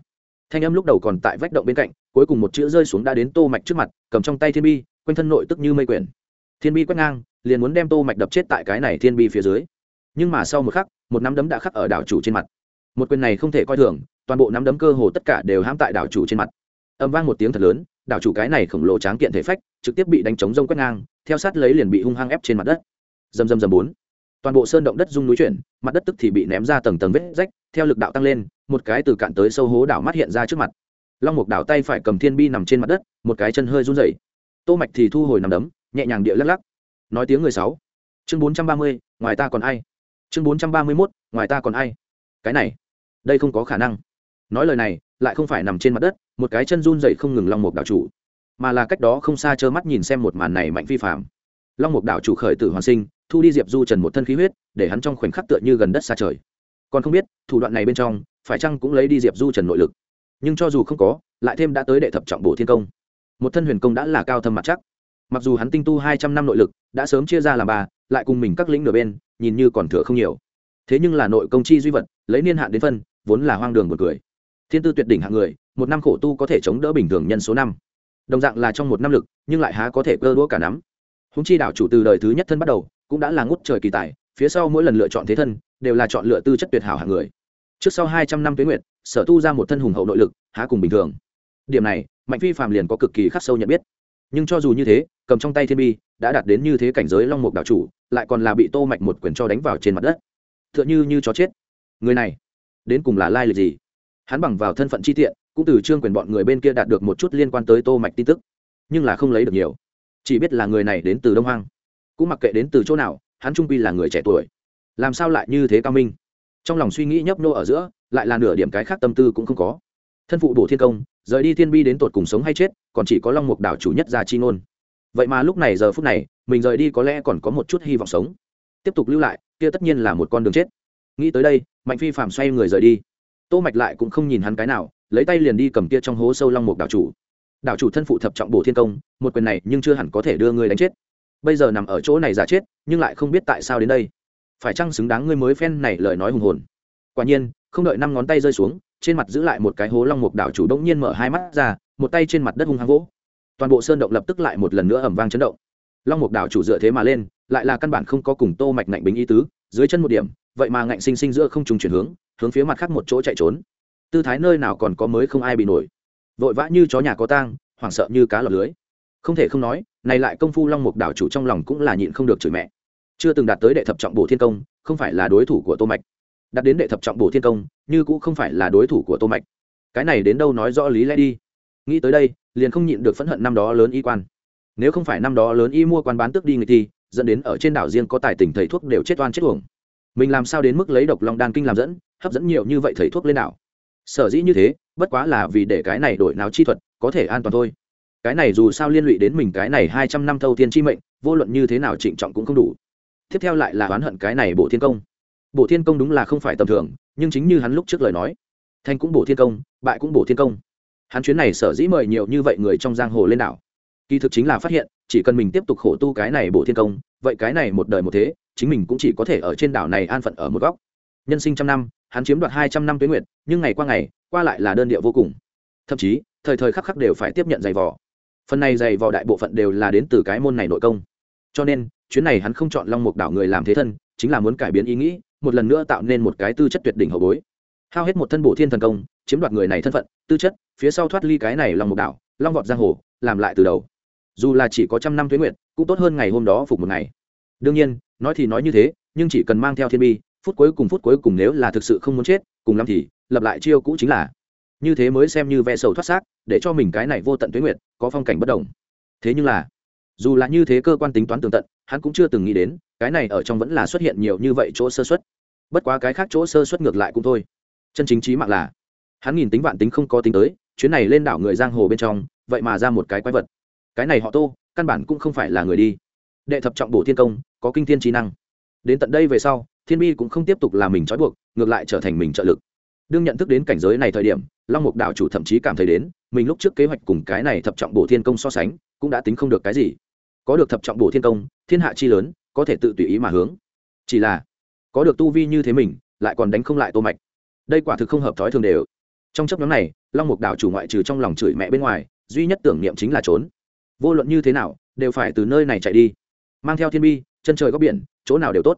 Thanh âm lúc đầu còn tại vách động bên cạnh, cuối cùng một chữ rơi xuống đã đến tô mạch trước mặt, cầm trong tay thiên bi, quanh thân nội tức như mây quyển. Thiên bi quét ngang, liền muốn đem tô mạch đập chết tại cái này thiên bi phía dưới. Nhưng mà sau một khắc, một nắm đấm đã khắc ở đảo chủ trên mặt. Một quyền này không thể coi thường, toàn bộ nắm đấm cơ hồ tất cả đều hãm tại đảo chủ trên mặt. Âm vang một tiếng thật lớn, đảo chủ cái này khổng lồ tráng kiện thể phách trực tiếp bị đánh trống rông quét ngang theo sát lấy liền bị hung hăng ép trên mặt đất. Dầm dầm dầm bốn. Toàn bộ sơn động đất rung núi chuyển mặt đất tức thì bị ném ra tầng tầng vết rách theo lực đạo tăng lên một cái từ cạn tới sâu hố đảo mắt hiện ra trước mặt. Long mục đảo tay phải cầm thiên bi nằm trên mặt đất một cái chân hơi run rẩy. Tô mạch thì thu hồi nằm đấm nhẹ nhàng địa lắc lắc. Nói tiếng người sáu. Chương bốn trăm ba mươi ngoài ta còn ai? Chương bốn trăm ba mươi 431, ngoài ta còn ai? Cái này đây không có khả năng. Nói lời này lại không phải nằm trên mặt đất một cái chân run rẩy không ngừng long mục đảo chủ mà là cách đó không xa trơ mắt nhìn xem một màn này mạnh phi phạm. Long mục đảo chủ khởi tử hoàn sinh, thu đi diệp du trần một thân khí huyết, để hắn trong khoảnh khắc tựa như gần đất xa trời. Còn không biết, thủ đoạn này bên trong, phải chăng cũng lấy đi diệp du trần nội lực. Nhưng cho dù không có, lại thêm đã tới đệ thập trọng bộ thiên công. Một thân huyền công đã là cao thâm mặt chắc. Mặc dù hắn tinh tu hai trăm năm nội lực, đã sớm chia ra làm ba, lại cùng mình các lĩnh nửa bên, nhìn như còn thừa không nhiều. Thế nhưng là nội công chi duy vật, lấy niên hạn đến phân, vốn là hoang đường một cười. Thiên tư tuyệt đỉnh hạng người, một năm khổ tu có thể chống đỡ bình thường nhân số năm đồng dạng là trong một năm lực, nhưng lại há có thể cơ đũa cả nắm. Húng chi đảo chủ từ đời thứ nhất thân bắt đầu, cũng đã là ngút trời kỳ tài, phía sau mỗi lần lựa chọn thế thân, đều là chọn lựa tư chất tuyệt hảo hạng người. Trước sau hai trăm năm tuế nguyệt, sở tu ra một thân hùng hậu nội lực, há cùng bình thường. Điểm này, mạnh phi phàm liền có cực kỳ khắc sâu nhận biết. Nhưng cho dù như thế, cầm trong tay thiên bi, đã đạt đến như thế cảnh giới long mục đảo chủ, lại còn là bị tô mạch một quyền cho đánh vào trên mặt đất. Tựa như như chó chết. Người này, đến cùng là lai lịch gì? Hắn bằng vào thân phận chi tiện cũng từ trương quyền bọn người bên kia đạt được một chút liên quan tới tô mạch tin tức, nhưng là không lấy được nhiều. Chỉ biết là người này đến từ đông hoang. Cũng mặc kệ đến từ chỗ nào, hắn trung quy là người trẻ tuổi. Làm sao lại như thế cao minh? Trong lòng suy nghĩ nhấp nô ở giữa, lại là nửa điểm cái khác tâm tư cũng không có. Thân phụ bổ thiên công, rời đi thiên bi đến tột cùng sống hay chết, còn chỉ có long mục đảo chủ nhất ra chi ngôn. Vậy mà lúc này giờ phút này, mình rời đi có lẽ còn có một chút hy vọng sống. Tiếp tục lưu lại, kia tất nhiên là một con đường chết. Nghĩ tới đây, mạnh phi phạm xoay người rời đi. Tô mạch lại cũng không nhìn hắn cái nào lấy tay liền đi cầm kia trong hố sâu long mục đảo chủ. Đảo chủ thân phụ thập trọng bổ thiên công, một quyền này nhưng chưa hẳn có thể đưa ngươi đánh chết. Bây giờ nằm ở chỗ này giả chết, nhưng lại không biết tại sao đến đây. Phải chăng xứng đáng ngươi mới phen này lời nói hùng hồn? Quả nhiên, không đợi năm ngón tay rơi xuống, trên mặt giữ lại một cái hố long mục đảo chủ đông nhiên mở hai mắt ra, một tay trên mặt đất hung hăng vỗ. Toàn bộ sơn động lập tức lại một lần nữa ẩm vang chấn động. Long mục đảo chủ dựa thế mà lên, lại là căn bản không có cùng tô mạch ngạnh bính ý tứ, dưới chân một điểm, vậy mà ngạnh sinh sinh giữa không trùng chuyển hướng hướng phía mặt khác một chỗ chạy trốn tư thái nơi nào còn có mới không ai bị nổi. Vội vã như chó nhà có tang hoảng sợ như cá lọc lưới. Không thể không nói này lại công phu long mục đảo chủ trong lòng cũng là nhịn không được chửi mẹ. Chưa từng đạt tới đệ thập trọng bổ thiên công không phải là đối thủ của tô mạch. Đạt đến đệ thập trọng bổ thiên công như cũng không phải là đối thủ của tô mạch. Cái này đến đâu nói rõ lý lẽ đi. Nghĩ tới đây liền không nhịn được phẫn hận năm đó lớn y quan. Nếu không phải năm đó lớn y mua quan bán tước đi người thì, dẫn đến ở trên đảo riêng có tài tình thầy thuốc đều chết oan chết uổng. Mình làm sao đến mức lấy độc long đan kinh làm dẫn hấp dẫn nhiều như vậy thầy thuốc lên đảo? Sở dĩ như thế, bất quá là vì để cái này đổi náo chi thuật, có thể an toàn thôi. Cái này dù sao liên lụy đến mình cái này hai trăm năm thâu thiên chi mệnh, vô luận như thế nào trịnh trọng cũng không đủ. Tiếp theo lại là oán hận cái này bộ thiên công. Bộ thiên công đúng là không phải tầm thường, nhưng chính như hắn lúc trước lời nói, thanh cũng bổ thiên công, bại cũng bổ thiên công. Hắn chuyến này sở dĩ mời nhiều như vậy người trong giang hồ lên đảo. Kỳ thực chính là phát hiện, chỉ cần mình tiếp tục khổ tu cái này bổ thiên công, vậy cái này một đời một thế, chính mình cũng chỉ có thể ở trên đảo này an phận ở một góc. Nhân sinh trăm năm hắn chiếm đoạt hai trăm năm tuyến nguyện nhưng ngày qua ngày, qua lại là đơn điệu vô cùng. Thậm chí, thời thời khắc khắc đều phải tiếp nhận giày vò. Phần này giày vò đại bộ phận đều là đến từ cái môn này nội công. Cho nên, chuyến này hắn không chọn long mục đảo người làm thế thân, chính là muốn cải biến ý nghĩ, một lần nữa tạo nên một cái tư chất tuyệt đỉnh hậu bối. Hao hết một thân bổ thiên thần công, chiếm đoạt người này thân phận, tư chất, phía sau thoát ly cái này long mục đảo, long vọt giang hồ, làm lại từ đầu. Dù là chỉ có trăm năm tuyến nguyện cũng tốt hơn ngày hôm đó phục một ngày. Đương nhiên, nói thì nói như thế, nhưng chỉ cần mang theo thiên bi phút cuối cùng phút cuối cùng nếu là thực sự không muốn chết, cùng lắm thì, lập lại chiêu cũ chính là. Như thế mới xem như ve sầu thoát xác, để cho mình cái này vô tận tuế nguyện có phong cảnh bất đồng thế nhưng là, dù là như thế cơ quan tính toán tường tận, hắn cũng chưa từng nghĩ đến, cái này ở trong vẫn là xuất hiện nhiều như vậy chỗ sơ xuất bất quá cái khác chỗ sơ xuất ngược lại cũng thôi. Chân chính trí mạng là, hắn nhìn tính vạn tính không có tính tới, chuyến này lên đảo người giang hồ bên trong, vậy mà ra một cái quái vật. Cái này họ tô, căn bản cũng không phải là người đi. Đệ thập trọng bổ thiên công, có kinh thiên trí năng. Đến tận đây về sau thiên bi cũng không tiếp tục là mình trói buộc, ngược lại trở thành mình trợ lực. Đương nhận thức đến cảnh giới này thời điểm, long mục đạo chủ thậm chí cảm thấy đến, mình lúc trước kế hoạch cùng cái này thập trọng bổ thiên công so sánh, cũng đã tính không được cái gì. Có được thập trọng bổ thiên công, thiên hạ chi lớn, có thể tự tùy ý mà hướng. Chỉ là, có được tu vi như thế mình, lại còn đánh không lại tô mạch. Đây quả thực không hợp thói thường đều. Trong chấp nhóm này, long mục đảo chủ ngoại trừ trong lòng chửi mẹ bên ngoài, duy nhất tưởng niệm chính là trốn. Vô luận như thế nào, đều phải từ nơi này chạy đi. Mang theo thiên bi, chân trời góc biển, chỗ nào đều tốt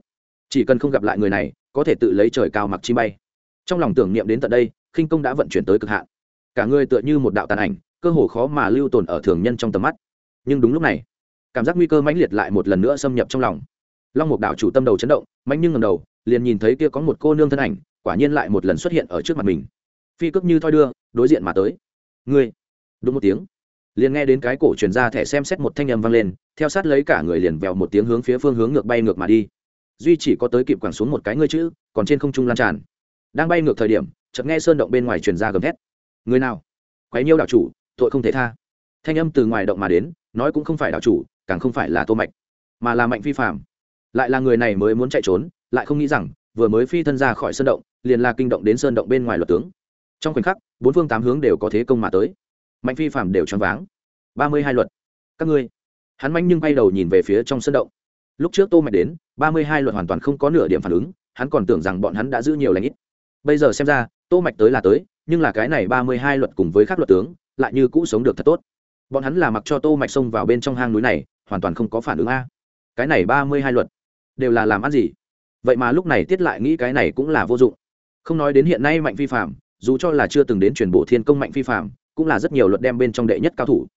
chỉ cần không gặp lại người này, có thể tự lấy trời cao mặc chi bay. Trong lòng tưởng niệm đến tận đây, khinh công đã vận chuyển tới cực hạn. Cả người tựa như một đạo tàn ảnh, cơ hồ khó mà lưu tồn ở thường nhân trong tầm mắt. Nhưng đúng lúc này, cảm giác nguy cơ mãnh liệt lại một lần nữa xâm nhập trong lòng. Long mục đạo chủ tâm đầu chấn động mạnh nhưng ngầm đầu, liền nhìn thấy kia có một cô nương thân ảnh, quả nhiên lại một lần xuất hiện ở trước mặt mình. Phi cước như thoi đưa, đối diện mà tới. Ngươi? Đúng một tiếng. Liền nghe đến cái cổ truyền ra thẻ xem xét một thanh âm vang lên, theo sát lấy cả người liền vèo một tiếng hướng phía phương hướng ngược bay ngược mà đi duy chỉ có tới kịp quẳng xuống một cái ngươi chữ, còn trên không trung lan tràn. Đang bay ngược thời điểm, chợt nghe sơn động bên ngoài truyền ra gầm thét. Người nào? Quấy nhiêu đạo chủ, tội không thể tha. Thanh âm từ ngoài động mà đến, nói cũng không phải đạo chủ, càng không phải là tô mạch, mà là mạnh phi phạm lại là người này mới muốn chạy trốn, lại không nghĩ rằng, vừa mới phi thân ra khỏi sơn động, liền là kinh động đến sơn động bên ngoài luật tướng. Trong khoảnh khắc, bốn phương tám hướng đều có thế công mà tới. Mạnh phi phạm đều choáng váng. Ba mươi hai luật. Các ngươi. Hắn manh nhưng bay đầu nhìn về phía trong sơn động. Lúc trước tô mạch đến ba mươi hai luật hoàn toàn không có nửa điểm phản ứng, hắn còn tưởng rằng bọn hắn đã giữ nhiều lãnh ít. Bây giờ xem ra, tô mạch tới là tới, nhưng là cái này ba mươi hai luật cùng với các luật tướng, lại như cũ sống được thật tốt. Bọn hắn là mặc cho tô mạch xông vào bên trong hang núi này, hoàn toàn không có phản ứng a. Cái này ba mươi hai luật đều là làm ăn gì? Vậy mà lúc này tiết lại nghĩ cái này cũng là vô dụng. Không nói đến hiện nay mạnh phi phạm dù cho là chưa từng đến truyền bộ thiên công mạnh phi phạm cũng là rất nhiều luật đem bên trong đệ nhất cao thủ.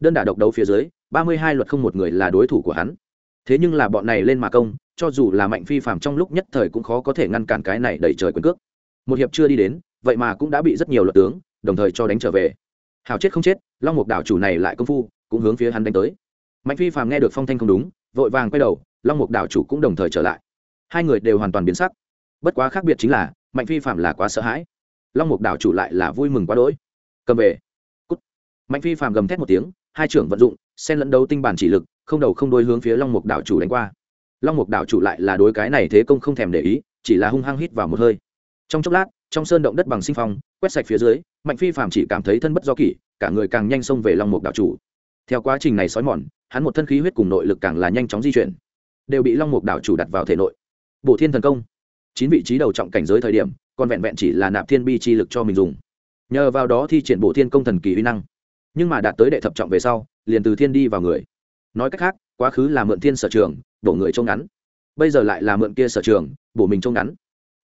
Đơn đả độc đấu phía dưới, ba mươi hai luật không một người là đối thủ của hắn thế nhưng là bọn này lên mà công, cho dù là mạnh phi phạm trong lúc nhất thời cũng khó có thể ngăn cản cái này đẩy trời quyền cước. Một hiệp chưa đi đến, vậy mà cũng đã bị rất nhiều luật tướng, đồng thời cho đánh trở về. Hào chết không chết, long mục đảo chủ này lại công phu, cũng hướng phía hắn đánh tới. Mạnh phi phàm nghe được phong thanh không đúng, vội vàng quay đầu, long mục đảo chủ cũng đồng thời trở lại. Hai người đều hoàn toàn biến sắc. Bất quá khác biệt chính là, mạnh phi phạm là quá sợ hãi. Long mục đảo chủ lại là vui mừng quá đỗi. Cầm về. Cút. Mạnh phi phạm gầm thét một tiếng, hai trưởng vận dụng, xen lẫn đấu tinh bản chỉ lực không đầu không đôi hướng phía long mục đảo chủ đánh qua. Long mục đảo chủ lại là đối cái này thế công không thèm để ý, chỉ là hung hăng hít vào một hơi. Trong chốc lát, trong sơn động đất bằng sinh phong, quét sạch phía dưới, mạnh phi phạm chỉ cảm thấy thân bất do kỷ, cả người càng nhanh xông về long mục đảo chủ. Theo quá trình này xói mòn, hắn một thân khí huyết cùng nội lực càng là nhanh chóng di chuyển, đều bị long mục đảo chủ đặt vào thể nội. Bổ thiên thần công. Chín vị trí đầu trọng cảnh giới thời điểm, còn vẹn vẹn chỉ là nạp thiên bi chi lực cho mình dùng. Nhờ vào đó thi triển bổ thiên công thần kỳ uy năng. Nhưng mà đạt tới đệ thập trọng về sau, liền từ thiên đi vào người nói cách khác, quá khứ là mượn thiên sở trường bổ người trông ngắn. Bây giờ lại là mượn kia sở trường, bổ mình trông ngắn.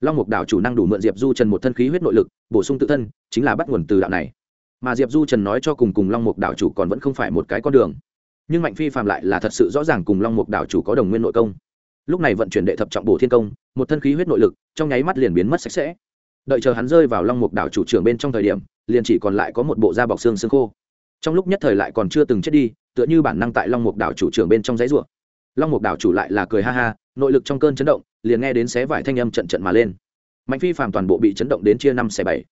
Long mục đảo chủ năng đủ mượn diệp du trần một thân khí huyết nội lực, bổ sung tự thân, chính là bắt nguồn từ đạo này. Mà diệp du trần nói cho cùng cùng long mục đảo chủ còn vẫn không phải một cái con đường. Nhưng mạnh phi phạm lại là thật sự rõ ràng cùng long mục đảo chủ có đồng nguyên nội công. Lúc này vận chuyển đệ thập trọng bổ thiên công, một thân khí huyết nội lực, trong nháy mắt liền biến mất sạch sẽ. Đợi chờ hắn rơi vào long mục đảo chủ trưởng bên trong thời điểm, liền chỉ còn lại có một bộ da bọc xương xương khô. Trong lúc nhất thời lại còn chưa từng chết đi tựa như bản năng tại long mục đảo chủ trưởng bên trong giấy ruộng long mục đảo chủ lại là cười ha ha, nội lực trong cơn chấn động, liền nghe đến xé vải thanh âm trận trận mà lên. Mạnh phi phàm toàn bộ bị chấn động đến chia năm xẻ bảy.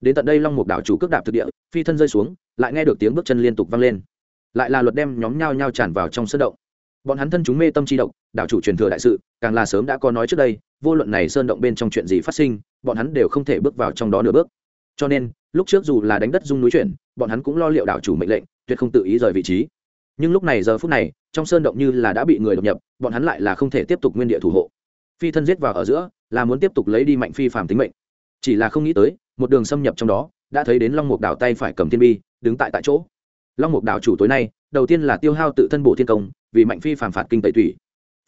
Đến tận đây long mục đảo chủ cước đạp thực địa, phi thân rơi xuống, lại nghe được tiếng bước chân liên tục vang lên. Lại là luật đem nhóm nhao nhao tràn vào trong sân động. Bọn hắn thân chúng mê tâm chi độc, đảo chủ truyền thừa đại sự, càng là sớm đã có nói trước đây, vô luận này sơn động bên trong chuyện gì phát sinh, bọn hắn đều không thể bước vào trong đó nửa bước. Cho nên, lúc trước dù là đánh đất dung núi chuyển, bọn hắn cũng lo liệu đảo chủ mệnh lệnh, tuyệt không tự ý rời vị trí nhưng lúc này giờ phút này, trong sơn động như là đã bị người đột nhập, bọn hắn lại là không thể tiếp tục nguyên địa thủ hộ. Phi thân giết vào ở giữa, là muốn tiếp tục lấy đi mạnh phi phàm tính mệnh. Chỉ là không nghĩ tới, một đường xâm nhập trong đó, đã thấy đến long mục đảo tay phải cầm thiên bi, đứng tại tại chỗ. Long mục đảo chủ tối nay, đầu tiên là tiêu hao tự thân bổ thiên công, vì mạnh phi phàm phạt kinh tẩy thủy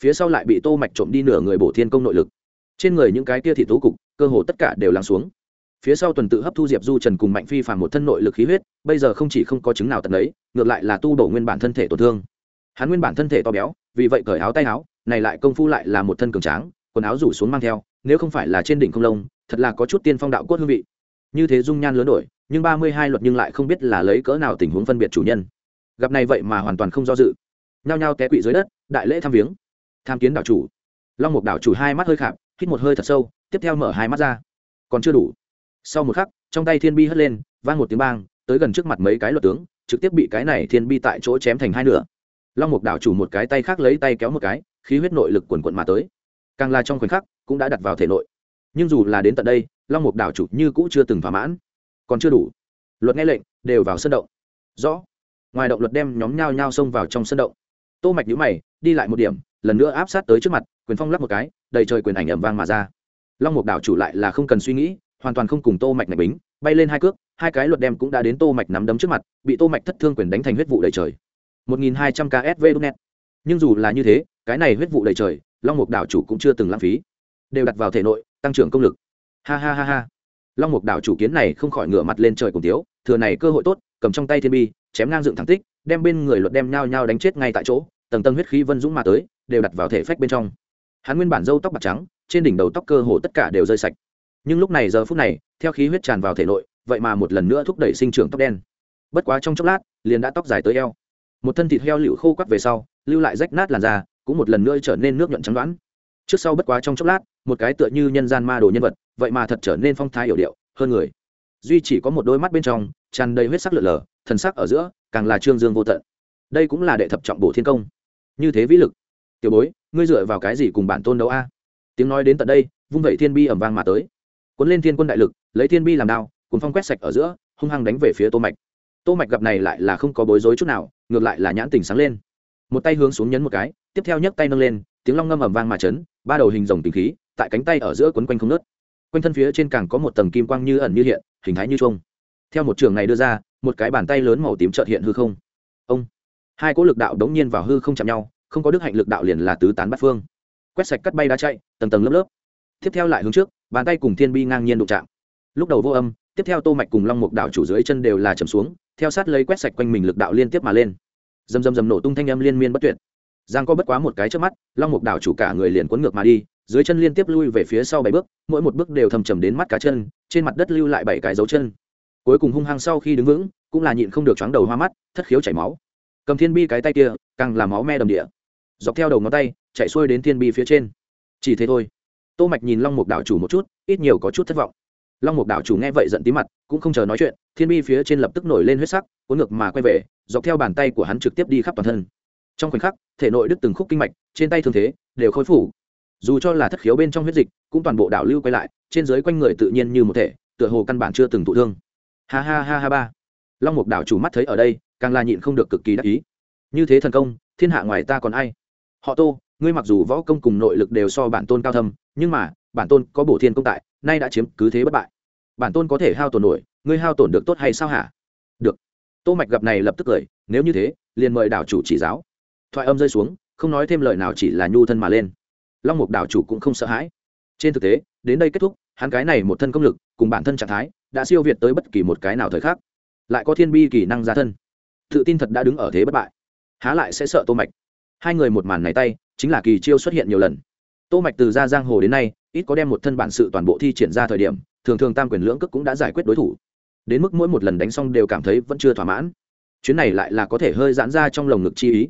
phía sau lại bị tô mạch trộm đi nửa người bổ thiên công nội lực. Trên người những cái kia thị tố cục, cơ hồ tất cả đều lắng xuống. Phía sau tuần tự hấp thu diệp du trần cùng mạnh phi phàm một thân nội lực khí huyết, bây giờ không chỉ không có chứng nào tận ấy ngược lại là tu bổ nguyên bản thân thể tổn thương. Hắn nguyên bản thân thể to béo, vì vậy cởi áo tay áo, này lại công phu lại là một thân cường tráng, quần áo rủ xuống mang theo, nếu không phải là trên đỉnh không lông, thật là có chút tiên phong đạo cốt hương vị. Như thế dung nhan lớn đổi, nhưng ba mươi hai luật nhưng lại không biết là lấy cỡ nào tình huống phân biệt chủ nhân. Gặp này vậy mà hoàn toàn không do dự. Nhao nhao té quỵ dưới đất, đại lễ tham viếng. Tham kiến đảo chủ. Long mục đảo chủ hai mắt hơi khạp, hít một hơi thật sâu, tiếp theo mở hai mắt ra. Còn chưa đủ. Sau một khắc, trong tay thiên bi hất lên, vang một tiếng bang, tới gần trước mặt mấy cái luật tướng trực tiếp bị cái này thiên bi tại chỗ chém thành hai nửa. Long mục đảo chủ một cái tay khác lấy tay kéo một cái, khí huyết nội lực quần quận mà tới. Càng là trong khoảnh khắc, cũng đã đặt vào thể nội. Nhưng dù là đến tận đây, long mục đảo chủ như cũ chưa từng thỏa mãn. Còn chưa đủ. Luật nghe lệnh, đều vào sân động. Rõ. Ngoài động luật đem nhóm nhao nhao xông vào trong sân động. Tô mạch nhíu mày, đi lại một điểm, lần nữa áp sát tới trước mặt, quyền phong lắp một cái, đầy trời quyền ảnh ầm vang mà ra. Long mục đảo chủ lại là không cần suy nghĩ, hoàn toàn không cùng tô mạch này bính bay lên hai cước, hai cái luật đem cũng đã đến tô mạch nắm đấm trước mặt, bị tô mạch thất thương quyền đánh thành huyết vụ đầy trời. 1200 ksv net nhưng dù là như thế, cái này huyết vụ đầy trời, long mục đảo chủ cũng chưa từng lãng phí. Đều đặt vào thể nội, tăng trưởng công lực. Ha ha ha ha. Long mục đảo chủ kiến này không khỏi ngửa mặt lên trời cùng tiếu thừa này cơ hội tốt, cầm trong tay thiên bi, chém ngang dựng thẳng tích, đem bên người luật đem nhau nhau đánh chết ngay tại chỗ, tầng tầng huyết khí vân dũng mà tới, đều đặt vào thể phách bên trong. Hắn nguyên bản râu tóc bạc trắng, trên đỉnh đầu tóc cơ hồ tất cả đều rơi sạch. Nhưng lúc này giờ phút này theo khí huyết tràn vào thể nội, vậy mà một lần nữa thúc đẩy sinh trưởng tóc đen. Bất quá trong chốc lát, liền đã tóc dài tới eo. Một thân thịt heo lựu khô quắt về sau, lưu lại rách nát làn da, cũng một lần nữa trở nên nước nhuận trắng đoán trước sau bất quá trong chốc lát, một cái tựa như nhân gian ma đồ nhân vật, vậy mà thật trở nên phong thái hiểu điệu, hơn người. Duy chỉ có một đôi mắt bên trong, tràn đầy huyết sắc lượn lờ, thần sắc ở giữa, càng là trương dương vô tận. Đây cũng là đệ thập trọng bổ thiên công. Như thế vĩ lực. Tiểu bối, ngươi dựa vào cái gì cùng bản tôn đấu a? Tiếng nói đến tận đây, vung vẩy thiên bi ẩm vang mà tới cuốn lên thiên quân đại lực, lấy thiên bi làm đao cùng phong quét sạch ở giữa, hung hăng đánh về phía tô mạch. Tô mạch gặp này lại là không có bối rối chút nào, ngược lại là nhãn tình sáng lên. Một tay hướng xuống nhấn một cái, tiếp theo nhấc tay nâng lên, tiếng long ngâm ầm vang mà chấn, ba đầu hình rồng tình khí, tại cánh tay ở giữa quấn quanh không nứt. quanh thân phía trên càng có một tầng kim quang như ẩn như hiện, hình thái như chuông. Theo một trường này đưa ra, một cái bàn tay lớn màu tím chợt hiện hư không. Ông! Hai cỗ lực đạo đống nhiên vào hư không chạm nhau, không có đức hạnh lực đạo liền là tứ tán bát phương. Quét sạch cắt bay đá chạy, tầng tầng lớp lớp. Tiếp theo lại hướng trước bàn tay cùng thiên bi ngang nhiên đụng chạm. Lúc đầu vô âm, tiếp theo tô mạch cùng long mục đạo chủ dưới chân đều là chầm xuống, theo sát lấy quét sạch quanh mình lực đạo liên tiếp mà lên. Dầm dầm dầm nổ tung thanh âm liên miên bất tuyệt. Giang có bất quá một cái trước mắt, long mục đảo chủ cả người liền cuốn ngược mà đi, dưới chân liên tiếp lui về phía sau bảy bước, mỗi một bước đều thầm trầm đến mắt cá chân, trên mặt đất lưu lại bảy cái dấu chân. Cuối cùng hung hăng sau khi đứng vững, cũng là nhịn không được choáng đầu hoa mắt, thất khiếu chảy máu. Cầm thiên bi cái tay kia, càng là máu me đầm địa. Dọc theo đầu ngón tay chạy xuôi đến thiên bi phía trên. Chỉ thế thôi tô mạch nhìn long mục đảo chủ một chút, ít nhiều có chút thất vọng. Long mục đảo chủ nghe vậy giận tí mặt, cũng không chờ nói chuyện, thiên bi phía trên lập tức nổi lên huyết sắc, cuốn ngược mà quay về, dọc theo bàn tay của hắn trực tiếp đi khắp toàn thân. Trong khoảnh khắc, thể nội đứt từng khúc kinh mạch, trên tay thương thế đều khôi phủ dù cho là thất khiếu bên trong huyết dịch, cũng toàn bộ đảo lưu quay lại, trên dưới quanh người tự nhiên như một thể, tựa hồ căn bản chưa từng thụ thương. Ha ha ha ha ba. Long mục đảo chủ mắt thấy ở đây, càng là nhịn không được cực kỳ đắc ý. Như thế thần công, thiên hạ ngoài ta còn ai? Họ tô ngươi mặc dù võ công cùng nội lực đều so bản tôn cao thâm, nhưng mà, bản tôn có bổ thiên công tại, nay đã chiếm cứ thế bất bại. Bản tôn có thể hao tổn nổi, ngươi hao tổn được tốt hay sao hả? Được. Tô mạch gặp này lập tức cười, nếu như thế, liền mời đảo chủ chỉ giáo. Thoại âm rơi xuống, không nói thêm lời nào chỉ là nhu thân mà lên. Long mục đảo chủ cũng không sợ hãi. Trên thực tế, đến đây kết thúc, hắn cái này một thân công lực, cùng bản thân trạng thái, đã siêu việt tới bất kỳ một cái nào thời khác lại có thiên bi kỳ năng ra thân. Tự tin thật đã đứng ở thế bất bại. Há lại sẽ sợ tô mạch. Hai người một màn này tay chính là kỳ chiêu xuất hiện nhiều lần. Tô mạch từ ra giang hồ đến nay, ít có đem một thân bản sự toàn bộ thi triển ra thời điểm, thường thường tam quyền lưỡng cước cũng đã giải quyết đối thủ. Đến mức mỗi một lần đánh xong đều cảm thấy vẫn chưa thỏa mãn. Chuyến này lại là có thể hơi giãn ra trong lồng ngực chi ý.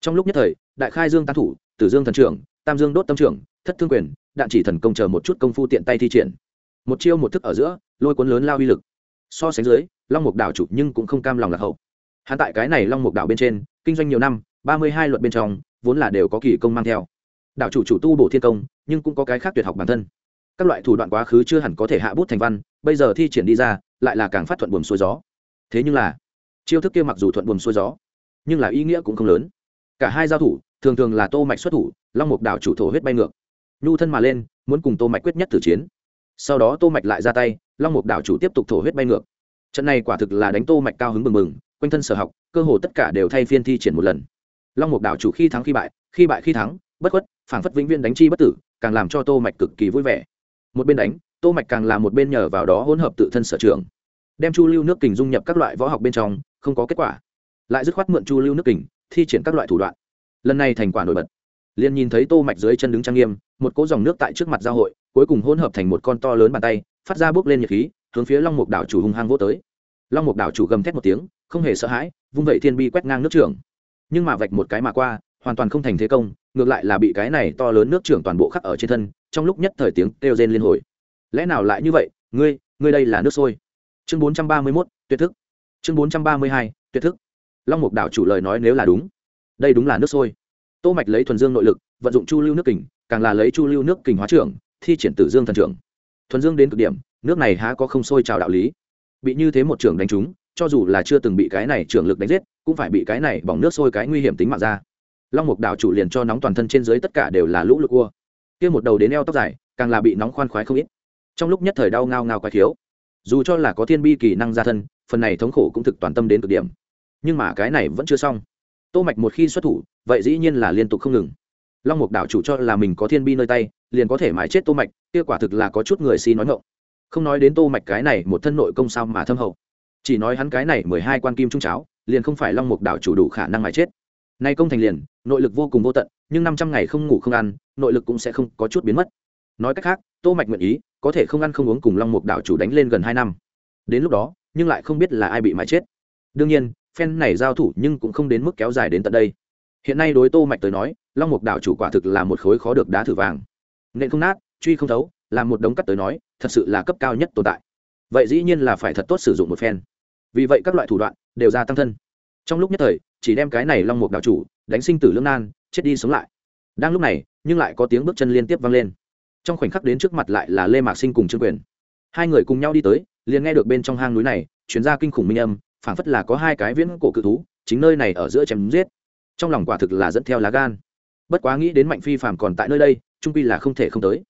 Trong lúc nhất thời, đại khai dương tam thủ, tử dương thần trưởng, tam dương đốt tâm trưởng, thất thương quyền, đạn chỉ thần công chờ một chút công phu tiện tay thi triển. Một chiêu một thức ở giữa, lôi cuốn lớn lao uy lực. So sánh dưới, long mục đảo chủ nhưng cũng không cam lòng lạc hậu. Hắn tại cái này long mục đảo bên trên, kinh doanh nhiều năm, ba mươi hai luật bên trong vốn là đều có kỳ công mang theo. Đạo chủ chủ tu bổ thiên công, nhưng cũng có cái khác tuyệt học bản thân. Các loại thủ đoạn quá khứ chưa hẳn có thể hạ bút thành văn, bây giờ thi triển đi ra, lại là càng phát thuận buồm xuôi gió. Thế nhưng là, chiêu thức kia mặc dù thuận buồm xuôi gió, nhưng là ý nghĩa cũng không lớn. Cả hai giao thủ, thường thường là tô mạch xuất thủ, long mục đảo chủ thổ huyết bay ngược. Nhu thân mà lên, muốn cùng tô mạch quyết nhất tử chiến. Sau đó tô mạch lại ra tay, long mục đảo chủ tiếp tục thổ huyết bay ngược. Trận này quả thực là đánh tô mạch cao hứng mừng mừng quanh thân sở học, cơ hồ tất cả đều thay phiên thi triển một lần long mục đảo chủ khi thắng khi bại khi bại khi thắng, bất khuất phản phất vĩnh viên đánh chi bất tử, càng làm cho tô mạch cực kỳ vui vẻ. Một bên đánh, tô mạch càng là một bên nhờ vào đó hỗn hợp tự thân sở trường. Đem chu lưu nước kình dung nhập các loại võ học bên trong, không có kết quả. Lại dứt khoát mượn chu lưu nước kình, thi triển các loại thủ đoạn. Lần này thành quả nổi bật. Liền nhìn thấy tô mạch dưới chân đứng trang nghiêm, một cỗ dòng nước tại trước mặt giao hội, cuối cùng hỗn hợp thành một con to lớn bàn tay, phát ra bước lên nhiệt khí, hướng phía long mục đảo chủ hung hăng vô tới. Long mục đảo chủ gầm thét một tiếng, không hề sợ hãi, vung vậy thiên bi quét ngang nước trường nhưng mà vạch một cái mà qua hoàn toàn không thành thế công ngược lại là bị cái này to lớn nước trưởng toàn bộ khắc ở trên thân trong lúc nhất thời tiếng kêu rên liên hồi. Lẽ nào lại như vậy? Ngươi ngươi đây là nước sôi. Chương 431, tuyệt thức. Chương 432, tuyệt thức. Long mục đảo chủ lời nói nếu là đúng đây đúng là nước sôi. Tô mạch lấy thuần dương nội lực vận dụng chu lưu nước kình càng là lấy chu lưu nước kình hóa trưởng thi triển tử dương thần trưởng. Thuần dương đến cực điểm nước này há có không sôi trào đạo lý. Bị như thế một trưởng đánh trúng cho dù là chưa từng bị cái này trưởng lực đánh giết, cũng phải bị cái này bỏng nước sôi cái nguy hiểm tính mạng ra. Long mục đảo chủ liền cho nóng toàn thân trên dưới tất cả đều là lũ lụt cua. Kia một đầu đến eo tóc dài, càng là bị nóng khoan khoái không ít. Trong lúc nhất thời đau ngao ngao quái thiếu dù cho là có thiên bi kỳ năng ra thân, phần này thống khổ cũng thực toàn tâm đến cực điểm. Nhưng mà cái này vẫn chưa xong. Tô mạch một khi xuất thủ, vậy dĩ nhiên là liên tục không ngừng. Long mục đảo chủ cho là mình có thiên bi nơi tay, liền có thể mãi chết tô mạch, kia quả thực là có chút người si nói ngọng. Không nói đến tô mạch cái này một thân nội công sao mà thâm hậu chỉ nói hắn cái này mười hai quan kim trung cháo, liền không phải long mục đảo chủ đủ khả năng mà chết. Nay công thành liền, nội lực vô cùng vô tận, nhưng năm trăm ngày không ngủ không ăn, nội lực cũng sẽ không có chút biến mất. Nói cách khác, tô mạch nguyện ý, có thể không ăn không uống cùng long mục đảo chủ đánh lên gần hai năm. Đến lúc đó, nhưng lại không biết là ai bị mà chết. Đương nhiên, phen này giao thủ nhưng cũng không đến mức kéo dài đến tận đây. Hiện nay đối tô mạch tới nói, long mục đảo chủ quả thực là một khối khó được đá thử vàng. Nên không nát, truy không thấu, là một đống cắt tới nói, thật sự là cấp cao nhất tồn tại. Vậy dĩ nhiên là phải thật tốt sử dụng một phen vì vậy các loại thủ đoạn đều ra tăng thân. Trong lúc nhất thời, chỉ đem cái này long mục đảo chủ đánh sinh tử lưỡng nan, chết đi sống lại. Đang lúc này, nhưng lại có tiếng bước chân liên tiếp vang lên. Trong khoảnh khắc đến trước mặt lại là lê mạc sinh cùng trương quyền. Hai người cùng nhau đi tới, liền nghe được bên trong hang núi này chuyến ra kinh khủng minh âm, phảng phất là có hai cái viễn cổ cự thú, chính nơi này ở giữa chém giết. Trong lòng quả thực là dẫn theo lá gan. Bất quá nghĩ đến mạnh phi phàm còn tại nơi đây, trung pi là không thể không tới.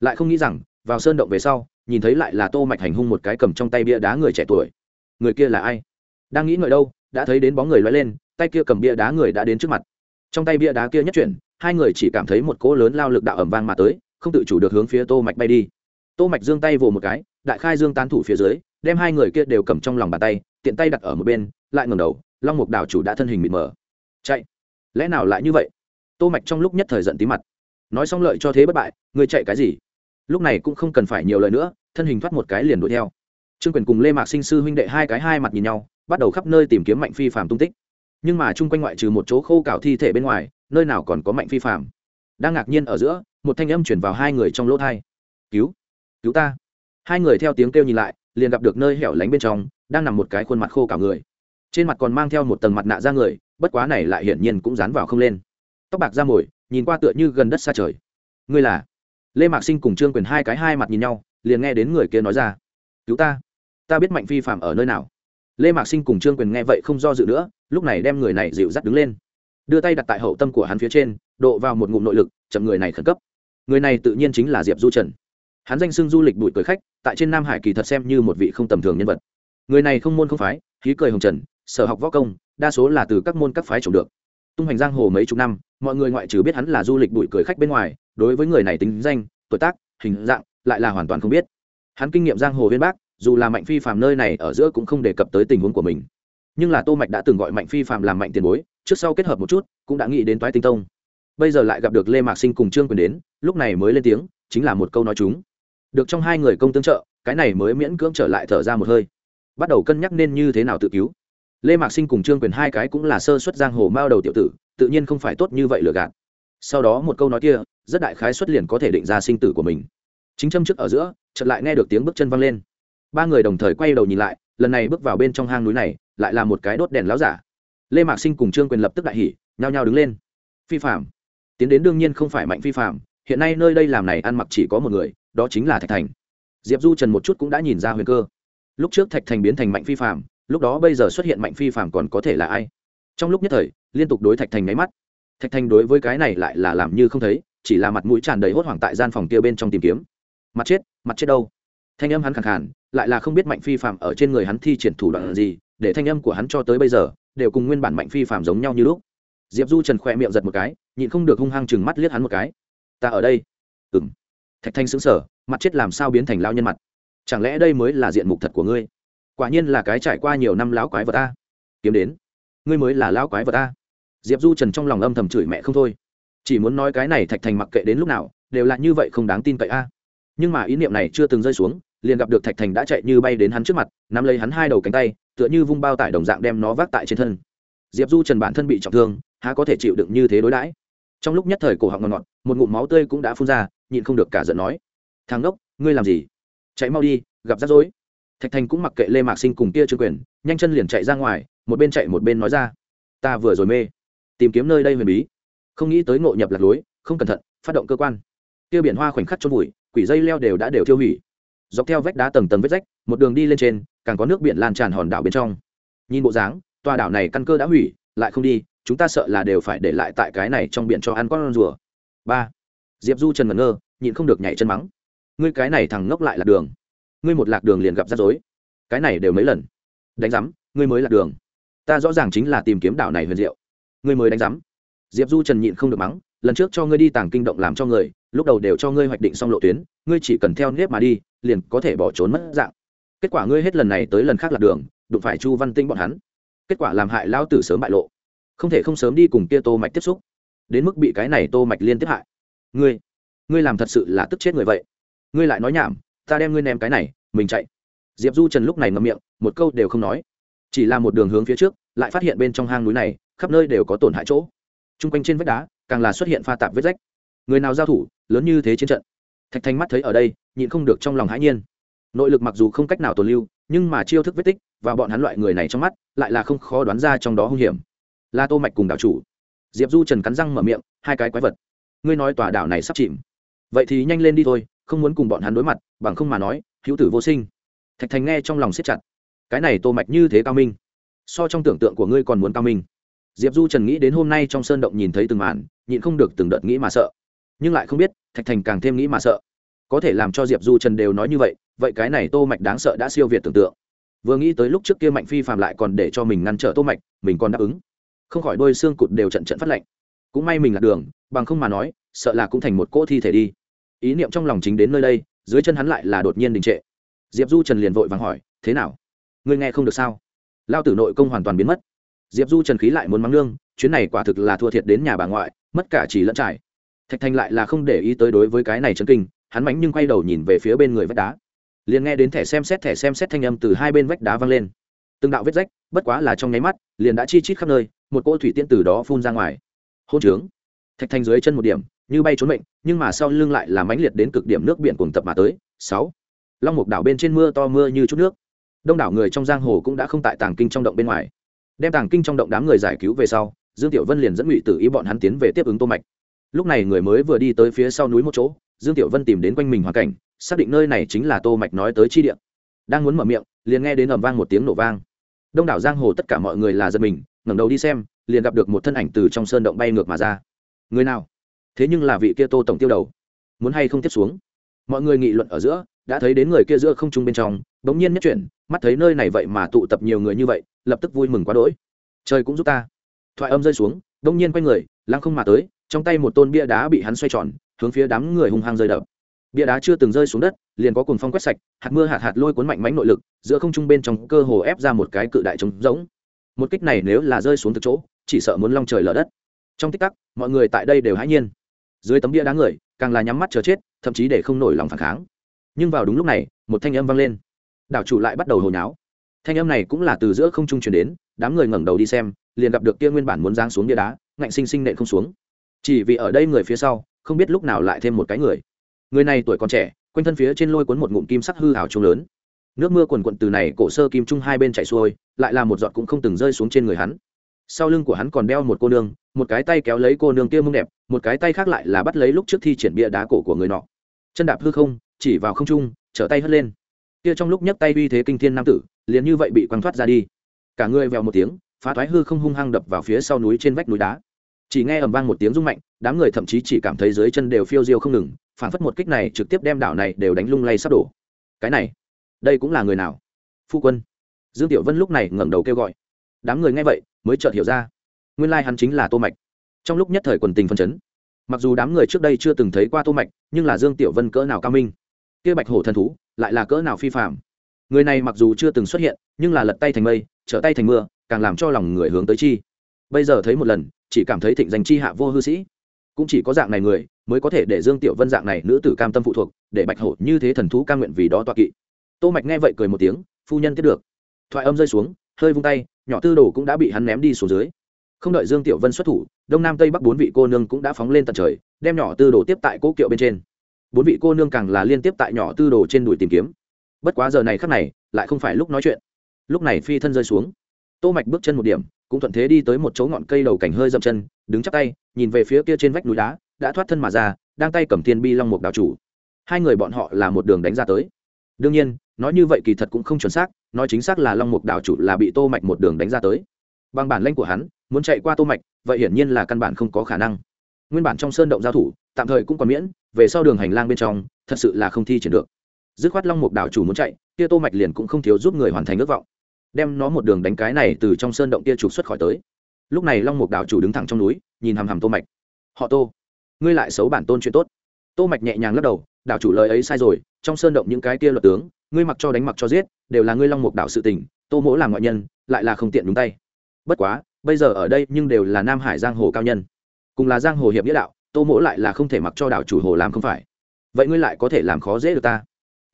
Lại không nghĩ rằng, vào sơn động về sau, nhìn thấy lại là tô mạch hành hung một cái cầm trong tay bia đá người trẻ tuổi người kia là ai? Đang nghĩ ngợi đâu, đã thấy đến bóng người loay lên, tay kia cầm bia đá người đã đến trước mặt. Trong tay bia đá kia nhất chuyển, hai người chỉ cảm thấy một cỗ lớn lao lực đạo ẩm vang mà tới, không tự chủ được hướng phía tô mạch bay đi. Tô mạch giương tay vồ một cái, đại khai dương tán thủ phía dưới, đem hai người kia đều cầm trong lòng bàn tay, tiện tay đặt ở một bên, lại ngẩng đầu, long mục đảo chủ đã thân hình mịt mờ. Chạy! Lẽ nào lại như vậy? Tô mạch trong lúc nhất thời giận tí mặt. Nói xong lợi cho thế bất bại, người chạy cái gì? Lúc này cũng không cần phải nhiều lời nữa, thân hình thoát một cái liền đuổi theo trương quyền cùng lê mạc sinh sư huynh đệ hai cái hai mặt nhìn nhau, bắt đầu khắp nơi tìm kiếm mạnh phi phàm tung tích. Nhưng mà chung quanh ngoại trừ một chỗ khô cào thi thể bên ngoài, nơi nào còn có mạnh phi phàm. Đang ngạc nhiên ở giữa, một thanh âm chuyển vào hai người trong lỗ thai. Cứu cứu ta. Hai người theo tiếng kêu nhìn lại, liền gặp được nơi hẻo lánh bên trong, đang nằm một cái khuôn mặt khô cả người. Trên mặt còn mang theo một tầng mặt nạ ra người, bất quá này lại hiển nhiên cũng dán vào không lên. Tóc bạc ra mồi, nhìn qua tựa như gần đất xa trời. Ngươi là? Lê mạc sinh cùng trương quyền hai cái hai mặt nhìn nhau, liền nghe đến người kia nói ra cứu ta. Ta biết mạnh phi phạm ở nơi nào. Lê mạc sinh cùng trương quyền nghe vậy không do dự nữa, lúc này đem người này dịu dắt đứng lên. Đưa tay đặt tại hậu tâm của hắn phía trên, độ vào một ngụm nội lực, chậm người này khẩn cấp. Người này tự nhiên chính là diệp du trần. Hắn danh xưng du lịch bụi cười khách, tại trên nam hải kỳ thật xem như một vị không tầm thường nhân vật. Người này không môn không phái, khí cười hồng trần, sở học võ công, đa số là từ các môn các phái trồng được. Tung hành giang hồ mấy chục năm, mọi người ngoại trừ biết hắn là du lịch bụi cười khách bên ngoài, đối với người này tính danh, tuổi tác, hình dạng, lại là hoàn toàn không biết hắn kinh nghiệm giang hồ viên bác, dù là mạnh phi phàm nơi này ở giữa cũng không đề cập tới tình huống của mình. Nhưng là tô mạch đã từng gọi mạnh phi phàm làm mạnh tiền bối, trước sau kết hợp một chút, cũng đã nghĩ đến toái tinh tông. Bây giờ lại gặp được lê mạc sinh cùng trương quyền đến, lúc này mới lên tiếng, chính là một câu nói chúng. Được trong hai người công tương trợ, cái này mới miễn cưỡng trở lại thở ra một hơi. Bắt đầu cân nhắc nên như thế nào tự cứu. Lê mạc sinh cùng trương quyền hai cái cũng là sơ xuất giang hồ mao đầu tiểu tử, tự nhiên không phải tốt như vậy lừa gạt. Sau đó một câu nói kia, rất đại khái xuất liền có thể định ra sinh tử của mình. Chính châm trước ở giữa chợt lại nghe được tiếng bước chân văng lên. Ba người đồng thời quay đầu nhìn lại, lần này bước vào bên trong hang núi này, lại là một cái đốt đèn láo giả. Lê mạc sinh cùng trương quyền lập tức đại hỉ, nhao nhao đứng lên. Phi phạm. Tiến đến đương nhiên không phải mạnh phi phạm, hiện nay nơi đây làm này ăn mặc chỉ có một người, đó chính là thạch thành. Diệp du trần một chút cũng đã nhìn ra huyền cơ. Lúc trước thạch thành biến thành mạnh phi phạm, lúc đó bây giờ xuất hiện mạnh phi phạm còn có thể là ai? Trong lúc nhất thời, liên tục đối thạch thành ngáy mắt. Thạch thành đối với cái này lại là làm như không thấy, chỉ là mặt mũi tràn đầy hốt hoảng tại gian phòng kia bên trong tìm kiếm mặt chết mặt chết đâu? Thanh âm hắn khẳng khản lại là không biết mạnh phi phạm ở trên người hắn thi triển thủ đoạn gì, để thanh âm của hắn cho tới bây giờ đều cùng nguyên bản mạnh phi phạm giống nhau như lúc. Diệp du trần khỏe miệng giật một cái, nhịn không được hung hăng chừng mắt liếc hắn một cái. Ta ở đây. Ừng thạch thanh xứng sở mặt chết làm sao biến thành lao nhân mặt? Chẳng lẽ đây mới là diện mục thật của ngươi? Quả nhiên là cái trải qua nhiều năm lão quái vật ta kiếm đến. Ngươi mới là lão quái vật ta diệp du trần trong lòng âm thầm chửi mẹ không thôi. Chỉ muốn nói cái này thạch thành mặc kệ đến lúc nào, đều là như vậy không đáng tin cậy a nhưng mà ý niệm này chưa từng rơi xuống, liền gặp được thạch thành đã chạy như bay đến hắn trước mặt, nắm lấy hắn hai đầu cánh tay, tựa như vung bao tải đồng dạng đem nó vác tại trên thân. Diệp du trần bản thân bị trọng thương, há có thể chịu đựng như thế đối đãi? Trong lúc nhất thời cổ họng ngọt ngọt, một ngụm máu tươi cũng đã phun ra, nhịn không được cả giận nói, thằng đốc ngươi làm gì? Chạy mau đi, gặp rắc rối. Thạch thành cũng mặc kệ lê mạc sinh cùng kia trương quyền, nhanh chân liền chạy ra ngoài, một bên chạy một bên nói ra, ta vừa rồi mê, tìm kiếm nơi đây huyền bí, không nghĩ tới ngộ nhập lạc lối, không cẩn thận, phát động cơ quan kia biển hoa khoảnh khắc chôn vùi, quỷ dây leo đều đã đều tiêu hủy. Dọc theo vách đá tầng tầng vết rách, một đường đi lên trên, càng có nước biển lan tràn hòn đảo bên trong. Nhìn bộ dáng, tòa đảo này căn cơ đã hủy, lại không đi, chúng ta sợ là đều phải để lại tại cái này trong biển cho ăn con rùa. Ba. Diệp du trần ngẩn ngơ, nhịn không được nhảy chân mắng. Ngươi cái này thằng ngốc lại lạc đường. Ngươi một lạc đường liền gặp rắc rối. Cái này đều mấy lần. Đánh rắm ngươi mới lạc đường. Ta rõ ràng chính là tìm kiếm đảo này huyền diệu. Ngươi mới đánh rắm diệp du trần nhịn không được mắng, lần trước cho ngươi đi tàng kinh động làm cho người lúc đầu đều cho ngươi hoạch định xong lộ tuyến, ngươi chỉ cần theo nếp mà đi, liền có thể bỏ trốn mất dạng. Kết quả ngươi hết lần này tới lần khác lạc đường, đụng phải chu văn tinh bọn hắn. Kết quả làm hại lao tử sớm bại lộ. Không thể không sớm đi cùng kia tô mạch tiếp xúc. Đến mức bị cái này tô mạch liên tiếp hại. Ngươi ngươi làm thật sự là tức chết người vậy. Ngươi lại nói nhảm, ta đem ngươi ném cái này, mình chạy. Diệp du trần lúc này ngậm miệng, một câu đều không nói. Chỉ là một đường hướng phía trước, lại phát hiện bên trong hang núi này, khắp nơi đều có tổn hại chỗ. T r u n g quanh trên vách đá, càng là xuất hiện pha tạp vết rách. Người nào giao thủ lớn như thế chiến trận. Thạch thanh mắt thấy ở đây, nhịn không được trong lòng hãi nhiên. Nội lực mặc dù không cách nào tồn lưu, nhưng mà chiêu thức vết tích và bọn hắn loại người này trong mắt lại là không khó đoán ra trong đó hung hiểm. La tô mạch cùng đảo chủ. Diệp du trần cắn răng mở miệng, hai cái quái vật. Ngươi nói tòa đảo này sắp chìm. Vậy thì nhanh lên đi thôi, không muốn cùng bọn hắn đối mặt, bằng không mà nói, hữu tử vô sinh. Thạch thành nghe trong lòng siết chặt. Cái này tô mạch như thế cao minh. So trong tưởng tượng của ngươi còn muốn cao minh. Diệp du trần nghĩ đến hôm nay trong sơn động nhìn thấy từng màn, nhịn không được từng đợt nghĩ mà sợ nhưng lại không biết, thạch thành càng thêm nghĩ mà sợ. Có thể làm cho diệp du trần đều nói như vậy vậy cái này tô mạch đáng sợ đã siêu việt tưởng tượng. Vừa nghĩ tới lúc trước kia mạnh phi phạm lại còn để cho mình ngăn trở tô mạch, mình còn đáp ứng. Không khỏi đôi xương cụt đều trận trận phát lạnh. Cũng may mình là đường, bằng không mà nói, sợ là cũng thành một cỗ thi thể đi. Ý niệm trong lòng chính đến nơi đây, dưới chân hắn lại là đột nhiên đình trệ. Diệp du trần liền vội vàng hỏi, thế nào? Ngươi nghe không được sao? Lao tử nội công hoàn toàn biến mất. Diệp du trần khí lại muốn mắng nương, chuyến này quả thực là thua thiệt đến nhà bà ngoại, mất cả chỉ lẫn trải thạch thanh lại là không để ý tới đối với cái này chấn kinh, hắn mánh nhưng quay đầu nhìn về phía bên người vách đá. Liền nghe đến thẻ xem xét, thẻ xem xét thanh âm từ hai bên vách đá văng lên. Từng đạo vết rách, bất quá là trong nháy mắt, liền đã chi chít khắp nơi, một cỗ thủy tiễn từ đó phun ra ngoài. Hôn trướng. Thạch thanh dưới chân một điểm, như bay trốn mệnh, nhưng mà sau lưng lại là mãnh liệt đến cực điểm nước biển cuồng tập mà tới. Sáu. Long mục đảo bên trên mưa to mưa như chút nước. Đông đảo người trong giang hồ cũng đã không tại tàng kinh trong động bên ngoài. Đem tàng kinh trong động đám người giải cứu về sau, dương tiểu vân liền dẫn ngụy tử ý bọn hắn tiến về tiếp ứng tô mạch lúc này người mới vừa đi tới phía sau núi một chỗ, dương tiểu vân tìm đến quanh mình hoàn cảnh, xác định nơi này chính là tô mạch nói tới chi địa. Đang muốn mở miệng, liền nghe đến ầm vang một tiếng nổ vang. Đông đảo giang hồ tất cả mọi người là giật mình, ngẩng đầu đi xem, liền gặp được một thân ảnh từ trong sơn động bay ngược mà ra. Người nào? Thế nhưng là vị kia tô tổng tiêu đầu. Muốn hay không tiếp xuống? Mọi người nghị luận ở giữa, đã thấy đến người kia giữa không trung bên trong, bỗng nhiên nhất chuyển, mắt thấy nơi này vậy mà tụ tập nhiều người như vậy, lập tức vui mừng quá đỗi. Trời cũng giúp ta. Thoại âm rơi xuống đông nhiên quay người, lăng không mà tới, trong tay một tôn bia đá bị hắn xoay tròn, hướng phía đám người hung hăng rơi đập. Bia đá chưa từng rơi xuống đất, liền có cuồng phong quét sạch, hạt mưa hạt hạt lôi cuốn mạnh mánh nội lực, giữa không trung bên trong cơ hồ ép ra một cái cự đại trống rỗng. Một kích này nếu là rơi xuống từ chỗ, chỉ sợ muốn long trời lở đất. Trong tích tắc, mọi người tại đây đều hãi nhiên. Dưới tấm bia đá người, càng là nhắm mắt chờ chết, thậm chí để không nổi lòng phản kháng. Nhưng vào đúng lúc này, một thanh âm vang lên. Đảo chủ lại bắt đầu hồi nháo thanh âm này cũng là từ giữa không trung chuyển đến, đám người ngẩng đầu đi xem, liền gặp được kia nguyên bản muốn giáng xuống bia đá, ngạnh sinh sinh nện không xuống. Chỉ vì ở đây người phía sau, không biết lúc nào lại thêm một cái người. Người này tuổi còn trẻ, quanh thân phía trên lôi cuốn một ngụm kim sắc hư hào trông lớn. Nước mưa quần quận từ này cổ sơ kim trung hai bên chạy xuôi, lại là một giọt cũng không từng rơi xuống trên người hắn. Sau lưng của hắn còn đeo một cô nương, một cái tay kéo lấy cô nương kia mông đẹp, một cái tay khác lại là bắt lấy lúc trước thi triển bia đá cổ của người nọ. Chân đạp hư không, chỉ vào không trung, trở tay hất lên. Kia trong lúc nhấc tay uy thế kinh thiên nam tử liền như vậy bị quăng thoát ra đi. Cả người vèo một tiếng, phá thoái hư không hung hăng đập vào phía sau núi trên vách núi đá. Chỉ nghe ầm vang một tiếng rung mạnh, đám người thậm chí chỉ cảm thấy dưới chân đều phiêu diêu không ngừng phản phất một kích này trực tiếp đem đảo này đều đánh lung lay sắp đổ. Cái này, đây cũng là người nào? Phu quân. Dương tiểu vân lúc này ngẩng đầu kêu gọi. Đám người nghe vậy, mới chợt hiểu ra. Nguyên lai hắn chính là tô mạch. Trong lúc nhất thời quần tình phân chấn, mặc dù đám người trước đây chưa từng thấy qua tô mạch, nhưng là dương tiểu vân cỡ nào cao minh. Kia bạch hổ thần thú, lại là cỡ nào phi phạm người này mặc dù chưa từng xuất hiện, nhưng là lật tay thành mây, trở tay thành mưa, càng làm cho lòng người hướng tới chi. Bây giờ thấy một lần, chỉ cảm thấy thịnh danh chi hạ vô hư sĩ. Cũng chỉ có dạng này người, mới có thể để dương tiểu vân dạng này nữ tử cam tâm phụ thuộc, để bạch hổ như thế thần thú cam nguyện vì đó toa kỵ. Tô mạch nghe vậy cười một tiếng, phu nhân tiếp được. Thoại âm rơi xuống, hơi vung tay, nhỏ tư đồ cũng đã bị hắn ném đi xuống dưới. Không đợi dương tiểu vân xuất thủ, đông nam tây bắc bốn vị cô nương cũng đã phóng lên tận trời, đem nhỏ tư đồ tiếp tại cố kiệu bên trên. Bốn vị cô nương càng là liên tiếp tại nhỏ tư đồ trên đùi tìm kiếm bất quá giờ này khắc này, lại không phải lúc nói chuyện. Lúc này phi thân rơi xuống. Tô mạch bước chân một điểm, cũng thuận thế đi tới một chỗ ngọn cây đầu cảnh hơi dậm chân, đứng chắp tay, nhìn về phía kia trên vách núi đá, đã thoát thân mà ra, đang tay cầm thiên bi long mục đạo chủ. Hai người bọn họ là một đường đánh ra tới. Đương nhiên, nói như vậy kỳ thật cũng không chuẩn xác, nói chính xác là long mục đạo chủ là bị tô mạch một đường đánh ra tới. Bằng bản lĩnh của hắn, muốn chạy qua tô mạch, vậy hiển nhiên là căn bản không có khả năng. Nguyên bản trong sơn động giao thủ, tạm thời cũng còn miễn, về sau đường hành lang bên trong, thật sự là không thi triển được dứt khoát long mục đảo chủ muốn chạy, kia tô mạch liền cũng không thiếu giúp người hoàn thành ước vọng. Đem nó một đường đánh cái này từ trong sơn động kia trục xuất khỏi tới. Lúc này long mục đảo chủ đứng thẳng trong núi, nhìn hằm hằm tô mạch. Họ tô, ngươi lại xấu bản tôn chuyện tốt. Tô mạch nhẹ nhàng lắc đầu, đảo chủ lời ấy sai rồi, trong sơn động những cái kia luật tướng, ngươi mặc cho đánh mặc cho giết, đều là ngươi long mục đảo sự tình, tô mỗ làm ngoại nhân, lại là không tiện đúng tay. Bất quá, bây giờ ở đây nhưng đều là nam hải giang hồ cao nhân. Cùng là giang hồ hiệp nghĩa đạo, tô mỗ lại là không thể mặc cho đảo chủ hồ làm không phải. Vậy ngươi lại có thể làm khó dễ được ta?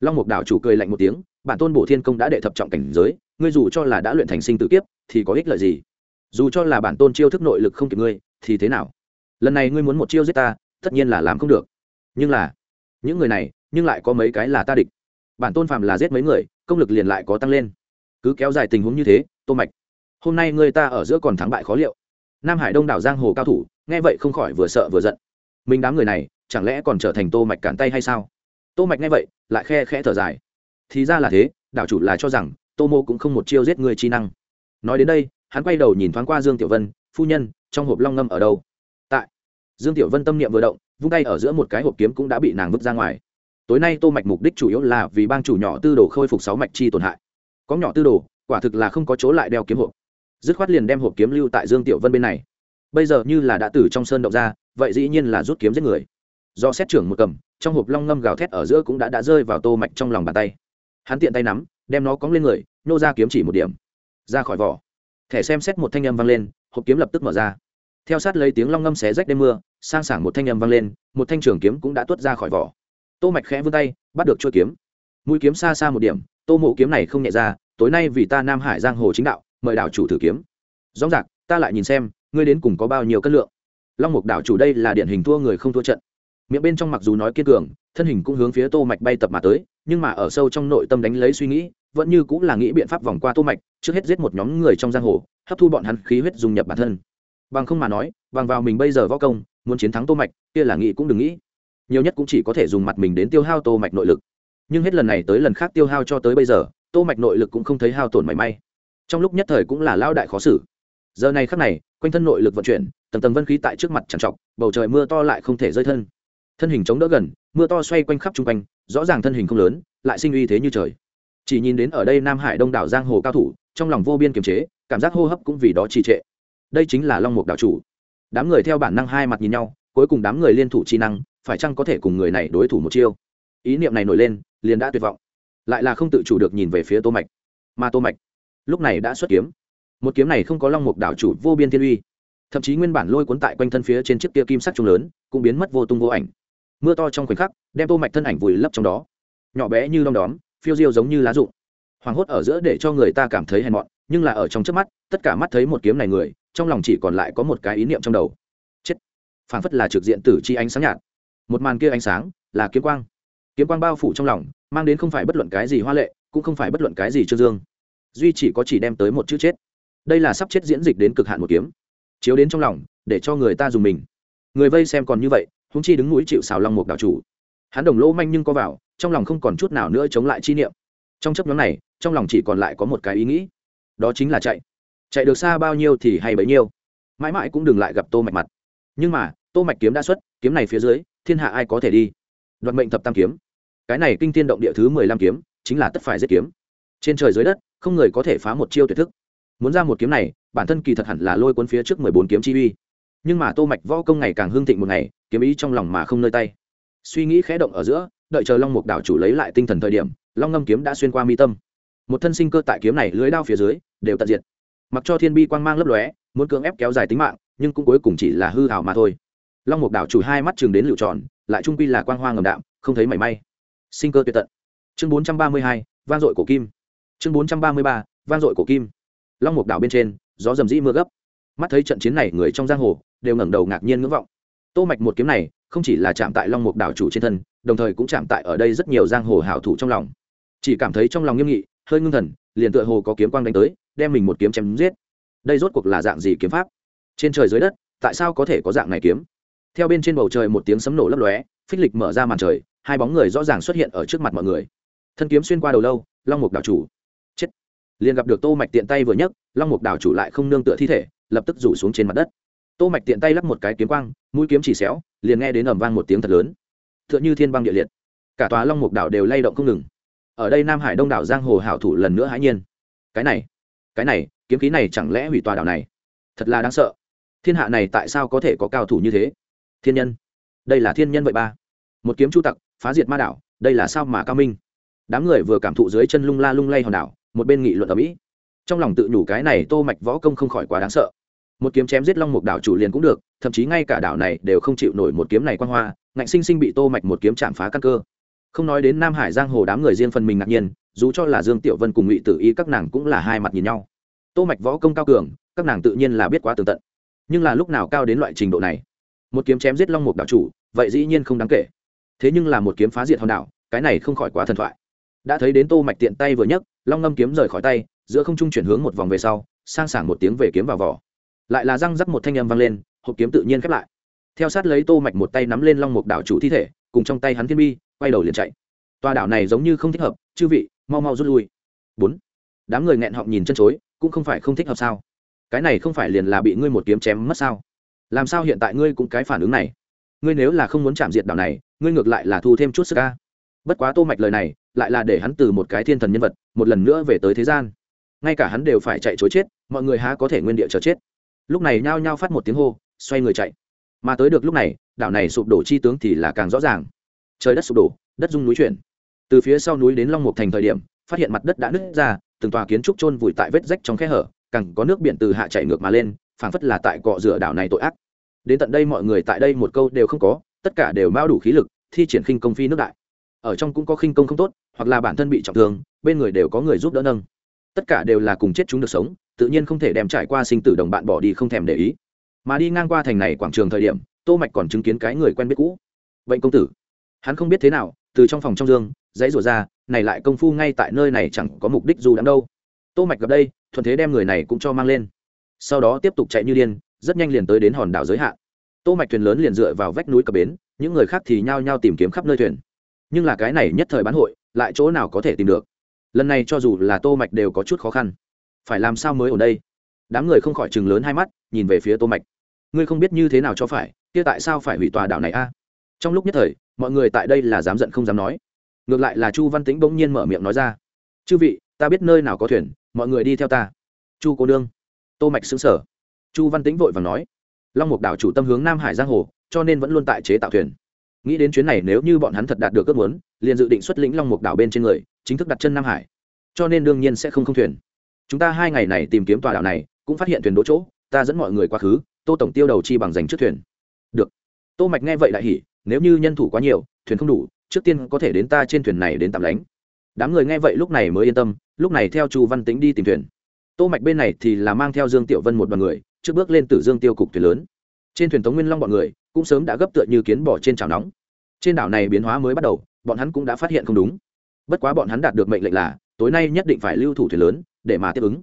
Long mục đảo chủ cười lạnh một tiếng, bản tôn bổ thiên công đã đệ thập trọng cảnh giới, ngươi dù cho là đã luyện thành sinh tự kiếp, thì có ích lợi gì? Dù cho là bản tôn chiêu thức nội lực không kịp ngươi, thì thế nào? Lần này ngươi muốn một chiêu giết ta, tất nhiên là làm không được. Nhưng là, những người này, nhưng lại có mấy cái là ta địch. Bản tôn phạm là giết mấy người, công lực liền lại có tăng lên. Cứ kéo dài tình huống như thế, tô mạch, hôm nay người ta ở giữa còn thắng bại khó liệu. Nam hải đông đảo giang hồ cao thủ, nghe vậy không khỏi vừa sợ vừa giận. Mình đám người này, chẳng lẽ còn trở thành tô mạch cản tay hay sao? Tô mạch nghe vậy, lại khe khẽ thở dài. Thì ra là thế, đảo chủ là cho rằng, tô mô cũng không một chiêu giết người chi năng. Nói đến đây, hắn quay đầu nhìn thoáng qua dương tiểu vân, phu nhân, trong hộp long ngâm ở đâu? Tại. Dương tiểu vân tâm niệm vừa động, vung tay ở giữa một cái hộp kiếm cũng đã bị nàng vứt ra ngoài. Tối nay tô mạch mục đích chủ yếu là vì bang chủ nhỏ tư đồ khôi phục sáu mạch chi tổn hại. Có nhỏ tư đồ, quả thực là không có chỗ lại đeo kiếm hộp. Dứt khoát liền đem hộp kiếm lưu tại dương tiểu vân bên này. Bây giờ như là đã từ trong sơn động ra, vậy dĩ nhiên là rút kiếm giết người. Do xét trưởng một cầm trong hộp long ngâm gào thét ở giữa cũng đã đã rơi vào tô mạch trong lòng bàn tay. Hắn tiện tay nắm, đem nó cóng lên người, nô ra kiếm chỉ một điểm. Ra khỏi vỏ. Thẻ xem xét một thanh âm vang lên, hộp kiếm lập tức mở ra. Theo sát lấy tiếng long ngâm xé rách đêm mưa, sang sảng một thanh âm vang lên, một thanh trường kiếm cũng đã tuốt ra khỏi vỏ. Tô mạch khẽ vươn tay, bắt được chuôi kiếm. Mũi kiếm xa xa một điểm, tô mộ kiếm này không nhẹ ra, tối nay vì ta nam hải giang hồ chính đạo, mời đảo chủ thử kiếm. Rõ ràng, ta lại nhìn xem, ngươi đến cùng có bao nhiêu cân lượng. Long mục đảo chủ đây là điển hình thua người không thua trận miệng bên trong mặc dù nói kiên cường, thân hình cũng hướng phía tô mạch bay tập mà tới, nhưng mà ở sâu trong nội tâm đánh lấy suy nghĩ, vẫn như cũng là nghĩ biện pháp vòng qua tô mạch, trước hết giết một nhóm người trong giang hồ, hấp thu bọn hắn khí huyết dung nhập bản thân. Bằng không mà nói, bằng vào mình bây giờ võ công, muốn chiến thắng tô mạch, kia là nghĩ cũng đừng nghĩ. Nhiều nhất cũng chỉ có thể dùng mặt mình đến tiêu hao tô mạch nội lực. Nhưng hết lần này tới lần khác tiêu hao cho tới bây giờ, tô mạch nội lực cũng không thấy hao tổn mảy may. Trong lúc nhất thời cũng là lao đại khó xử. Giờ này khắc này, quanh thân nội lực vận chuyển, tầng tầng vân khí tại trước mặt trằn trọc, bầu trời mưa to lại không thể rơi thân thân hình chống đỡ gần, mưa to xoay quanh khắp chung quanh, rõ ràng thân hình không lớn, lại sinh uy thế như trời. Chỉ nhìn đến ở đây nam hải đông đảo giang hồ cao thủ, trong lòng vô biên kiềm chế, cảm giác hô hấp cũng vì đó trì trệ. Đây chính là long mục đạo chủ. Đám người theo bản năng hai mặt nhìn nhau, cuối cùng đám người liên thủ chi năng, phải chăng có thể cùng người này đối thủ một chiêu? Ý niệm này nổi lên, liền đã tuyệt vọng. Lại là không tự chủ được nhìn về phía tô mạch. Mà tô mạch, lúc này đã xuất kiếm. Một kiếm này không có long mục đảo chủ vô biên thiên uy. Thậm chí nguyên bản lôi cuốn tại quanh thân phía trên chiếc kia kim sắc trung lớn, cũng biến mất vô tung vô ảnh mưa to trong khoảnh khắc, đem tô mạch thân ảnh vùi lấp trong đó. Nhỏ bé như đom đóm, phiêu diêu giống như lá rụng. Hoàng hốt ở giữa để cho người ta cảm thấy hèn mọn, nhưng là ở trong trước mắt, tất cả mắt thấy một kiếm này người, trong lòng chỉ còn lại có một cái ý niệm trong đầu. Chết! Phảng phất là trực diện tử chi ánh sáng nhạt. Một màn kia ánh sáng là kiếm quang. Kiếm quang bao phủ trong lòng, mang đến không phải bất luận cái gì hoa lệ, cũng không phải bất luận cái gì trương dương. Duy chỉ có chỉ đem tới một chữ chết. Đây là sắp chết diễn dịch đến cực hạn một kiếm. Chiếu đến trong lòng, để cho người ta dùng mình. Người vây xem còn như vậy húng chi đứng núi chịu xào long mục đạo chủ. Hắn đồng lỗ manh nhưng có vào, trong lòng không còn chút nào nữa chống lại chi niệm. Trong chấp nhóm này, trong lòng chỉ còn lại có một cái ý nghĩ. Đó chính là chạy. Chạy được xa bao nhiêu thì hay bấy nhiêu. Mãi mãi cũng đừng lại gặp tô mạch mặt. Nhưng mà, tô mạch kiếm đã xuất, kiếm này phía dưới, thiên hạ ai có thể đi? Đoạt mệnh thập tam kiếm. Cái này kinh thiên động địa thứ mười lăm kiếm, chính là tất phải giết kiếm. Trên trời dưới đất, không người có thể phá một chiêu tuyệt thức. Muốn ra một kiếm này, bản thân kỳ thật hẳn là lôi cuốn phía trước mười bốn kiếm chi uy. Nhưng mà tô mạch võ công ngày càng hương thịnh một ngày kiếm ý trong lòng mà không nơi tay. Suy nghĩ khẽ động ở giữa, đợi chờ long mục đảo chủ lấy lại tinh thần thời điểm, long ngâm kiếm đã xuyên qua mi tâm. Một thân sinh cơ tại kiếm này lưới đao phía dưới, đều tận diệt. Mặc cho thiên bi quang mang lấp lóe, muốn cưỡng ép kéo dài tính mạng, nhưng cũng cuối cùng chỉ là hư hào mà thôi. Long mục đảo chủ hai mắt chừng đến lựu tròn, lại trung quy là quang hoa ngầm đạm, không thấy mảy may. Sinh cơ tuyệt tận. Chương bốn trăm ba mươi hai, vang dội cổ kim. Chương bốn trăm ba mươi ba, vang dội cổ kim. Long mục đảo bên trên, gió rầm rĩ mưa gấp. Mắt thấy trận chiến này người trong giang hồ, đều ngẩng đầu ngạc nhiên ngưỡng vọng tô mạch một kiếm này, không chỉ là chạm tại long mục đảo chủ trên thân, đồng thời cũng chạm tại ở đây rất nhiều giang hồ hảo thủ trong lòng. Chỉ cảm thấy trong lòng nghiêm nghị, hơi ngưng thần, liền tựa hồ có kiếm quang đánh tới, đem mình một kiếm chém giết. Đây rốt cuộc là dạng gì kiếm pháp? Trên trời dưới đất, tại sao có thể có dạng này kiếm? Theo bên trên bầu trời một tiếng sấm nổ lấp lóe, phích lịch mở ra màn trời, hai bóng người rõ ràng xuất hiện ở trước mặt mọi người. Thân kiếm xuyên qua đầu lâu, long mục đảo chủ. Chết. Liền gặp được tô mạch tiện tay vừa nhấc, long mục đảo chủ lại không nương tựa thi thể, lập tức rủ xuống trên mặt đất tô mạch tiện tay lắp một cái kiếm quang, mũi kiếm chỉ xéo, liền nghe đến ầm vang một tiếng thật lớn. Tựa như thiên băng địa liệt. Cả tòa long mục đảo đều lay động không ngừng. Ở đây nam hải đông đảo giang hồ hảo thủ lần nữa hãi nhiên. Cái này cái này, kiếm khí này chẳng lẽ hủy tòa đảo này? Thật là đáng sợ. Thiên hạ này tại sao có thể có cao thủ như thế? Thiên nhân. Đây là thiên nhân vậy ba. Một kiếm chu tặc, phá diệt ma đảo, đây là sao mà cao minh? Đám người vừa cảm thụ dưới chân lung la lung lay hòn đảo, một bên nghị luận ở mỹ. Trong lòng tự nhủ cái này tô mạch võ công không khỏi quá đáng sợ một kiếm chém giết long mục đảo chủ liền cũng được, thậm chí ngay cả đảo này đều không chịu nổi một kiếm này quan hoa, ngạnh sinh sinh bị tô mạch một kiếm chạm phá căn cơ. Không nói đến nam hải giang hồ đám người riêng phần mình ngạc nhiên, dù cho là dương tiểu vân cùng ngụy tử y các nàng cũng là hai mặt nhìn nhau. Tô mạch võ công cao cường, các nàng tự nhiên là biết quá tường tận. Nhưng là lúc nào cao đến loại trình độ này? Một kiếm chém giết long mục đảo chủ, vậy dĩ nhiên không đáng kể. Thế nhưng là một kiếm phá diệt hòn đảo, cái này không khỏi quá thần thoại. Đã thấy đến tô mạch tiện tay vừa nhấc, long ngâm kiếm rời khỏi tay, giữa không trung chuyển hướng một vòng về sau, sang sảng một tiếng về kiếm vào vỏ lại là răng rắc một thanh âm vang lên, hộp kiếm tự nhiên khép lại. Theo sát lấy tô mạch một tay nắm lên long mục đảo chủ thi thể, cùng trong tay hắn thiên bi, quay đầu liền chạy. Tòa đảo này giống như không thích hợp, chư vị, mau mau rút lui. Bốn. Đám người nghẹn họng nhìn chân chối, cũng không phải không thích hợp sao? Cái này không phải liền là bị ngươi một kiếm chém mất sao? Làm sao hiện tại ngươi cũng cái phản ứng này? Ngươi nếu là không muốn chạm diệt đảo này, ngươi ngược lại là thu thêm chút sức ca. Bất quá tô mạch lời này, lại là để hắn từ một cái thiên thần nhân vật, một lần nữa về tới thế gian. Ngay cả hắn đều phải chạy chối chết, mọi người há có thể nguyên địa chờ chết lúc này nhao nhao phát một tiếng hô, xoay người chạy. Mà tới được lúc này, đảo này sụp đổ chi tướng thì là càng rõ ràng. Trời đất sụp đổ, đất rung núi chuyển. Từ phía sau núi đến long mục thành thời điểm, phát hiện mặt đất đã nứt ra, từng tòa kiến trúc chôn vùi tại vết rách trong khe hở, càng có nước biển từ hạ chảy ngược mà lên, phảng phất là tại cọ rửa đảo này tội ác. Đến tận đây mọi người tại đây một câu đều không có, tất cả đều bao đủ khí lực, thi triển khinh công phi nước đại. Ở trong cũng có khinh công không tốt, hoặc là bản thân bị trọng thương, bên người đều có người giúp đỡ nâng. Tất cả đều là cùng chết chúng được sống tự nhiên không thể đem trải qua sinh tử đồng bạn bỏ đi không thèm để ý. Mà đi ngang qua thành này quảng trường thời điểm, tô mạch còn chứng kiến cái người quen biết cũ. Bệnh công tử. Hắn không biết thế nào, từ trong phòng trong dương, dãy rủa ra, này lại công phu ngay tại nơi này chẳng có mục đích dù đắm đâu. Tô mạch gặp đây, thuận thế đem người này cũng cho mang lên. Sau đó tiếp tục chạy như điên, rất nhanh liền tới đến hòn đảo giới hạn. Tô mạch thuyền lớn liền dựa vào vách núi cập bến, những người khác thì nhao nhao tìm kiếm khắp nơi thuyền. Nhưng là cái này nhất thời bán hội, lại chỗ nào có thể tìm được? Lần này cho dù là tô mạch đều có chút khó khăn phải làm sao mới ở đây? Đám người không khỏi chừng lớn hai mắt, nhìn về phía tô mạch. Ngươi không biết như thế nào cho phải, kia tại sao phải hủy tòa đảo này a? Trong lúc nhất thời, mọi người tại đây là dám giận không dám nói. Ngược lại là chu văn tĩnh bỗng nhiên mở miệng nói ra. Chư vị, ta biết nơi nào có thuyền, mọi người đi theo ta. Chu cô đương tô mạch sững sở chu văn tĩnh vội vàng nói. Long mục đảo chủ tâm hướng nam hải giang hồ, cho nên vẫn luôn tại chế tạo thuyền. Nghĩ đến chuyến này nếu như bọn hắn thật đạt được ước muốn, liền dự định xuất lĩnh long mục đảo bên trên người, chính thức đặt chân nam hải. Cho nên đương nhiên sẽ không không thuyền chúng ta hai ngày này tìm kiếm tòa đảo này, cũng phát hiện thuyền đỗ chỗ, ta dẫn mọi người qua khứ, tô tổng tiêu đầu chi bằng dành trước thuyền. Được. Tô mạch nghe vậy lại hỉ, nếu như nhân thủ quá nhiều, thuyền không đủ, trước tiên có thể đến ta trên thuyền này đến tạm lánh. Đám người nghe vậy lúc này mới yên tâm, lúc này theo chu văn tính đi tìm thuyền. Tô mạch bên này thì là mang theo dương tiểu vân một đoàn người, trước bước lên từ dương tiêu cục thuyền lớn. Trên thuyền tống nguyên long bọn người, cũng sớm đã gấp tựa như kiến bỏ trên chảo nóng. Trên đảo này biến hóa mới bắt đầu, bọn hắn cũng đã phát hiện không đúng. Bất quá bọn hắn đạt được mệnh lệnh là, tối nay nhất định phải lưu thủ thuyền lớn để mà tiếp ứng.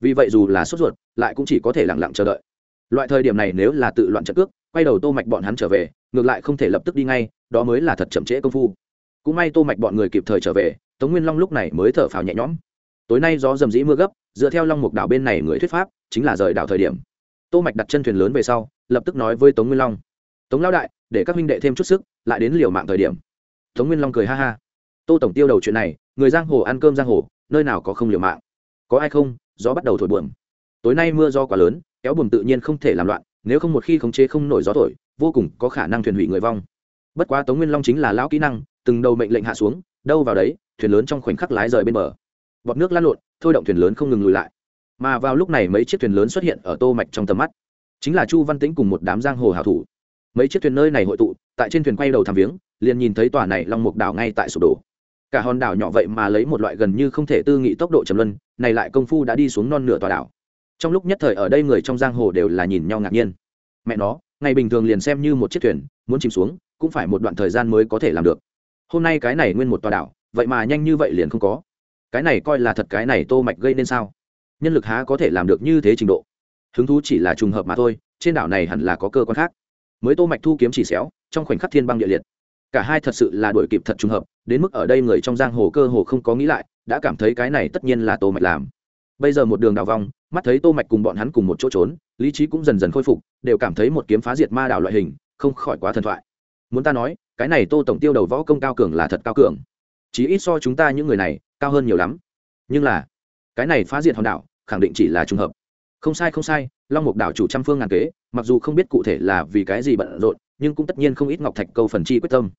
Vì vậy dù là sốt ruột, lại cũng chỉ có thể lặng lặng chờ đợi. Loại thời điểm này nếu là tự loạn trận cước, quay đầu tô mạch bọn hắn trở về, ngược lại không thể lập tức đi ngay, đó mới là thật chậm trễ công phu. Cũng may tô mạch bọn người kịp thời trở về, tống nguyên long lúc này mới thở phào nhẹ nhõm. Tối nay gió dầm dĩ mưa gấp, dựa theo long mục đảo bên này người thuyết pháp, chính là rời đảo thời điểm. Tô mạch đặt chân thuyền lớn về sau, lập tức nói với tống nguyên long. Tống lao đại, để các huynh đệ thêm chút sức, lại đến liều mạng thời điểm. Tống nguyên long cười ha ha. Tô tổng tiêu đầu chuyện này, người giang hồ ăn cơm giang hồ, nơi nào có không liều mạng? Có ai không? Gió bắt đầu thổi buồm. Tối nay mưa do quá lớn, kéo buồm tự nhiên không thể làm loạn, nếu không một khi khống chế không nổi gió thổi, vô cùng có khả năng thuyền hủy người vong. Bất quá tống nguyên long chính là lão kỹ năng, từng đầu mệnh lệnh hạ xuống, đâu vào đấy, thuyền lớn trong khoảnh khắc lái rời bên bờ. Bọt nước lăn lộn, thôi động thuyền lớn không ngừng lùi lại. Mà vào lúc này mấy chiếc thuyền lớn xuất hiện ở tô mạch trong tầm mắt. Chính là chu văn tĩnh cùng một đám giang hồ hảo thủ. Mấy chiếc thuyền nơi này hội tụ, tại trên thuyền quay đầu thăm viếng, liền nhìn thấy tòa này long mục đảo ngay tại sụp đổ cả hòn đảo nhỏ vậy mà lấy một loại gần như không thể tư nghị tốc độ trầm luân, này lại công phu đã đi xuống non nửa tòa đảo. Trong lúc nhất thời ở đây người trong giang hồ đều là nhìn nhau ngạc nhiên. Mẹ nó, ngày bình thường liền xem như một chiếc thuyền, muốn chìm xuống, cũng phải một đoạn thời gian mới có thể làm được. Hôm nay cái này nguyên một tòa đảo, vậy mà nhanh như vậy liền không có. Cái này coi là thật cái này tô mạch gây nên sao? Nhân lực há có thể làm được như thế trình độ? Hứng thú chỉ là trùng hợp mà thôi, trên đảo này hẳn là có cơ quan khác. Mới tô mạch thu kiếm chỉ xéo, trong khoảnh khắc thiên băng địa liệt cả hai thật sự là đuổi kịp thật trùng hợp, đến mức ở đây người trong giang hồ cơ hồ không có nghĩ lại, đã cảm thấy cái này tất nhiên là tô mạch làm. Bây giờ một đường đào vòng, mắt thấy tô mạch cùng bọn hắn cùng một chỗ trốn, lý trí cũng dần dần khôi phục, đều cảm thấy một kiếm phá diệt ma đảo loại hình, không khỏi quá thần thoại. Muốn ta nói, cái này tô tổng tiêu đầu võ công cao cường là thật cao cường. Chỉ ít so chúng ta những người này, cao hơn nhiều lắm. Nhưng là, cái này phá diệt hòn đảo, khẳng định chỉ là trùng hợp. Không sai không sai, long mục đảo chủ trăm phương ngàn kế, mặc dù không biết cụ thể là vì cái gì bận rộn nhưng cũng tất nhiên không ít ngọc thạch câu phần chi quyết tâm.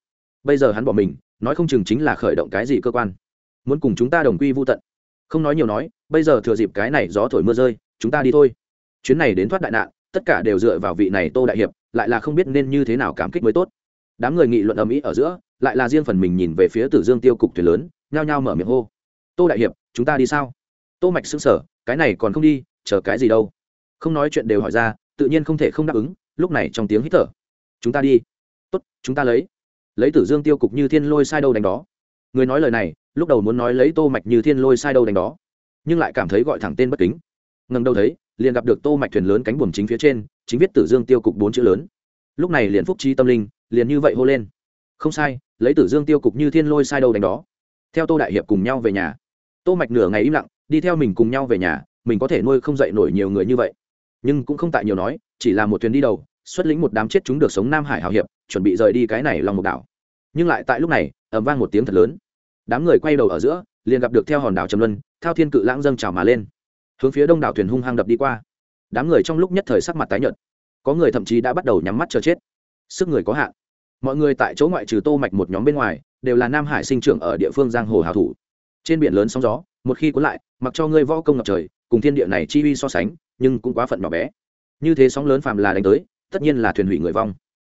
Bây giờ hắn bỏ mình, nói không chừng chính là khởi động cái gì cơ quan. Muốn cùng chúng ta đồng quy vô tận. Không nói nhiều nói, bây giờ thừa dịp cái này gió thổi mưa rơi, chúng ta đi thôi. Chuyến này đến thoát đại nạn, tất cả đều dựa vào vị này tô đại hiệp, lại là không biết nên như thế nào cảm kích mới tốt. Đám người nghị luận ầm ĩ ở giữa, lại là riêng phần mình nhìn về phía tử dương tiêu cục thuyền lớn, nhao nhao mở miệng hô. Tô đại hiệp, chúng ta đi sao? Tô mạch xứng sở cái này còn không đi, chờ cái gì đâu. Không nói chuyện đều hỏi ra, tự nhiên không thể không đáp ứng, lúc này trong tiếng hít thở chúng ta đi. Tốt, chúng ta lấy. Lấy tử dương tiêu cục như thiên lôi sai đâu đánh đó. Người nói lời này, lúc đầu muốn nói lấy tô mạch như thiên lôi sai đâu đánh đó. Nhưng lại cảm thấy gọi thẳng tên bất kính. Ngần đầu thấy, liền gặp được tô mạch thuyền lớn cánh buồm chính phía trên, chính viết tử dương tiêu cục bốn chữ lớn. Lúc này liền phúc trí tâm linh, liền như vậy hô lên. Không sai, lấy tử dương tiêu cục như thiên lôi sai đâu đánh đó. Theo tô đại hiệp cùng nhau về nhà. Tô mạch nửa ngày im lặng, đi theo mình cùng nhau về nhà, mình có thể nuôi không dậy nổi nhiều người như vậy. Nhưng cũng không tại nhiều nói, chỉ là một thuyền đi đầu xuất lĩnh một đám chết chúng được sống nam hải hào hiệp, chuẩn bị rời đi cái này lòng một đảo. Nhưng lại tại lúc này, ầm vang một tiếng thật lớn. Đám người quay đầu ở giữa, liền gặp được theo hòn đảo trầm luân, thao thiên cự lãng dâng trào mà lên. Hướng phía đông đảo thuyền hung hăng đập đi qua. Đám người trong lúc nhất thời sắc mặt tái nhợt. Có người thậm chí đã bắt đầu nhắm mắt chờ chết. Sức người có hạn. Mọi người tại chỗ ngoại trừ tô mạch một nhóm bên ngoài, đều là nam hải sinh trưởng ở địa phương giang hồ hào thủ. Trên biển lớn sóng gió, một khi cuốn lại, mặc cho ngươi võ công ngập trời, cùng thiên địa này chi uy so sánh, nhưng cũng quá phận nhỏ bé. Như thế sóng lớn phàm là đánh tới tất nhiên là thuyền hủy người vong.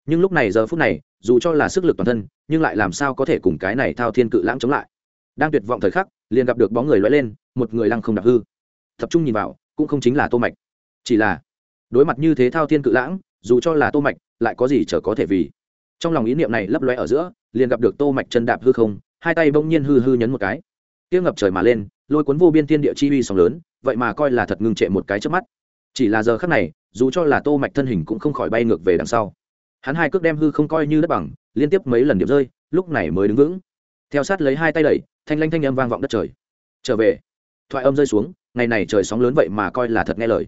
Nhưng lúc này giờ phút này, dù cho là sức lực toàn thân, nhưng lại làm sao có thể cùng cái này thao thiên cự lãng chống lại. Đang tuyệt vọng thời khắc, liền gặp được bóng người lóe lên, một người lăng không đặc hư. Tập trung nhìn vào, cũng không chính là tô mạch. Chỉ là, đối mặt như thế thao thiên cự lãng, dù cho là tô mạch, lại có gì chờ có thể vì. Trong lòng ý niệm này lấp lóe ở giữa, liền gặp được tô mạch chân đạp hư không, hai tay bỗng nhiên hư hư nhấn một cái. Tiếng ngập trời mà lên, lôi cuốn vô biên thiên địa chi uy sóng lớn, vậy mà coi là thật ngưng trệ một cái trước mắt. Chỉ là giờ khắc này dù cho là tô mạch thân hình cũng không khỏi bay ngược về đằng sau. Hắn hai cước đem hư không coi như đất bằng, liên tiếp mấy lần điệp rơi, lúc này mới đứng vững. Theo sát lấy hai tay đẩy, thanh lanh thanh âm vang vọng đất trời. Trở về. Thoại âm rơi xuống, ngày này trời sóng lớn vậy mà coi là thật nghe lời.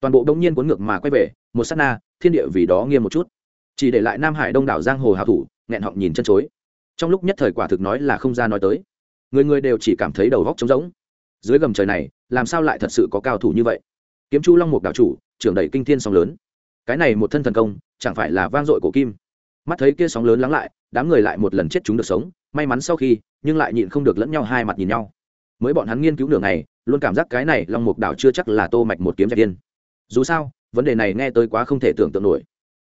Toàn bộ đông nhiên cuốn ngược mà quay về, một sát na, thiên địa vì đó nghiêm một chút. Chỉ để lại nam hải đông đảo giang hồ hào thủ, nghẹn họng nhìn chân chối. Trong lúc nhất thời quả thực nói là không ra nói tới. Người người đều chỉ cảm thấy đầu góc trống rỗng. Dưới gầm trời này, làm sao lại thật sự có cao thủ như vậy? Kiếm chu long mục đạo chủ trưởng đẩy kinh thiên sóng lớn. Cái này một thân thần công, chẳng phải là vang dội của kim. Mắt thấy kia sóng lớn lắng lại, đám người lại một lần chết chúng được sống, may mắn sau khi, nhưng lại nhịn không được lẫn nhau hai mặt nhìn nhau. Mới bọn hắn nghiên cứu nửa ngày, luôn cảm giác cái này long mục đảo chưa chắc là tô mạch một kiếm dẹp tiên dù sao, vấn đề này nghe tới quá không thể tưởng tượng nổi.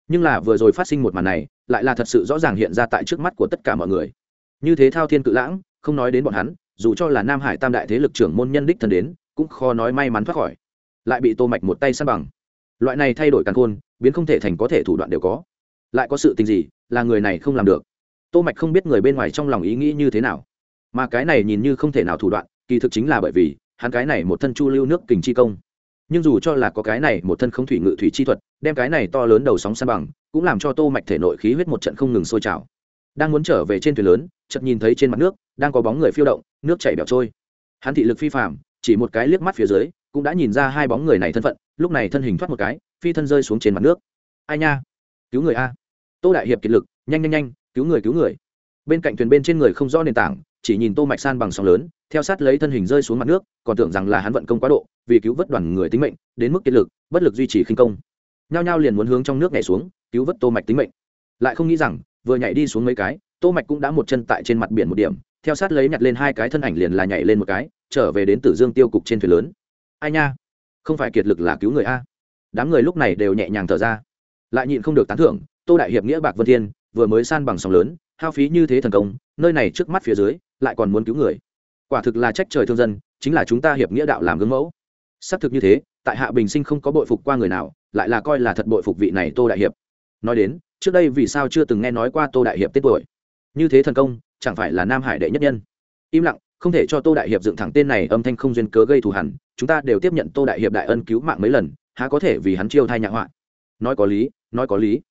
Nhưng là vừa rồi phát sinh một màn này, lại là thật sự rõ ràng hiện ra tại trước mắt của tất cả mọi người. Như thế thao thiên cự lãng, không nói đến bọn hắn, dù cho là nam hải tam đại thế lực trưởng môn nhân đích thần đến, cũng khó nói may mắn thoát khỏi. Lại bị tô mạch một tay săn bằng loại này thay đổi càn khôn, biến không thể thành có thể thủ đoạn đều có. Lại có sự tình gì là người này không làm được? Tô mạch không biết người bên ngoài trong lòng ý nghĩ như thế nào. Mà cái này nhìn như không thể nào thủ đoạn, kỳ thực chính là bởi vì, hắn cái này một thân chu lưu nước kình chi công. Nhưng dù cho là có cái này một thân không thủy ngự thủy chi thuật, đem cái này to lớn đầu sóng san bằng, cũng làm cho tô mạch thể nội khí huyết một trận không ngừng sôi trào. Đang muốn trở về trên thuyền lớn, chợt nhìn thấy trên mặt nước, đang có bóng người phiêu động, nước chảy bẻo trôi. Hắn thị lực phi phàm, chỉ một cái liếc mắt phía dưới, cũng đã nhìn ra hai bóng người này thân phận lúc này thân hình thoát một cái, phi thân rơi xuống trên mặt nước. Ai nha? Cứu người a. Tô đại hiệp kiệt lực, nhanh nhanh nhanh, cứu người cứu người. Bên cạnh thuyền bên trên người không rõ nền tảng, chỉ nhìn tô mạch san bằng sóng lớn, theo sát lấy thân hình rơi xuống mặt nước, còn tưởng rằng là hắn vận công quá độ, vì cứu vớt đoàn người tính mệnh, đến mức kiệt lực, bất lực duy trì khinh công. Nhao nhao liền muốn hướng trong nước nhảy xuống, cứu vớt tô mạch tính mệnh. Lại không nghĩ rằng, vừa nhảy đi xuống mấy cái, tô mạch cũng đã một chân tại trên mặt biển một điểm, theo sát lấy nhặt lên hai cái thân ảnh liền là nhảy lên một cái, trở về đến tử dương tiêu cục trên thuyền lớn. Ai nha? Không phải kiệt lực là cứu người a. Đám người lúc này đều nhẹ nhàng thở ra. Lại nhịn không được tán thưởng, tô đại hiệp nghĩa bạc vân thiên, vừa mới san bằng sóng lớn, hao phí như thế thần công, nơi này trước mắt phía dưới, lại còn muốn cứu người. Quả thực là trách trời thương dân, chính là chúng ta hiệp nghĩa đạo làm gương mẫu. Xác thực như thế, tại hạ bình sinh không có bội phục qua người nào, lại là coi là thật bội phục vị này tô đại hiệp. Nói đến, trước đây vì sao chưa từng nghe nói qua tô đại hiệp tên tuổi? Như thế thần công, chẳng phải là nam hải đệ nhất nhân? Im lặng không thể cho tô đại hiệp dựng thẳng tên này âm thanh không duyên cớ gây thù hẳn, chúng ta đều tiếp nhận tô đại hiệp đại ân cứu mạng mấy lần, há có thể vì hắn chiêu thai nhạ họa? Nói có lý, nói có lý.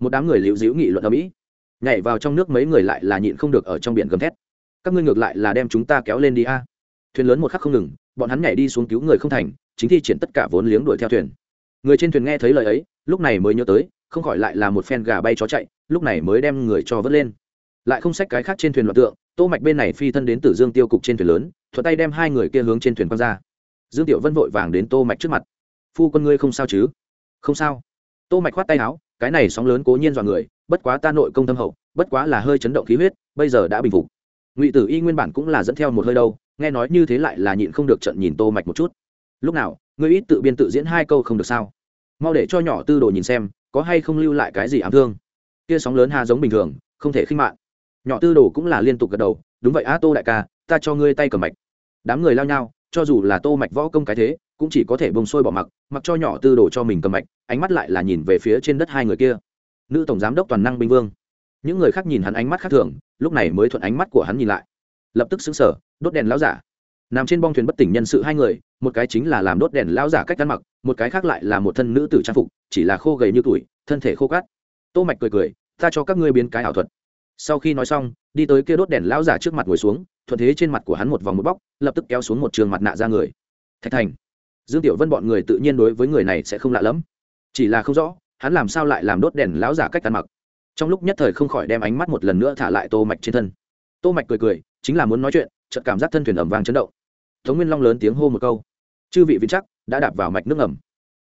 Một đám người liễu dĩu nghị luận ở mỹ. Nhảy vào trong nước mấy người lại là nhịn không được ở trong biển gầm thét. Các ngươi ngược lại là đem chúng ta kéo lên đi a. Thuyền lớn một khắc không ngừng, bọn hắn nhảy đi xuống cứu người không thành, chính thi triển tất cả vốn liếng đuổi theo thuyền. Người trên thuyền nghe thấy lời ấy, lúc này mới nhớ tới, không khỏi lại là một phen gà bay chó chạy, lúc này mới đem người cho vớt lên. Lại không xách cái khác trên thuyền loạt tượng tô mạch bên này phi thân đến từ dương tiêu cục trên thuyền lớn, thuận tay đem hai người kia hướng trên thuyền quăng ra. Dương tiểu vân vội vàng đến tô mạch trước mặt. Phu quân ngươi không sao chứ? Không sao. Tô mạch khoát tay áo, cái này sóng lớn cố nhiên dọa người, bất quá ta nội công tâm hậu, bất quá là hơi chấn động khí huyết, bây giờ đã bình phục. Ngụy tử y nguyên bản cũng là dẫn theo một hơi đâu, nghe nói như thế lại là nhịn không được trận nhìn tô mạch một chút. Lúc nào, ngươi ít tự biên tự diễn hai câu không được sao? Mau để cho nhỏ tư đồ nhìn xem, có hay không lưu lại cái gì ám thương? Kia sóng lớn hà giống bình thường, không thể khinh mạng nhỏ tư đồ cũng là liên tục gật đầu, đúng vậy a tô đại ca, ta cho ngươi tay cầm mạch. Đám người lao nhau, cho dù là tô mạch võ công cái thế, cũng chỉ có thể bông sôi bỏ mặc mặc cho nhỏ tư đồ cho mình cầm mạch, ánh mắt lại là nhìn về phía trên đất hai người kia. Nữ tổng giám đốc toàn năng binh vương. Những người khác nhìn hắn ánh mắt khác thường, lúc này mới thuận ánh mắt của hắn nhìn lại. Lập tức xứng sở đốt đèn lão giả. Nằm trên bong thuyền bất tỉnh nhân sự hai người, một cái chính là làm đốt đèn lão giả cách ăn mặc, một cái khác lại là một thân nữ tử trang phục, chỉ là khô gầy như tuổi, thân thể khô cát. Tô mạch cười cười, ta cho các ngươi biến cái ảo thuật sau khi nói xong, đi tới kia đốt đèn lão giả trước mặt ngồi xuống, thuận thế trên mặt của hắn một vòng một bóc, lập tức kéo xuống một trường mặt nạ ra người. Thạch thành. Dương tiểu vân bọn người tự nhiên đối với người này sẽ không lạ lẫm. Chỉ là không rõ, hắn làm sao lại làm đốt đèn lão giả cách ăn mặc. Trong lúc nhất thời không khỏi đem ánh mắt một lần nữa thả lại tô mạch trên thân. Tô mạch cười cười, chính là muốn nói chuyện, chợt cảm giác thân thuyền ẩm vang chấn động. Tống nguyên long lớn tiếng hô một câu. Chư vị vĩnh chắc, đã đạp vào mạch nước ẩm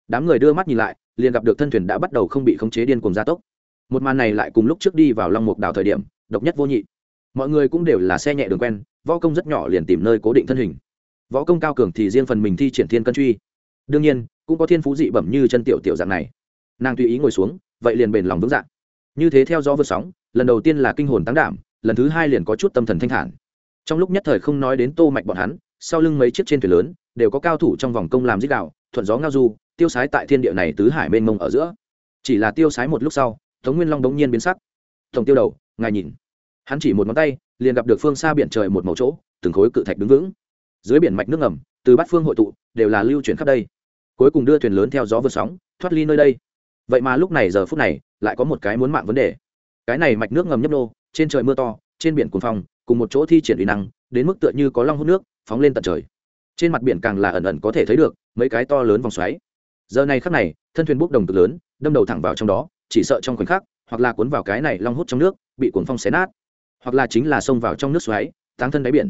đám người đưa mắt nhìn lại, liền gặp được thân thuyền đã bắt đầu không bị khống chế điên cuồng gia tốc một màn này lại cùng lúc trước đi vào long mục đảo thời điểm, độc nhất vô nhị. Mọi người cũng đều là xe nhẹ đường quen, võ công rất nhỏ liền tìm nơi cố định thân hình. Võ công cao cường thì riêng phần mình thi triển thiên cân truy. Đương nhiên, cũng có thiên phú dị bẩm như chân tiểu tiểu dạng này. Nàng tùy ý ngồi xuống, vậy liền bền lòng vững dạng như thế theo gió vượt sóng, lần đầu tiên là kinh hồn tăng đảm, lần thứ hai liền có chút tâm thần thanh thản. Trong lúc nhất thời không nói đến tô mạch bọn hắn, sau lưng mấy chiếc trên thuyền lớn, đều có cao thủ trong vòng công làm dích đạo, thuận gió ngao du, tiêu sái tại thiên địa này tứ hải mênh mông ở giữa. Chỉ là tiêu sái một lúc sau tống nguyên long đống nhiên biến sắc. Tổng tiêu đầu, ngài nhìn. Hắn chỉ một ngón tay, liền gặp được phương xa biển trời một màu chỗ, từng khối cự thạch đứng vững. Dưới biển mạch nước ngầm, từ bát phương hội tụ, đều là lưu chuyển khắp đây. Cuối cùng đưa thuyền lớn theo gió vượt sóng, thoát ly nơi đây. Vậy mà lúc này giờ phút này, lại có một cái muốn mạng vấn đề. Cái này mạch nước ngầm nhấp nô, trên trời mưa to, trên biển cuồng phong, cùng một chỗ thi triển uy năng, đến mức tựa như có long hút nước, phóng lên tận trời. Trên mặt biển càng là ẩn ẩn có thể thấy được mấy cái to lớn vòng xoáy. Giờ này khắc này, thân thuyền bốc đồng cực lớn, đâm đầu thẳng vào trong đó chỉ sợ trong khoảnh khắc, hoặc là cuốn vào cái này long hút trong nước, bị cuốn phong xé nát. Hoặc là chính là xông vào trong nước xoáy, táng thân đáy biển.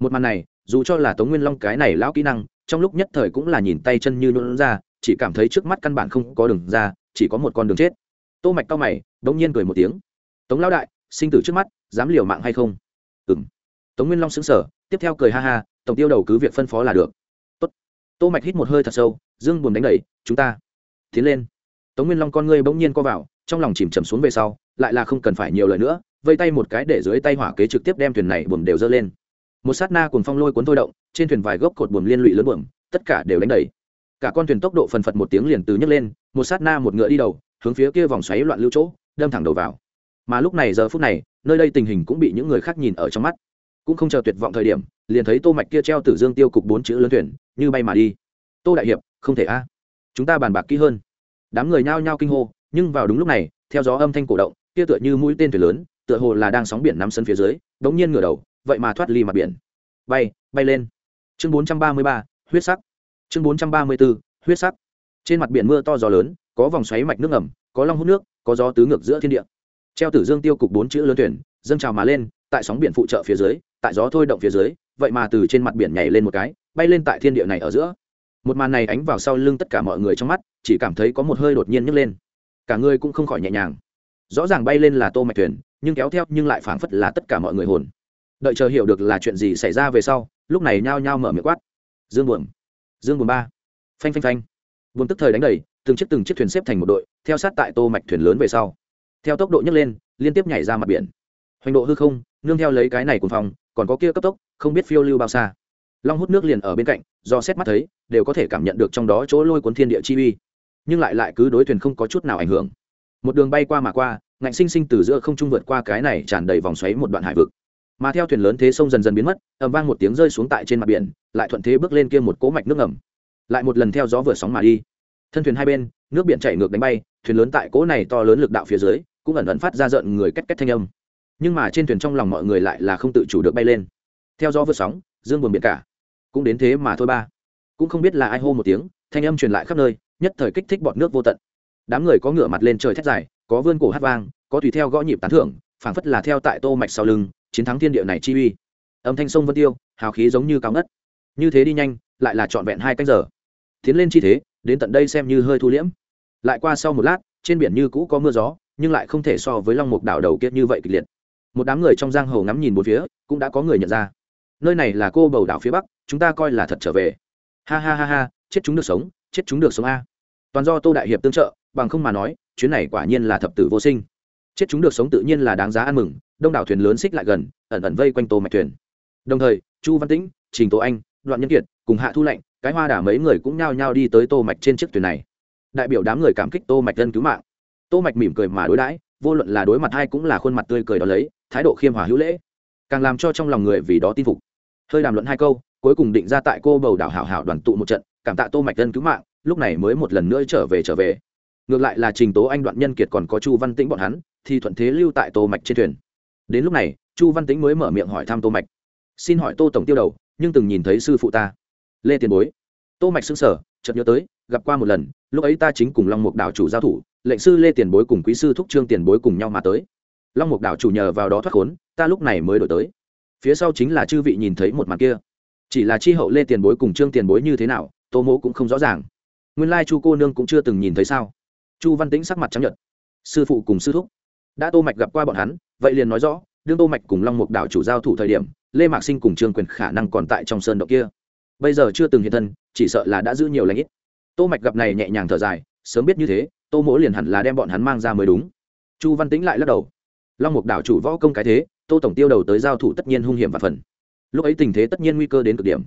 Một màn này, dù cho là tống nguyên long cái này lão kỹ năng, trong lúc nhất thời cũng là nhìn tay chân như luôn ra, chỉ cảm thấy trước mắt căn bản không có đường ra, chỉ có một con đường chết. Tô mạch cao mày, đống nhiên cười một tiếng. Tống lão đại, sinh tử trước mắt, dám liều mạng hay không? Ừm. Tống nguyên long sững sờ, tiếp theo cười ha ha, tổng tiêu đầu cứ việc phân phó là được. Tốt. tô mạch hít một hơi thật sâu, dương buồn đánh đẩy, chúng ta tiến lên tống nguyên long con ngươi bỗng nhiên co vào, trong lòng chìm chầm xuống về sau, lại là không cần phải nhiều lời nữa, vây tay một cái để dưới tay hỏa kế trực tiếp đem thuyền này buồm đều dơ lên. Một sát na cùng phong lôi cuốn thôi động, trên thuyền vài gốc cột buồm liên lụy lớn buồm, tất cả đều đánh đẩy cả con thuyền tốc độ phần phật một tiếng liền từ nhấc lên, một sát na một ngựa đi đầu, hướng phía kia vòng xoáy loạn lưu chỗ, đâm thẳng đầu vào. Mà lúc này giờ phút này, nơi đây tình hình cũng bị những người khác nhìn ở trong mắt. Cũng không chờ tuyệt vọng thời điểm, liền thấy tô mạch kia treo tử dương tiêu cục bốn chữ lớn thuyền, như bay mà đi. Tô đại hiệp, không thể a. Chúng ta bàn bạc kỹ hơn đám người nhao nhao kinh hô nhưng vào đúng lúc này theo gió âm thanh cổ động kia tựa như mũi tên thuyền lớn tựa hồ là đang sóng biển nắm sân phía dưới đống nhiên ngửa đầu vậy mà thoát ly mặt biển. Bay bay lên. Chương 433, huyết sắc. Chương 434, huyết sắc. Trên mặt biển mưa to gió lớn có vòng xoáy mạch nước ngầm có long hút nước có gió tứ ngược giữa thiên địa. Treo tử dương tiêu cục bốn chữ lớn tuyển dâng trào mà lên tại sóng biển phụ trợ phía dưới tại gió thôi động phía dưới vậy mà từ trên mặt biển nhảy lên một cái bay lên tại thiên địa này ở giữa một màn này ánh vào sau lưng tất cả mọi người trong mắt, chỉ cảm thấy có một hơi đột nhiên nhấc lên. Cả người cũng không khỏi nhẹ nhàng. Rõ ràng bay lên là tô mạch thuyền, nhưng kéo theo nhưng lại phảng phất là tất cả mọi người hồn. Đợi chờ hiểu được là chuyện gì xảy ra về sau, lúc này nhao nhao mở miệng quát. Dương buồm. Dương buồm ba. Phanh phanh phanh. Buồm tức thời đánh đầy, từng chiếc từng chiếc thuyền xếp thành một đội, theo sát tại tô mạch thuyền lớn về sau. Theo tốc độ nhấc lên, liên tiếp nhảy ra mặt biển. Hoành độ hư không, nương theo lấy cái này cùng phòng còn có kia cấp tốc, không biết phiêu lưu bao xa long hút nước liền ở bên cạnh, do xét mắt thấy, đều có thể cảm nhận được trong đó chỗ lôi cuốn thiên địa chi uy. Nhưng lại lại cứ đối thuyền không có chút nào ảnh hưởng. Một đường bay qua mà qua, ngạnh sinh sinh từ giữa không trung vượt qua cái này tràn đầy vòng xoáy một đoạn hải vực. Mà theo thuyền lớn thế sông dần dần biến mất, ầm vang một tiếng rơi xuống tại trên mặt biển, lại thuận thế bước lên kia một cỗ mạch nước ngầm. Lại một lần theo gió vừa sóng mà đi. Thân thuyền hai bên, nước biển chảy ngược đánh bay, thuyền lớn tại cỗ này to lớn lực đạo phía dưới, cũng ẩn ẩn phát ra giận người két két thanh âm. Nhưng mà trên thuyền trong lòng mọi người lại là không tự chủ được bay lên. Theo gió vừa sóng, dương buồn biển cả cũng đến thế mà thôi ba. Cũng không biết là ai hô một tiếng, thanh âm truyền lại khắp nơi, nhất thời kích thích bọn nước vô tận. Đám người có ngửa mặt lên trời thét dài, có vươn cổ hát vang, có tùy theo gõ nhịp tán thưởng, phảng phất là theo tại tô mạch sau lưng, chiến thắng thiên địa này chi uy. Âm thanh sông vân tiêu, hào khí giống như cao ngất. Như thế đi nhanh, lại là trọn vẹn hai canh giờ. Tiến lên chi thế, đến tận đây xem như hơi thu liễm. Lại qua sau một lát, trên biển như cũ có mưa gió, nhưng lại không thể so với long mục đảo đầu kia như vậy kịch liệt. Một đám người trong giang hồ ngắm nhìn một phía, cũng đã có người nhận ra. Nơi này là cô bầu đảo phía bắc chúng ta coi là thật trở về. Ha ha ha ha, chết chúng được sống, chết chúng được sống a. Toàn do tô đại hiệp tương trợ, bằng không mà nói, chuyến này quả nhiên là thập tử vô sinh. Chết chúng được sống tự nhiên là đáng giá ăn mừng, đông đảo thuyền lớn xích lại gần, ẩn ẩn vây quanh tô mạch thuyền. Đồng thời, chu văn tĩnh, trình tô anh, đoạn nhân kiệt cùng hạ thu lệnh, cái hoa đả mấy người cũng nhao nhao đi tới tô mạch trên chiếc thuyền này. Đại biểu đám người cảm kích tô mạch dân cứu mạng. Tô mạch mỉm cười mà đối đãi, vô luận là đối mặt hay cũng là khuôn mặt tươi cười đó lấy, thái độ khiêm hòa hữu lễ, càng làm cho trong lòng người vì đó tin phục. Hơi đàm luận hai câu cuối cùng định ra tại cô bầu đảo hảo hảo đoàn tụ một trận, cảm tạ tô mạch dân cứu mạng, lúc này mới một lần nữa trở về trở về. Ngược lại là trình tố anh đoạn nhân kiệt còn có chu văn tĩnh bọn hắn, thì thuận thế lưu tại tô mạch trên thuyền. Đến lúc này, chu văn tĩnh mới mở miệng hỏi thăm tô mạch. Xin hỏi tô tổng tiêu đầu, nhưng từng nhìn thấy sư phụ ta. Lê tiền bối. Tô mạch sững sờ, chợt nhớ tới, gặp qua một lần, lúc ấy ta chính cùng long mục đảo chủ giao thủ, lệnh sư lê tiền bối cùng quý sư thúc trương tiền bối cùng nhau mà tới. Long mục đảo chủ nhờ vào đó thoát khốn, ta lúc này mới đổi tới. Phía sau chính là chư vị nhìn thấy một màn kia chỉ là chi hậu lê tiền bối cùng trương tiền bối như thế nào, tô mỗ cũng không rõ ràng. Nguyên lai chu cô nương cũng chưa từng nhìn thấy sao? Chu văn tĩnh sắc mặt chấp nhận sư phụ cùng sư thúc. Đã tô mạch gặp qua bọn hắn, vậy liền nói rõ, đương tô mạch cùng long mục đảo chủ giao thủ thời điểm, lê mạc sinh cùng trương quyền khả năng còn tại trong sơn động kia. Bây giờ chưa từng hiện thân, chỉ sợ là đã giữ nhiều lãnh ít. Tô mạch gặp này nhẹ nhàng thở dài, sớm biết như thế, tô mỗ liền hẳn là đem bọn hắn mang ra mới đúng. Chu văn tĩnh lại lắc đầu. Long mục đảo chủ võ công cái thế, tô tổng tiêu đầu tới giao thủ tất nhiên hung hiểm và phần lúc ấy tình thế tất nhiên nguy cơ đến cực điểm.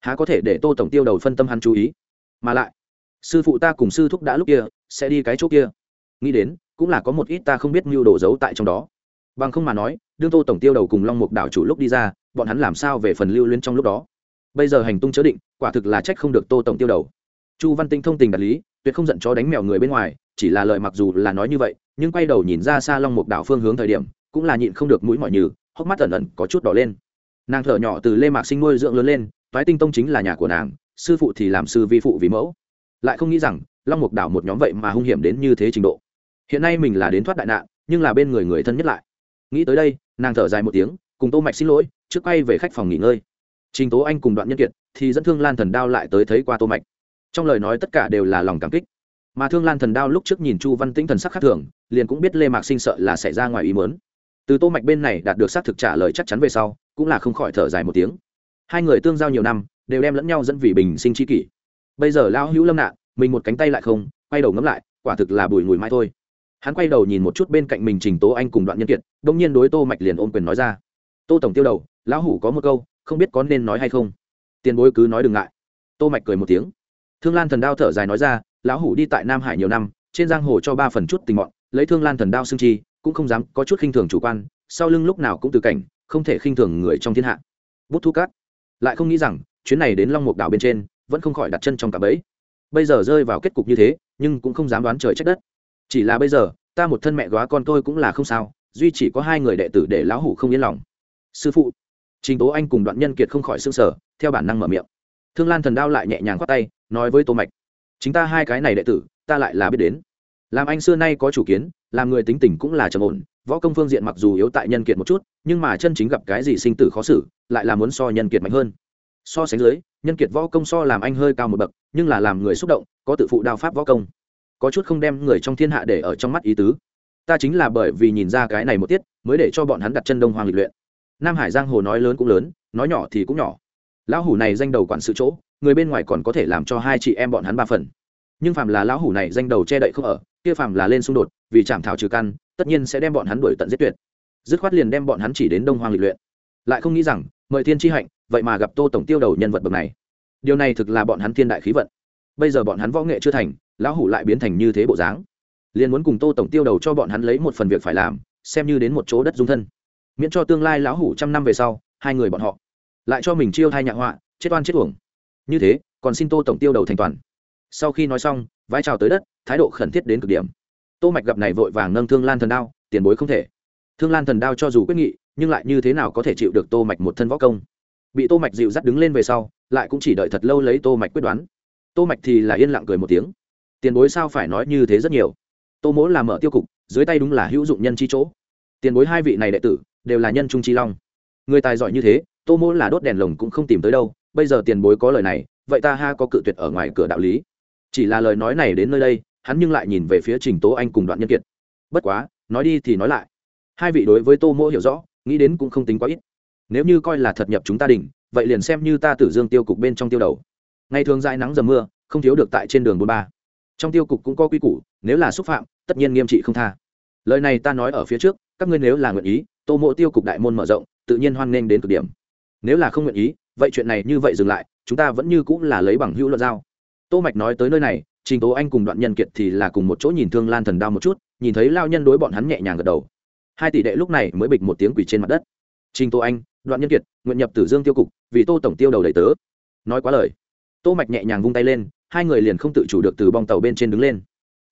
Há có thể để tô tổng tiêu đầu phân tâm hắn chú ý? Mà lại, sư phụ ta cùng sư thúc đã lúc kia, sẽ đi cái chỗ kia. Nghĩ đến, cũng là có một ít ta không biết mưu đồ giấu tại trong đó. Bằng không mà nói, đương tô tổng tiêu đầu cùng long mục đảo chủ lúc đi ra, bọn hắn làm sao về phần lưu liên trong lúc đó? Bây giờ hành tung chớ định, quả thực là trách không được tô tổng tiêu đầu. Chu văn tinh thông tình đạt lý, tuyệt không giận chó đánh mèo người bên ngoài, chỉ là lời mặc dù là nói như vậy, nhưng quay đầu nhìn ra xa long mục đảo phương hướng thời điểm, cũng là nhịn không được mũi mọi nhừ, hốc mắt ẩn ẩn có chút đỏ lên nàng thở nhỏ từ lê mạc sinh nuôi dưỡng lớn lên, toái tinh tông chính là nhà của nàng, sư phụ thì làm sư vi phụ vì mẫu. Lại không nghĩ rằng, long mục đảo một nhóm vậy mà hung hiểm đến như thế trình độ. Hiện nay mình là đến thoát đại nạn, nhưng là bên người người thân nhất lại. Nghĩ tới đây, nàng thở dài một tiếng, cùng tô mạch xin lỗi, trước quay về khách phòng nghỉ ngơi. Trình tố anh cùng đoạn nhân kiệt thì dẫn thương lan thần đao lại tới thấy qua tô mạch. Trong lời nói tất cả đều là lòng cảm kích. Mà thương lan thần đao lúc trước nhìn chu văn tĩnh thần sắc khác thường, liền cũng biết lê mạc sinh sợ là xảy ra ngoài ý muốn. Từ tô mạch bên này đạt được xác thực trả lời chắc chắn về sau cũng là không khỏi thở dài một tiếng. Hai người tương giao nhiều năm, đều đem lẫn nhau dẫn vì bình sinh chi kỷ. Bây giờ lão hữu lâm nạn mình một cánh tay lại không, quay đầu ngắm lại, quả thực là bùi ngùi mai thôi. Hắn quay đầu nhìn một chút bên cạnh mình trình tố anh cùng đoạn nhân kiệt đông nhiên đối tô mạch liền ôm quyền nói ra. Tô tổng tiêu đầu, lão hủ có một câu, không biết có nên nói hay không. Tiền bối cứ nói đừng ngại. Tô mạch cười một tiếng. Thương lan thần đao thở dài nói ra, lão hủ đi tại nam hải nhiều năm, trên giang hồ cho ba phần chút tình mọn, lấy thương lan thần đao xương chi, cũng không dám có chút khinh thường chủ quan, sau lưng lúc nào cũng từ cảnh không thể khinh thường người trong thiên hạ. Bút thu cát. Lại không nghĩ rằng, chuyến này đến long mục đảo bên trên, vẫn không khỏi đặt chân trong cả bẫy. Bây giờ rơi vào kết cục như thế, nhưng cũng không dám đoán trời trách đất. Chỉ là bây giờ, ta một thân mẹ góa con tôi cũng là không sao, duy chỉ có hai người đệ tử để lão hủ không yên lòng. Sư phụ. Trình tố anh cùng đoạn nhân kiệt không khỏi s ư n g sở theo bản năng mở miệng. Thương lan thần đao lại nhẹ nhàng khoác tay, nói với tô mạch. Chính ta hai cái này đệ tử, ta lại là biết đến. Làm anh xưa nay có chủ kiến, làm người tính tình cũng là trầm ổn võ công phương diện mặc dù yếu tại nhân kiệt một chút, nhưng mà chân chính gặp cái gì sinh tử khó xử, lại là muốn so nhân kiệt mạnh hơn. So sánh dưới, nhân kiệt võ công so làm anh hơi cao một bậc, nhưng là làm người xúc động, có tự phụ đao pháp võ công. Có chút không đem người trong thiên hạ để ở trong mắt ý tứ. Ta chính là bởi vì nhìn ra cái này một tiết, mới để cho bọn hắn đặt chân đông hoàng lịch luyện. Nam hải giang hồ nói lớn cũng lớn, nói nhỏ thì cũng nhỏ. Lão hủ này danh đầu quản sự chỗ, người bên ngoài còn có thể làm cho hai chị em bọn hắn ba phần. Nhưng phàm là lão hủ này danh đầu che đậy không ở, kia phàm là lên xung đột, vì chạm thảo trừ căn tất nhiên sẽ đem bọn hắn đuổi tận giết tuyệt. Dứt khoát liền đem bọn hắn chỉ đến đông hoàng lịch luyện. Lại không nghĩ rằng, mời thiên tri hạnh, vậy mà gặp tô tổng tiêu đầu nhân vật bậc này. Điều này thực là bọn hắn thiên đại khí vận. Bây giờ bọn hắn võ nghệ chưa thành, lão hủ lại biến thành như thế bộ dáng. Liền muốn cùng tô tổng tiêu đầu cho bọn hắn lấy một phần việc phải làm, xem như đến một chỗ đất dung thân. Miễn cho tương lai lão hủ trăm năm về sau, hai người bọn họ lại cho mình chiêu thai nhạ họa, chết oan chết uổng. Như thế, còn xin tô tổng tiêu đầu thành toàn. Sau khi nói xong, vái chào tới đất, thái độ khẩn thiết đến cực điểm tô mạch gặp này vội vàng nâng thương lan thần đao, tiền bối không thể. Thương lan thần đao cho dù quyết nghị, nhưng lại như thế nào có thể chịu được tô mạch một thân võ công? Bị tô mạch dịu dắt đứng lên về sau, lại cũng chỉ đợi thật lâu lấy tô mạch quyết đoán. Tô mạch thì là yên lặng cười một tiếng. Tiền bối sao phải nói như thế rất nhiều? Tô mỗ là mở tiêu cục, dưới tay đúng là hữu dụng nhân chi chỗ. Tiền bối hai vị này đệ tử, đều là nhân trung chi long. Người tài giỏi như thế, tô mỗ là đốt đèn lồng cũng không tìm tới đâu. Bây giờ tiền bối có lời này, vậy ta ha có cự tuyệt ở ngoài cửa đạo lý. Chỉ là lời nói này đến nơi đây hắn nhưng lại nhìn về phía trình tố anh cùng đoạn nhân kiệt. Bất quá, nói đi thì nói lại. Hai vị đối với tô mỗ hiểu rõ, nghĩ đến cũng không tính quá ít. Nếu như coi là thật nhập chúng ta đỉnh, vậy liền xem như ta tử dương tiêu cục bên trong tiêu đầu. Ngày thường dãi nắng dầm mưa, không thiếu được tại trên đường bốn ba. Trong tiêu cục cũng có quy củ, nếu là xúc phạm, tất nhiên nghiêm trị không tha. Lời này ta nói ở phía trước, các ngươi nếu là nguyện ý, tô mộ tiêu cục đại môn mở rộng, tự nhiên hoan nghênh đến cực điểm. Nếu là không nguyện ý, vậy chuyện này như vậy dừng lại, chúng ta vẫn như cũng là lấy bằng hữu luận giao. Tô mạch nói tới nơi này trình tố anh cùng đoạn nhân kiệt thì là cùng một chỗ nhìn thương lan thần đao một chút, nhìn thấy lao nhân đối bọn hắn nhẹ nhàng gật đầu. Hai tỷ đệ lúc này mới bịch một tiếng quỷ trên mặt đất. Trình tô anh, đoạn nhân kiệt, nguyện nhập tử dương tiêu cục, vì tô tổng tiêu đầu đầy tớ. Nói quá lời. Tô mạch nhẹ nhàng vung tay lên, hai người liền không tự chủ được từ bong tàu bên trên đứng lên.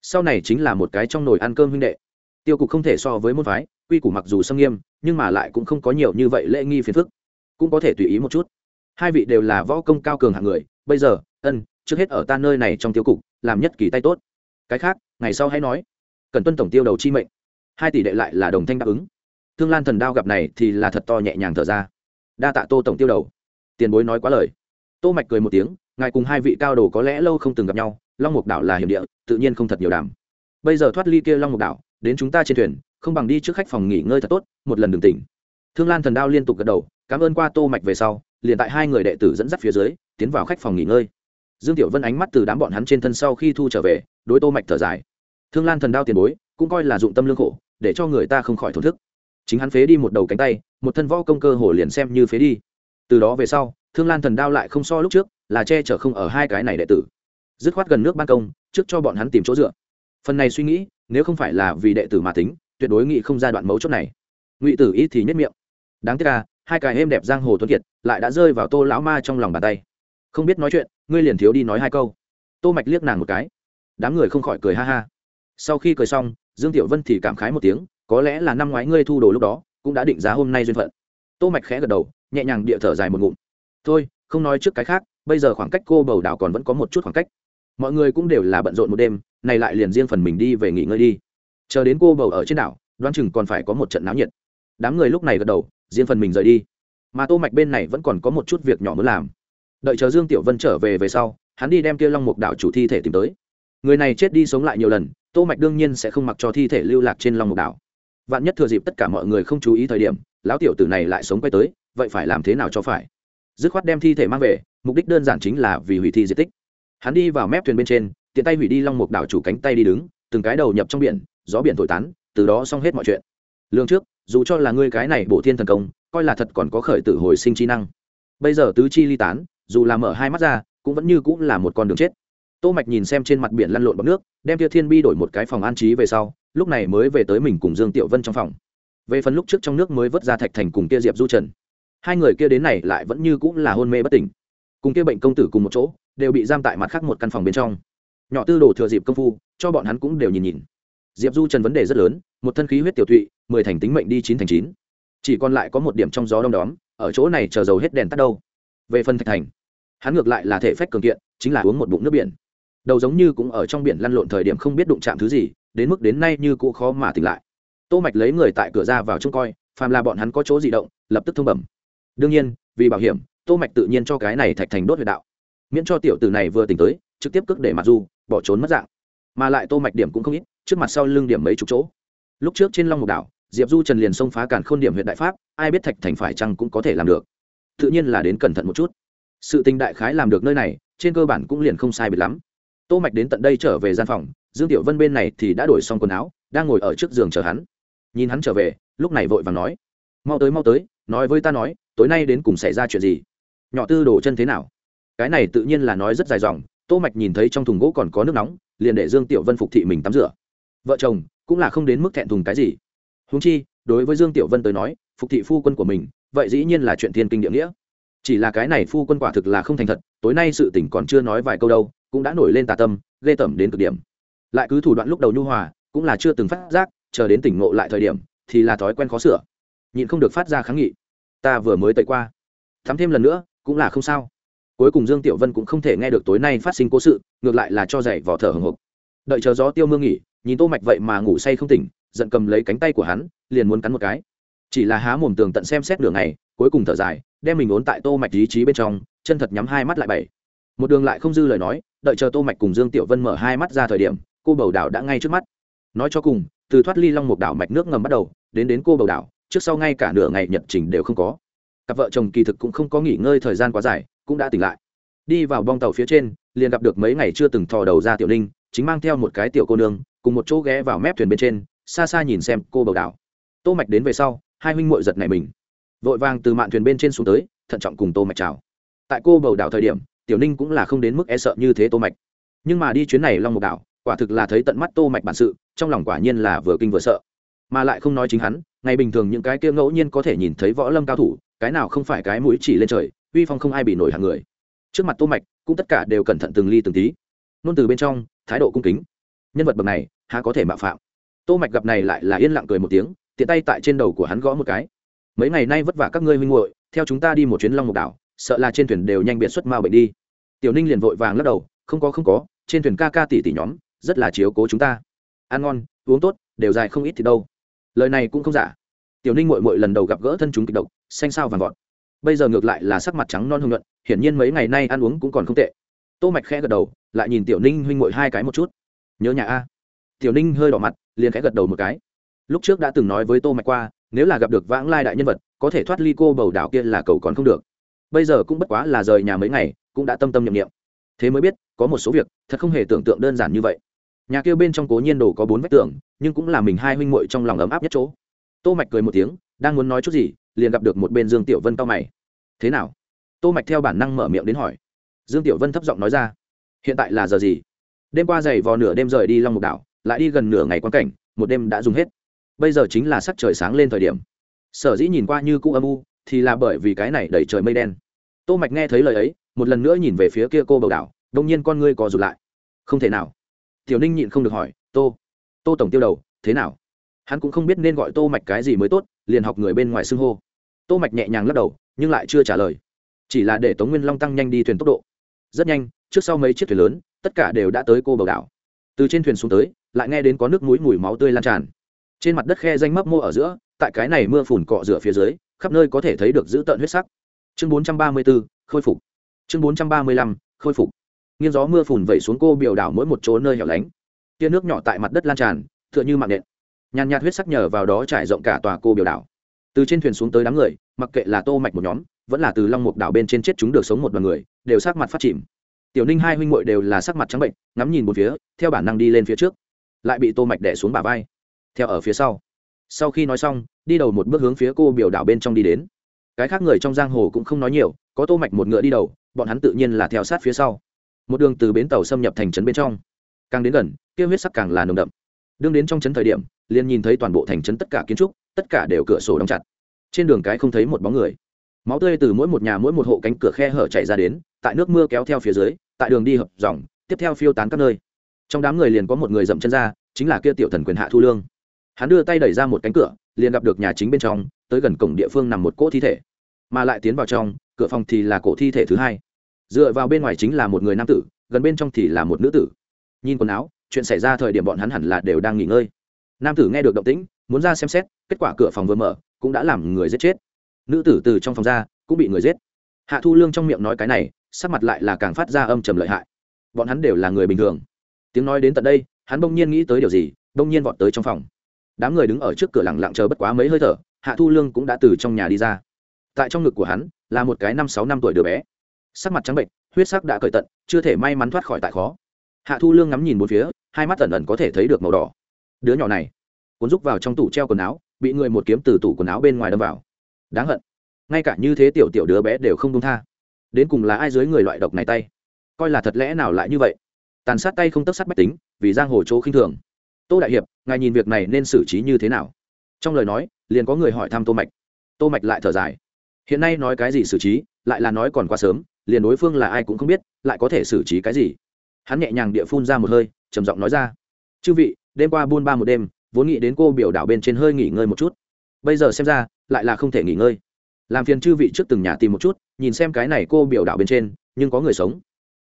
Sau này chính là một cái trong nồi ăn cơm huynh đệ. Tiêu cục không thể so với môn phái, quy củ mặc dù sâm nghiêm, nhưng mà lại cũng không có nhiều như vậy lễ nghi phiền phức. Cũng có thể tùy ý một chút. Hai vị đều là võ công cao cường hạng người, bây giờ, ân, trước hết ở ta nơi này trong tiêu cục làm nhất kỳ tay tốt. Cái khác, ngày sau hãy nói. Cần tuân tổng tiêu đầu chi mệnh. Hai tỷ đệ lại là đồng thanh đáp ứng. Thương lan thần đao gặp này thì là thật to nhẹ nhàng thở ra. Đa tạ tô tổng tiêu đầu. Tiền bối nói quá lời. Tô mạch cười một tiếng, ngài cùng hai vị cao đồ có lẽ lâu không từng gặp nhau, long mục đảo là hiểm địa, tự nhiên không thật nhiều đàm. Bây giờ thoát ly kia long mục đảo, đến chúng ta trên thuyền, không bằng đi trước khách phòng nghỉ ngơi thật tốt, một lần đường tỉnh. Thương lan thần đao liên tục gật đầu, cảm ơn qua tô mạch về sau. Liền tại hai người đệ tử dẫn dắt phía dưới, tiến vào khách phòng nghỉ ngơi dương tiểu vân ánh mắt từ đám bọn hắn trên thân sau khi thu trở về, đối tô mạch thở dài. Thương lan thần đao tiền bối, cũng coi là dụng tâm lương khổ, để cho người ta không khỏi thổn thức. Chính hắn phế đi một đầu cánh tay, một thân võ công cơ hồ liền xem như phế đi. Từ đó về sau, thương lan thần đao lại không so lúc trước, là che chở không ở hai cái này đệ tử. Dứt khoát gần nước ban công, trước cho bọn hắn tìm chỗ dựa. Phần này suy nghĩ, nếu không phải là vì đệ tử mà tính, tuyệt đối nghị không ra đoạn mấu chốt này. Ngụy tử ít thì nhất miệng. Đáng tiếc là hai cái êm đẹp giang hồ tuấn kiệt, lại đã rơi vào tô lão ma trong lòng bàn tay không biết nói chuyện, ngươi liền thiếu đi nói hai câu. Tô mạch liếc nàng một cái. Đám người không khỏi cười ha ha. Sau khi cười xong, dương tiểu vân thì cảm khái một tiếng, có lẽ là năm ngoái ngươi thu đồ lúc đó, cũng đã định giá hôm nay duyên phận. Tô mạch khẽ gật đầu, nhẹ nhàng địa thở dài một ngụm. Thôi, không nói trước cái khác, bây giờ khoảng cách cô bầu đảo còn vẫn có một chút khoảng cách. Mọi người cũng đều là bận rộn một đêm, này lại liền riêng phần mình đi về nghỉ ngơi đi. Chờ đến cô bầu ở trên đảo, đoán chừng còn phải có một trận náo nhiệt. Đám người lúc này gật đầu, riêng phần mình rời đi. Mà tô mạch bên này vẫn còn có một chút việc nhỏ muốn làm đợi chờ dương tiểu vân trở về về sau, hắn đi đem kia long mục đảo chủ thi thể tìm tới. Người này chết đi sống lại nhiều lần, tô mạch đương nhiên sẽ không mặc cho thi thể lưu lạc trên long mục đảo vạn nhất thừa dịp tất cả mọi người không chú ý thời điểm, lão tiểu tử này lại sống quay tới, vậy phải làm thế nào cho phải? Dứt khoát đem thi thể mang về, mục đích đơn giản chính là vì hủy thi di tích. Hắn đi vào mép thuyền bên trên, tiện tay hủy đi long mục đảo chủ cánh tay đi đứng, từng cái đầu nhập trong biển, gió biển thổi tán, từ đó xong hết mọi chuyện. Lương trước, dù cho là ngươi cái này bổ thiên thần công, coi là thật còn có khởi tử hồi sinh chi năng. Bây giờ tứ chi ly tán dù là mở hai mắt ra, cũng vẫn như cũng là một con đường chết. Tô mạch nhìn xem trên mặt biển lăn lộn bọc nước, đem tia thiên bi đổi một cái phòng an trí về sau, lúc này mới về tới mình cùng dương tiểu vân trong phòng. Về phần lúc trước trong nước mới vớt ra thạch thành cùng kia diệp du trần, hai người kia đến này lại vẫn như cũng là hôn mê bất tỉnh. Cùng kia bệnh công tử cùng một chỗ, đều bị giam tại mặt khác một căn phòng bên trong. Nhỏ tư đồ thừa dịp công phu, cho bọn hắn cũng đều nhìn nhìn. Diệp du trần vấn đề rất lớn, một thân khí huyết tiểu thụy mười thành tính mệnh đi chín thành chín. Chỉ còn lại có một điểm trong gió đông đóm, ở chỗ này chờ dầu hết đèn tắt đâu. Về phần thạch thành hắn ngược lại là thể phách cường kiện, chính là uống một bụng nước biển. Đầu giống như cũng ở trong biển lăn lộn thời điểm không biết đụng chạm thứ gì, đến mức đến nay như cũ khó mà tỉnh lại. Tô mạch lấy người tại cửa ra vào trông coi, phàm là bọn hắn có chỗ gì động, lập tức thông bẩm. Đương nhiên, vì bảo hiểm, tô mạch tự nhiên cho cái này thạch thành đốt huyệt đạo. Miễn cho tiểu tử này vừa tỉnh tới, trực tiếp cước để mặt du bỏ trốn mất dạng. Mà lại tô mạch điểm cũng không ít, trước mặt sau lưng điểm mấy chục chỗ. Lúc trước trên long mục đảo, diệp du trần liền xông phá cản khôn điểm huyện đại pháp, ai biết thạch thành phải chăng cũng có thể làm được. Tự nhiên là đến cẩn thận một chút sự tình đại khái làm được nơi này, trên cơ bản cũng liền không sai biệt lắm. Tô mạch đến tận đây trở về gian phòng, dương tiểu vân bên này thì đã đổi xong quần áo, đang ngồi ở trước giường chờ hắn. Nhìn hắn trở về, lúc này vội vàng nói, mau tới mau tới, nói với ta nói, tối nay đến cùng xảy ra chuyện gì? Nhỏ tư đổ chân thế nào? Cái này tự nhiên là nói rất dài dòng, tô mạch nhìn thấy trong thùng gỗ còn có nước nóng, liền để dương tiểu vân phục thị mình tắm rửa. Vợ chồng, cũng là không đến mức thẹn thùng cái gì. Huống chi, đối với dương tiểu vân tới nói, phục thị phu quân của mình, vậy dĩ nhiên là chuyện thiên kinh địa nghĩa chỉ là cái này phu quân quả thực là không thành thật, tối nay sự tình còn chưa nói vài câu đâu, cũng đã nổi lên tà tâm, ghê tởm đến cực điểm. Lại cứ thủ đoạn lúc đầu nhu hòa, cũng là chưa từng phát giác, chờ đến tỉnh ngộ lại thời điểm, thì là thói quen khó sửa. Nhịn không được phát ra kháng nghị. Ta vừa mới tẩy qua. Thắm thêm lần nữa, cũng là không sao. Cuối cùng dương tiểu vân cũng không thể nghe được tối nay phát sinh cố sự, ngược lại là cho dậy vỏ thở hồng hộc đợi chờ gió tiêu mưa nghỉ, nhìn tô mạch vậy mà ngủ say không tỉnh, giận cầm lấy cánh tay của hắn, liền muốn cắn một cái. Chỉ là há mồm tường tận xem xét đường này cuối cùng thở dài đem mình ốn tại tô mạch ý chí bên trong, chân thật nhắm hai mắt lại bảy. Một đường lại không dư lời nói, đợi chờ tô mạch cùng dương tiểu vân mở hai mắt ra thời điểm, cô bầu đảo đã ngay trước mắt. Nói cho cùng, từ thoát ly long một đảo mạch nước ngầm bắt đầu, đến đến cô bầu đảo, trước sau ngay cả nửa ngày nhật trình đều không có. Cặp vợ chồng kỳ thực cũng không có nghỉ ngơi thời gian quá dài, cũng đã tỉnh lại. Đi vào bong tàu phía trên, liền gặp được mấy ngày chưa từng thò đầu ra tiểu ninh, chính mang theo một cái tiểu cô nương, cùng một chỗ ghé vào mép thuyền bên trên, xa xa nhìn xem cô bầu đảo. Tô mạch đến về sau, hai huynh muội giật này mình vội vàng từ mạn thuyền bên trên xuống tới, thận trọng cùng tô mạch chào. Tại cô bầu đảo thời điểm, tiểu ninh cũng là không đến mức e sợ như thế tô mạch. Nhưng mà đi chuyến này long một đảo, quả thực là thấy tận mắt tô mạch bản sự, trong lòng quả nhiên là vừa kinh vừa sợ. Mà lại không nói chính hắn, ngày bình thường những cái kia ngẫu nhiên có thể nhìn thấy võ lâm cao thủ, cái nào không phải cái mũi chỉ lên trời, uy phong không ai bị nổi hàng người. Trước mặt tô mạch, cũng tất cả đều cẩn thận từng ly từng tí. Nôn từ bên trong, thái độ cung kính. Nhân vật bậc này, há có thể mạo phạm. Tô mạch gặp này lại là yên lặng cười một tiếng, tiện tay tại trên đầu của hắn gõ một cái mấy ngày nay vất vả các ngươi huynh muội, theo chúng ta đi một chuyến long mục đảo, sợ là trên thuyền đều nhanh biệt xuất ma bệnh đi. Tiểu ninh liền vội vàng lắc đầu, không có không có, trên thuyền ca ca tỷ tỷ nhóm, rất là chiếu cố chúng ta. Ăn ngon, uống tốt, đều dài không ít thì đâu. Lời này cũng không giả. Tiểu ninh mội mội lần đầu gặp gỡ thân chúng kịch độc, xanh sao vàng vọt. Bây giờ ngược lại là sắc mặt trắng non hưng luận hiển nhiên mấy ngày nay ăn uống cũng còn không tệ. Tô mạch khẽ gật đầu, lại nhìn tiểu ninh huynh mội hai cái một chút. Nhớ nhà a. Tiểu ninh hơi đỏ mặt, liền khẽ gật đầu một cái. Lúc trước đã từng nói với tô mạch qua nếu là gặp được vãng lai đại nhân vật, có thể thoát ly cô bầu đảo kia là cầu còn không được. Bây giờ cũng bất quá là rời nhà mấy ngày, cũng đã tâm tâm nhậm nghiệm thế mới biết, có một số việc, thật không hề tưởng tượng đơn giản như vậy. Nhà kia bên trong cố nhiên đồ có bốn vách tường, nhưng cũng là mình hai huynh muội trong lòng ấm áp nhất chỗ. Tô mạch cười một tiếng, đang muốn nói chút gì, liền gặp được một bên dương tiểu vân cao mày. Thế nào? Tô mạch theo bản năng mở miệng đến hỏi. Dương tiểu vân thấp giọng nói ra. Hiện tại là giờ gì? Đêm qua dày vò nửa đêm rời đi long mục đảo, lại đi gần nửa ngày quan cảnh, một đêm đã dùng hết bây giờ chính là sắc trời sáng lên thời điểm. Sở dĩ nhìn qua như cũ âm u, thì là bởi vì cái này đẩy trời mây đen. Tô mạch nghe thấy lời ấy, một lần nữa nhìn về phía kia cô bầu đảo, đông nhiên con ngươi có rụt lại. Không thể nào. Tiểu ninh nhịn không được hỏi, tô tô tổng tiêu đầu, thế nào? Hắn cũng không biết nên gọi tô mạch cái gì mới tốt, liền học người bên ngoài xưng hô. Tô mạch nhẹ nhàng lắc đầu, nhưng lại chưa trả lời. Chỉ là để tống nguyên long tăng nhanh đi thuyền tốc độ. Rất nhanh, trước sau mấy chiếc thuyền lớn, tất cả đều đã tới cô bầu đảo. Từ trên thuyền xuống tới, lại nghe đến có nước mũi mùi máu tươi lan tràn trên mặt đất khe danh mấp mô ở giữa tại cái này mưa phùn cọ rửa phía dưới khắp nơi có thể thấy được giữ tợn huyết sắc. Chương 434, khôi phục. Chương 435, khôi phục. Nghiêng gió mưa phùn vẩy xuống cô biểu đảo mỗi một chỗ nơi hẻo lánh. Tia nước nhỏ tại mặt đất lan tràn tựa như mạng nện. Nhàn nhạt huyết sắc nhờ vào đó trải rộng cả tòa cô biểu đảo. Từ trên thuyền xuống tới đám người mặc kệ là tô mạch một nhóm vẫn là từ long mục đảo bên trên chết chúng được sống một đoàn người đều sắc mặt phát chìm. Tiểu ninh hai huynh muội đều là sắc mặt trắng bệnh ngắm nhìn một phía theo bản năng đi lên phía trước. Lại bị tô mạch đè xuống bả vai theo ở phía sau. Sau khi nói xong, đi đầu một bước hướng phía cô biểu đảo bên trong đi đến. Cái khác người trong giang hồ cũng không nói nhiều, có tô mạch một ngựa đi đầu, bọn hắn tự nhiên là theo sát phía sau. Một đường từ bến tàu xâm nhập thành trấn bên trong. Càng đến gần, kia huyết sắc càng là nồng đậm. Đương đến trong trấn thời điểm, liền nhìn thấy toàn bộ thành trấn tất cả kiến trúc, tất cả đều cửa sổ đóng chặt. Trên đường cái không thấy một bóng người. Máu tươi từ mỗi một nhà mỗi một hộ cánh cửa khe hở chảy ra đến, tại nước mưa kéo theo phía dưới, tại đường đi hợp dòng, tiếp theo phiêu tán các nơi. Trong đám người liền có một người dậm chân ra, chính là kia tiểu thần quyền hạ thu lương hắn đưa tay đẩy ra một cánh cửa, liền gặp được nhà chính bên trong, tới gần cổng địa phương nằm một cỗ thi thể. Mà lại tiến vào trong, cửa phòng thì là cổ thi thể thứ hai. Dựa vào bên ngoài chính là một người nam tử, gần bên trong thì là một nữ tử. Nhìn quần áo, chuyện xảy ra thời điểm bọn hắn hẳn là đều đang nghỉ ngơi. Nam tử nghe được động tĩnh, muốn ra xem xét, kết quả cửa phòng vừa mở, cũng đã làm người giết chết. Nữ tử từ trong phòng ra, cũng bị người giết. Hạ thu lương trong miệng nói cái này, sắc mặt lại là càng phát ra âm trầm lợi hại. Bọn hắn đều là người bình thường. Tiếng nói đến tận đây, hắn bỗng nhiên nghĩ tới điều gì, bỗng nhiên vọt tới trong phòng đám người đứng ở trước cửa lặng lặng chờ bất quá mấy hơi thở, hạ thu lương cũng đã từ trong nhà đi ra. Tại trong ngực của hắn, là một cái năm sáu năm tuổi đứa bé. Sắc mặt trắng bệnh huyết sắc đã cởi tận, chưa thể may mắn thoát khỏi tại khó. Hạ thu lương ngắm nhìn một phía, hai mắt ẩn ẩn có thể thấy được màu đỏ. Đứa nhỏ này, cuốn rúc vào trong tủ treo quần áo, bị người một kiếm từ tủ quần áo bên ngoài đâm vào. Đáng hận. Ngay cả như thế tiểu tiểu đứa bé đều không công tha. Đến cùng là ai dưới người loại độc này tay? Coi là thật lẽ nào lại như vậy? Tàn sát tay không tất sát bách tính, vì giang hồ chỗ khinh thường tô đại hiệp, ngài nhìn việc này nên xử trí như thế nào? Trong lời nói, liền có người hỏi thăm tô mạch. Tô mạch lại thở dài. Hiện nay nói cái gì xử trí, lại là nói còn quá sớm, liền đối phương là ai cũng không biết, lại có thể xử trí cái gì? Hắn nhẹ nhàng địa phun ra một hơi, trầm giọng nói ra. Chư vị, đêm qua buôn ba một đêm, vốn nghĩ đến cô biểu đảo bên trên hơi nghỉ ngơi một chút. Bây giờ xem ra, lại là không thể nghỉ ngơi. Làm phiền chư vị trước từng nhà tìm một chút, nhìn xem cái này cô biểu đảo bên trên, nhưng có người sống.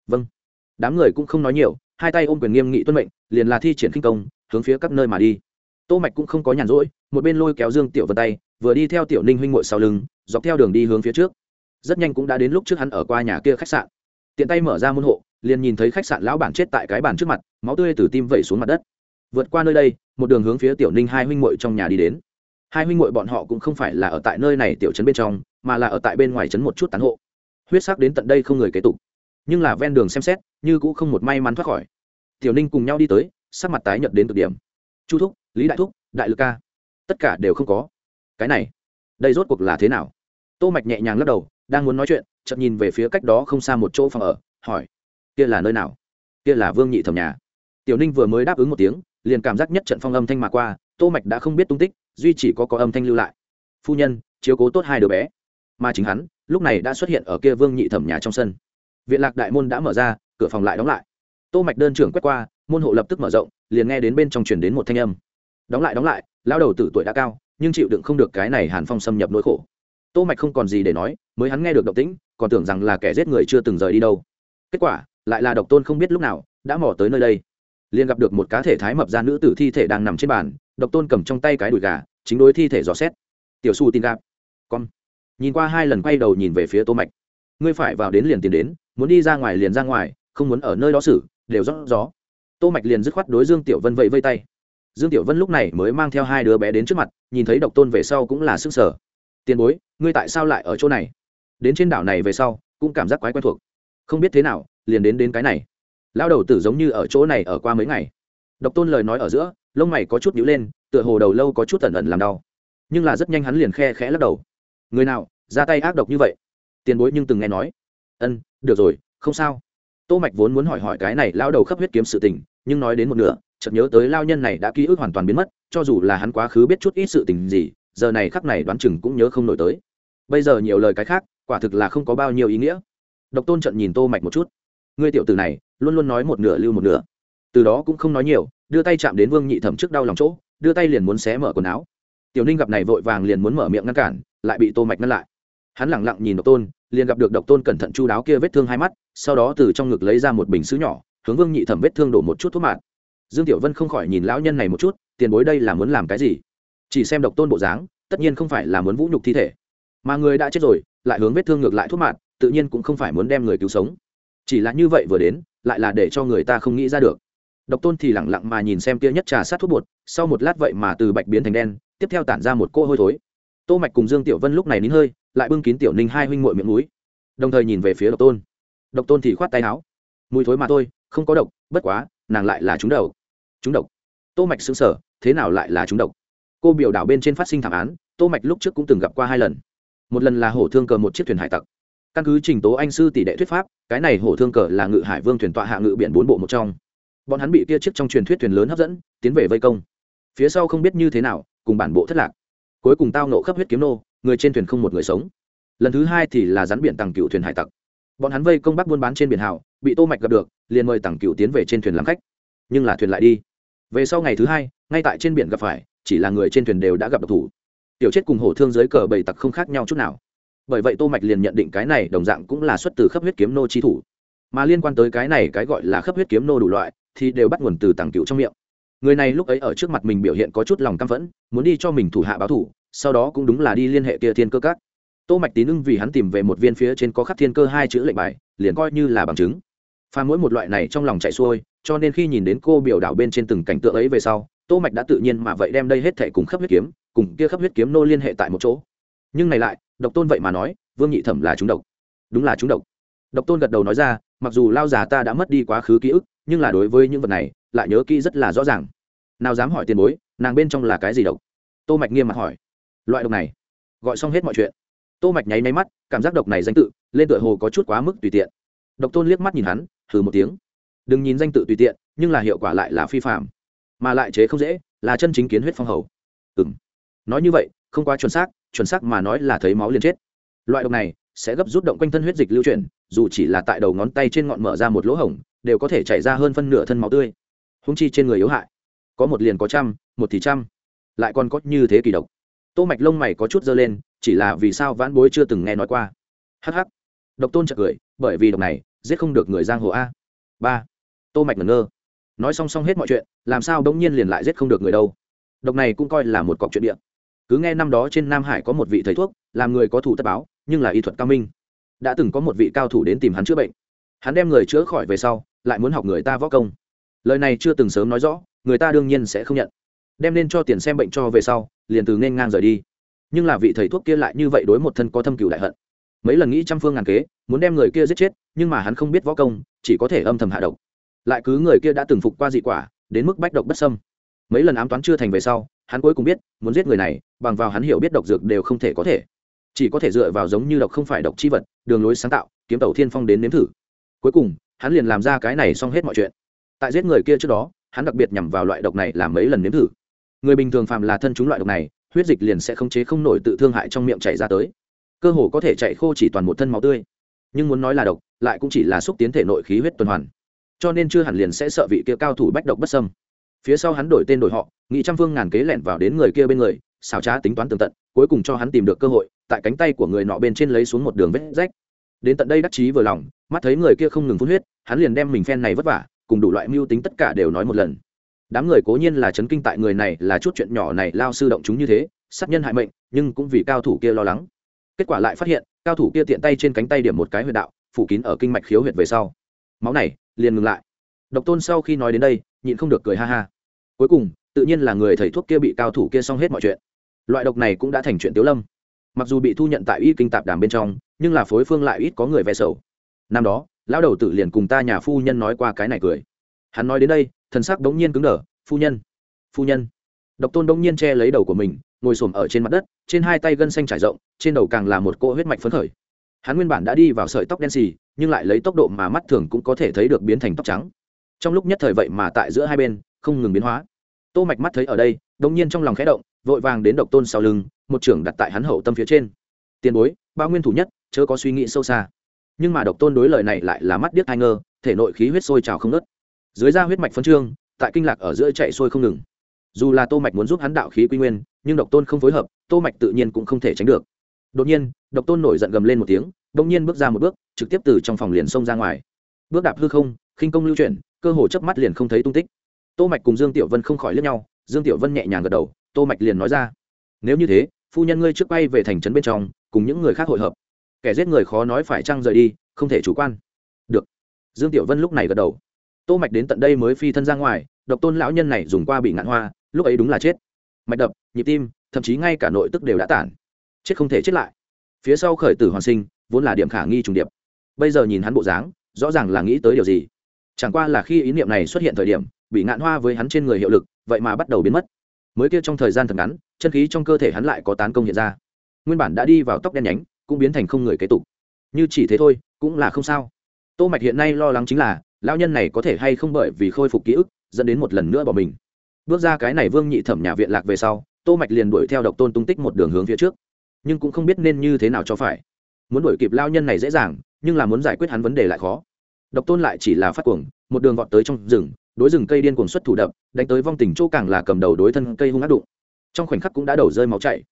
Vâng. Đám người cũng không nói nhiều, hai tay ôm quyền nghiêm nghị tuân mệnh, liền là thi triển kinh công hướng phía các nơi mà đi. Tô mạch cũng không có nhàn rỗi, một bên lôi kéo dương tiểu vân tay, vừa đi theo tiểu ninh huynh muội sau lưng, dọc theo đường đi hướng phía trước. Rất nhanh cũng đã đến lúc trước hắn ở qua nhà kia khách sạn. Tiện tay mở ra môn hộ, liền nhìn thấy khách sạn lão bản chết tại cái bàn trước mặt, máu tươi từ tim vẩy xuống mặt đất. Vượt qua nơi đây, một đường hướng phía tiểu ninh hai huynh muội trong nhà đi đến. Hai huynh muội bọn họ cũng không phải là ở tại nơi này tiểu trấn bên trong, mà là ở tại bên ngoài trấn một chút tán hộ. Huyết sắc đến tận đây không người kế tục. Nhưng là ven đường xem xét, như cũng không một may mắn thoát khỏi. Tiểu ninh cùng nhau đi tới sắc mặt tái nhợt đến cực điểm. Chu thúc, lý đại thúc, đại lực ca, tất cả đều không có. Cái này, đây rốt cuộc là thế nào? Tô mạch nhẹ nhàng lắc đầu, đang muốn nói chuyện, chợt nhìn về phía cách đó không xa một chỗ phòng ở, hỏi, kia là nơi nào? Kia là vương nhị thẩm nhà? Tiểu ninh vừa mới đáp ứng một tiếng, liền cảm giác nhất trận phong âm thanh mà qua, tô mạch đã không biết tung tích, duy chỉ có có âm thanh lưu lại. Phu nhân, chiếu cố tốt hai đứa bé. Mà chính hắn, lúc này đã xuất hiện ở kia vương nhị thẩm nhà trong sân. Viện lạc đại môn đã mở ra, cửa phòng lại đóng lại. Tô mạch đơn trưởng quét qua môn hộ lập tức mở rộng, liền nghe đến bên trong truyền đến một thanh âm. Đóng lại đóng lại lao đầu tử tuổi đã cao, nhưng chịu đựng không được cái này hàn phong xâm nhập nỗi khổ. Tô mạch không còn gì để nói, mới hắn nghe được động tĩnh, còn tưởng rằng là kẻ giết người chưa từng rời đi đâu. Kết quả, lại là độc tôn không biết lúc nào đã mò tới nơi đây. Liền gặp được một cá thể thái mập ra nữ tử thi thể đang nằm trên bàn, độc tôn cầm trong tay cái đùi gà, chính đối thi thể dò xét. Tiểu su tin gặp. con. Nhìn qua hai lần quay đầu nhìn về phía tô mạch. Ngươi phải vào đến liền tiền đến, muốn đi ra ngoài liền ra ngoài, không muốn ở nơi đó xử, đều rót gió tô mạch liền dứt khoát đối dương tiểu vân vẫy vây tay. Dương tiểu vân lúc này mới mang theo hai đứa bé đến trước mặt, nhìn thấy độc tôn về sau cũng là sức sở tiền bối, ngươi tại sao lại ở chỗ này? Đến trên đảo này về sau, cũng cảm giác quái quen thuộc. Không biết thế nào, liền đến đến cái này. Lao đầu tử giống như ở chỗ này ở qua mấy ngày. Độc tôn lời nói ở giữa, lông mày có chút nhíu lên, tựa hồ đầu lâu có chút tẩn ẩn làm đau. Nhưng là rất nhanh hắn liền khe khẽ lắc đầu. Người nào, ra tay ác độc như vậy? Tiền bối nhưng từng nghe nói. Ân, được rồi, không sao tô mạch vốn muốn hỏi hỏi cái này lao đầu khắp huyết kiếm sự tình, nhưng nói đến một nửa, chợt nhớ tới lao nhân này đã ký ức hoàn toàn biến mất, cho dù là hắn quá khứ biết chút ít sự tình gì, giờ này khắc này đoán chừng cũng nhớ không nổi tới. Bây giờ nhiều lời cái khác, quả thực là không có bao nhiêu ý nghĩa. Độc tôn trận nhìn tô mạch một chút. Ngươi tiểu tử này, luôn luôn nói một nửa lưu một nửa. Từ đó cũng không nói nhiều, đưa tay chạm đến vương nhị thẩm trước đau lòng chỗ, đưa tay liền muốn xé mở quần áo. Tiểu ninh gặp này vội vàng liền muốn mở miệng ngăn cản, lại bị tô mạch ngăn lại hắn lẳng lặng nhìn độc tôn, liền gặp được độc tôn cẩn thận chu đáo kia vết thương hai mắt, sau đó từ trong ngực lấy ra một bình xứ nhỏ, hướng vương nhị thẩm vết thương đổ một chút thuốc mạt. Dương tiểu vân không khỏi nhìn lão nhân này một chút, tiền bối đây là muốn làm cái gì? Chỉ xem độc tôn bộ dáng, tất nhiên không phải là muốn vũ nhục thi thể. Mà người đã chết rồi, lại hướng vết thương ngược lại thuốc mạt, tự nhiên cũng không phải muốn đem người cứu sống. Chỉ là như vậy vừa đến, lại là để cho người ta không nghĩ ra được. Độc tôn thì lẳng lặng mà nhìn xem kia nhất trà sát thuốc bột, sau một lát vậy mà từ bạch biến thành đen, tiếp theo tản ra một cỗ hôi thối. Tô mạch cùng dương tiểu vân lúc này nín hơi lại bưng kín tiểu ninh hai huynh muội miệng mũi đồng thời nhìn về phía độc tôn. Độc tôn thì khoát tay áo, mùi thối mà thôi, không có độc, bất quá, nàng lại là chúng đầu chúng độc? Tô mạch sững sờ, thế nào lại là chúng độc? Cô biểu đảo bên trên phát sinh thảm án, tô mạch lúc trước cũng từng gặp qua hai lần. Một lần là hổ thương cờ một chiếc thuyền hải tặc. Căn cứ trình tố anh sư tỷ đệ thuyết pháp, cái này hổ thương cờ là ngự hải vương thuyền tọa hạ ngự biển bốn bộ một trong. Bọn hắn bị kia chiếc trong truyền thuyết thuyền lớn hấp dẫn, tiến về vây công. Phía sau không biết như thế nào, cùng bản bộ thất lạc. Cuối cùng tao nộ khắp huyết kiếm nô người trên thuyền không một người sống. Lần thứ hai thì là rắn biển tàng cựu thuyền hải tặc. Bọn hắn vây công bắc buôn bán trên biển hào bị tô mạch gặp được, liền mời tàng cựu tiến về trên thuyền làm khách. Nhưng là thuyền lại đi. Về sau ngày thứ hai, ngay tại trên biển gặp phải, chỉ là người trên thuyền đều đã gặp độc thủ. Tiểu chết cùng hổ thương dưới cờ bầy tặc không khác nhau chút nào. Bởi vậy tô mạch liền nhận định cái này đồng dạng cũng là xuất từ khắp huyết kiếm nô chi thủ. Mà liên quan tới cái này cái gọi là khắp huyết kiếm nô đủ loại, thì đều bắt nguồn từ tàng cựu trong miệng. Người này lúc ấy ở trước mặt mình biểu hiện có chút lòng căm phẫn, muốn đi cho mình thủ hạ báo thủ sau đó cũng đúng là đi liên hệ kia thiên cơ các. Tô mạch tín ưng vì hắn tìm về một viên phía trên có khắc thiên cơ hai chữ lệnh bài, liền coi như là bằng chứng. Pha mỗi một loại này trong lòng chạy xuôi, cho nên khi nhìn đến cô biểu đảo bên trên từng cảnh tượng ấy về sau, tô mạch đã tự nhiên mà vậy đem đây hết thảy cùng khắp huyết kiếm, cùng kia khắp huyết kiếm nô liên hệ tại một chỗ. Nhưng này lại, độc tôn vậy mà nói, vương nhị thẩm là chúng độc. Đúng là chúng độc. Độc tôn gật đầu nói ra, mặc dù lao già ta đã mất đi quá khứ ký ức, nhưng là đối với những vật này, lại nhớ kỹ rất là rõ ràng. Nào dám hỏi tiền bối, nàng bên trong là cái gì độc? Tô mạch nghiêm mặt hỏi loại độc này, gọi xong hết mọi chuyện. Tô mạch nháy máy mắt, cảm giác độc này danh tự lên tựa hồ có chút quá mức tùy tiện. Độc tôn liếc mắt nhìn hắn thử một tiếng. Đừng nhìn danh tự tùy tiện, nhưng là hiệu quả lại là phi phạm mà lại chế không dễ, là chân chính kiến huyết phong hầu. Ừm. Nói như vậy, không quá chuẩn xác chuẩn xác mà nói là thấy máu liền chết. Loại độc này sẽ gấp rút động quanh thân huyết dịch lưu chuyển, dù chỉ là tại đầu ngón tay trên ngọn mở ra một lỗ hổng, đều có thể chảy ra hơn phân nửa thân máu tươi. Húng chi trên người yếu hại. Có một liền có trăm, một thì trăm. Lại còn có như thế kỳ độc tô mạch lông mày có chút dơ lên, chỉ là vì sao vãn bối chưa từng nghe nói qua. Hắc hắc. Độc tôn chợt cười, bởi vì độc này, giết không được người giang hồ a. Ba. Tô mạch ngẩn ngơ. Nói song song hết mọi chuyện, làm sao đống nhiên liền lại giết không được người đâu? Độc này cũng coi là một cọc chuyện địa. Cứ nghe năm đó trên nam hải có một vị thầy thuốc, làm người có thủ tất báo, nhưng là y thuật cao minh. Đã từng có một vị cao thủ đến tìm hắn chữa bệnh. Hắn đem người chữa khỏi về sau, lại muốn học người ta võ công. Lời này chưa từng sớm nói rõ, người ta đương nhiên sẽ không nhận đem nên cho tiền xem bệnh cho về sau, liền từ nên ngang rời đi. Nhưng là vị thầy thuốc kia lại như vậy đối một thân có thâm cựu đại hận. Mấy lần nghĩ trăm phương ngàn kế, muốn đem người kia giết chết, nhưng mà hắn không biết võ công, chỉ có thể âm thầm hạ độc. Lại cứ người kia đã từng phục qua dị quả, đến mức bách độc bất sâm mấy lần ám toán chưa thành về sau, hắn cuối cùng biết, muốn giết người này, bằng vào hắn hiểu biết độc dược đều không thể có thể. Chỉ có thể dựa vào giống như độc không phải độc chi vật, đường lối sáng tạo, kiếm tàu thiên phong đến nếm thử. Cuối cùng, hắn liền làm ra cái này xong hết mọi chuyện. Tại giết người kia trước đó, hắn đặc biệt nhằm vào loại độc này làm mấy lần nếm thử người bình thường phạm là thân chúng loại độc này, huyết dịch liền sẽ không chế không nổi tự thương hại trong miệng chảy ra tới. Cơ hồ có thể chạy khô chỉ toàn một thân máu tươi. Nhưng muốn nói là độc, lại cũng chỉ là xúc tiến thể nội khí huyết tuần hoàn. Cho nên chưa hẳn liền sẽ sợ vị kia cao thủ bách độc bất sâm phía sau hắn đổi tên đổi họ, nghị trăm phương ngàn kế lẻn vào đến người kia bên người xào trá tính toán tường tận, cuối cùng cho hắn tìm được cơ hội, tại cánh tay của người nọ bên trên lấy xuống một đường vết rách. Đến tận đây đắc chí vừa lòng, mắt thấy người kia không ngừng phun huyết, hắn liền đem mình phen này vất vả, cùng đủ loại mưu tính tất cả đều nói một lần đám người cố nhiên là chấn kinh tại người này là chút chuyện nhỏ này lao sư động chúng như thế, sát nhân hại mệnh, nhưng cũng vì cao thủ kia lo lắng. Kết quả lại phát hiện, cao thủ kia tiện tay trên cánh tay điểm một cái huyệt đạo, phủ kín ở kinh mạch khiếu huyệt về sau. Máu này, liền ngừng lại. Độc tôn sau khi nói đến đây, nhịn không được cười ha ha. Cuối cùng, tự nhiên là người thầy thuốc kia bị cao thủ kia xong hết mọi chuyện. Loại độc này cũng đã thành chuyện tiếu lâm. Mặc dù bị thu nhận tại y kinh tạp đàm bên trong, nhưng là phối phương lại ít có người ve sầu. Năm đó, lão đầu tử liền cùng ta nhà phu nhân nói qua cái này cười hắn nói đến đây, thần sắc đống nhiên cứng đờ, phu nhân phu nhân. Độc tôn đống nhiên che lấy đầu của mình, ngồi xổm ở trên mặt đất, trên hai tay gân xanh trải rộng, trên đầu càng là một cỗ huyết mạch phấn khởi. Hắn nguyên bản đã đi vào sợi tóc đen xì, nhưng lại lấy tốc độ mà mắt thường cũng có thể thấy được biến thành tóc trắng. Trong lúc nhất thời vậy mà tại giữa hai bên, không ngừng biến hóa. Tô mạch mắt thấy ở đây, đống nhiên trong lòng khẽ động, vội vàng đến độc tôn sau lưng, một trưởng đặt tại hắn hậu tâm phía trên. Tiền bối ba nguyên thủ nhất, chớ có suy nghĩ sâu xa. Nhưng mà độc tôn đối lời này lại là mắt điếc hai ngơ thể nội khí huyết sôi trào không ngớt dưới da huyết mạch phân trương, tại kinh lạc ở giữa chạy sôi không ngừng. Dù là tô mạch muốn giúp hắn đạo khí quy nguyên, nhưng độc tôn không phối hợp, tô mạch tự nhiên cũng không thể tránh được. Đột nhiên, độc tôn nổi giận gầm lên một tiếng đông nhiên bước ra một bước, trực tiếp từ trong phòng liền xông ra ngoài. Bước đạp hư không, khinh công lưu chuyển, cơ hồ chớp mắt liền không thấy tung tích. Tô mạch cùng dương tiểu vân không khỏi liếc nhau, dương tiểu vân nhẹ nhàng gật đầu, tô mạch liền nói ra, nếu như thế, phu nhân ngươi trước bay về thành trấn bên trong, cùng những người khác hội hợp. Kẻ giết người khó nói phải chăng rời đi, không thể chủ quan. Được. Dương tiểu vân lúc này gật đầu tô mạch đến tận đây mới phi thân ra ngoài, độc tôn lão nhân này dùng qua bị ngạn hoa, lúc ấy đúng là chết. Mạch đập, nhịp tim, thậm chí ngay cả nội tức đều đã tản. Chết không thể chết lại. Phía sau khởi tử hoàn sinh, vốn là điểm khả nghi trùng điệp. Bây giờ nhìn hắn bộ dáng, rõ ràng là nghĩ tới điều gì. Chẳng qua là khi ý niệm này xuất hiện thời điểm, bị ngạn hoa với hắn trên người hiệu lực, vậy mà bắt đầu biến mất. Mới kia trong thời gian thật ngắn, chân khí trong cơ thể hắn lại có tán công hiện ra. Nguyên bản đã đi vào tóc đen nhánh, cũng biến thành không người kế tục. Như chỉ thế thôi, cũng là không sao. Tô mạch hiện nay lo lắng chính là lão nhân này có thể hay không bởi vì khôi phục ký ức, dẫn đến một lần nữa bỏ mình. Bước ra cái này vương nhị thẩm nhà viện lạc về sau, tô mạch liền đuổi theo độc tôn tung tích một đường hướng phía trước. Nhưng cũng không biết nên như thế nào cho phải. Muốn đuổi kịp lao nhân này dễ dàng, nhưng là muốn giải quyết hắn vấn đề lại khó. Độc tôn lại chỉ là phát cuồng, một đường vọt tới trong rừng, đối rừng cây điên cuồng xuất thủ đập, đánh tới vong tình chỗ càng là cầm đầu đối thân cây hung ác đụng. Trong khoảnh khắc cũng đã đầu rơi máu chảy.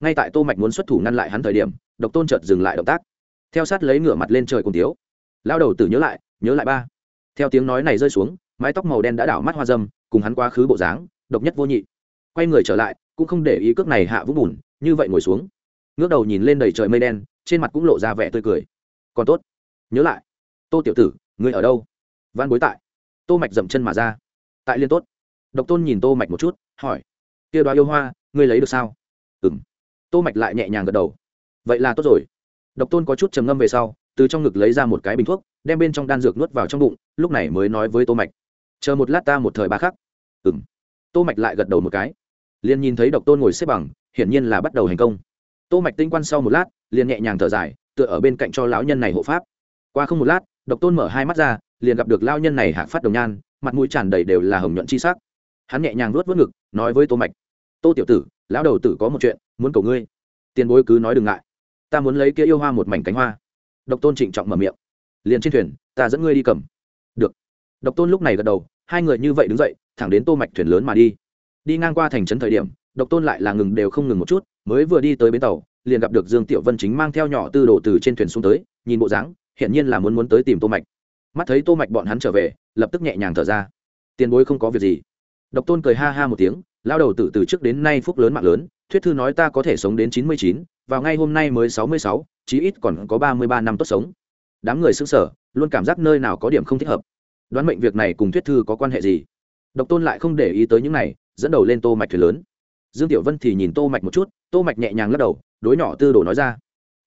Ngay tại tô mạch muốn xuất thủ ngăn lại hắn thời điểm, độc tôn chợt dừng lại động tác. Theo sát lấy ngửa mặt lên trời cùng tiếu lao đầu tử nhớ lại nhớ lại ba theo tiếng nói này rơi xuống, mái tóc màu đen đã đảo mắt hoa dâm, cùng hắn quá khứ bộ dáng, độc nhất vô nhị. Quay người trở lại, cũng không để ý cước này hạ vũng bùn, như vậy ngồi xuống. Ngước đầu nhìn lên đầy trời mây đen, trên mặt cũng lộ ra vẻ tươi cười. Còn tốt. Nhớ lại. Tô tiểu tử, ngươi ở đâu? Văn bối tại. Tô mạch dậm chân mà ra. Tại liên tốt. Độc tôn nhìn tô mạch một chút, hỏi. Kia đoá yêu hoa, ngươi lấy được sao? Ừm. Tô mạch lại nhẹ nhàng gật đầu. Vậy là tốt rồi. Độc tôn có chút trầm ngâm về sau, từ trong ngực lấy ra một cái bình thuốc đem bên trong đan dược nuốt vào trong bụng, lúc này mới nói với tô mạch, chờ một lát ta một thời ba khắc. Ừm. Tô mạch lại gật đầu một cái, liền nhìn thấy độc tôn ngồi xếp bằng, hiển nhiên là bắt đầu hành công. Tô mạch tinh quan sau một lát, liền nhẹ nhàng thở dài, tựa ở bên cạnh cho lão nhân này hộ pháp. Qua không một lát, độc tôn mở hai mắt ra, liền gặp được lão nhân này hạc phát đồng nhan, mặt mũi tràn đầy đều là hồng nhuận chi sắc. Hắn nhẹ nhàng nuốt vớt ngực, nói với tô mạch, tô tiểu tử, lão đầu tử có một chuyện, muốn cầu ngươi. Tiền bối cứ nói đừng ngại. Ta muốn lấy kia yêu hoa một mảnh cánh hoa. Độc tôn trịnh trọng mở miệng liền trên thuyền, ta dẫn ngươi đi cầm. Được. Độc tôn lúc này gật đầu, hai người như vậy đứng dậy, thẳng đến tô mạch thuyền lớn mà đi. Đi ngang qua thành trấn thời điểm, độc tôn lại là ngừng đều không ngừng một chút, mới vừa đi tới bến tàu, liền gặp được dương tiểu vân chính mang theo nhỏ tư đồ từ trên thuyền xuống tới, nhìn bộ dáng, hiển nhiên là muốn muốn tới tìm tô mạch. Mắt thấy tô mạch bọn hắn trở về, lập tức nhẹ nhàng thở ra. Tiền bối không có việc gì. Độc tôn cười ha ha một tiếng, lao đầu tử từ trước đến nay phúc lớn mạng lớn, thuyết thư nói ta có thể sống đến chín mươi chín, vào ngay hôm nay mới sáu mươi sáu, chí ít còn có ba mươi ba năm tốt sống đám người xứng sở luôn cảm giác nơi nào có điểm không thích hợp. Đoán mệnh việc này cùng thuyết thư có quan hệ gì? Độc tôn lại không để ý tới những này, dẫn đầu lên tô mạch thuyền lớn. Dương tiểu vân thì nhìn tô mạch một chút, tô mạch nhẹ nhàng lắc đầu, đối nhỏ tư đồ nói ra,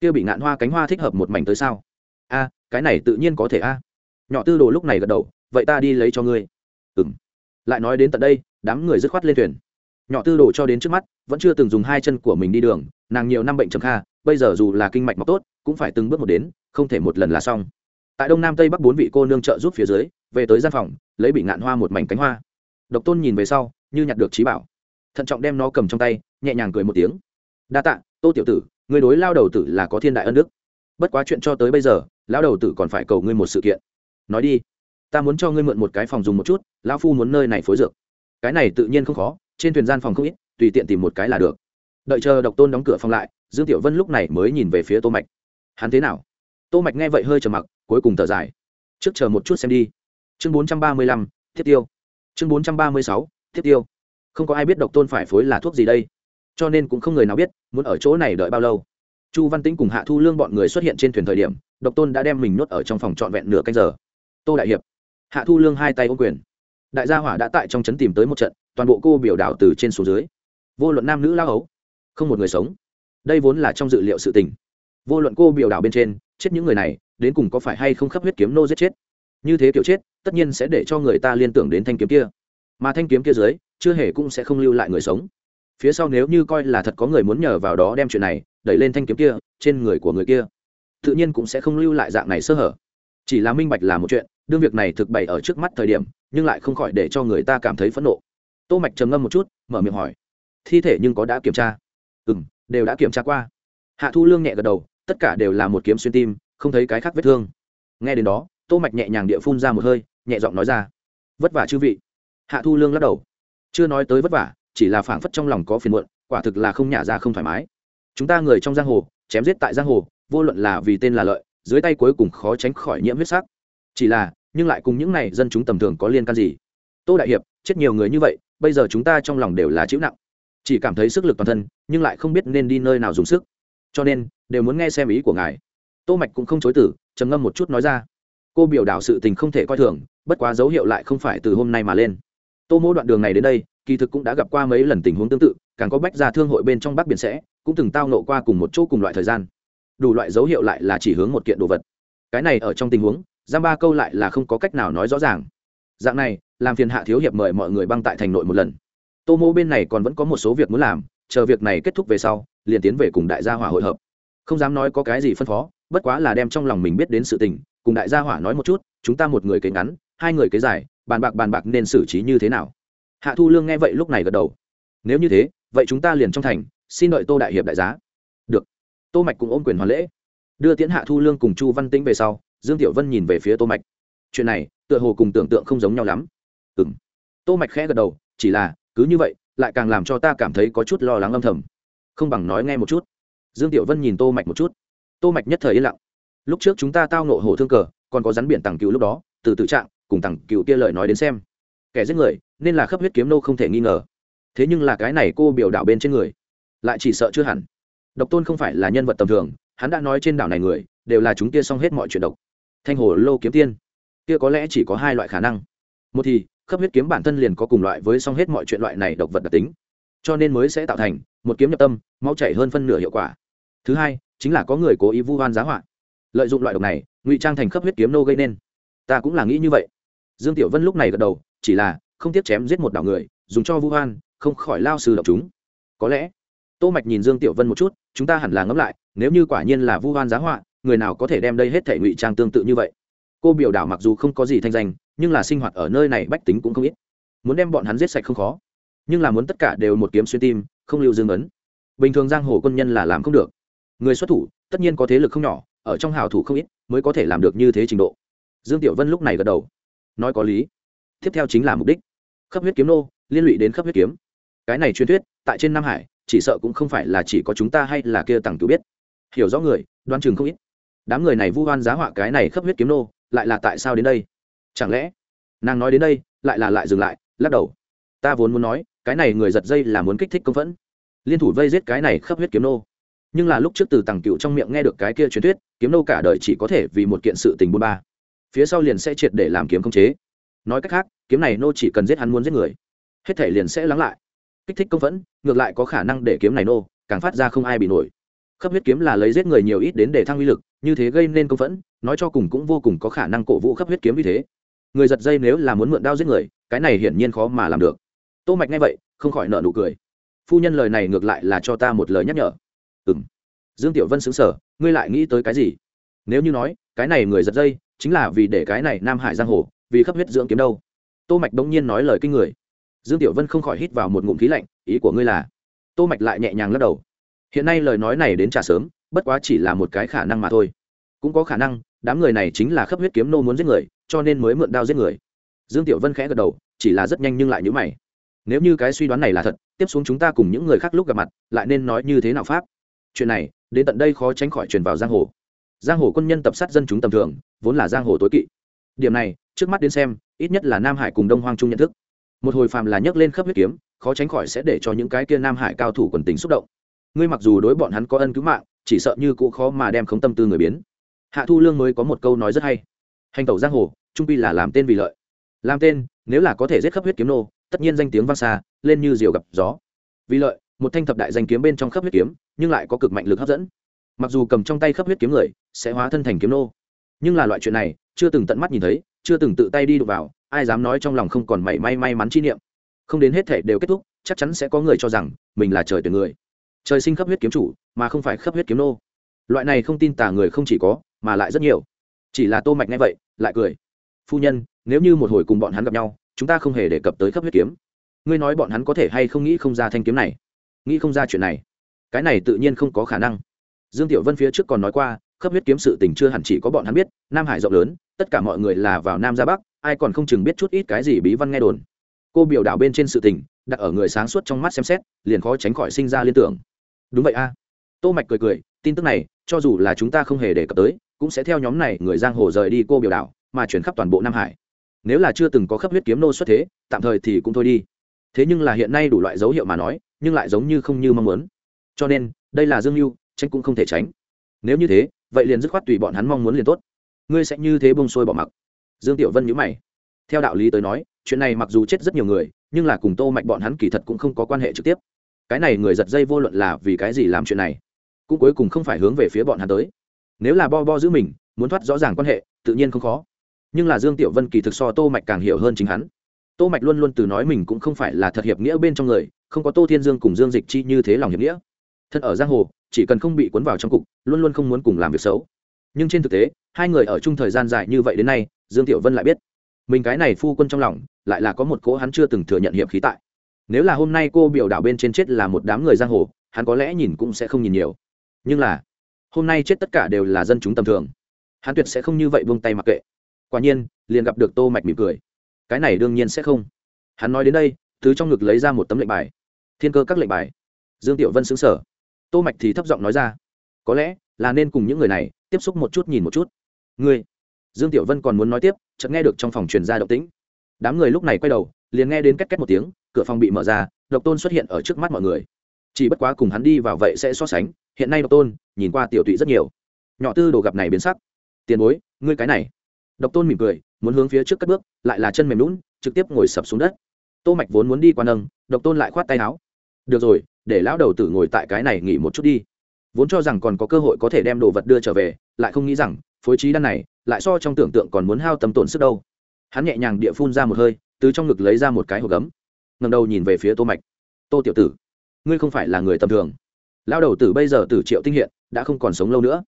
kia bị ngạn hoa cánh hoa thích hợp một mảnh tới sao? A, cái này tự nhiên có thể a. Nhỏ tư đồ lúc này gật đầu, vậy ta đi lấy cho ngươi. Ừm. Lại nói đến tận đây, đám người dứt khoát lên thuyền. Nhỏ tư đồ cho đến trước mắt, vẫn chưa từng dùng hai chân của mình đi đường, nàng nhiều năm bệnh trầm kha, bây giờ dù là kinh mạch mọc tốt cũng phải từng bước một đến, không thể một lần là xong. Tại đông nam tây bắc bốn vị cô nương trợ giúp phía dưới, về tới gian phòng, lấy bị ngạn hoa một mảnh cánh hoa. Độc tôn nhìn về sau, như nhặt được trí bảo. Thận trọng đem nó cầm trong tay, nhẹ nhàng cười một tiếng. Đa tạ, tô tiểu tử người đối lao đầu tử là có thiên đại ân đức. Bất quá chuyện cho tới bây giờ, lao đầu tử còn phải cầu ngươi một sự kiện. Nói đi, ta muốn cho ngươi mượn một cái phòng dùng một chút, lão phu muốn nơi này phối dược. Cái này tự nhiên không khó, trên thuyền gian phòng không ít, tùy tiện tìm một cái là được. Đợi chờ độc tôn đóng cửa phòng lại, dương tiểu vân lúc này mới nhìn về phía tô mạch hắn thế nào? Tô mạch nghe vậy hơi trầm mặc cuối cùng thở dài. Trước chờ một chút xem đi. Chương 435, thiết tiêu. Chương 436, thiết tiêu. Không có ai biết độc tôn phải phối là thuốc gì đây. Cho nên cũng không người nào biết muốn ở chỗ này đợi bao lâu. Chu văn tĩnh cùng hạ thu lương bọn người xuất hiện trên thuyền thời điểm độc tôn đã đem mình nuốt ở trong phòng trọn vẹn nửa canh giờ. Tô đại hiệp. Hạ thu lương hai tay ô quyền. Đại gia hỏa đã tại trong trấn tìm tới một trận toàn bộ cô biểu đảo từ trên xuống dưới. Vô luận nam nữ lao ấu không một người sống. Đây vốn là trong dự liệu sự tình vô luận cô biểu đảo bên trên, chết những người này, đến cùng có phải hay không khắp huyết kiếm nô giết chết? Như thế kiểu chết, tất nhiên sẽ để cho người ta liên tưởng đến thanh kiếm kia. Mà thanh kiếm kia dưới, chưa hề cũng sẽ không lưu lại người sống. Phía sau nếu như coi là thật có người muốn nhờ vào đó đem chuyện này đẩy lên thanh kiếm kia, trên người của người kia, tự nhiên cũng sẽ không lưu lại dạng này sơ hở. Chỉ là minh bạch là một chuyện, đương việc này thực bày ở trước mắt thời điểm, nhưng lại không khỏi để cho người ta cảm thấy phẫn nộ. Tô mạch trầm ngâm một chút, mở miệng hỏi, thi thể nhưng có đã kiểm tra? Ừ đều đã kiểm tra qua. Hạ thu lương nhẹ gật đầu tất cả đều là một kiếm xuyên tim, không thấy cái khác vết thương. Nghe đến đó, tô mạch nhẹ nhàng địa phun ra một hơi, nhẹ giọng nói ra. Vất vả chư vị. Hạ thu lương lắc đầu. Chưa nói tới vất vả, chỉ là phảng phất trong lòng có phiền muộn, quả thực là không nhả ra không thoải mái. Chúng ta người trong giang hồ, chém giết tại giang hồ, vô luận là vì tên là lợi, dưới tay cuối cùng khó tránh khỏi nhiễm huyết sắc. Chỉ là, nhưng lại cùng những này dân chúng tầm thường có liên can gì? Tô đại hiệp, chết nhiều người như vậy, bây giờ chúng ta trong lòng đều là chịu nặng. Chỉ cảm thấy sức lực toàn thân, nhưng lại không biết nên đi nơi nào dùng sức cho nên đều muốn nghe xem ý của ngài tô mạch cũng không chối tử trầm ngâm một chút nói ra cô biểu đảo sự tình không thể coi thường bất quá dấu hiệu lại không phải từ hôm nay mà lên tô mỗ đoạn đường này đến đây kỳ thực cũng đã gặp qua mấy lần tình huống tương tự càng có bách gia thương hội bên trong bắc biển sẽ cũng từng tao nộ qua cùng một chỗ cùng loại thời gian đủ loại dấu hiệu lại là chỉ hướng một kiện đồ vật cái này ở trong tình huống giam ba câu lại là không có cách nào nói rõ ràng dạng này làm phiền hạ thiếu hiệp mời mọi người băng tại thành nội một lần tô mô bên này còn vẫn có một số việc muốn làm chờ việc này kết thúc về sau, liền tiến về cùng đại gia hỏa hội hợp. Không dám nói có cái gì phân phó, bất quá là đem trong lòng mình biết đến sự tình, cùng đại gia hỏa nói một chút, chúng ta một người kế ngắn, hai người kế dài, bàn bạc bàn bạc nên xử trí như thế nào. Hạ thu lương nghe vậy lúc này gật đầu. Nếu như thế, vậy chúng ta liền trong thành, xin đợi tô đại hiệp đại giá. Được. Tô mạch cũng ôm quyền hoàn lễ. Đưa Tiễn hạ thu lương cùng chu văn tĩnh về sau, dương tiểu vân nhìn về phía tô mạch. Chuyện này, tựa hồ cùng tưởng tượng không giống nhau lắm. Ừm. Tô mạch khẽ gật đầu, chỉ là, cứ như vậy lại càng làm cho ta cảm thấy có chút lo lắng âm thầm. Không bằng nói nghe một chút. Dương tiểu vân nhìn tô mạch một chút. Tô mạch nhất thời yên lặng. Lúc trước chúng ta tao nộ hổ thương cờ, còn có rắn biển tàng cựu lúc đó, từ tự trạng, cùng tàng cựu kia lời nói đến xem. Kẻ giết người, nên là khắp huyết kiếm nô không thể nghi ngờ. Thế nhưng là cái này cô biểu đảo bên trên người, lại chỉ sợ chưa hẳn. Độc tôn không phải là nhân vật tầm thường, hắn đã nói trên đảo này người, đều là chúng kia xong hết mọi chuyện độc. Thanh hồ lô kiếm tiên. Kia có lẽ chỉ có hai loại khả năng. Một thì khớp huyết kiếm bản thân liền có cùng loại với xong hết mọi chuyện loại này độc vật đặc tính. Cho nên mới sẽ tạo thành một kiếm nhập tâm, máu chảy hơn phân nửa hiệu quả. Thứ hai, chính là có người cố ý vu hoan giá họa. Lợi dụng loại độc này, ngụy trang thành khớp huyết kiếm nô gây nên. Ta cũng là nghĩ như vậy. Dương tiểu vân lúc này gật đầu, chỉ là không tiếc chém giết một đảo người, dùng cho vu hoan không khỏi lao sư độc chúng. Có lẽ, tô mạch nhìn dương tiểu vân một chút, chúng ta hẳn là ngẫm lại, nếu như quả nhiên là vu hoan giá họa, người nào có thể đem đây hết thể ngụy trang tương tự như vậy? Cô biểu đảo mặc dù không có gì thanh danh nhưng là sinh hoạt ở nơi này bách tính cũng không ít. Muốn đem bọn hắn giết sạch không khó, nhưng là muốn tất cả đều một kiếm xuyên tim, không lưu dương ấn. Bình thường giang hồ quân nhân là làm không được. Người xuất thủ, tất nhiên có thế lực không nhỏ, ở trong hào thủ không ít, mới có thể làm được như thế trình độ. Dương tiểu vân lúc này gật đầu, nói có lý. Tiếp theo chính là mục đích. Khắp huyết kiếm nô, liên lụy đến khắp huyết kiếm. Cái này truyền thuyết, tại trên nam hải, chỉ sợ cũng không phải là chỉ có chúng ta hay là kia tặng cứu biết. Hiểu rõ người đoan chừng không ít. Đám người này vu oan giá họa cái này khắp huyết kiếm nô, lại là tại sao đến đây? Chẳng lẽ nàng nói đến đây lại là lại dừng lại, lắc đầu. Ta vốn muốn nói, cái này người giật dây là muốn kích thích công phẫn. Liên thủ vây giết cái này khắp huyết kiếm nô. Nhưng là lúc trước từ tàng cựu trong miệng nghe được cái kia truyền thuyết, kiếm nô cả đời chỉ có thể vì một kiện sự tình buôn ba. Phía sau liền sẽ triệt để làm kiếm không chế. Nói cách khác, kiếm này nô chỉ cần giết hắn muốn giết người, hết thể liền sẽ lắng lại. Kích thích công phẫn, ngược lại có khả năng để kiếm này nô càng phát ra không ai bị nổi. Khắp huyết kiếm là lấy giết người nhiều ít đến để thăng uy lực, như thế gây nên công phẫn, nói cho cùng cũng vô cùng có khả năng cổ vũ khắp huyết kiếm như thế người giật dây nếu là muốn mượn đao giết người, cái này hiển nhiên khó mà làm được. Tô mạch nghe vậy, không khỏi nợ nụ cười. Phu nhân lời này ngược lại là cho ta một lời nhắc nhở. Ừm. Dương tiểu vân sững sờ, ngươi lại nghĩ tới cái gì? Nếu như nói, cái này người giật dây, chính là vì để cái này nam hải giang hồ, vì khắp huyết dưỡng kiếm đâu? Tô mạch đống nhiên nói lời kinh người. Dương tiểu vân không khỏi hít vào một ngụm khí lạnh, ý của ngươi là? Tô mạch lại nhẹ nhàng lắc đầu. Hiện nay lời nói này đến trả sớm, bất quá chỉ là một cái khả năng mà thôi. Cũng có khả năng, đám người này chính là khắp huyết kiếm nô muốn giết người cho nên mới mượn đao giết người. Dương tiểu vân khẽ gật đầu, chỉ là rất nhanh nhưng lại nhữ mày. Nếu như cái suy đoán này là thật, tiếp xuống chúng ta cùng những người khác lúc gặp mặt, lại nên nói như thế nào pháp? Chuyện này, đến tận đây khó tránh khỏi truyền vào giang hồ. Giang hồ quân nhân tập sát dân chúng tầm thường, vốn là giang hồ tối kỵ. Điểm này, trước mắt đến xem, ít nhất là nam hải cùng đông hoang trung nhận thức. Một hồi phàm là nhấc lên khắp huyết kiếm, khó tránh khỏi sẽ để cho những cái kia nam hải cao thủ quần tính xúc động. Ngươi mặc dù đối bọn hắn có ân cứu mạng, chỉ sợ như cũ khó mà đem không tâm tư người biến. Hạ thu lương mới có một câu nói rất hay hành tẩu giang hồ, trung pi là làm tên vì lợi. Làm tên, nếu là có thể giết khắp huyết kiếm nô, tất nhiên danh tiếng vang xa, lên như diều gặp gió. Vì lợi, một thanh thập đại danh kiếm bên trong khắp huyết kiếm, nhưng lại có cực mạnh lực hấp dẫn. Mặc dù cầm trong tay khắp huyết kiếm người, sẽ hóa thân thành kiếm nô. Nhưng là loại chuyện này, chưa từng tận mắt nhìn thấy, chưa từng tự tay đi đụng vào, ai dám nói trong lòng không còn mảy may may mắn chi niệm. Không đến hết thể đều kết thúc, chắc chắn sẽ có người cho rằng, mình là trời tuyển người. Trời sinh khắp huyết kiếm chủ, mà không phải khắp huyết kiếm nô. Loại này không tin tả người không chỉ có, mà lại rất nhiều. Chỉ là tô mạch nghe vậy lại cười. Phu nhân, nếu như một hồi cùng bọn hắn gặp nhau, chúng ta không hề đề cập tới khắp huyết kiếm. Ngươi nói bọn hắn có thể hay không nghĩ không ra thanh kiếm này? Nghĩ không ra chuyện này. Cái này tự nhiên không có khả năng. Dương tiểu vân phía trước còn nói qua, khắp huyết kiếm sự tình chưa hẳn chỉ có bọn hắn biết, nam hải rộng lớn, tất cả mọi người là vào nam ra bắc, ai còn không chừng biết chút ít cái gì bí văn nghe đồn. Cô biểu đảo bên trên sự tình, đặt ở người sáng suốt trong mắt xem xét, liền khó tránh khỏi sinh ra liên tưởng. Đúng vậy a. Tô mạch cười cười, tin tức này, cho dù là chúng ta không hề đề cập tới cũng sẽ theo nhóm này người giang hồ rời đi cô biểu đảo, mà chuyển khắp toàn bộ nam hải. Nếu là chưa từng có khắp huyết kiếm nô xuất thế, tạm thời thì cũng thôi đi. Thế nhưng là hiện nay đủ loại dấu hiệu mà nói, nhưng lại giống như không như mong muốn. Cho nên, đây là dương mưu tránh cũng không thể tránh. Nếu như thế, vậy liền dứt khoát tùy bọn hắn mong muốn liền tốt. Ngươi sẽ như thế bông sôi bỏ mặc. Dương tiểu vân nhữ mày. Theo đạo lý tới nói, chuyện này mặc dù chết rất nhiều người, nhưng là cùng tô mạch bọn hắn kỳ thật cũng không có quan hệ trực tiếp. Cái này người giật dây vô luận là vì cái gì làm chuyện này, cũng cuối cùng không phải hướng về phía bọn hắn tới nếu là bo bo giữ mình, muốn thoát rõ ràng quan hệ, tự nhiên không khó. Nhưng là dương tiểu vân kỳ thực so tô mạch càng hiểu hơn chính hắn. Tô mạch luôn luôn từ nói mình cũng không phải là thật hiệp nghĩa bên trong người, không có tô thiên dương cùng dương dịch chi như thế lòng hiệp nghĩa. Thân ở giang hồ, chỉ cần không bị cuốn vào trong cục, luôn luôn không muốn cùng làm việc xấu. Nhưng trên thực tế, hai người ở chung thời gian dài như vậy đến nay, dương tiểu vân lại biết, mình cái này phu quân trong lòng, lại là có một cỗ hắn chưa từng thừa nhận hiệp khí tại. Nếu là hôm nay cô biểu đảo bên trên chết là một đám người giang hồ, hắn có lẽ nhìn cũng sẽ không nhìn nhiều. Nhưng là hôm nay chết tất cả đều là dân chúng tầm thường. Hắn tuyệt sẽ không như vậy buông tay mặc kệ. Quả nhiên, liền gặp được tô mạch mỉm cười. Cái này đương nhiên sẽ không. Hắn nói đến đây thứ trong ngực lấy ra một tấm lệnh bài. Thiên cơ các lệnh bài. Dương tiểu vân xứng sở tô mạch thì thấp giọng nói ra. Có lẽ là nên cùng những người này tiếp xúc một chút nhìn một chút. Ngươi. Dương tiểu vân còn muốn nói tiếp, chợt nghe được trong phòng truyền ra động tĩnh. Đám người lúc này quay đầu, liền nghe đến két két một tiếng, cửa phòng bị mở ra, độc tôn xuất hiện ở trước mắt mọi người chỉ bất quá cùng hắn đi vào vậy sẽ so sánh, hiện nay độc tôn, nhìn qua tiểu tụy rất nhiều. Nhỏ tư đồ gặp này biến sắc. Tiền bối, ngươi cái này. Độc tôn mỉm cười, muốn hướng phía trước cất bước, lại là chân mềm lún trực tiếp ngồi sập xuống đất. Tô mạch vốn muốn đi qua nâng, độc tôn lại khoát tay áo. Được rồi, để lão đầu tử ngồi tại cái này nghỉ một chút đi. Vốn cho rằng còn có cơ hội có thể đem đồ vật đưa trở về, lại không nghĩ rằng, phối trí đan này, lại so trong tưởng tượng còn muốn hao tâm tổn sức đâu. Hắn nhẹ nhàng địa phun ra một hơi, từ trong ngực lấy ra một cái hộp gấm. Ngầm đầu nhìn về phía tô mạch. Tô tiểu tử ngươi không phải là người tầm thường. Lao đầu tử bây giờ tử triệu tinh hiện, đã không còn sống lâu nữa.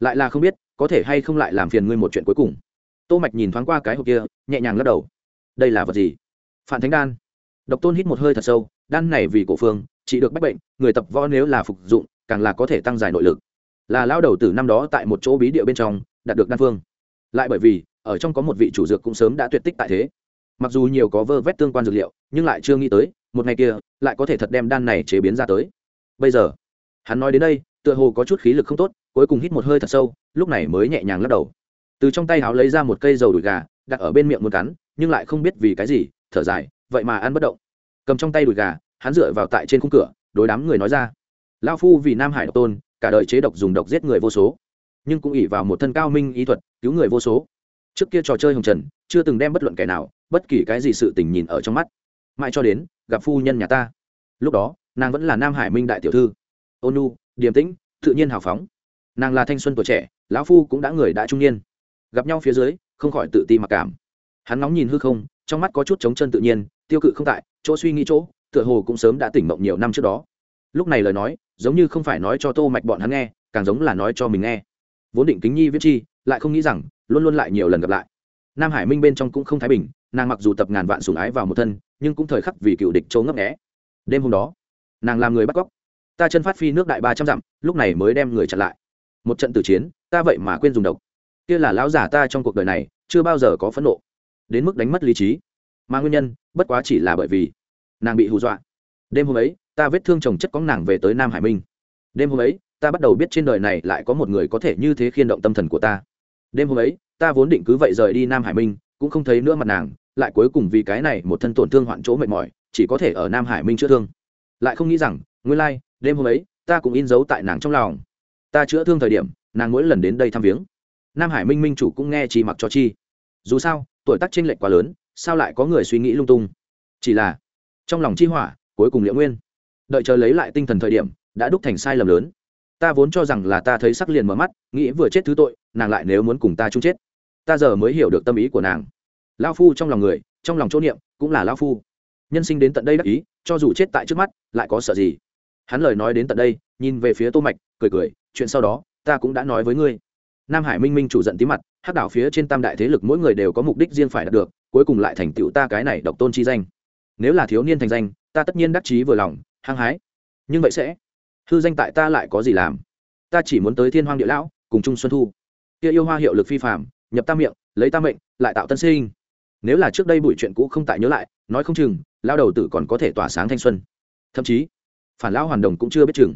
Lại là không biết, có thể hay không lại làm phiền ngươi một chuyện cuối cùng. Tô mạch nhìn thoáng qua cái hộp kia, nhẹ nhàng lắc đầu. Đây là vật gì? Phản thánh đan. Độc tôn hít một hơi thật sâu, đan này vì cổ phương, chỉ được bách bệnh, người tập võ nếu là phục dụng, càng là có thể tăng dài nội lực. Là lao đầu tử năm đó tại một chỗ bí địa bên trong, đạt được đan phương. Lại bởi vì, ở trong có một vị chủ dược cũng sớm đã tuyệt tích tại thế. Mặc dù nhiều có vơ vét tương quan dược liệu, nhưng lại chưa nghĩ tới một ngày kia, lại có thể thật đem đan này chế biến ra tới. Bây giờ, hắn nói đến đây, tựa hồ có chút khí lực không tốt, cuối cùng hít một hơi thật sâu, lúc này mới nhẹ nhàng lắc đầu. Từ trong tay háo lấy ra một cây dầu đùi gà, đặt ở bên miệng muốn cắn, nhưng lại không biết vì cái gì, thở dài, vậy mà ăn bất động. Cầm trong tay đùi gà, hắn dựa vào tại trên khung cửa, đối đám người nói ra. Lao phu vì nam hải độc tôn, cả đời chế độc dùng độc giết người vô số. Nhưng cũng ỉ vào một thân cao minh ý thuật, cứu người vô số. Trước kia trò chơi hồng trần, chưa từng đem bất luận kẻ nào, bất kỳ cái gì sự tình nhìn ở trong mắt mãi cho đến gặp phu nhân nhà ta. Lúc đó, nàng vẫn là nam hải minh đại tiểu thư. Ônu điềm tĩnh, tự nhiên hào phóng. Nàng là thanh xuân tuổi trẻ, lão phu cũng đã người đã trung niên. Gặp nhau phía dưới, không khỏi tự ti mặc cảm. Hắn nóng nhìn hư không, trong mắt có chút trống chân tự nhiên, tiêu cự không tại, chỗ suy nghĩ chỗ, tựa hồ cũng sớm đã tỉnh mộng nhiều năm trước đó. Lúc này lời nói, giống như không phải nói cho tô mạch bọn hắn nghe, càng giống là nói cho mình nghe. Vốn định kính nhi viết chi, lại không nghĩ rằng, luôn luôn lại nhiều lần gặp lại nam hải minh bên trong cũng không thái bình nàng mặc dù tập ngàn vạn sủng ái vào một thân nhưng cũng thời khắc vì cựu địch châu ngấp nghé đêm hôm đó nàng làm người bắt cóc ta chân phát phi nước đại ba trăm dặm lúc này mới đem người chặn lại một trận tử chiến ta vậy mà quên dùng độc kia là lão giả ta trong cuộc đời này chưa bao giờ có phẫn nộ đến mức đánh mất lý trí mà nguyên nhân bất quá chỉ là bởi vì nàng bị hù dọa đêm hôm ấy ta vết thương chồng chất có nàng về tới nam hải minh đêm hôm ấy ta bắt đầu biết trên đời này lại có một người có thể như thế khiên động tâm thần của ta đêm hôm ấy ta vốn định cứ vậy rời đi nam hải minh cũng không thấy nữa mặt nàng lại cuối cùng vì cái này một thân tổn thương hoạn chỗ mệt mỏi chỉ có thể ở nam hải minh chữa thương. Lại không nghĩ rằng nguyên lai、like, đêm hôm ấy ta cũng in dấu tại nàng trong lòng. Ta chữa thương thời điểm nàng mỗi lần đến đây thăm viếng. Nam hải minh minh chủ cũng nghe chi mặc cho chi. Dù sao tuổi tác tranh lệch quá lớn sao lại có người suy nghĩ lung tung? Chỉ là trong lòng chi hỏa cuối cùng liệu nguyên. Đợi chờ lấy lại tinh thần thời điểm đã đúc thành sai lầm lớn ta vốn cho rằng là ta thấy sắc liền mở mắt, nghĩ vừa chết thứ tội, nàng lại nếu muốn cùng ta chung chết. Ta giờ mới hiểu được tâm ý của nàng. Lao phu trong lòng người, trong lòng chỗ niệm, cũng là lao phu. Nhân sinh đến tận đây đắc ý, cho dù chết tại trước mắt, lại có sợ gì? Hắn lời nói đến tận đây, nhìn về phía tô mạch, cười cười, chuyện sau đó, ta cũng đã nói với ngươi. Nam hải minh minh chủ giận tí mặt, hắc đảo phía trên tam đại thế lực mỗi người đều có mục đích riêng phải đạt được, cuối cùng lại thành tựu ta cái này độc tôn chi danh. Nếu là thiếu niên thành danh, ta tất nhiên đắc chí vừa lòng, hăng hái. Nhưng vậy sẽ hư danh tại ta lại có gì làm? Ta chỉ muốn tới thiên hoang địa lão cùng chung xuân thu. Kia yêu hoa hiệu lực phi phạm nhập ta miệng lấy ta mệnh lại tạo tân sinh. Nếu là trước đây bụi chuyện cũ không tại nhớ lại nói không chừng lao đầu tử còn có thể tỏa sáng thanh xuân. Thậm chí phản lão hoàn đồng cũng chưa biết chừng.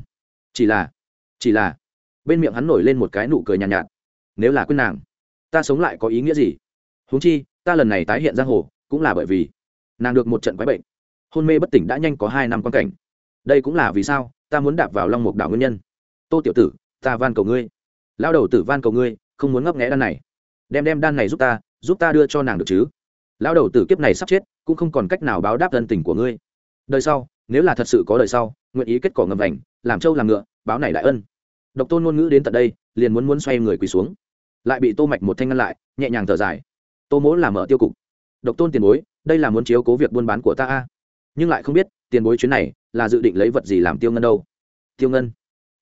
Chỉ là chỉ là bên miệng hắn nổi lên một cái nụ cười nhàn nhạt, nhạt. Nếu là quên nàng ta sống lại có ý nghĩa gì? Huống chi ta lần này tái hiện giang hồ cũng là bởi vì nàng được một trận quái bệnh. Hôn mê bất tỉnh đã nhanh có hai năm quan cảnh. Đây cũng là vì sao? Ta muốn đạp vào long mục đảo nguyên nhân. Tô tiểu tử ta van cầu ngươi. Lao đầu tử van cầu ngươi không muốn ngấp nghẽ đan này. Đem đem đan này giúp ta giúp ta đưa cho nàng được chứ? Lao đầu tử kiếp này sắp chết cũng không còn cách nào báo đáp thân tình của ngươi. Đời sau nếu là thật sự có đời sau nguyện ý kết cỏ ngầm ảnh, làm trâu làm ngựa báo này đại ân. Độc tôn ngôn ngữ đến tận đây liền muốn muốn xoay người quỳ xuống. Lại bị tô mạch một thanh ngăn lại nhẹ nhàng thở dài. Tô mỗ làm mở tiêu cục. Độc tôn tiền bối đây là muốn chiếu cố việc buôn bán của ta a. Nhưng lại không biết tiền bối chuyến này là dự định lấy vật gì làm tiêu ngân đâu? Tiêu ngân.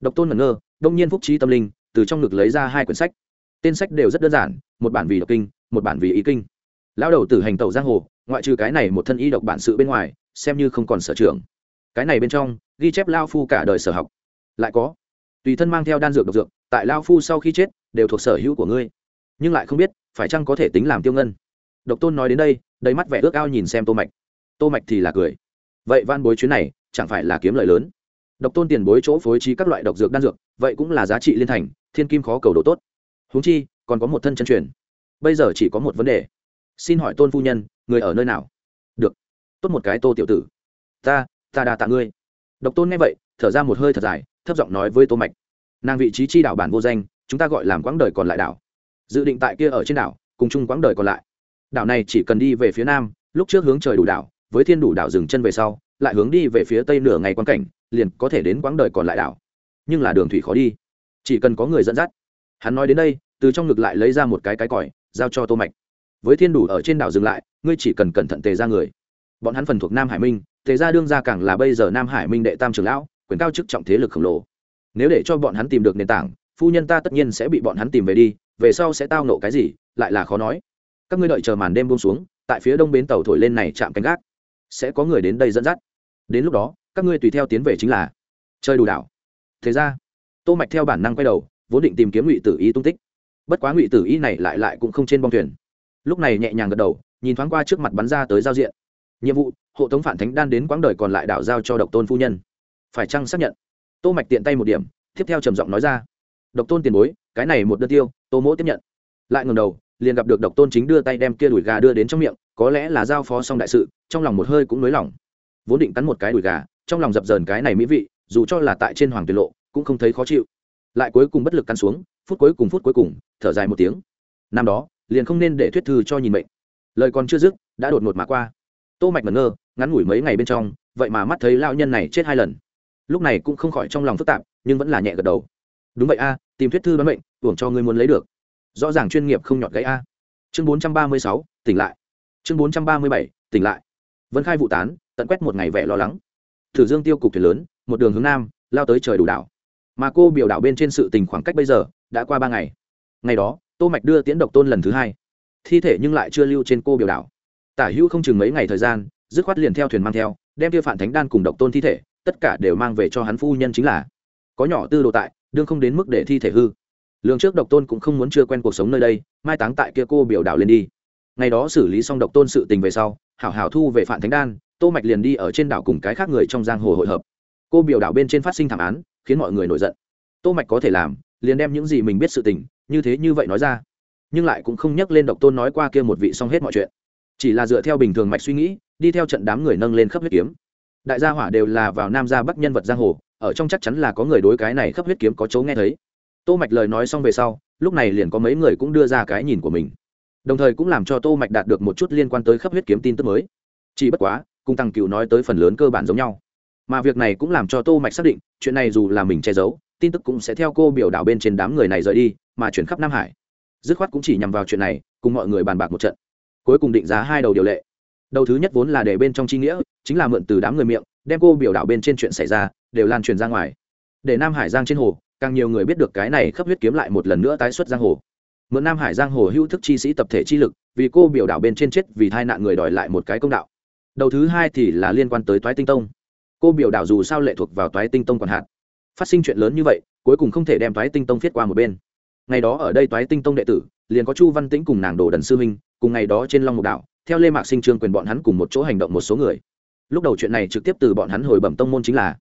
Độc tôn ngẩn ngơ, đông nhiên phúc trí tâm linh, từ trong ngực lấy ra hai quyển sách. Tên sách đều rất đơn giản, một bản vì độc kinh, một bản vì ý kinh. Lão đầu tử hành tẩu giang hồ, ngoại trừ cái này một thân y độc bản sự bên ngoài, xem như không còn sở trường. Cái này bên trong, ghi chép lao phu cả đời sở học. Lại có, tùy thân mang theo đan dược độc dược, tại lao phu sau khi chết, đều thuộc sở hữu của ngươi. Nhưng lại không biết, phải chăng có thể tính làm tiêu ngân? Độc tôn nói đến đây, đầy mắt vẻ ước ao nhìn xem tô mạch. Tô mạch thì là cười vậy van bối chuyến này chẳng phải là kiếm lợi lớn. Độc tôn tiền bối chỗ phối trí các loại độc dược đan dược, vậy cũng là giá trị liên thành, thiên kim khó cầu độ tốt. Huống chi, còn có một thân chân truyền. Bây giờ chỉ có một vấn đề. Xin hỏi tôn phu nhân, người ở nơi nào? Được. Tốt một cái tô tiểu tử. Ta ta đà tạ ngươi. Độc tôn nghe vậy, thở ra một hơi thật dài, thấp giọng nói với tô mạch. Nàng vị trí chi đảo bản vô danh, chúng ta gọi làm quãng đời còn lại đảo. Dự định tại kia ở trên đảo, cùng chung quãng đời còn lại. Đảo này chỉ cần đi về phía nam, lúc trước hướng trời đủ đảo với thiên đủ đảo dừng chân về sau, lại hướng đi về phía tây nửa ngày quan cảnh, liền có thể đến quãng đời còn lại đảo. Nhưng là đường thủy khó đi. Chỉ cần có người dẫn dắt. Hắn nói đến đây, từ trong ngực lại lấy ra một cái cái còi, giao cho tô mạch. Với thiên đủ ở trên đảo dừng lại, ngươi chỉ cần cẩn thận tề ra người. Bọn hắn phần thuộc nam hải minh, tề ra đương ra càng là bây giờ nam hải minh đệ tam trưởng lão, quyền cao chức trọng thế lực khổng lồ. Nếu để cho bọn hắn tìm được nền tảng, phu nhân ta tất nhiên sẽ bị bọn hắn tìm về đi, về sau sẽ tao nộ cái gì, lại là khó nói. Các ngươi đợi chờ màn đêm buông xuống, tại phía đông bến tàu thổi lên này chạm cánh gác sẽ có người đến đây dẫn dắt. Đến lúc đó, các ngươi tùy theo tiến về chính là chơi đủ đảo. Thế ra, tô mạch theo bản năng quay đầu, vốn định tìm kiếm ngụy tử y tung tích. Bất quá ngụy tử y này lại lại cũng không trên bong thuyền. Lúc này nhẹ nhàng gật đầu, nhìn thoáng qua trước mặt bắn ra tới giao diện. Nhiệm vụ, hộ tống phản thánh đan đến quãng đời còn lại đảo giao cho độc tôn phu nhân. Phải chăng xác nhận? Tô mạch tiện tay một điểm, tiếp theo trầm giọng nói ra. Độc tôn tiền bối, cái này một đơn tiêu, tô mỗ tiếp nhận. Lại ngẩng đầu liền gặp được độc tôn chính đưa tay đem kia đùi gà đưa đến trong miệng, có lẽ là giao phó xong đại sự, trong lòng một hơi cũng nới lỏng. Vốn định cắn một cái đùi gà, trong lòng dập dờn cái này mỹ vị, dù cho là tại trên hoàng tuyệt lộ, cũng không thấy khó chịu. Lại cuối cùng bất lực cắn xuống, phút cuối cùng phút cuối cùng, thở dài một tiếng. Năm đó, liền không nên để thuyết thư cho nhìn mệnh. Lời còn chưa dứt, đã đột ngột mà qua. Tô mạch ngẩn ngơ, ngắn ngủi mấy ngày bên trong, vậy mà mắt thấy lão nhân này chết hai lần. Lúc này cũng không khỏi trong lòng phức tạp, nhưng vẫn là nhẹ gật đầu. Đúng vậy a, tìm thuyết thư đoán mệnh, tưởng cho ngươi muốn lấy được rõ ràng chuyên nghiệp không nhọt gãy a. Chương 436, tỉnh lại. Chương 437, tỉnh lại. Vân khai vụ tán tận quét một ngày vẻ lo lắng. Thử dương tiêu cục thuyền lớn một đường hướng nam lao tới trời đủ đảo. Mà cô biểu đảo bên trên sự tình khoảng cách bây giờ đã qua ba ngày. Ngày đó tô mạch đưa tiễn độc tôn lần thứ hai. Thi thể nhưng lại chưa lưu trên cô biểu đảo. Tả hữu không chừng mấy ngày thời gian dứt khoát liền theo thuyền mang theo đem tiêu phản thánh đan cùng độc tôn thi thể tất cả đều mang về cho hắn phu nhân chính là. Có nhỏ tư đồ tại đương không đến mức để thi thể hư lương trước độc tôn cũng không muốn chưa quen cuộc sống nơi đây, mai táng tại kia cô biểu đảo lên đi. Ngày đó xử lý xong độc tôn sự tình về sau, hảo hảo thu về phản thánh đan, tô mạch liền đi ở trên đảo cùng cái khác người trong giang hồ hội hợp. Cô biểu đảo bên trên phát sinh thảm án, khiến mọi người nổi giận. Tô mạch có thể làm, liền đem những gì mình biết sự tình, như thế như vậy nói ra. Nhưng lại cũng không nhắc lên độc tôn nói qua kia một vị xong hết mọi chuyện. Chỉ là dựa theo bình thường mạch suy nghĩ, đi theo trận đám người nâng lên khắp huyết kiếm. Đại gia hỏa đều là vào nam gia bắc nhân vật giang hồ, ở trong chắc chắn là có người đối cái này khắp huyết kiếm có chỗ nghe thấy tô mạch lời nói xong về sau, lúc này liền có mấy người cũng đưa ra cái nhìn của mình. Đồng thời cũng làm cho tô mạch đạt được một chút liên quan tới khắp huyết kiếm tin tức mới. Chỉ bất quá, cùng tăng cựu nói tới phần lớn cơ bản giống nhau. Mà việc này cũng làm cho tô mạch xác định, chuyện này dù là mình che giấu, tin tức cũng sẽ theo cô biểu đảo bên trên đám người này rời đi, mà chuyển khắp nam hải. Dứt khoát cũng chỉ nhằm vào chuyện này, cùng mọi người bàn bạc một trận. Cuối cùng định giá hai đầu điều lệ. Đầu thứ nhất vốn là để bên trong chi nghĩa, chính là mượn từ đám người miệng, đem cô biểu đảo bên trên chuyện xảy ra, đều lan truyền ra ngoài. Để nam hải giang trên hồ càng nhiều người biết được cái này khắp huyết kiếm lại một lần nữa tái xuất giang hồ. Mượn nam hải giang hồ hữu thức chi sĩ tập thể chi lực, vì cô biểu đảo bên trên chết vì tai nạn người đòi lại một cái công đạo. Đầu thứ hai thì là liên quan tới toái tinh tông. Cô biểu đảo dù sao lệ thuộc vào toái tinh tông còn hạn phát sinh chuyện lớn như vậy, cuối cùng không thể đem toái tinh tông viết qua một bên. Ngày đó ở đây toái tinh tông đệ tử, liền có chu văn tĩnh cùng nàng đồ đần sư minh, cùng ngày đó trên long mục đảo, theo lê mạc sinh trương quyền bọn hắn cùng một chỗ hành động một số người. Lúc đầu chuyện này trực tiếp từ bọn hắn hồi bẩm tông môn chính là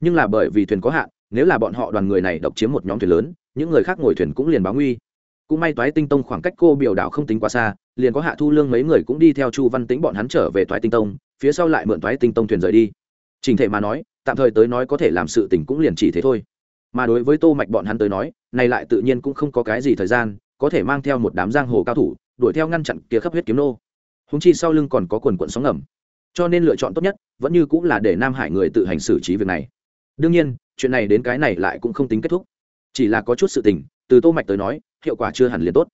nhưng là bởi vì thuyền có hạn, nếu là bọn họ đoàn người này độc chiếm một nhóm thuyền lớn, những người khác ngồi thuyền cũng liền báo nguy. Cũng may toái tinh tông khoảng cách cô biểu đảo không tính quá xa, liền có hạ thu lương mấy người cũng đi theo chu văn tĩnh bọn hắn trở về toái tinh tông, phía sau lại mượn toái tinh tông thuyền rời đi. Trình thể mà nói, tạm thời tới nói có thể làm sự tình cũng liền chỉ thế thôi. Mà đối với tô mạch bọn hắn tới nói, này lại tự nhiên cũng không có cái gì thời gian, có thể mang theo một đám giang hồ cao thủ, đuổi theo ngăn chặn kia khắp huyết kiếm nô. Húng chi sau lưng còn có quần quận sóng ngầm. Cho nên lựa chọn tốt nhất, vẫn như cũng là để nam hải người tự hành xử trí việc này đương nhiên, chuyện này đến cái này lại cũng không tính kết thúc. Chỉ là có chút sự tình, từ tô mạch tới nói, hiệu quả chưa hẳn liền tốt.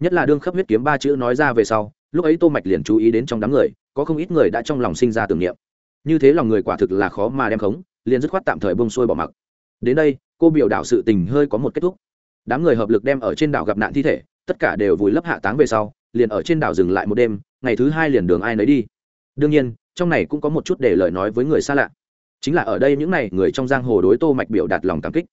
Nhất là đương khắp huyết kiếm ba chữ nói ra về sau, lúc ấy tô mạch liền chú ý đến trong đám người, có không ít người đã trong lòng sinh ra tưởng niệm. Như thế lòng người quả thực là khó mà đem khống, liền dứt khoát tạm thời bông xuôi bỏ mặc. Đến đây, cô biểu đảo sự tình hơi có một kết thúc. Đám người hợp lực đem ở trên đảo gặp nạn thi thể, tất cả đều vùi lấp hạ táng về sau, liền ở trên đảo dừng lại một đêm, ngày thứ hai liền đường ai nấy đi. Đương nhiên, trong này cũng có một chút để lời nói với người xa lạ chính là ở đây những n à y người trong giang hồ đối tô mạch biểu đạt lòng cảm kích.